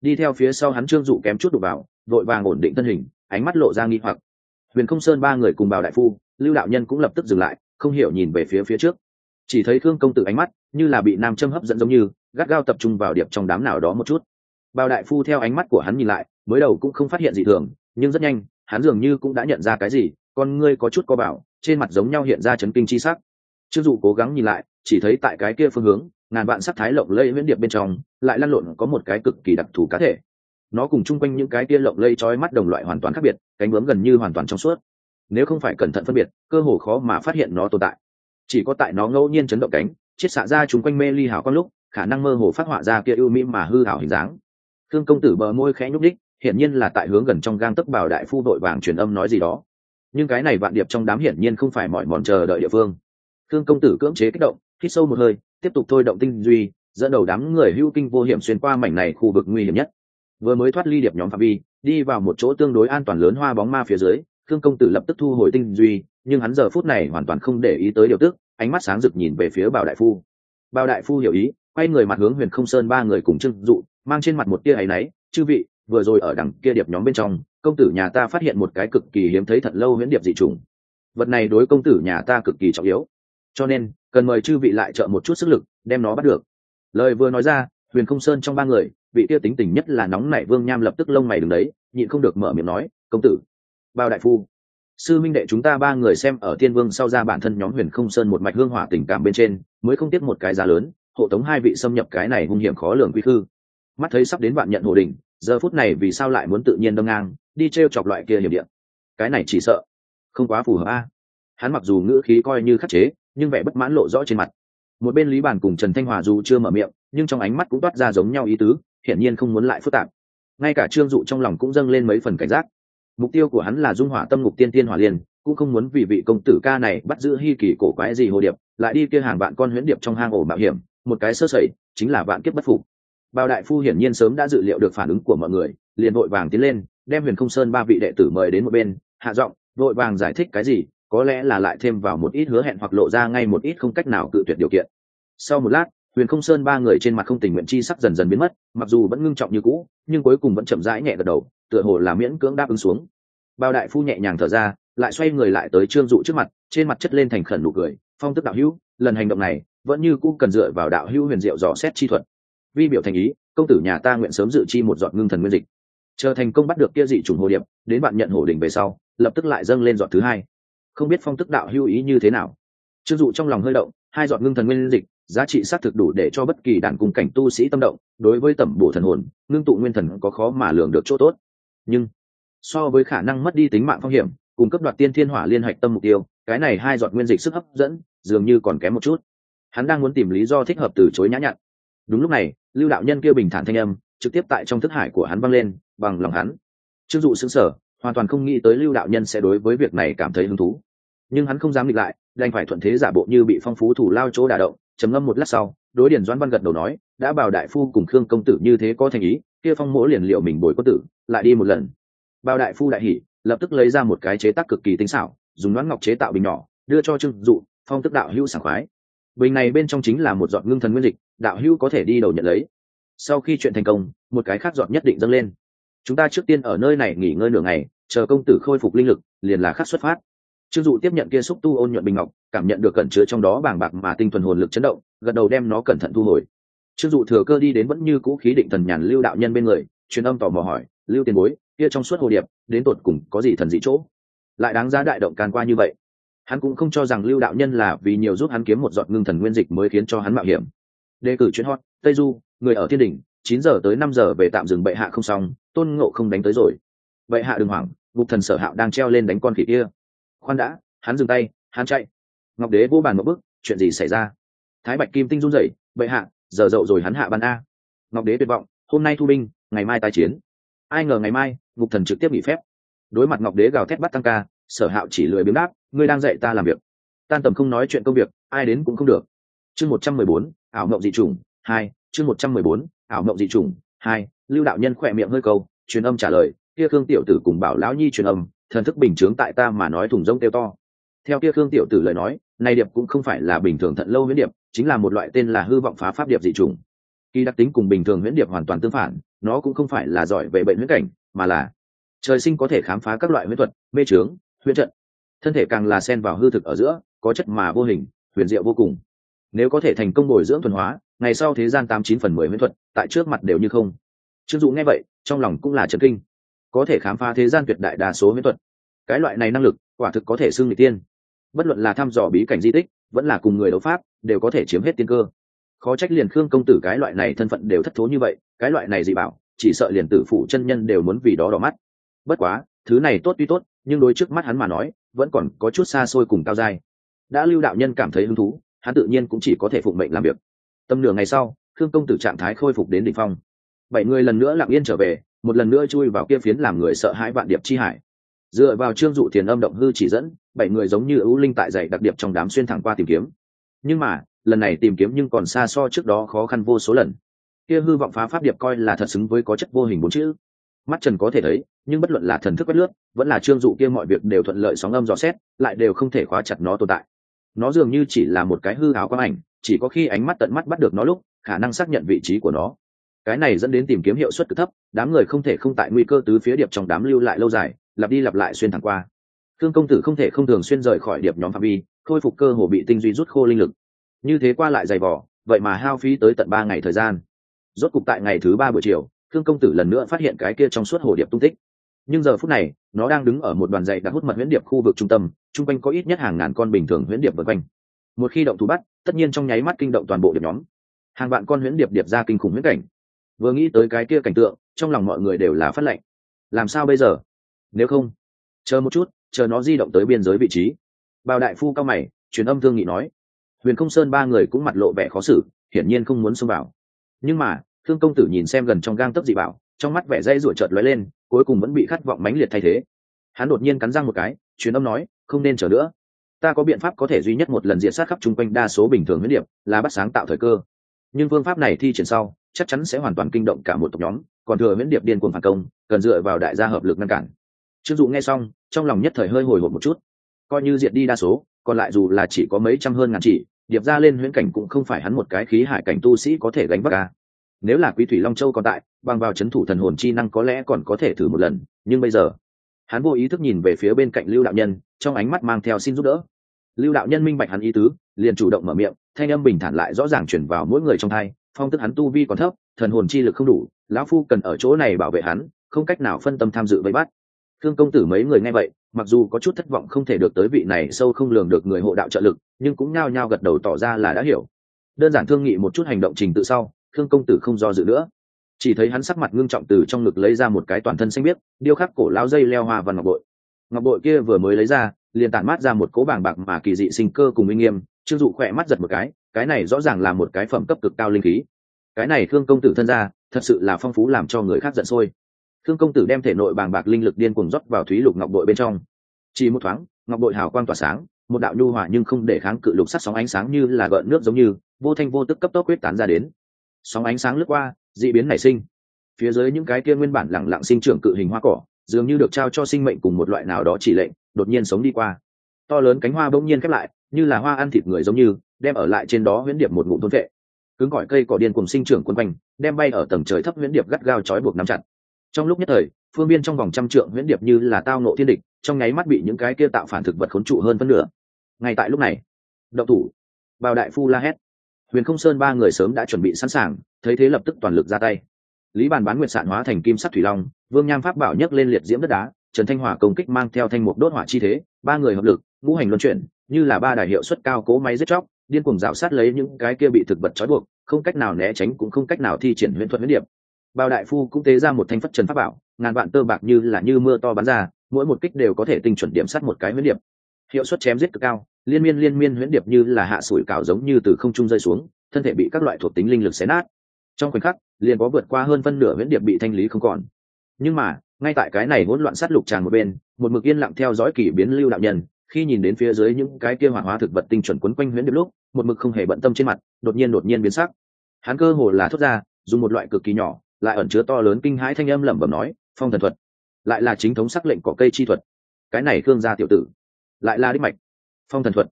Đi theo phía sau hắn trương dụ kém chút đục vào, vội vàng ổn định thân hình, ánh mắt lộ ra nghi hoặc. Huyền không sơn ba người cùng bảo đại phu, lưu đạo nhân cũng lập tức dừng lại, không hiểu nhìn về phía phía trước. Chỉ thấy khương công tử ánh mắt như là bị nam châm hấp dẫn giống như, gắt gao tập trung vào điệp trong đám nào đó một chút. Bảo đại phu theo ánh mắt của hắn nhìn lại, mới đầu cũng không phát hiện gì thường, nhưng rất nhanh, hắn dường như cũng đã nhận ra cái gì con ngươi có chút co bảo, trên mặt giống nhau hiện ra chấn kinh chi sắc. Chưng dụ cố gắng nhìn lại, chỉ thấy tại cái kia phương hướng, ngàn vạn sắc thái lộng lây viễn điệp bên trong, lại lăn lộn có một cái cực kỳ đặc thù cá thể. Nó cùng chung quanh những cái kia lộng lây trói mắt đồng loại hoàn toàn khác biệt, cánh bướm gần như hoàn toàn trong suốt. Nếu không phải cẩn thận phân biệt, cơ hồ khó mà phát hiện nó tồn tại. Chỉ có tại nó ngẫu nhiên chấn động cánh, chiết xạ ra chúng quanh mê ly hảo con lúc, khả năng mơ hồ phát họa ra kia ưu mỹ mà hư hảo hình dáng. Thương công tử bờ môi khẽ nhúc đích hiển nhiên là tại hướng gần trong gang tấc bảo đại phu đội vàng truyền âm nói gì đó nhưng cái này vạn điệp trong đám hiển nhiên không phải mọi mòn chờ đợi địa phương. Thương công tử cưỡng chế kích động, hít sâu một hơi, tiếp tục thôi động tinh duy, dẫn đầu đám người hưu kinh vô hiểm xuyên qua mảnh này khu vực nguy hiểm nhất. Vừa mới thoát ly điệp nhóm phạm vi, đi vào một chỗ tương đối an toàn lớn hoa bóng ma phía dưới thương công tử lập tức thu hồi tinh duy, nhưng hắn giờ phút này hoàn toàn không để ý tới điều tức, ánh mắt sáng rực nhìn về phía bảo đại phu. Bảo đại phu hiểu ý, quay người mặt hướng huyền không sơn ba người cùng trưng dụ, mang trên mặt một tia áy náy, chư vị, vừa rồi ở đằng kia điệp nhóm bên trong công tử nhà ta phát hiện một cái cực kỳ hiếm thấy thật lâu huyễn điệp dị trùng. Vật này đối công tử nhà ta cực kỳ trọng yếu. Cho nên, cần mời chư vị lại trợ một chút sức lực, đem nó bắt được. Lời vừa nói ra, huyền không sơn trong ba người, vị tiêu tính tình nhất là nóng nảy vương nham lập tức lông mày đứng đấy, nhịn không được mở miệng nói, công tử, bao đại phu, sư minh đệ chúng ta ba người xem ở tiên vương sau ra bản thân nhóm huyền không sơn một mạch hương hỏa tình cảm bên trên, mới không tiếc một cái giá lớn, hộ tống hai vị xâm nhập cái này hung hiểm khó lường quy khư. Mắt thấy sắp đến bạn nhận hồ đình giờ phút này vì sao lại muốn tự nhiên đâm ngang đi t r e o chọc loại kia hiểm điện. Cái này chỉ sợ. Không quá phù hợp a. Hắn mặc dù ngữ khí coi như khắc chế, nhưng vẻ bất mãn lộ rõ trên mặt. Một bên lý bản cùng trần thanh hòa dù chưa mở miệng, nhưng trong ánh mắt cũng toát ra giống nhau ý tứ, hiển nhiên không muốn lại phức tạp. Ngay cả trương dụ trong lòng cũng dâng lên mấy phần cảnh giác. Mục tiêu của hắn là dung hỏa tâm ngục tiên tiên hỏa liên cũng không muốn vì vị công tử ca này bắt giữ hi kỳ cổ quái gì hồ điệp, lại đi kia hàng vạn con huyễn điệp trong hang ổ mạo hiểm, một cái sơ sẩy, chính là vạn kiếp bất phục. Bao đại phu hiển nhiên sớm đã dự liệu được phản ứng của mọi người, liền vội vàng tiến lên đem huyền không sơn ba vị đệ tử mời đến một bên, hạ giọng, vội vàng giải thích cái gì, có lẽ là lại thêm vào một ít hứa hẹn hoặc lộ ra ngay một ít không cách nào cự tuyệt điều kiện. Sau một lát, huyền không sơn ba người trên mặt không tình nguyện chi sắc dần dần biến mất, mặc dù vẫn ngưng trọng như cũ, nhưng cuối cùng vẫn chậm rãi nhẹ gật đầu, tựa hồ là miễn cưỡng đáp ứng xuống. Bao đại phu nhẹ nhàng thở ra, lại xoay người lại tới trương dụ trước mặt, trên mặt chất lên thành khẩn nụ cười, phong tức đạo hữu, lần hành động này, vẫn như cũ cần dựa vào đạo hữu huyền diệu dò xét chi thuật. Vi biểu thành ý, công tử nhà ta nguyện sớm dự chi một giọt ngưng thần nguyên dịch chờ thành công bắt được kia dị trùng hồ điệp, đến bạn nhận hổ đỉnh về sau, lập tức lại dâng lên giọt thứ hai. Không biết phong tức đạo hưu ý như thế nào. Chưng dụ trong lòng hơi động, hai giọt ngưng thần nguyên dịch, giá trị xác thực đủ để cho bất kỳ đàn cung cảnh tu sĩ tâm động, đối với tẩm bổ thần hồn, ngưng tụ nguyên thần có khó mà lường được chỗ tốt. Nhưng, so với khả năng mất đi tính mạng phong hiểm cùng cấp đoạt tiên thiên hỏa liên hạch tâm mục tiêu, cái này hai giọt nguyên dịch sức hấp dẫn, dường như còn kém một chút. Hắn đang muốn tìm lý do thích hợp từ chối nhã nhặn. Đúng lúc này, lưu đạo nhân kia bình thản thanh âm trực tiếp tại trong thức hải của hắn văng lên, bằng lòng hắn. Chưng dụ xứng sở hoàn toàn không nghĩ tới lưu đạo nhân sẽ đối với việc này cảm thấy hứng thú. Nhưng hắn không dám nghịch lại, đành phải thuận thế giả bộ như bị phong phú thủ lao chỗ đả động, trầm ngâm một lát sau, đối điển doãn văn gật đầu nói, đã bảo đại phu cùng khương công tử như thế có thành ý, kia phong mỗ liền liệu mình bồi quân tử, lại đi một lần. Bao đại phu đại hỉ, lập tức lấy ra một cái chế tác cực kỳ tinh xảo, dùng đoán ngọc chế tạo bình nhỏ, đưa cho trương dụ, phong tức đạo hữu sảng khoái. Bình này bên trong chính là một giọt ngưng thần nguyên dịch, đạo hữu có thể đi đầu nhận lấy sau khi chuyện thành công, một cái khác giọt nhất định dâng lên. Chúng ta trước tiên ở nơi này nghỉ ngơi nửa ngày, chờ công tử khôi phục linh lực, liền là khắc xuất phát. Trương dụ tiếp nhận kia xúc tu ôn nhuận bình ngọc, cảm nhận được cẩn chứa trong đó bàng bạc mà tinh thuần hồn lực chấn động, gật đầu đem nó cẩn thận thu hồi. Trương dụ thừa cơ đi đến vẫn như cũ khí định thần nhàn lưu đạo nhân bên người, truyền âm tò mò hỏi, lưu tiền bối, kia trong suốt hồ điệp, đến tột cùng có gì thần dị chỗ? Lại đáng giá đại động can qua như vậy. Hắn cũng không cho rằng lưu đạo nhân là vì nhiều giúp hắn kiếm một giọt ngưng thần nguyên dịch mới khiến cho hắn mạo hiểm. Đề cử chuyến hot, tây du người ở thiên đình chín giờ tới năm giờ về tạm dừng bệ hạ không xong, tôn ngộ không đánh tới rồi. Bệ hạ đừng hoảng gục thần sở hạo đang treo lên đánh con khỉ kia. Khoan đã, hắn dừng tay, hắn chạy. Ngọc đế vô bàn một bức chuyện gì xảy ra? Thái bạch kim tinh run rẩy, bệ hạ, giờ dậu rồi hắn hạ ban a. Ngọc đế tuyệt vọng, hôm nay thu binh, ngày mai tái chiến. Ai ngờ ngày mai, ngục thần trực tiếp nghỉ phép. Đối mặt ngọc đế gào thét bắt tăng ca, sở hạo chỉ lười biếng đáp, ngươi đang dạy ta làm việc. Tan tầm không nói chuyện công việc, ai đến cũng không được. Chương một trăm mười bốn, ảo mộng dị chủng, hai chương một trăm mười bốn, ảo mộng dị chủng, hai, lưu đạo nhân khỏe miệng hơi câu, truyền âm trả lời, kia khương tiểu tử cùng bảo lão nhi truyền âm, thần thức bình chướng tại ta mà nói thùng rông kêu to. Theo kia khương tiểu tử lời nói này điệp cũng không phải là bình thường thận lâu huyễn điệp, chính là một loại tên là hư vọng phá pháp điệp dị chủng. Kỳ đặc tính cùng bình thường huyễn điệp hoàn toàn tương phản, nó cũng không phải là giỏi về bệnh huyễn cảnh, mà là trời sinh có thể khám phá các loại huyễn thuật, mê trướng huyễn trận. Thân thể càng là xen vào hư thực ở giữa, có chất mà vô hình, huyền diệu vô cùng. Nếu có thể thành công bồi dưỡng thuần hóa ngày sau thế gian tám chín phần mười huyễn thuật, tại trước mặt đều như không. Trương dụ nghe vậy, trong lòng cũng là trần kinh. Có thể khám phá thế gian tuyệt đại đa số huyễn thuật. Cái loại này năng lực, quả thực có thể xưng người tiên. Bất luận là thăm dò bí cảnh di tích, vẫn là cùng người đấu pháp, đều có thể chiếm hết tiên cơ. Khó trách liền khương công tử cái loại này thân phận đều thất thố như vậy, cái loại này dị bảo, chỉ sợ liền tử phụ chân nhân đều muốn vì đó đỏ mắt. Bất quá, thứ này tốt tuy tốt, nhưng đối trước mắt hắn mà nói, vẫn còn có chút xa xôi cùng cao dai. Đã lưu đạo nhân cảm thấy hứng thú, hắn tự nhiên cũng chỉ có thể phụng mệnh làm việc tầm nửa ngày sau thương công tử trạng thái khôi phục đến đỉnh phong. Bảy người lần nữa lặng yên trở về, một lần nữa chui vào kia phiến làm người sợ hãi vạn điệp chi hải. Dựa vào trương dụ thiền âm động hư chỉ dẫn, bảy người giống như ưu linh tại dạy đặc điệp trong đám xuyên thẳng qua tìm kiếm. Nhưng mà, lần này tìm kiếm nhưng còn xa so trước đó khó khăn vô số lần. Kia hư vọng phá pháp điệp coi là thật xứng với có chất vô hình bốn chữ. Mắt trần có thể thấy, nhưng bất luận là thần thức quét lướt, vẫn là trương dụ kia mọi việc đều thuận lợi sóng âm dò xét, lại đều không thể khóa chặt nó tồn tại. Nó dường như chỉ là một cái hư áo quang ảnh chỉ có khi ánh mắt tận mắt bắt được nó lúc, khả năng xác nhận vị trí của nó. Cái này dẫn đến tìm kiếm hiệu suất cực thấp, đám người không thể không tại nguy cơ tứ phía điệp trong đám lưu lại lâu dài, lặp đi lặp lại xuyên thẳng qua. Thương công tử không thể không thường xuyên rời khỏi điệp nhóm phạm vi, khôi phục cơ hồ bị tinh duy rút khô linh lực. Như thế qua lại dày vỏ vậy mà hao phí tới tận ba ngày thời gian. Rốt cục tại ngày thứ ba buổi chiều thương công tử lần nữa phát hiện cái kia trong suốt hồ điệp tung tích. Nhưng giờ phút này, nó đang đứng ở một đoàn dạy đã hút mật huyễn điệp khu vực trung tâm, chung quanh có ít nhất hàng ngàn con bình thường huyễn điệp vượt quanh. Một khi động thú bắt tất nhiên trong nháy mắt kinh động toàn bộ điệp nhóm. Hàng vạn con huyễn điệp điệp ra kinh khủng huyễn cảnh. Vừa nghĩ tới cái kia cảnh tượng, trong lòng mọi người đều là phát lệnh. Làm sao bây giờ? Nếu không, chờ một chút, chờ nó di động tới biên giới vị trí. Bào đại phu cao mày, truyền âm thương nghị nói. Huyền không sơn ba người cũng mặt lộ vẻ khó xử, hiển nhiên không muốn xông vào. Nhưng mà, thương công tử nhìn xem gần trong gang tấc dị bảo, trong mắt vẻ dây ruột chợt lóe lên, cuối cùng vẫn bị khát vọng mãnh liệt thay thế. Hắn đột nhiên cắn răng một cái, truyền âm nói, không nên chờ nữa ta có biện pháp có thể duy nhất một lần diện sát khắp chung quanh đa số bình thường huyết điệp, là bắt sáng tạo thời cơ. Nhưng phương pháp này thi triển sau, chắc chắn sẽ hoàn toàn kinh động cả một tộc nhóm, còn thừa huyễn điệp điên cuồng phản công, cần dựa vào đại gia hợp lực ngăn cản. Trương dụ nghe xong, trong lòng nhất thời hơi hồi hộp một chút. Coi như diệt đi đa số, còn lại dù là chỉ có mấy trăm hơn ngàn chỉ, điệp ra lên huyễn cảnh cũng không phải hắn một cái khí hải cảnh tu sĩ có thể gánh vác ca nếu là quý thủy long châu còn tại, bằng vào c h ấ n thủ thần hồn chi năng có lẽ còn có thể thử một lần, nhưng bây giờ, hắn vô ý thức nhìn về phía bên cạnh lưu đạo nhân, trong ánh mắt mang theo xin giúp đỡ lưu đạo nhân minh bạch hắn ý tứ, liền chủ động mở miệng, thanh âm bình thản lại rõ ràng chuyển vào mỗi người trong thai, phong tức hắn tu vi còn thấp, thần hồn chi lực không đủ, lão phu cần ở chỗ này bảo vệ hắn, không cách nào phân tâm tham dự vây bắt. Thương công tử mấy người nghe vậy, mặc dù có chút thất vọng không thể được tới vị này sâu không lường được người hộ đạo trợ lực, nhưng cũng nhao nhao gật đầu tỏ ra là đã hiểu. Đơn giản thương nghị một chút hành động trình tự sau thương công tử không do dự nữa. Chỉ thấy hắn sắc mặt ngưng trọng từ trong ngực lấy ra một cái toàn thân xanh biếc, điêu khắc cổ lao dây leo hoa văn ngọc bội. Ngọc bội kia vừa mới lấy ra liền tản mát ra một cố bảng bạc mà kỳ dị sinh cơ cùng minh nghiêm, trương dụ khỏe mắt giật một cái cái này rõ ràng là một cái phẩm cấp cực cao linh khí. Cái này thương công tử thân ra thật sự là phong phú làm cho người khác giận sôi. Thương công tử đem thể nội bàng bạc linh lực điên cuồng rót vào thúy lục ngọc bội bên trong. Chỉ một thoáng, ngọc bội hào quang tỏa sáng, một đạo nhu hòa nhưng không để kháng cự lục sắc sóng ánh sáng như là gợn nước giống như, vô thanh vô tức cấp tốc quyết tán ra đến. Sóng ánh sáng lướt qua d ị biến nảy sinh. Phía dưới những cái kia nguyên bản lẳng lặng sinh trưởng cự hình hoa cỏ, dường như được trao cho sinh mệnh cùng một loại nào đó chỉ lệnh đột nhiên sống đi qua. To lớn cánh hoa bỗng nhiên khép lại, như là hoa ăn thịt người giống như, đem ở lại trên đó huyễn điệp một ngụm thôn vệ. Cứng gọi cây cỏ điên cùng sinh trưởng quân quanh, đem bay ở tầng trời thấp huyễn điệp gắt gao trói buộc nắm chặt. Trong lúc nhất thời, phương biên trong vòng trăm trượng huyễn điệp như là tao nộ thiên địch, trong nháy mắt bị những cái kia tạo phản thực vật khốn trụ hơn phân nửa. Ngay tại lúc này, động thủ. Bao đại phu la hét. Huyền không sơn ba người sớm đã chuẩn bị sẵn sàng, thấy thế lập tức toàn lực ra tay. Lý bàn bán nguyệt sạn hóa thành kim sắt thủy long, vương nham pháp bảo nhấc lên liệt diễm đất đá trần thanh hỏa công kích mang theo thanh mục đốt hỏa chi thế, ba người hợp lực, ngũ hành luân chuyển, như là ba đại hiệu suất cao cố máy giết chóc, điên cuồng rào sát lấy những cái kia bị thực vật trói buộc, không cách nào né tránh cũng không cách nào thi triển huyễn thuật huyễn điệp. Bao đại phu cũng tế ra một thanh phất trần pháp bảo, ngàn vạn tơ bạc như là như mưa to bắn ra, mỗi một kích đều có thể tinh chuẩn điểm sát một cái huyễn điệp. Hiệu suất chém giết cực cao, liên miên liên miên huyễn điệp như là hạ sủi cảo giống như từ không trung rơi xuống, thân thể bị các loại thuộc tính linh lực xé nát. Trong khoảnh khắc, liền có vượt qua hơn phân nửa huyễn điệp bị thanh lý không còn. Nhưng mà ngay tại cái này hỗn loạn sát lục tràn một bên, một mực yên lặng theo dõi kỷ biến lưu đạo nhân, khi nhìn đến phía dưới những cái kia hoàng hóa thực vật tinh chuẩn quấn quanh huyễn điệp lúc, một mực không hề bận tâm trên mặt, đột nhiên đột nhiên biến sắc. Hắn cơ hồ là thốt ra, dùng một loại cực kỳ nhỏ, lại ẩn chứa to lớn kinh hãi thanh âm lẩm bẩm nói, phong thần thuật, lại là chính thống sắc lệnh có cây chi thuật. Cái này thương gia tiểu tử, lại là đích mạch. Phong thần thuật.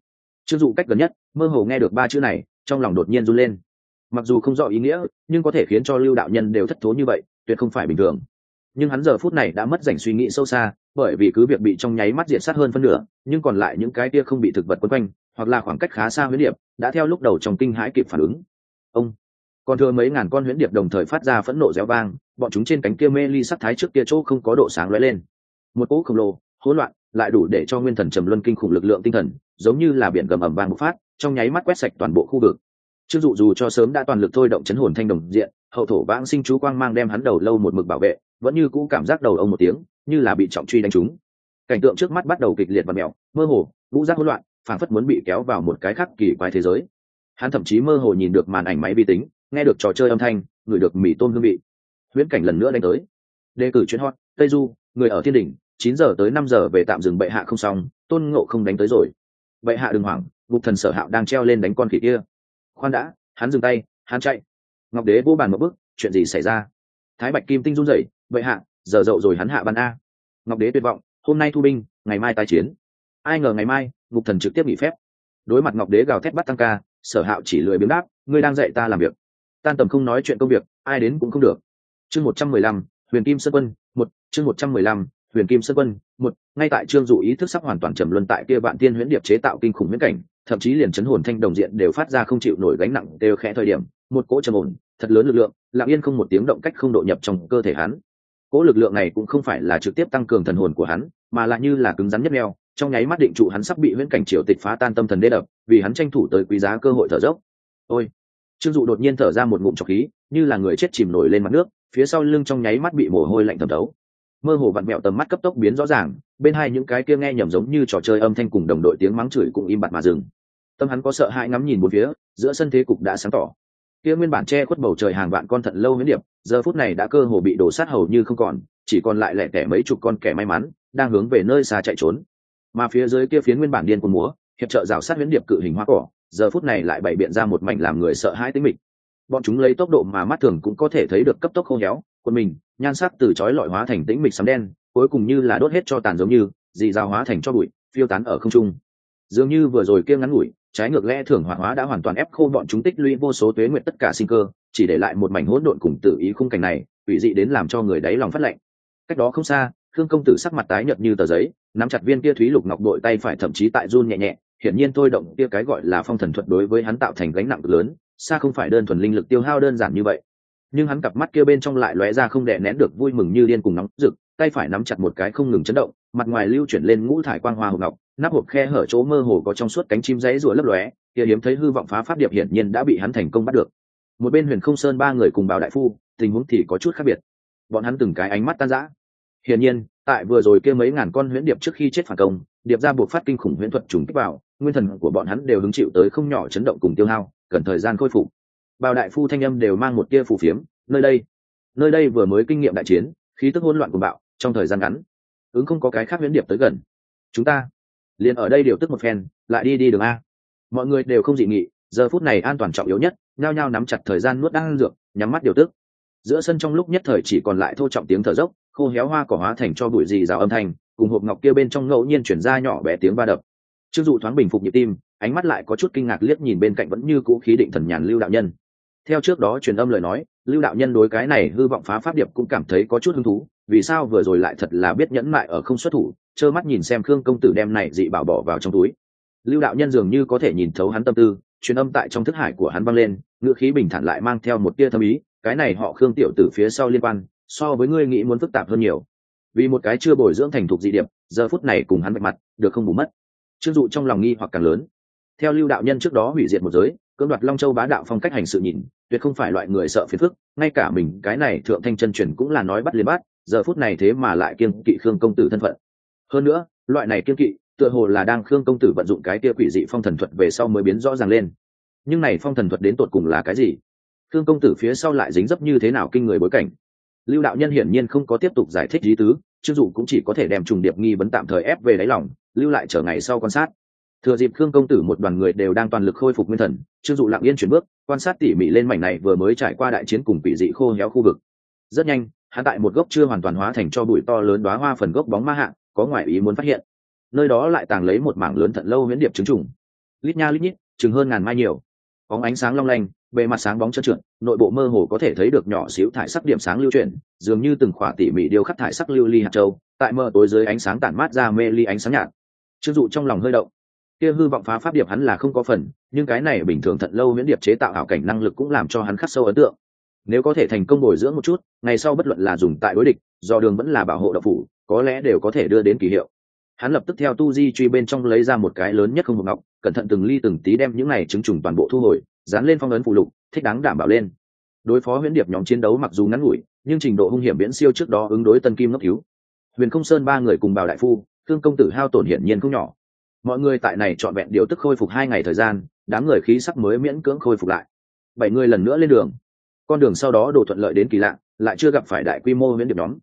Chưng dụ cách gần nhất, mơ hồ nghe được ba chữ này, trong lòng đột nhiên run lên. Mặc dù không rõ ý nghĩa, nhưng có thể khiến cho lưu đạo nhân đều thất thố như vậy, tuyệt không phải bình thường nhưng hắn giờ phút này đã mất dành suy nghĩ sâu xa, bởi vì cứ việc bị trong nháy mắt diện sát hơn phân nửa, nhưng còn lại những cái kia không bị thực vật quấn quanh, hoặc là khoảng cách khá xa huyễn điệp, đã theo lúc đầu trong kinh hãi kịp phản ứng. Ông, còn thừa mấy ngàn con huyễn điệp đồng thời phát ra phẫn nộ réo vang, bọn chúng trên cánh kia mê ly sắc thái trước kia chỗ không có độ sáng lóe lên. Một cỗ khổng lồ, hỗn loạn, lại đủ để cho nguyên thần trầm luân kinh khủng lực lượng tinh thần, giống như là biển gầm ẩm vang bộc phát, trong nháy mắt quét sạch toàn bộ khu vực. Chưng dụ dù cho sớm đã toàn lực thôi động chấn hồn thanh đồng diện, hậu thổ vãng sinh chú quang mang đem hắn đầu lâu một mực bảo vệ vẫn như cũ cảm giác đầu ông một tiếng, như là bị trọng truy đánh trúng. Cảnh tượng trước mắt bắt đầu kịch liệt và mèo mơ hồ ngũ giác hỗn loạn, phảng phất muốn bị kéo vào một cái khác kỳ quái thế giới. Hắn thậm chí mơ hồ nhìn được màn ảnh máy vi tính, nghe được trò chơi âm thanh, ngửi được mì tôm hương vị. Huyễn cảnh lần nữa đánh tới. Đề cử chuyến hot, tây du, người ở thiên đỉnh, chín giờ tới năm giờ về tạm dừng bệ hạ không xong, tôn ngộ không đánh tới rồi. Bệ hạ đừng hoảng gục thần sở hạo đang treo lên đánh con khỉ kia. Khoan đã, hắn dừng tay, hắn chạy. Ngọc đế vô bàn một bước, chuyện gì xảy ra? Thái bạch kim tinh run rẩy vậy hạ, giờ dậu rồi hắn hạ ban a. Ngọc đế tuyệt vọng, hôm nay thu binh, ngày mai tái chiến. Ai ngờ ngày mai, ngục thần trực tiếp nghỉ phép. Đối mặt ngọc đế gào thét bắt tăng ca, sở hạo chỉ lười biếng đáp, ngươi đang dạy ta làm việc. Tan tầm không nói chuyện công việc, ai đến cũng không được. Chương một trăm mười lăm, huyền kim sơn quân, một, chương một trăm mười lăm, huyền kim sơn quân, một, ngay tại trương dụ ý thức sắp hoàn toàn trầm luân tại kia vạn tiên huyễn điệp chế tạo kinh khủng huyễn cảnh, thậm chí liền chấn hồn thanh đồng diện đều phát ra không chịu nổi gánh nặng đều khẽ thời điểm, một cỗ trầm ổn, thật lớn lực lượng, lặng yên không một tiếng động cách không độ nhập trong cơ thể hắn cỗ lực lượng này cũng không phải là trực tiếp tăng cường thần hồn của hắn, mà là như là cứng rắn nhất neo trong nháy mắt định trụ hắn sắp bị huyễn cảnh triều tịch phá tan tâm thần đê đập, vì hắn tranh thủ tới quý giá cơ hội thở dốc. Ôi! Trương dụ đột nhiên thở ra một ngụm trọc khí, như là người chết chìm nổi lên mặt nước, phía sau lưng trong nháy mắt bị mồ hôi lạnh thẩm thấu. Mơ hồ vặn mẹo tầm mắt cấp tốc biến rõ ràng, bên hai những cái kia nghe nhầm giống như trò chơi âm thanh cùng đồng đội tiếng mắng chửi cũng im bặt mà dừng. Tâm hắn có sợ hãi ngắm nhìn một phía, giữa sân thế cục đã sáng tỏ kia nguyên bản che khuất bầu trời hàng vạn con thận lâu huyễn điệp, giờ phút này đã cơ hồ bị đổ sát hầu như không còn, chỉ còn lại lẻ tẻ mấy chục con kẻ may mắn, đang hướng về nơi xa chạy trốn. Mà phía dưới kia phiến nguyên bản điên cuồng múa, hiệp trợ rào sát huyễn điệp cự hình hoa cỏ, giờ phút này lại bày biện ra một mảnh làm người sợ hãi tính mịch. Bọn chúng lấy tốc độ mà mắt thường cũng có thể thấy được cấp tốc khô héo, quân mình, nhan sắc từ chói lọi hóa thành tĩnh mịch sấm đen, cuối cùng như là đốt hết cho tàn giống như dị dao hóa thành cho bụi, phiêu tán ở không trung. Dường như vừa rồi kia ngắn ngủi trái ngược lẽ thường hỏa hóa đã hoàn toàn ép khô bọn chúng tích lũy vô số tuế nguyện tất cả sinh cơ, chỉ để lại một mảnh hỗn độn cùng tự ý khung cảnh này ủy dị đến làm cho người đáy lòng phát lạnh. Cách đó không xa thương công tử sắc mặt tái nhợt như tờ giấy, nắm chặt viên kia thúy lục ngọc đội tay phải thậm chí tại run nhẹ nhẹ, hiển nhiên thôi động kia cái gọi là phong thần thuật đối với hắn tạo thành gánh nặng lớn, xa không phải đơn thuần linh lực tiêu hao đơn giản như vậy. Nhưng hắn cặp mắt kia bên trong lại lóe ra không đè nén được vui mừng như điên cùng nóng rực, tay phải nắm chặt một cái không ngừng chấn động, mặt ngoài lưu chuyển lên ngũ thải quang hoa hồng ngọc nắp hộp khe hở chỗ mơ hồ có trong suốt cánh chim rẫy rùa lấp lóe, kia hiếm thấy hư vọng phá pháp điệp hiển nhiên đã bị hắn thành công bắt được. Một bên huyền không sơn ba người cùng bảo đại phu, tình huống thì có chút khác biệt. Bọn hắn từng cái ánh mắt tan rã. Hiển nhiên, tại vừa rồi kia mấy ngàn con huyễn điệp trước khi chết phản công, điệp ra buộc phát kinh khủng huyễn thuật trùng kích vào, nguyên thần của bọn hắn đều hứng chịu tới không nhỏ chấn động cùng tiêu hao, cần thời gian khôi phục. Bảo đại phu thanh âm đều mang một tia phù phiếm, nơi đây nơi đây vừa mới kinh nghiệm đại chiến, khí tức hỗn loạn của bạo, trong thời gian ngắn, ứng không có cái khác huyễn điệp tới gần. Chúng ta liền ở đây điều tức một phen, lại đi đi đường a. Mọi người đều không dị nghị, giờ phút này an toàn trọng yếu nhất, nhao nhao nắm chặt thời gian nuốt đang dược, nhắm mắt điều tức. Giữa sân trong lúc nhất thời chỉ còn lại thô trọng tiếng thở dốc, khô héo hoa cỏ hóa thành cho bụi gì rào âm thanh, cùng hộp ngọc kia bên trong ngẫu nhiên chuyển ra nhỏ bé tiếng va đập. Chưng dụ thoáng bình phục nhịp tim, ánh mắt lại có chút kinh ngạc liếc nhìn bên cạnh vẫn như cũ khí định thần nhàn lưu đạo nhân. Theo trước đó truyền âm lời nói lưu đạo nhân đối cái này hư vọng phá pháp điệp cũng cảm thấy có chút hứng thú, vì sao vừa rồi lại thật là biết nhẫn mại ở không xuất thủ, trơ mắt nhìn xem khương công tử đem này dị bảo bỏ vào trong túi. Lưu đạo nhân dường như có thể nhìn thấu hắn tâm tư, truyền âm tại trong thức hải của hắn vang lên, ngữ khí bình thản lại mang theo một tia thâm ý, cái này họ khương tiểu tử phía sau liên quan, so với ngươi nghĩ muốn phức tạp hơn nhiều. Vì một cái chưa bồi dưỡng thành thục dị điệp, giờ phút này cùng hắn bạch mặt, được không bù mất. Chưng dụ trong lòng nghi hoặc càng lớn. Theo lưu đạo nhân trước đó hủy diệt một giới, cưỡng đoạt long châu bá đạo phong cách hành sự nhìn tuyệt không phải loại người sợ phiền phức, ngay cả mình, cái này thượng thanh chân truyền cũng là nói bắt liền bắt, giờ phút này thế mà lại kiên kỵ khương công tử thân phận. Hơn nữa, loại này kiên kỵ, tựa hồ là đang khương công tử vận dụng cái kia quỷ dị phong thần thuật về sau mới biến rõ ràng lên. Nhưng này phong thần thuật đến tột cùng là cái gì? Khương công tử phía sau lại dính dấp như thế nào kinh người bối cảnh? Lưu đạo nhân hiển nhiên không có tiếp tục giải thích lý tứ chưng dụ cũng chỉ có thể đem trùng điệp nghi vấn tạm thời ép về đáy lòng, lưu lại chờ ngày sau quan sát. Thừa dịp khương công tử một đoàn người đều đang toàn lực khôi phục nguyên thần chưng dụ lặng yên chuyển bước quan sát tỉ mỉ lên mảnh này vừa mới trải qua đại chiến cùng quỷ dị khô héo khu vực. Rất nhanh, hắn tại một gốc chưa hoàn toàn hóa thành cho bụi to lớn đoá hoa phần gốc bóng ma hạng có ngoại ý muốn phát hiện. Nơi đó lại tàng lấy một mảng lớn thận lâu huyễn điệp trứng trùng. Lít nha lít nhít, chừng hơn ngàn mai nhiều. Bóng ánh sáng long lanh, bề mặt sáng bóng trơn trượt, nội bộ mơ hồ có thể thấy được nhỏ xíu thải sắc điểm sáng lưu chuyển, dường như từng khỏa tỉ mỉ điêu khắc thải sắc lưu ly hạt châu, tại mơ tối dưới ánh sáng tản mát ra mê ly ánh sáng nhạt. Chưng dụ trong lòng hơi động. Kia hư vọng phá pháp điệp hắn là không có phần nhưng cái này bình thường thận lâu miễn điệp chế tạo ảo cảnh năng lực cũng làm cho hắn khắc sâu ấn tượng. Nếu có thể thành công bồi dưỡng một chút, ngày sau bất luận là dùng tại đối địch, do đường vẫn là bảo hộ độc phủ, có lẽ đều có thể đưa đến kỳ hiệu. Hắn lập tức theo tu di truy bên trong lấy ra một cái lớn nhất không một ngọc, cẩn thận từng ly từng tí đem những này chứng trùng toàn bộ thu hồi, dán lên phong ấn phụ lục, thích đáng đảm bảo lên. Đối phó huyễn điệp nhóm chiến đấu mặc dù ngắn ngủi, nhưng trình độ hung hiểm viễn siêu trước đó ứng đối tân kim ngốc cứu. Huyền không sơn ba người cùng bảo đại phu thương công tử hao tổn hiển nhiên không nhỏ. Mọi người tại này trọn vẹn điều tức khôi phục hai ngày thời gian đám người khí sắc mới miễn cưỡng khôi phục lại. Bảy người lần nữa lên đường. Con đường sau đó đồ thuận lợi đến kỳ lạ, lại chưa gặp phải đại quy mô miễn điểm nhóm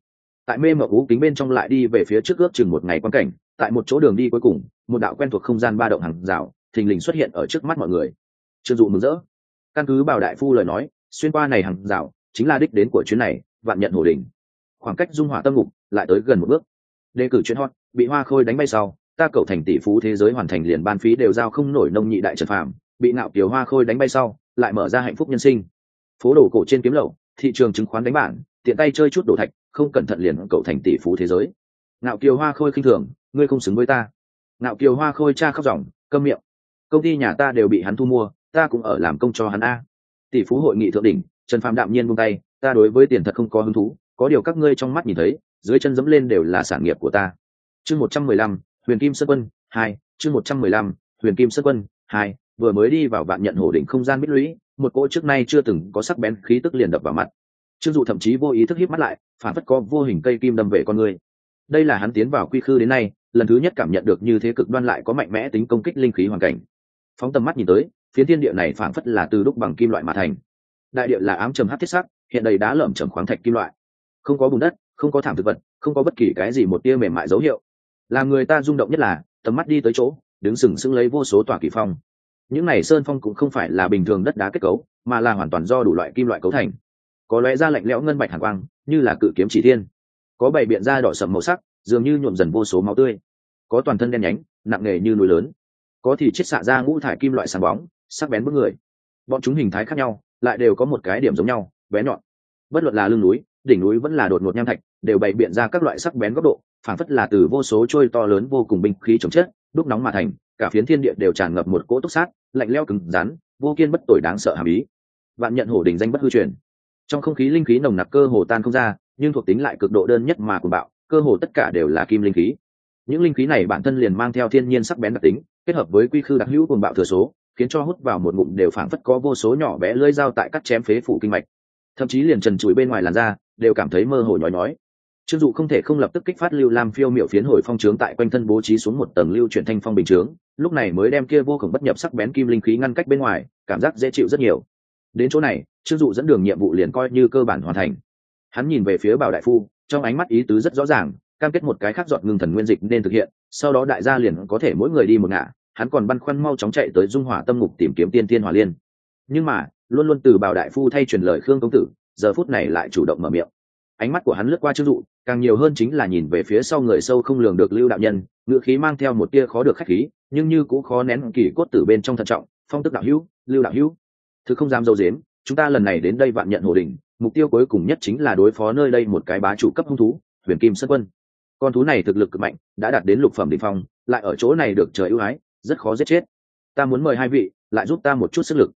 tại mê mở ú kính bên trong lại đi về phía trước ước chừng một ngày quan cảnh, tại một chỗ đường đi cuối cùng, một đạo quen thuộc không gian ba động hàng rào, thình lình xuất hiện ở trước mắt mọi người. Trương dụ mừng rỡ. Căn cứ bảo đại phu lời nói, xuyên qua này hàng rào, chính là đích đến của chuyến này, vạn nhận hổ đình khoảng cách dung hỏa tâm ngục lại tới gần một bước. Đề cử chuyến hot, bị hoa khôi đánh bay sau ta cậu thành tỷ phú thế giới hoàn thành liền ban phí đều giao không nổi nông nhị đại trần phàm, bị ngạo kiều hoa khôi đánh bay sau, lại mở ra hạnh phúc nhân sinh. Phố đồ cổ trên kiếm lậu, thị trường chứng khoán đánh bản, tiện tay chơi chút đồ thạch, không cẩn thận liền cậu thành tỷ phú thế giới. Ngạo kiều hoa khôi khinh thường, ngươi không xứng với ta. Ngạo kiều hoa khôi cha khóc ròng, câm miệng. Công ty nhà ta đều bị hắn thu mua, ta cũng ở làm công cho hắn a. Tỷ phú hội nghị thượng đỉnh, trần phạm đạm nhiên buông tay, ta đối với tiền thật không có hứng thú, có điều các ngươi trong mắt nhìn thấy, dưới chân dẫm lên đều là sản nghiệp của ta. Chương một trăm mười lăm huyền kim sơn quân, hai, chương một trăm mười lăm, huyền kim sơn quân, hai, vừa mới đi vào vạn nhận hổ đỉnh không gian bích lũy, một cỗ trước nay chưa từng có sắc bén khí tức liền đập vào mặt. Trương dụ thậm chí vô ý thức híp mắt lại, phản phất có vô hình cây kim đâm về con người. Đây là hắn tiến vào quy khư đến nay, lần thứ nhất cảm nhận được như thế cực đoan lại có mạnh mẽ tính công kích linh khí hoàn cảnh. Phóng tầm mắt nhìn tới, phiến thiên địa này phản phất là từ đúc bằng kim loại mà thành. Đại địa là ám trầm hát thiết sắc, hiện đầy đá lởm chầm khoáng thạch kim loại. Không có bùn đất, không có thảm thực vật, không có bất kỳ cái gì một tia mềm mại dấu hiệu làm người ta rung động nhất là, tầm mắt đi tới chỗ, đứng sừng sững lấy vô số tòa kỳ phong. Những này sơn phong cũng không phải là bình thường đất đá kết cấu, mà là hoàn toàn do đủ loại kim loại cấu thành. Có lẽ ra lạnh lẽo ngân bạch hàn quang, như là cự kiếm chỉ thiên. Có bảy biện da đỏ sầm màu sắc, dường như nhuộm dần vô số máu tươi. Có toàn thân đen nhánh, nặng nề như núi lớn. Có thì chết xạ ra ngũ thải kim loại sáng bóng, sắc bén bức người. Bọn chúng hình thái khác nhau, lại đều có một cái điểm giống nhau, bé nhọn. Bất luận là lưng núi, đỉnh núi vẫn là đột ngột nham thạch, đều bày biện ra các loại sắc bén góc độ phản phất là từ vô số trôi to lớn vô cùng binh khí chống chết, đúc nóng mà thành, cả phiến thiên địa đều tràn ngập một cỗ túc sát, lạnh leo cứng rắn, vô kiên bất tội đáng sợ hàm ý. Vạn nhận hổ đình danh bất hư truyền. Trong không khí linh khí nồng nặc cơ hồ tan không ra, nhưng thuộc tính lại cực độ đơn nhất mà cuồng bạo, cơ hồ tất cả đều là kim linh khí. Những linh khí này bản thân liền mang theo thiên nhiên sắc bén đặc tính, kết hợp với quy khư đặc hữu cùng bạo thừa số, khiến cho hút vào một ngụm đều phảng phất có vô số nhỏ bé lưỡi dao tại cắt chém phế phủ kinh mạch. Thậm chí liền trần trụi bên ngoài làn da, đều cảm thấy mơ hồ nhói nhói trương dụ không thể không lập tức kích phát lưu lam phiêu miệu phiến hồi phong trướng tại quanh thân bố trí xuống một tầng lưu chuyển thanh phong bình trướng lúc này mới đem kia vô cùng bất nhập sắc bén kim linh khí ngăn cách bên ngoài, cảm giác dễ chịu rất nhiều. Đến chỗ này, trương dụ dẫn đường nhiệm vụ liền coi như cơ bản hoàn thành. Hắn nhìn về phía bảo đại phu, trong ánh mắt ý tứ rất rõ ràng, cam kết một cái khác dọn ngưng thần nguyên dịch nên thực hiện, sau đó đại gia liền có thể mỗi người đi một ngả, hắn còn băn khoăn mau chóng chạy tới dung hỏa tâm ngục tìm kiếm tiên tiên hỏa liên. Nhưng mà, luôn luôn từ bảo đại phu thay truyền lời khương công tử, giờ phút này lại chủ động mở miệng ánh mắt của hắn lướt qua chưng dụ, càng nhiều hơn chính là nhìn về phía sau người sâu không lường được lưu đạo nhân, ngữ khí mang theo một tia khó được khách khí, nhưng như cũng khó nén kỳ cốt tử bên trong thận trọng, phong tức đạo hữu, lưu đạo hữu, thứ không dám dâu dếm, chúng ta lần này đến đây vạn nhận hồ đình, mục tiêu cuối cùng nhất chính là đối phó nơi đây một cái bá chủ cấp hung thú, huyền kim sơn quân. Con thú này thực lực cực mạnh, đã đạt đến lục phẩm đỉnh phong, lại ở chỗ này được trời ưu ái, rất khó giết chết. Ta muốn mời hai vị, lại giúp ta một chút sức lực.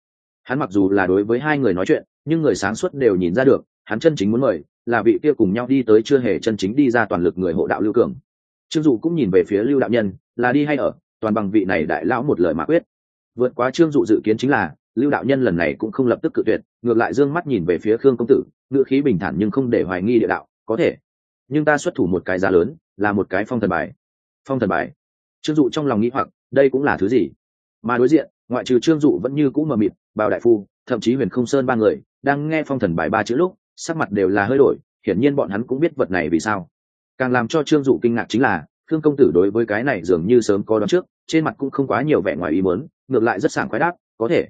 Hắn mặc dù là đối với hai người nói chuyện, nhưng người sáng suốt đều nhìn ra được, hắn chân chính muốn mời là vị kia cùng nhau đi tới chưa hề chân chính đi ra toàn lực người hộ đạo lưu cường. Trương dụ cũng nhìn về phía lưu đạo nhân, là đi hay ở, toàn bằng vị này đại lão một lời mà quyết. Vượt quá trương dụ dự kiến chính là, lưu đạo nhân lần này cũng không lập tức cự tuyệt, ngược lại d ư ơ n g mắt nhìn về phía khương công tử, ngữ khí bình thản nhưng không để hoài nghi địa đạo, có thể, nhưng ta xuất thủ một cái giá lớn, là một cái phong thần bài. Phong thần bài? Trương dụ trong lòng nghĩ hoặc, đây cũng là thứ gì? Mà đối diện, ngoại trừ trương dụ vẫn như cũ mờ mịt bào đại phu, thậm chí huyền không sơn ba người, đang nghe phong thần bài ba chữ lúc sắc mặt đều là hơi đổi, hiển nhiên bọn hắn cũng biết vật này vì sao. Càng làm cho trương dụ kinh ngạc chính là thương công tử đối với cái này dường như sớm có đón trước, trên mặt cũng không quá nhiều vẻ ngoài ý muốn, ngược lại rất sảng khoái đáp, có thể.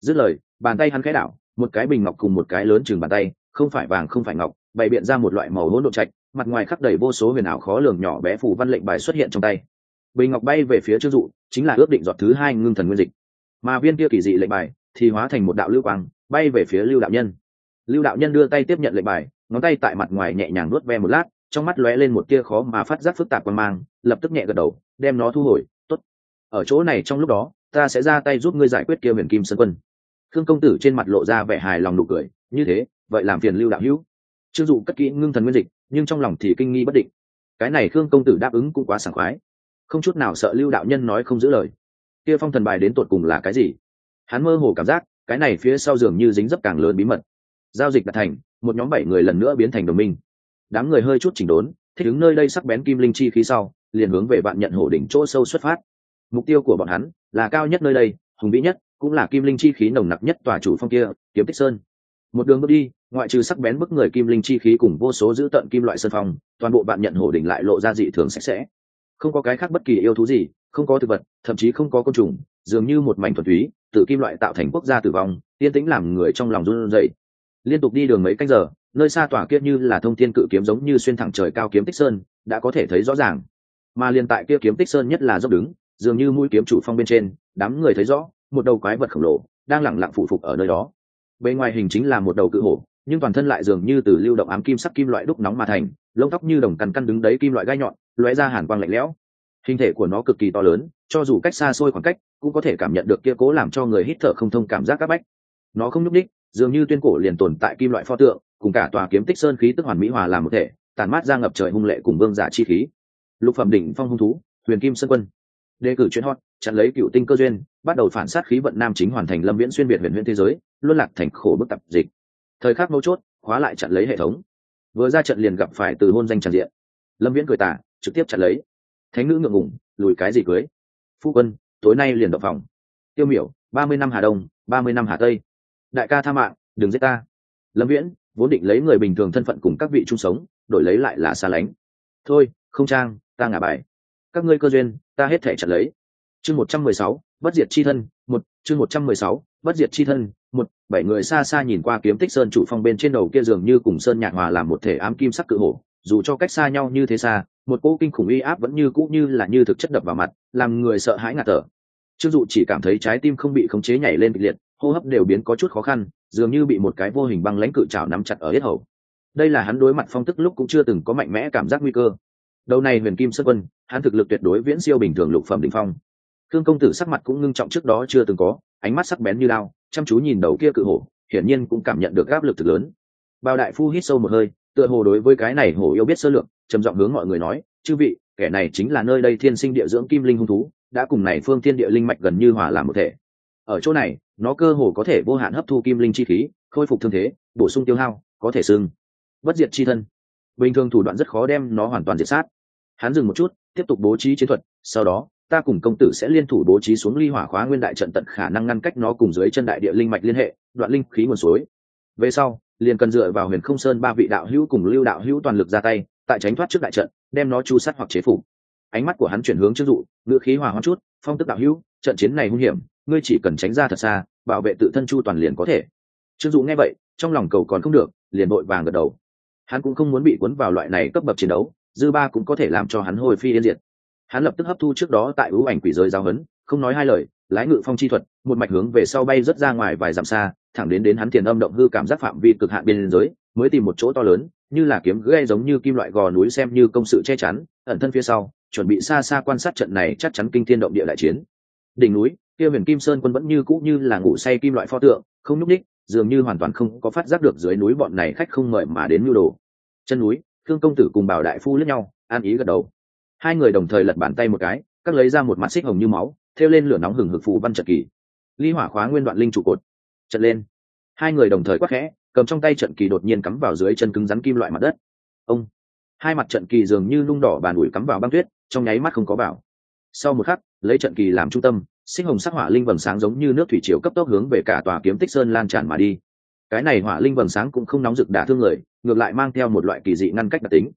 Dứt lời, bàn tay hắn khẽ đảo, một cái bình ngọc cùng một cái lớn chừng bàn tay, không phải vàng không phải ngọc, bày biện ra một loại màu hỗn độn trạch, mặt ngoài khắc đầy vô số huyền ảo khó lường nhỏ bé phủ văn lệnh bài xuất hiện trong tay. Bình ngọc bay về phía trương dụ, chính là ước định giọt thứ hai ngưng thần nguyên dịch. Mà viên kia kỳ dị lệnh bài thì hóa thành một đạo lưu quang, bay về phía lưu đạo nhân lưu đạo nhân đưa tay tiếp nhận lệnh bài, ngón tay tại mặt ngoài nhẹ nhàng nuốt ve một lát, trong mắt lóe lên một tia khó mà phát giác phức tạp quan mang, lập tức nhẹ gật đầu, đem nó thu hồi, tốt. Ở chỗ này trong lúc đó, ta sẽ ra tay giúp ngươi giải quyết kia huyền kim sơn quân. Khương công tử trên mặt lộ ra vẻ hài lòng nụ cười, như thế, vậy làm phiền lưu đạo hữu. Chưng dụ cất kỹ ngưng thần nguyên dịch, nhưng trong lòng thì kinh nghi bất định. Cái này khương công tử đáp ứng cũng quá sảng khoái. Không chút nào sợ lưu đạo nhân nói không giữ lời. Kia phong thần bài đến tột cùng là cái gì? Hắn mơ hồ cảm giác, cái này phía sau giường như dính dấp càng lớn bí mật giao dịch đạt thành, một nhóm bảy người lần nữa biến thành đồng minh. Đám người hơi chút chỉnh đốn, thích ứng nơi đây sắc bén kim linh chi khí sau, liền hướng về bạn nhận hổ đỉnh chỗ sâu xuất phát. Mục tiêu của bọn hắn là cao nhất nơi đây, hùng vĩ nhất cũng là kim linh chi khí nồng nặc nhất tòa chủ phong kia, kiếm tích sơn. Một đường bước đi, ngoại trừ sắc bén bức người kim linh chi khí cùng vô số giữ tận kim loại sơn phong, toàn bộ bạn nhận hổ đỉnh lại lộ ra dị thường sạch sẽ. Không có cái khác bất kỳ yêu thú gì, không có thực vật, thậm chí không có côn trùng, dường như một mảnh thuần túy, từ kim loại tạo thành quốc gia tử vong, yên tĩnh làm người trong lòng run rẩy liên tục đi đường mấy canh giờ, nơi xa tỏa kia như là thông thiên cự kiếm giống như xuyên thẳng trời cao kiếm tích sơn, đã có thể thấy rõ ràng. Mà liên tại kia kiếm tích sơn nhất là dốc đứng, dường như mũi kiếm chủ phong bên trên, đám người thấy rõ, một đầu quái vật khổng lồ, đang lẳng lặng phụ phục ở nơi đó. Bên ngoài hình chính là một đầu cự hổ, nhưng toàn thân lại dường như từ lưu động ám kim sắc kim loại đúc nóng mà thành, lông tóc như đồng cằn căn đứng đấy kim loại gai nhọn, lóe ra hàn quang lạnh lẽo. Hình thể của nó cực kỳ to lớn, cho dù cách xa xôi khoảng cách, cũng có thể cảm nhận được kia cố làm cho người hít thở không thông cảm giác các bách. Nó không nhúc ních dường như tuyên cổ liền tồn tại kim loại pho tượng, cùng cả tòa kiếm tích sơn khí tức hoàn mỹ hòa làm một thể tàn mát ra ngập trời hung lệ cùng vương giả chi khí. Lục phẩm đỉnh phong hung thú, huyền kim sơn quân. Đề cử chuyên hot, chặn lấy cựu tinh cơ duyên, bắt đầu phản sát khí vận nam chính hoàn thành lâm viễn xuyên biệt huyền huyền thế giới, luân lạc thành khổ bức tập dịch. Thời khắc mấu chốt, khóa lại chặn lấy hệ thống. Vừa ra trận liền gặp phải từ hôn danh tràn diện. Lâm viễn cười tả trực tiếp chặn lấy. Thánh nữ ngượng ngủng lùi cái gì cưới? Phu quân, tối nay liền đập phòng. Tiêu miểu, ba mươi năm hà đông, ba mươi năm hà tây đại ca tha mạng, đừng giết ta. Lâm viễn vốn định lấy người bình thường thân phận cùng các vị chung sống, đổi lấy lại là xa lánh. Thôi, không trang, ta ngả bài. Các ngươi cơ duyên, ta hết thể trả lấy. Chương một trăm mười sáu, bất diệt chi thân, một, chương một trăm mười sáu, bất diệt chi thân, một, bảy người xa xa nhìn qua kiếm tích sơn chủ phong bên trên đầu kia dường như cùng sơn nhạc hòa làm một thể ám kim sắc cự hổ, dù cho cách xa nhau như thế xa, một cỗ kinh khủng uy áp vẫn như cũ như là như thực chất đập vào mặt, làm người sợ hãi ngạt thở. Trương dụ chỉ cảm thấy trái tim không bị khống chế nhảy lên kịch liệt hô hấp đều biến có chút khó khăn, dường như bị một cái vô hình băng lãnh cự trào nắm chặt ở hết hầu. Đây là hắn đối mặt phong tức lúc cũng chưa từng có mạnh mẽ cảm giác nguy cơ. Đầu này huyền kim sơn quân, hắn thực lực tuyệt đối viễn siêu bình thường lục phẩm đỉnh phong. Thương công tử sắc mặt cũng ngưng trọng trước đó chưa từng có, ánh mắt sắc bén như lao, chăm chú nhìn đầu kia cự hổ, hiển nhiên cũng cảm nhận được áp lực thực lớn. Bao đại phu hít sâu một hơi, tựa hồ đối với cái này hổ yêu biết sơ lược, trầm giọng hướng mọi người nói, chư vị, kẻ này chính là nơi đây thiên sinh địa dưỡng kim linh hung thú, đã cùng này phương thiên địa linh mạch gần như hòa làm một thể. Ở chỗ này nó cơ hồ có thể vô hạn hấp thu kim linh chi khí, khôi phục thương thế, bổ sung tiêu hao, có thể xưng bất diệt chi thân. Bình thường thủ đoạn rất khó đem nó hoàn toàn diệt sát. Hắn dừng một chút, tiếp tục bố trí chiến thuật, sau đó, ta cùng công tử sẽ liên thủ bố trí xuống ly hỏa khóa nguyên đại trận tận khả năng ngăn cách nó cùng dưới chân đại địa linh mạch liên hệ, đoạn linh khí nguồn suối. Về sau, liền cần dựa vào huyền không sơn ba vị đạo hữu cùng lưu đạo hữu toàn lực ra tay, tại tránh thoát trước đại trận, đem nó chu sát hoặc chế phủ. Ánh mắt của hắn chuyển hướng chức dụ, ngữ khí hòa hoãn chút, phong tức đạo hữu, trận chiến này hung hiểm ngươi chỉ cần tránh ra thật xa, bảo vệ tự thân chu toàn liền có thể. Trương dụ nghe vậy, trong lòng cầu còn không được, liền vội vàng gật đầu. Hắn cũng không muốn bị cuốn vào loại này cấp bậc chiến đấu, dư ba cũng có thể làm cho hắn hồi phi yên diệt. Hắn lập tức hấp thu trước đó tại ưu ảnh quỷ giới giao hấn không nói hai lời, lái ngự phong chi thuật, một mạch hướng về sau bay rất ra ngoài vài dặm xa, thẳng đến đến hắn tiền âm động hư cảm giác phạm vi cực hạn biên giới, mới tìm một chỗ to lớn, như là kiếm gây giống như kim loại gò núi xem như công sự che chắn, ẩn thân phía sau, chuẩn bị xa xa quan sát trận này chắc chắn kinh thiên động địa đại chiến. Đỉnh núi kia huyền kim sơn quân vẫn như cũ như là ngủ say kim loại pho tượng, không nhúc ních dường như hoàn toàn không có phát giác được dưới núi bọn này khách không mời mà đến nhu đồ. Chân núi thương công tử cùng bảo đại phu lướt nhau, an ý gật đầu. Hai người đồng thời lật bàn tay một cái, các lấy ra một mặt xích hồng như máu, thêu lên lửa nóng hừng hực phù văn trận kỳ. Ly hỏa khóa nguyên đoạn linh trụ cột, trận lên. Hai người đồng thời quắc khẽ, cầm trong tay trận kỳ đột nhiên cắm vào dưới chân cứng rắn kim loại mặt đất. Ông, hai mặt trận kỳ dường như nung đỏ bàn ủi cắm vào băng tuyết, trong nháy mắt không có vào sau một khắc, lấy trận kỳ làm trung tâm sinh hồng sắc hỏa linh vầng sáng giống như nước thủy triều cấp tốc hướng về cả tòa kiếm tích sơn lan tràn mà đi. Cái này hỏa linh vầng sáng cũng không nóng rực đả thương người, ngược lại mang theo một loại kỳ dị ngăn cách đặc tính.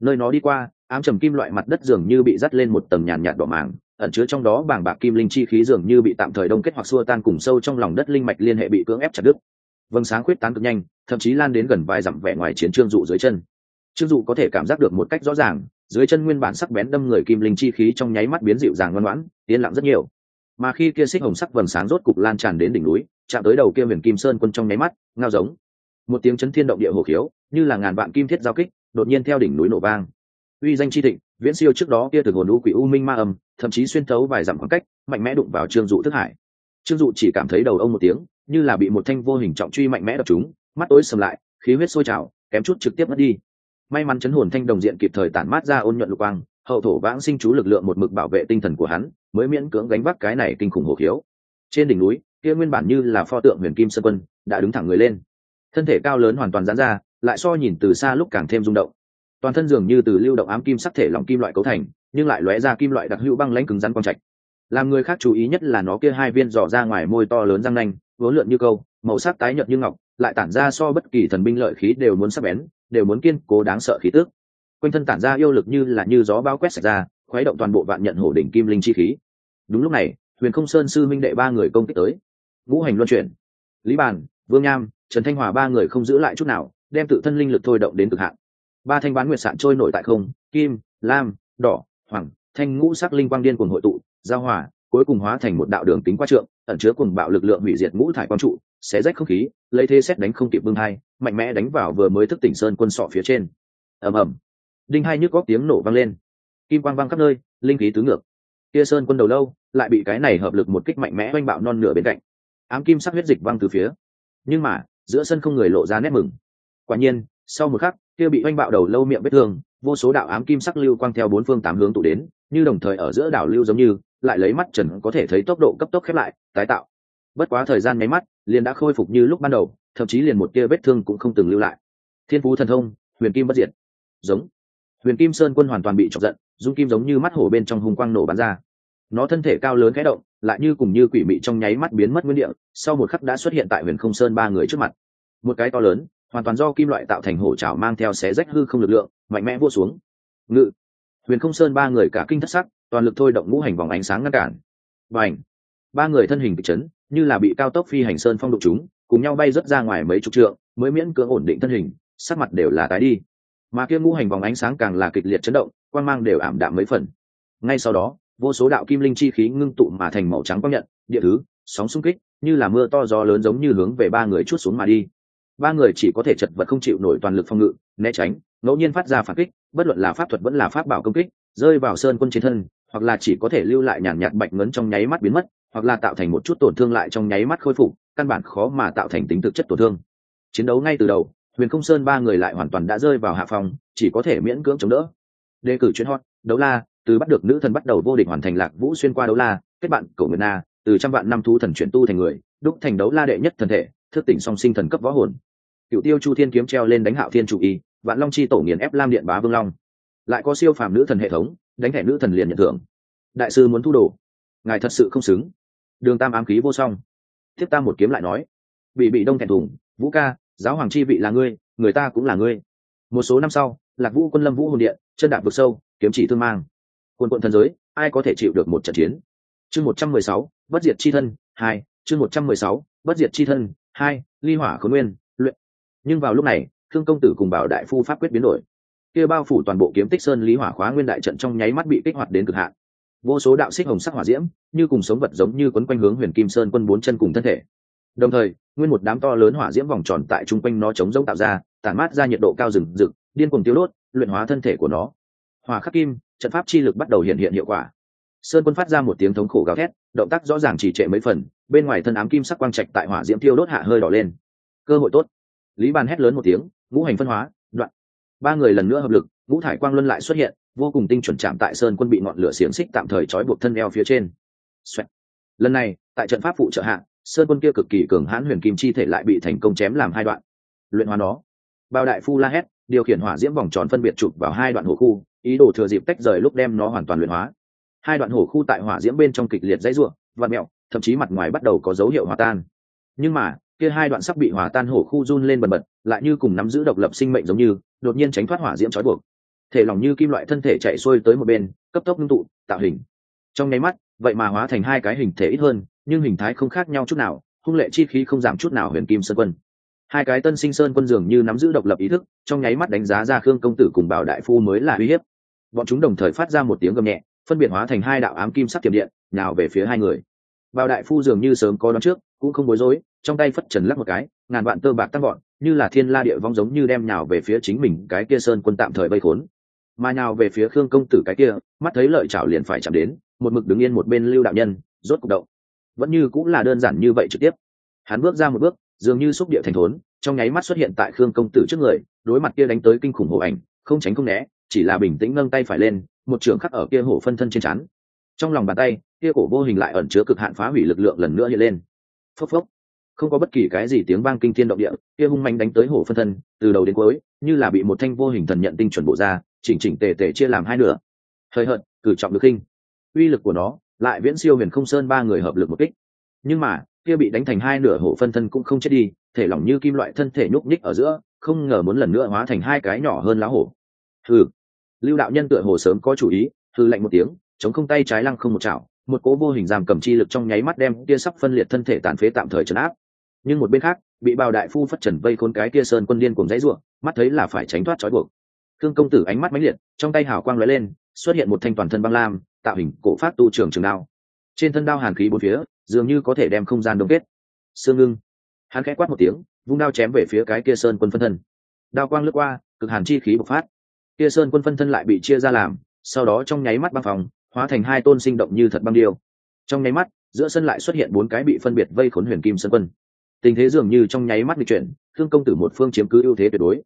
Nơi nó đi qua, ám trầm kim loại mặt đất dường như bị dắt lên một tầng nhàn nhạt đỏ màng, ẩn chứa trong đó bảng bạc kim linh chi khí dường như bị tạm thời đông kết hoặc xua tan cùng sâu trong lòng đất linh mạch liên hệ bị cưỡng ép chặt đứt. Vầng sáng khuyết tán cực nhanh, thậm chí lan đến gần vài dặm vẻ ngoài chiến trương dụ dưới chân. Trương dụ có thể cảm giác được một cách rõ ràng, dưới chân nguyên bản sắc bén đâm người kim linh chi khí trong nháy mắt biến dịu dàng ngoan ngoãn, yên lặng rất nhiều mà khi kia xích hồng sắc vầng sáng rốt cục lan tràn đến đỉnh núi, chạm tới đầu kia huyền kim sơn quân trong nháy mắt, ngao giống. Một tiếng chấn thiên động địa hồ khiếu, như là ngàn vạn kim thiết giao kích, đột nhiên theo đỉnh núi nổ vang. Uy danh chi thịnh, viễn siêu trước đó kia từ hồn u quỷ u minh ma âm, thậm chí xuyên thấu vài dặm khoảng cách, mạnh mẽ đụng vào trương dụ thức hải. Trương dụ chỉ cảm thấy đầu ông một tiếng, như là bị một thanh vô hình trọng truy mạnh mẽ đập chúng mắt tối sầm lại, khí huyết sôi trào, kém chút trực tiếp mất đi. May mắn chấn hồn thanh đồng diện kịp thời tản mát ra ôn nhuận lục quang hậu thổ vãng sinh chú lực lượng một mực bảo vệ tinh thần của hắn, mới miễn cưỡng gánh vác cái này kinh khủng hồ khiếu. Trên đỉnh núi, kia nguyên bản như là pho tượng huyền kim sơn quân, đã đứng thẳng người lên. Thân thể cao lớn hoàn toàn giãn ra, lại so nhìn từ xa lúc càng thêm rung động. Toàn thân dường như từ lưu động ám kim sắc thể lỏng kim loại cấu thành, nhưng lại lóe ra kim loại đặc hữu băng lãnh cứng rắn quang trạch. Làm người khác chú ý nhất là nó kia hai viên dò ra ngoài môi to lớn răng nanh, vốn lượn như câu, màu sắc tái nhợt như ngọc, lại tản ra so bất kỳ thần binh lợi khí đều muốn sắc bén, đều muốn kiên cố đáng sợ khí tước quanh thân tản ra yêu lực như là như gió bao quét sạch ra, khuấy động toàn bộ vạn nhận hổ đỉnh kim linh chi khí. Đúng lúc này, huyền không sơn sư minh đệ ba người công kích tới. Ngũ hành luân chuyển. Lý bàn, vương nham, trần thanh hòa ba người không giữ lại chút nào, đem tự thân linh lực thôi động đến cực hạn. Ba thanh bán nguyệt sạn trôi nổi tại không, kim, lam, đỏ, hoàng, thanh ngũ sắc linh quang điên cuồng hội tụ, giao hòa, cuối cùng hóa thành một đạo đường tính qua trượng, ẩn chứa cùng bạo lực lượng hủy diệt ngũ thải quang trụ, xé rách không khí, lấy thế xét đánh không kịp bưng hai mạnh mẽ đánh vào vừa mới thức tỉnh sơn quân sọ phía trên. Ầm ầm đinh hai nhức góc tiếng nổ vang lên. Kim quang vang khắp nơi, linh khí tứ ngược. Kia sơn quân đầu lâu lại bị cái này hợp lực một kích mạnh mẽ oanh bạo non nửa bên cạnh. Ám kim sắc huyết dịch văng từ phía. Nhưng mà, giữa sân không người lộ ra nét mừng. Quả nhiên, sau một khắc, kia bị oanh bạo đầu lâu miệng vết thương, vô số đạo ám kim sắc lưu quang theo bốn phương tám hướng tụ đến, như đồng thời ở giữa đảo lưu giống như, lại lấy mắt trần có thể thấy tốc độ cấp tốc khép lại, tái tạo. Bất quá thời gian nháy mắt, liền đã khôi phục như lúc ban đầu, thậm chí liền một kia vết thương cũng không từng lưu lại. Thiên phú thần thông, huyền kim bất diệt. Giống huyền kim sơn quân hoàn toàn bị chọc giận, dung kim giống như mắt hổ bên trong hung quang nổ bắn ra. Nó thân thể cao lớn khẽ động, lại như cùng như quỷ mị trong nháy mắt biến mất nguyên địa, sau một khắc đã xuất hiện tại huyền không sơn ba người trước mặt. Một cái to lớn, hoàn toàn do kim loại tạo thành hổ trảo mang theo xé rách hư không lực lượng, mạnh mẽ vô xuống. Ngự. Huyền không sơn ba người cả kinh thất sắc, toàn lực thôi động ngũ hành vòng ánh sáng ngăn cản. Và ảnh ba người thân hình bị chấn, như là bị cao tốc phi hành sơn phong đụng chúng, cùng nhau bay rớt ra ngoài mấy chục trượng, mới miễn cưỡng ổn định thân hình, sắc mặt đều là tái đi mà kia ngũ hành vòng ánh sáng càng là kịch liệt chấn động quan mang đều ảm đạm mấy phần. Ngay sau đó, vô số đạo kim linh chi khí ngưng tụ mà thành màu trắng quang nhận, địa thứ, sóng xung kích, như là mưa to gió lớn giống như hướng về ba người chút xuống mà đi. Ba người chỉ có thể chật vật không chịu nổi toàn lực phòng ngự, né tránh, ngẫu nhiên phát ra phản kích, bất luận là pháp thuật vẫn là pháp bảo công kích, rơi vào sơn quân chiến thân, hoặc là chỉ có thể lưu lại nhàn nhạt bạch ngấn trong nháy mắt biến mất, hoặc là tạo thành một chút tổn thương lại trong nháy mắt khôi phục, căn bản khó mà tạo thành tính thực chất tổn thương. Chiến đấu ngay từ đầu huyền không sơn ba người lại hoàn toàn đã rơi vào hạ phòng chỉ có thể miễn cưỡng chống đỡ. Đề cử chuyến hot, đấu la, từ bắt được nữ thần bắt đầu vô địch hoàn thành lạc vũ xuyên qua đấu la, kết bạn cổ nguyệt na, từ trăm vạn năm thu thần chuyển tu thành người, đúc thành đấu la đệ nhất thần thể, thức tỉnh song sinh thần cấp võ hồn. Cựu tiêu chu thiên kiếm treo lên đánh hạo thiên chủ y, vạn long chi tổ nghiền ép lam điện bá vương long. Lại có siêu phàm nữ thần hệ thống, đánh thẻ nữ thần liền nhận thưởng. Đại sư muốn thu đồ. Ngài thật sự không xứng. Đường tam ám khí vô song. Tiếp tam một kiếm lại nói. Bị bị đông thẹn thùng, vũ ca giáo hoàng chi vị là ngươi, người ta cũng là ngươi. Một số năm sau, lạc vũ quân lâm vũ hồn điện, chân đạp vực sâu, kiếm chỉ thương mang. Quân quận thần giới, ai có thể chịu được một trận chiến? Chương một trăm mười sáu, bất diệt chi thân, hai, chương một trăm mười sáu, bất diệt chi thân, hai, ly hỏa khốn nguyên, luyện. Nhưng vào lúc này, thương công tử cùng bảo đại phu pháp quyết biến đổi. Kia bao phủ toàn bộ kiếm tích sơn lý hỏa khóa nguyên đại trận trong nháy mắt bị kích hoạt đến cực hạn. Vô số đạo xích hồng sắc hỏa diễm, như cùng sống vật giống như quấn quanh hướng huyền kim sơn quân bốn chân cùng thân thể đồng thời, nguyên một đám to lớn hỏa diễm vòng tròn tại chung quanh nó chống rỗng tạo ra, tản mát ra nhiệt độ cao rừng rực, điên cuồng tiêu đốt, luyện hóa thân thể của nó. Hỏa khắc kim, trận pháp chi lực bắt đầu hiện hiện hiệu quả. Sơn quân phát ra một tiếng thống khổ gào thét, động tác rõ ràng chỉ trệ mấy phần, bên ngoài thân ám kim sắc quang trạch tại hỏa diễm tiêu đốt hạ hơi đỏ lên. Cơ hội tốt. Lý bàn hét lớn một tiếng, ngũ hành phân hóa, đoạn. Ba người lần nữa hợp lực, ngũ thải quang luân lại xuất hiện, vô cùng tinh chuẩn chạm tại sơn quân bị ngọn lửa xiềng xích tạm thời trói buộc thân eo phía trên. Lần này, tại trận pháp phụ trợ hạ sơn quân kia cực kỳ cường hãn huyền kim chi thể lại bị thành công chém làm hai đoạn. Luyện hóa nó. Bao đại phu la hét, điều khiển hỏa diễm vòng tròn phân biệt chụp vào hai đoạn hồ khu, ý đồ thừa dịp tách rời lúc đem nó hoàn toàn luyện hóa. Hai đoạn hồ khu tại hỏa diễm bên trong kịch liệt dãy ruộng và mẹo, thậm chí mặt ngoài bắt đầu có dấu hiệu hòa tan. Nhưng mà, kia hai đoạn sắp bị hòa tan hổ khu run lên bần bật, lại như cùng nắm giữ độc lập sinh mệnh giống như, đột nhiên tránh thoát hỏa diễm trói buộc. Thể lòng như kim loại thân thể chạy xuôi tới một bên, cấp tốc ngưng tụ, tạo hình. Trong nháy mắt, vậy mà hóa thành hai cái hình thể ít hơn nhưng hình thái không khác nhau chút nào, hung lệ chi khí không giảm chút nào huyền kim sơn quân. Hai cái tân sinh sơn quân dường như nắm giữ độc lập ý thức, trong nháy mắt đánh giá ra khương công tử cùng bảo đại phu mới là uy hiếp. Bọn chúng đồng thời phát ra một tiếng gầm nhẹ, phân biệt hóa thành hai đạo ám kim sắc tiềm điện nào về phía hai người. Bảo đại phu dường như sớm có đón trước, cũng không bối rối, trong tay phất trần lắc một cái, ngàn vạn tơ bạc tăng gọn như là thiên la địa vong giống như đem nhào về phía chính mình cái kia sơn quân tạm thời vây khốn. Mà nhào về phía khương công tử cái kia, mắt thấy lợi chảo liền phải chạm đến, một mực đứng yên một bên lưu đạo nhân, rốt cục động vẫn như cũng là đơn giản như vậy trực tiếp. Hắn bước ra một bước, dường như xúc địa thành thốn, trong nháy mắt xuất hiện tại khương công tử trước người, đối mặt kia đánh tới kinh khủng hổ ảnh, không tránh không né, chỉ là bình tĩnh nâng tay phải lên, một trường khắc ở kia hổ phân thân trên chắn trong lòng bàn tay, kia cổ vô hình lại ẩn chứa cực hạn phá hủy lực lượng lần nữa hiện lên. Phốc phốc. Không có bất kỳ cái gì tiếng vang kinh thiên động địa, kia hung mãnh đánh tới hổ phân thân, từ đầu đến cuối, như là bị một thanh vô hình thần nhận tinh chuẩn bộ ra, chỉnh chỉnh tề tề chia làm hai nửa. Hơi hận cử trọng được khinh. Uy lực của nó lại viễn siêu huyền không sơn ba người hợp lực một kích. Nhưng mà, kia bị đánh thành hai nửa hổ phân thân cũng không chết đi, thể lỏng như kim loại thân thể nhúc nhích ở giữa, không ngờ muốn lần nữa hóa thành hai cái nhỏ hơn lá hổ. Thử lưu đạo nhân tựa hồ sớm có chủ ý thư lạnh một tiếng, chống không tay trái lăng không một chảo, một cố vô hình giam cầm chi lực trong nháy mắt đem kia sắp phân liệt thân thể tàn phế tạm thời trấn áp. Nhưng một bên khác, bị bào đại phu phất trần vây khôn cái kia sơn quân điên cùng dãy ruộng mắt thấy là phải tránh thoát trói buộc. Thương công tử ánh mắt mãnh liệt, trong tay hào quang lóe lên, xuất hiện một thanh toàn thân băng lam tạo hình cổ phát tu trường trường đao. Trên thân đao hàn khí bốn phía, dường như có thể đem không gian đông kết. Sương ngưng. Hắn khẽ quát một tiếng, vung đao chém về phía cái kia sơn quân phân thân. Đao quang lướt qua, cực hàn chi khí bộc phát. Kia sơn quân phân thân lại bị chia ra làm, sau đó trong nháy mắt băng phòng, hóa thành hai tôn sinh động như thật băng điêu. Trong nháy mắt, giữa sân lại xuất hiện bốn cái bị phân biệt vây khốn huyền kim sơn quân. Tình thế dường như trong nháy mắt bị chuyển thương công tử một phương chiếm cứ ưu thế tuyệt đối.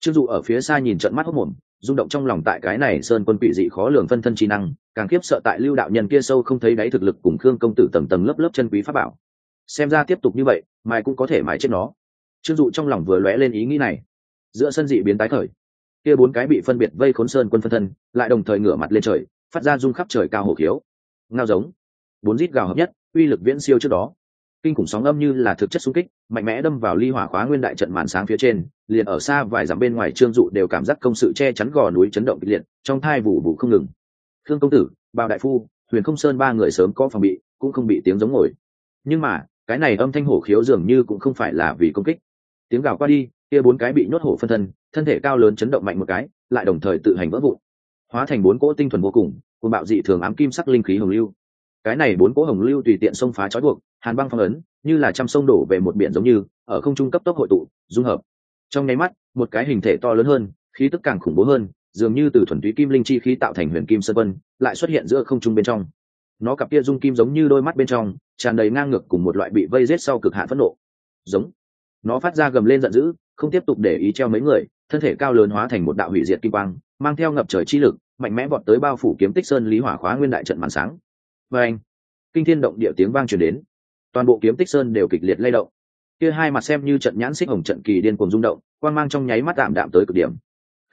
Chưng dụ ở phía xa nhìn trận mắt hốc mồm, rung động trong lòng tại cái này sơn quân quỷ dị khó lường phân thân trí năng càng khiếp sợ tại lưu đạo nhân kia sâu không thấy đáy thực lực cùng khương công tử tầng tầng lớp lớp chân quý pháp bảo. Xem ra tiếp tục như vậy, mai cũng có thể mãi chết nó. Trương dụ trong lòng vừa lóe lên ý nghĩ này. Giữa sân dị biến tái khởi. Kia bốn cái bị phân biệt vây khốn sơn quân phân thân, lại đồng thời ngửa mặt lên trời, phát ra rung khắp trời cao hổ khiếu. Ngao giống. Bốn rít gào hợp nhất, uy lực viễn siêu trước đó. Kinh khủng sóng âm như là thực chất xung kích, mạnh mẽ đâm vào ly hỏa khóa nguyên đại trận màn sáng phía trên, liền ở xa vài dặm bên ngoài trương dụ đều cảm giác công sự che chắn gò núi chấn động kịch liệt, trong thai vụ vụ không ngừng khương công tử bao đại phu, huyền không sơn ba người sớm có phòng bị, cũng không bị tiếng giống ngồi. Nhưng mà, cái này âm thanh hổ khiếu dường như cũng không phải là vì công kích. Tiếng gào qua đi, kia bốn cái bị nhốt hổ phân thân thân thể cao lớn chấn động mạnh một cái, lại đồng thời tự hành vỡ vụn. Hóa thành bốn cỗ tinh thuần vô cùng cùng bạo dị thường ám kim sắc linh khí hồng lưu. Cái này bốn cỗ hồng lưu tùy tiện xông phá trói buộc, hàn băng phong ấn, như là trăm sông đổ về một biển giống như, ở không trung cấp tốc hội tụ, dung hợp. Trong nháy mắt, một cái hình thể to lớn hơn, khí tức càng khủng bố hơn dường như từ thuần túy kim linh chi khí tạo thành huyền kim sơn vân lại xuất hiện giữa không trung bên trong. Nó cặp kia dung kim giống như đôi mắt bên trong, tràn đầy ngang ngược cùng một loại bị vây rết sau cực hạn phẫn nộ. Giống. Nó phát ra gầm lên giận dữ, không tiếp tục để ý treo mấy người, thân thể cao lớn hóa thành một đạo hủy diệt kim quang, mang theo ngập trời chi lực, mạnh mẽ vọt tới bao phủ kiếm tích sơn lý hỏa khóa nguyên đại trận màn sáng. Và anh, kinh thiên động địa tiếng vang truyền đến. Toàn bộ kiếm tích sơn đều kịch liệt lay động. Kia hai mặt xem như trận nhãn xích hồng trận kỳ điên cuồng rung động, quang mang trong nháy mắt tạm đạm tới cực điểm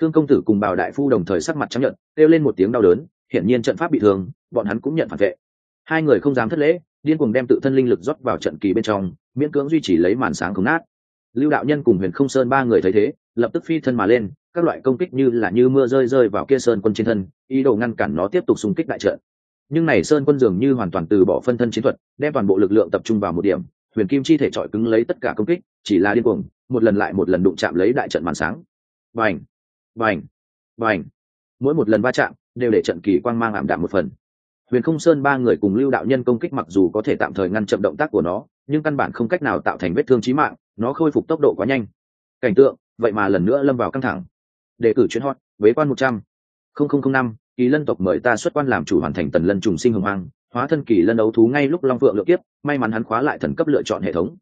thương công tử cùng bảo đại phu đồng thời sắc mặt trắng nhận kêu lên một tiếng đau đớn, hiển nhiên trận pháp bị thương, bọn hắn cũng nhận phản vệ. Hai người không dám thất lễ, điên cuồng đem tự thân linh lực rót vào trận kỳ bên trong, miễn cưỡng duy trì lấy màn sáng không nát. Lưu đạo nhân cùng huyền không sơn ba người thấy thế, lập tức phi thân mà lên, các loại công kích như là như mưa rơi rơi vào kia sơn quân trên thân, ý đồ ngăn cản nó tiếp tục xung kích đại trận. Nhưng này sơn quân dường như hoàn toàn từ bỏ phân thân chiến thuật, đem toàn bộ lực lượng tập trung vào một điểm, huyền kim chi thể trọi cứng lấy tất cả công kích, chỉ là điên cuồng, một lần lại một lần đụng chạm lấy đại trận màn sáng. Vành vành vành mỗi một lần va chạm đều để trận kỳ quang mang ảm đạm một phần. Huyền không sơn ba người cùng lưu đạo nhân công kích mặc dù có thể tạm thời ngăn chậm động tác của nó, nhưng căn bản không cách nào tạo thành vết thương chí mạng, nó khôi phục tốc độ quá nhanh. Cảnh tượng, vậy mà lần nữa lâm vào căng thẳng. Đề cử chuyến hot với quan một trăm. Năm, kỳ lân tộc mời ta xuất quan làm chủ hoàn thành tần lân trùng sinh hồng hoang, hóa thân kỳ lân đấu thú ngay lúc long phượng lựa kiếp may mắn hắn khóa lại thần cấp lựa chọn hệ thống.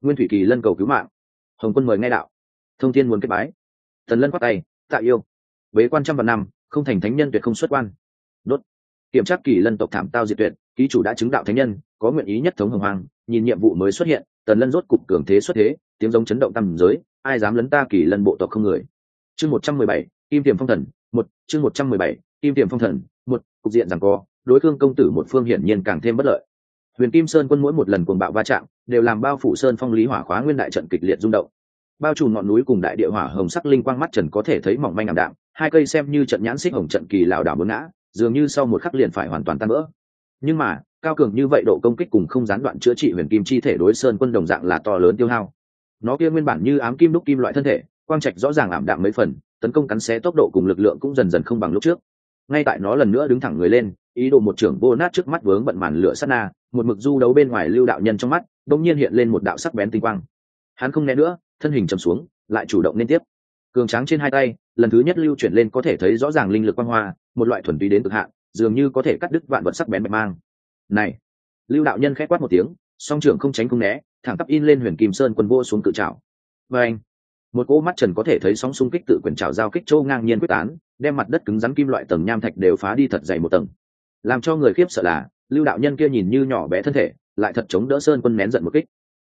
Nguyên thủy kỳ lân cầu cứu mạng. Hồng quân mời ngay đạo. Thông thiên muốn kết bái. Tần lân khoác tay tạ yêu. Bế quan trăm vạn năm, không thành thánh nhân tuyệt không xuất quan. Đốt. Kiểm tra kỳ lân tộc thảm tao diệt tuyệt, ký chủ đã chứng đạo thánh nhân, có nguyện ý nhất thống hồng hoàng nhìn nhiệm vụ mới xuất hiện, tần lân rốt cục cường thế xuất thế, tiếng giống chấn động tầm giới, ai dám lấn ta kỳ lân bộ tộc không người. Chương một trăm mười bảy, kim tiềm phong thần, một, chương một trăm mười bảy, kim tiềm phong thần, một, cục diện rằng co, đối thương công tử một phương hiển nhiên càng thêm bất lợi. Huyền kim sơn quân mỗi một lần cuồng bạo va chạm, đều làm bao phủ sơn phong lý hỏa khóa nguyên đại trận kịch liệt rung động bao trùm ngọn núi cùng đại địa hỏa hồng sắc linh quang mắt trần có thể thấy mỏng manh ảm đạm, hai cây xem như trận nhãn xích hồng trận kỳ lảo đảo bướn ngã, dường như sau một khắc liền phải hoàn toàn tan vỡ. Nhưng mà, cao cường như vậy độ công kích cùng không gián đoạn chữa trị huyền kim chi thể đối sơn quân đồng dạng là to lớn tiêu hao. Nó kia nguyên bản như ám kim đúc kim loại thân thể, quang trạch rõ ràng ảm đạm mấy phần, tấn công cắn xé tốc độ cùng lực lượng cũng dần dần không bằng lúc trước. Ngay tại nó lần nữa đứng thẳng người lên, ý đồ một trưởng vô nát trước mắt vướng bận màn lửa sát na, một mực du đấu bên ngoài lưu đạo nhân trong mắt đông nhiên hiện lên một đạo sắc bén tinh quang. Hắn không né nữa thân hình chầm xuống, lại chủ động liên tiếp. Cường tráng trên hai tay, lần thứ nhất lưu chuyển lên có thể thấy rõ ràng linh lực quang hoa, một loại thuần túy đến cực hạn, dường như có thể cắt đứt vạn vật sắc bén bạch mang. Này! Lưu đạo nhân khép quát một tiếng, song trưởng không tránh không né, thẳng tắp in lên huyền kim sơn quân vô xuống cự trào và vâng! anh một cỗ mắt trần có thể thấy sóng xung kích tự quyền trào giao kích châu ngang nhiên quyết tán, đem mặt đất cứng rắn kim loại tầng nham thạch đều phá đi thật dày một tầng. Làm cho người khiếp sợ là, lưu đạo nhân kia nhìn như nhỏ bé thân thể, lại thật chống đỡ sơn quân nén giận một kích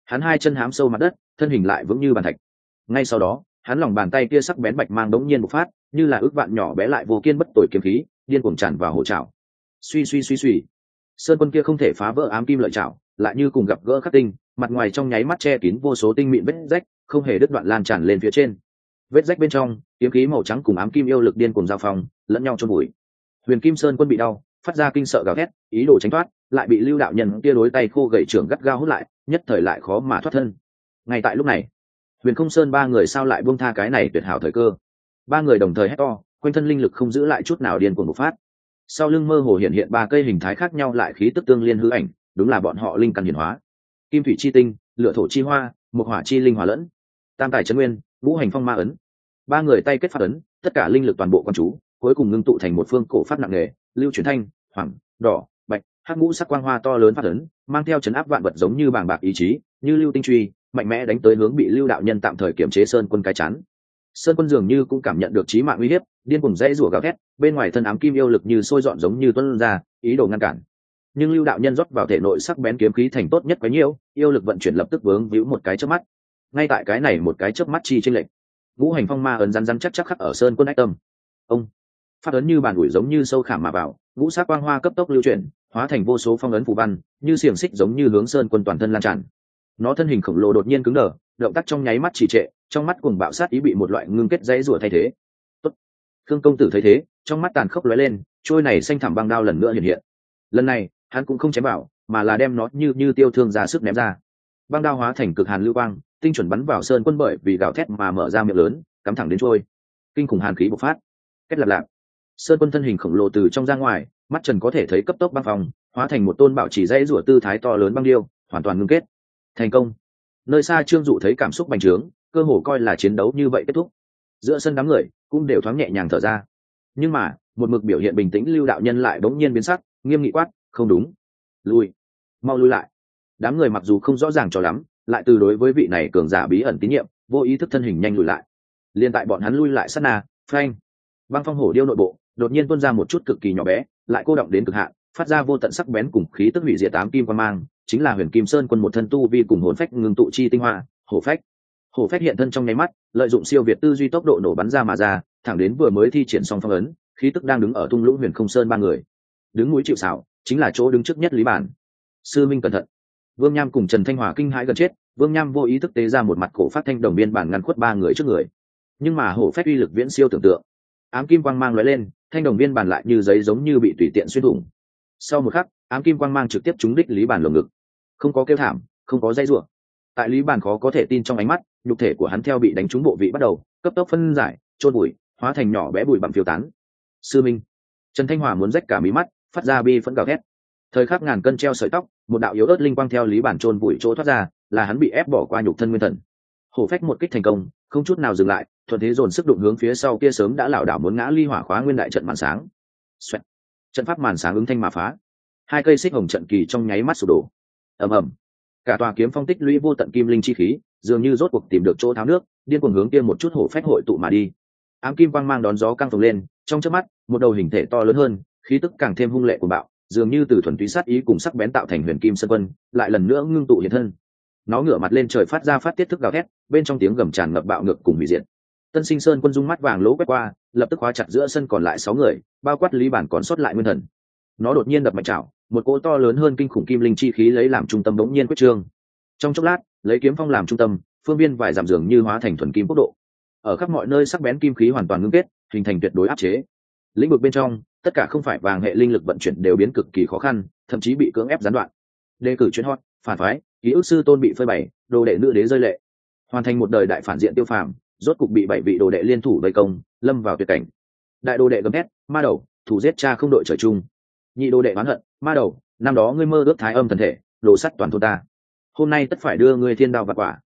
hắn hai chân hám sâu mặt đất, thân hình lại vững như bàn thạch. Ngay sau đó, hắn lòng bàn tay kia sắc bén bạch mang đống nhiên một phát, như là ước vạn nhỏ bé lại vô kiên bất tội kiếm khí, điên cuồng tràn vào hổ trào suy suy suy suy. Sơn quân kia không thể phá vỡ ám kim lợi trào lại như cùng gặp gỡ khắc tinh, mặt ngoài trong nháy mắt che kín vô số tinh mịn vết rách, không hề đứt đoạn lan tràn lên phía trên. Vết rách bên trong, kiếm khí màu trắng cùng ám kim yêu lực điên cùng giao phong, lẫn nhau trong bụi huyền kim sơn quân bị đau, phát ra kinh sợ gào thét, ý đồ tránh thoát lại bị lưu đạo nhân kia đối tay khô gậy trưởng gắt gao hút lại, nhất thời lại khó mà thoát thân. Ngay tại lúc này, huyền không sơn ba người sao lại buông tha cái này tuyệt hảo thời cơ? Ba người đồng thời hét to, quanh thân linh lực không giữ lại chút nào điên cuồng bộc phát. Sau lưng mơ hồ hiện hiện ba cây hình thái khác nhau lại khí tức tương liên hư ảnh, đúng là bọn họ linh căn hiển hóa. Kim thủy chi tinh lựa thổ chi hoa, mộc hỏa chi linh hòa lẫn, tam tài trấn nguyên, ngũ hành phong ma ấn. Ba người tay kết phát ấn, tất cả linh lực toàn bộ con chú, cuối cùng ngưng tụ thành một phương cổ phát nặng nề, lưu truyền thanh, hoàng, đỏ hắc ngũ sắc quang hoa to lớn phát ấn, mang theo chấn áp vạn vật giống như bàng bạc ý chí, như lưu tinh truy, mạnh mẽ đánh tới hướng bị lưu đạo nhân tạm thời kiểm chế sơn quân cái chắn sơn quân dường như cũng cảm nhận được trí mạng uy hiếp, điên cùng dãy rủa gào thét, bên ngoài thân ám kim yêu lực như sôi dọn giống như tuân ra, ý đồ ngăn cản. Nhưng lưu đạo nhân rót vào thể nội sắc bén kiếm khí thành tốt nhất quấy nhiêu, yêu lực vận chuyển lập tức vướng víu một cái chớp mắt. Ngay tại cái này một cái chớp mắt chi trên lệnh ngũ hành phong ma ấn rắn rắn chắc chắc khắc ở sơn quân ách tâm. Ông, phát ấn như bàn ủi giống như sâu khảm mà vào, ngũ sắc quang hoa cấp tốc lưu chuyển hóa thành vô số phong ấn phù văn, như xiềng xích giống như hướng sơn quân toàn thân lan tràn. Nó thân hình khổng lồ đột nhiên cứng đờ, động tác trong nháy mắt chỉ trệ, trong mắt cùng bạo sát ý bị một loại ngưng kết dãy rủa thay thế. Tốt. khương công tử thấy thế, trong mắt tàn khốc lóe lên, trôi này xanh thẳm băng đao lần nữa hiện hiện. Lần này, hắn cũng không chém vào, mà là đem nó như như tiêu thương ra sức ném ra. Băng đao hóa thành cực hàn lưu quang, tinh chuẩn bắn vào sơn quân bởi vì gào thét mà mở ra miệng lớn, cắm thẳng đến trôi. Kinh khủng hàn khí bộc phát. Kết lạp lạp sơn quân thân hình khổng lồ từ trong ra ngoài, mắt trần có thể thấy cấp tốc băng phòng hóa thành một tôn bảo chỉ dãy rủa tư thái to lớn băng điêu, hoàn toàn ngưng kết. Thành công. Nơi xa trương dụ thấy cảm xúc bành trướng, cơ hồ coi là chiến đấu như vậy kết thúc. Giữa sân đám người cũng đều thoáng nhẹ nhàng thở ra. Nhưng mà, một mực biểu hiện bình tĩnh lưu đạo nhân lại bỗng nhiên biến sắc, nghiêm nghị quát, không đúng. Lui. Mau lui lại. Đám người mặc dù không rõ ràng cho lắm, lại từ đối với vị này cường giả bí ẩn tín nhiệm, vô ý thức thân hình nhanh lùi lại. Liền tại bọn hắn lui lại sát na, phanh. Băng phong hổ điêu nội bộ đột nhiên tuôn ra một chút cực kỳ nhỏ bé, lại cô động đến cực hạn, phát ra vô tận sắc bén cùng khí tức hủy diệt tám kim quan mang, chính là huyền kim sơn quân một thân tu vi cùng hồn phách ngưng tụ chi tinh hoa, hổ phách. Hổ phách hiện thân trong nháy mắt, lợi dụng siêu việt tư duy tốc độ nổ bắn ra mà ra, thẳng đến vừa mới thi triển xong phong ấn, khí tức đang đứng ở tung lũng huyền không sơn ba người. Đứng núi chịu xảo chính là chỗ đứng trước nhất lý bản. Sư minh cẩn thận. Vương nham cùng trần thanh hòa kinh hãi gần chết, vương nham vô ý thức tế ra một mặt cổ phát thanh đồng biên bản ngăn khuất ba người trước người. Nhưng mà hổ phách uy lực viễn siêu tưởng tượng ám kim quang mang lóe lên, thanh đồng biên bàn lại như giấy giống như bị tùy tiện xuyên thủng. Sau một khắc, ám kim quang mang trực tiếp trúng đích lý bản lồng ngực. Không có kêu thảm, không có dây rủa. Tại lý bản khó có thể tin trong ánh mắt, nhục thể của hắn theo bị đánh trúng bộ vị bắt đầu, cấp tốc phân giải trôn bụi, hóa thành nhỏ bé bụi bặm phiêu tán. Sư minh, trần thanh hòa muốn rách cả mí mắt, phát ra bi phẫn gào thét. Thời khắc ngàn cân treo sợi tóc, một đạo yếu ớt linh quang theo lý bản trôn bụi chỗ thoát ra, là hắn bị ép bỏ qua nhục thân nguyên thần hổ phách một kích thành công, không chút nào dừng lại, thuận thế dồn sức đụng hướng phía sau kia sớm đã lảo đảo muốn ngã ly hỏa khóa nguyên đại trận màn sáng. Xoẹt. trận pháp màn sáng ứng thanh mà phá. Hai cây xích hồng trận kỳ trong nháy mắt sụp đổ. Ầm ầm. Cả tòa kiếm phong tích lũy vô tận kim linh chi khí, dường như rốt cuộc tìm được chỗ tháo nước, điên cuồng hướng kia một chút hổ phách hội tụ mà đi. Ám kim quang mang đón gió căng phồng lên, trong chớp mắt, một đầu hình thể to lớn hơn, khí tức càng thêm hung lệ của bạo, dường như từ thuần túy sát ý cùng sắc bén tạo thành huyền kim sơn quân, lại lần nữa ngưng tụ hiện thân nó ngửa mặt lên trời phát ra phát tiết thức gào thét, bên trong tiếng gầm tràn ngập bạo ngược cùng hủy diệt. Tân sinh sơn quân dung mắt vàng lỗ quét qua, lập tức khóa chặt giữa sân còn lại sáu người, bao quát lý bản còn sót lại nguyên thần. Nó đột nhiên đập mạnh chảo, một cỗ to lớn hơn kinh khủng kim linh chi khí lấy làm trung tâm bỗng nhiên quyết trương. Trong chốc lát, lấy kiếm phong làm trung tâm, phương viên vài giảm dường như hóa thành thuần kim quốc độ. Ở khắp mọi nơi sắc bén kim khí hoàn toàn ngưng kết, hình thành tuyệt đối áp chế. Lĩnh vực bên trong, tất cả không phải vàng hệ linh lực vận chuyển đều biến cực kỳ khó khăn, thậm chí bị cưỡng ép gián đoạn. Đề cử chuyên hot, phản phái ký ức sư tôn bị phơi bày, đồ đệ nữ đế rơi lệ. Hoàn thành một đời đại phản diện tiêu phàm, rốt cục bị bảy vị đồ đệ liên thủ vây công, lâm vào tuyệt cảnh. Đại đồ đệ gầm thét, ma đầu, thủ giết cha không đội trời chung. Nhị đồ đệ oán hận, ma đầu, năm đó ngươi mơ ước thái âm thần thể, đồ sắt toàn thôn ta. Hôm nay tất phải đưa ngươi thiên đao và quả.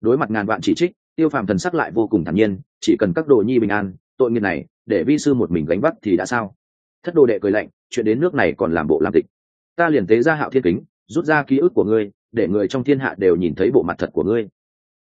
Đối mặt ngàn vạn chỉ trích, tiêu phàm thần sắc lại vô cùng thản nhiên, chỉ cần các đồ nhi bình an, tội nghiệp này, để vi sư một mình gánh vác thì đã sao? Thất đồ đệ cười lạnh, chuyện đến nước này còn làm bộ làm tịch. Ta liền tế ra hạo thiên kính, rút ra ký ức của ngươi để người trong thiên hạ đều nhìn thấy bộ mặt thật của ngươi.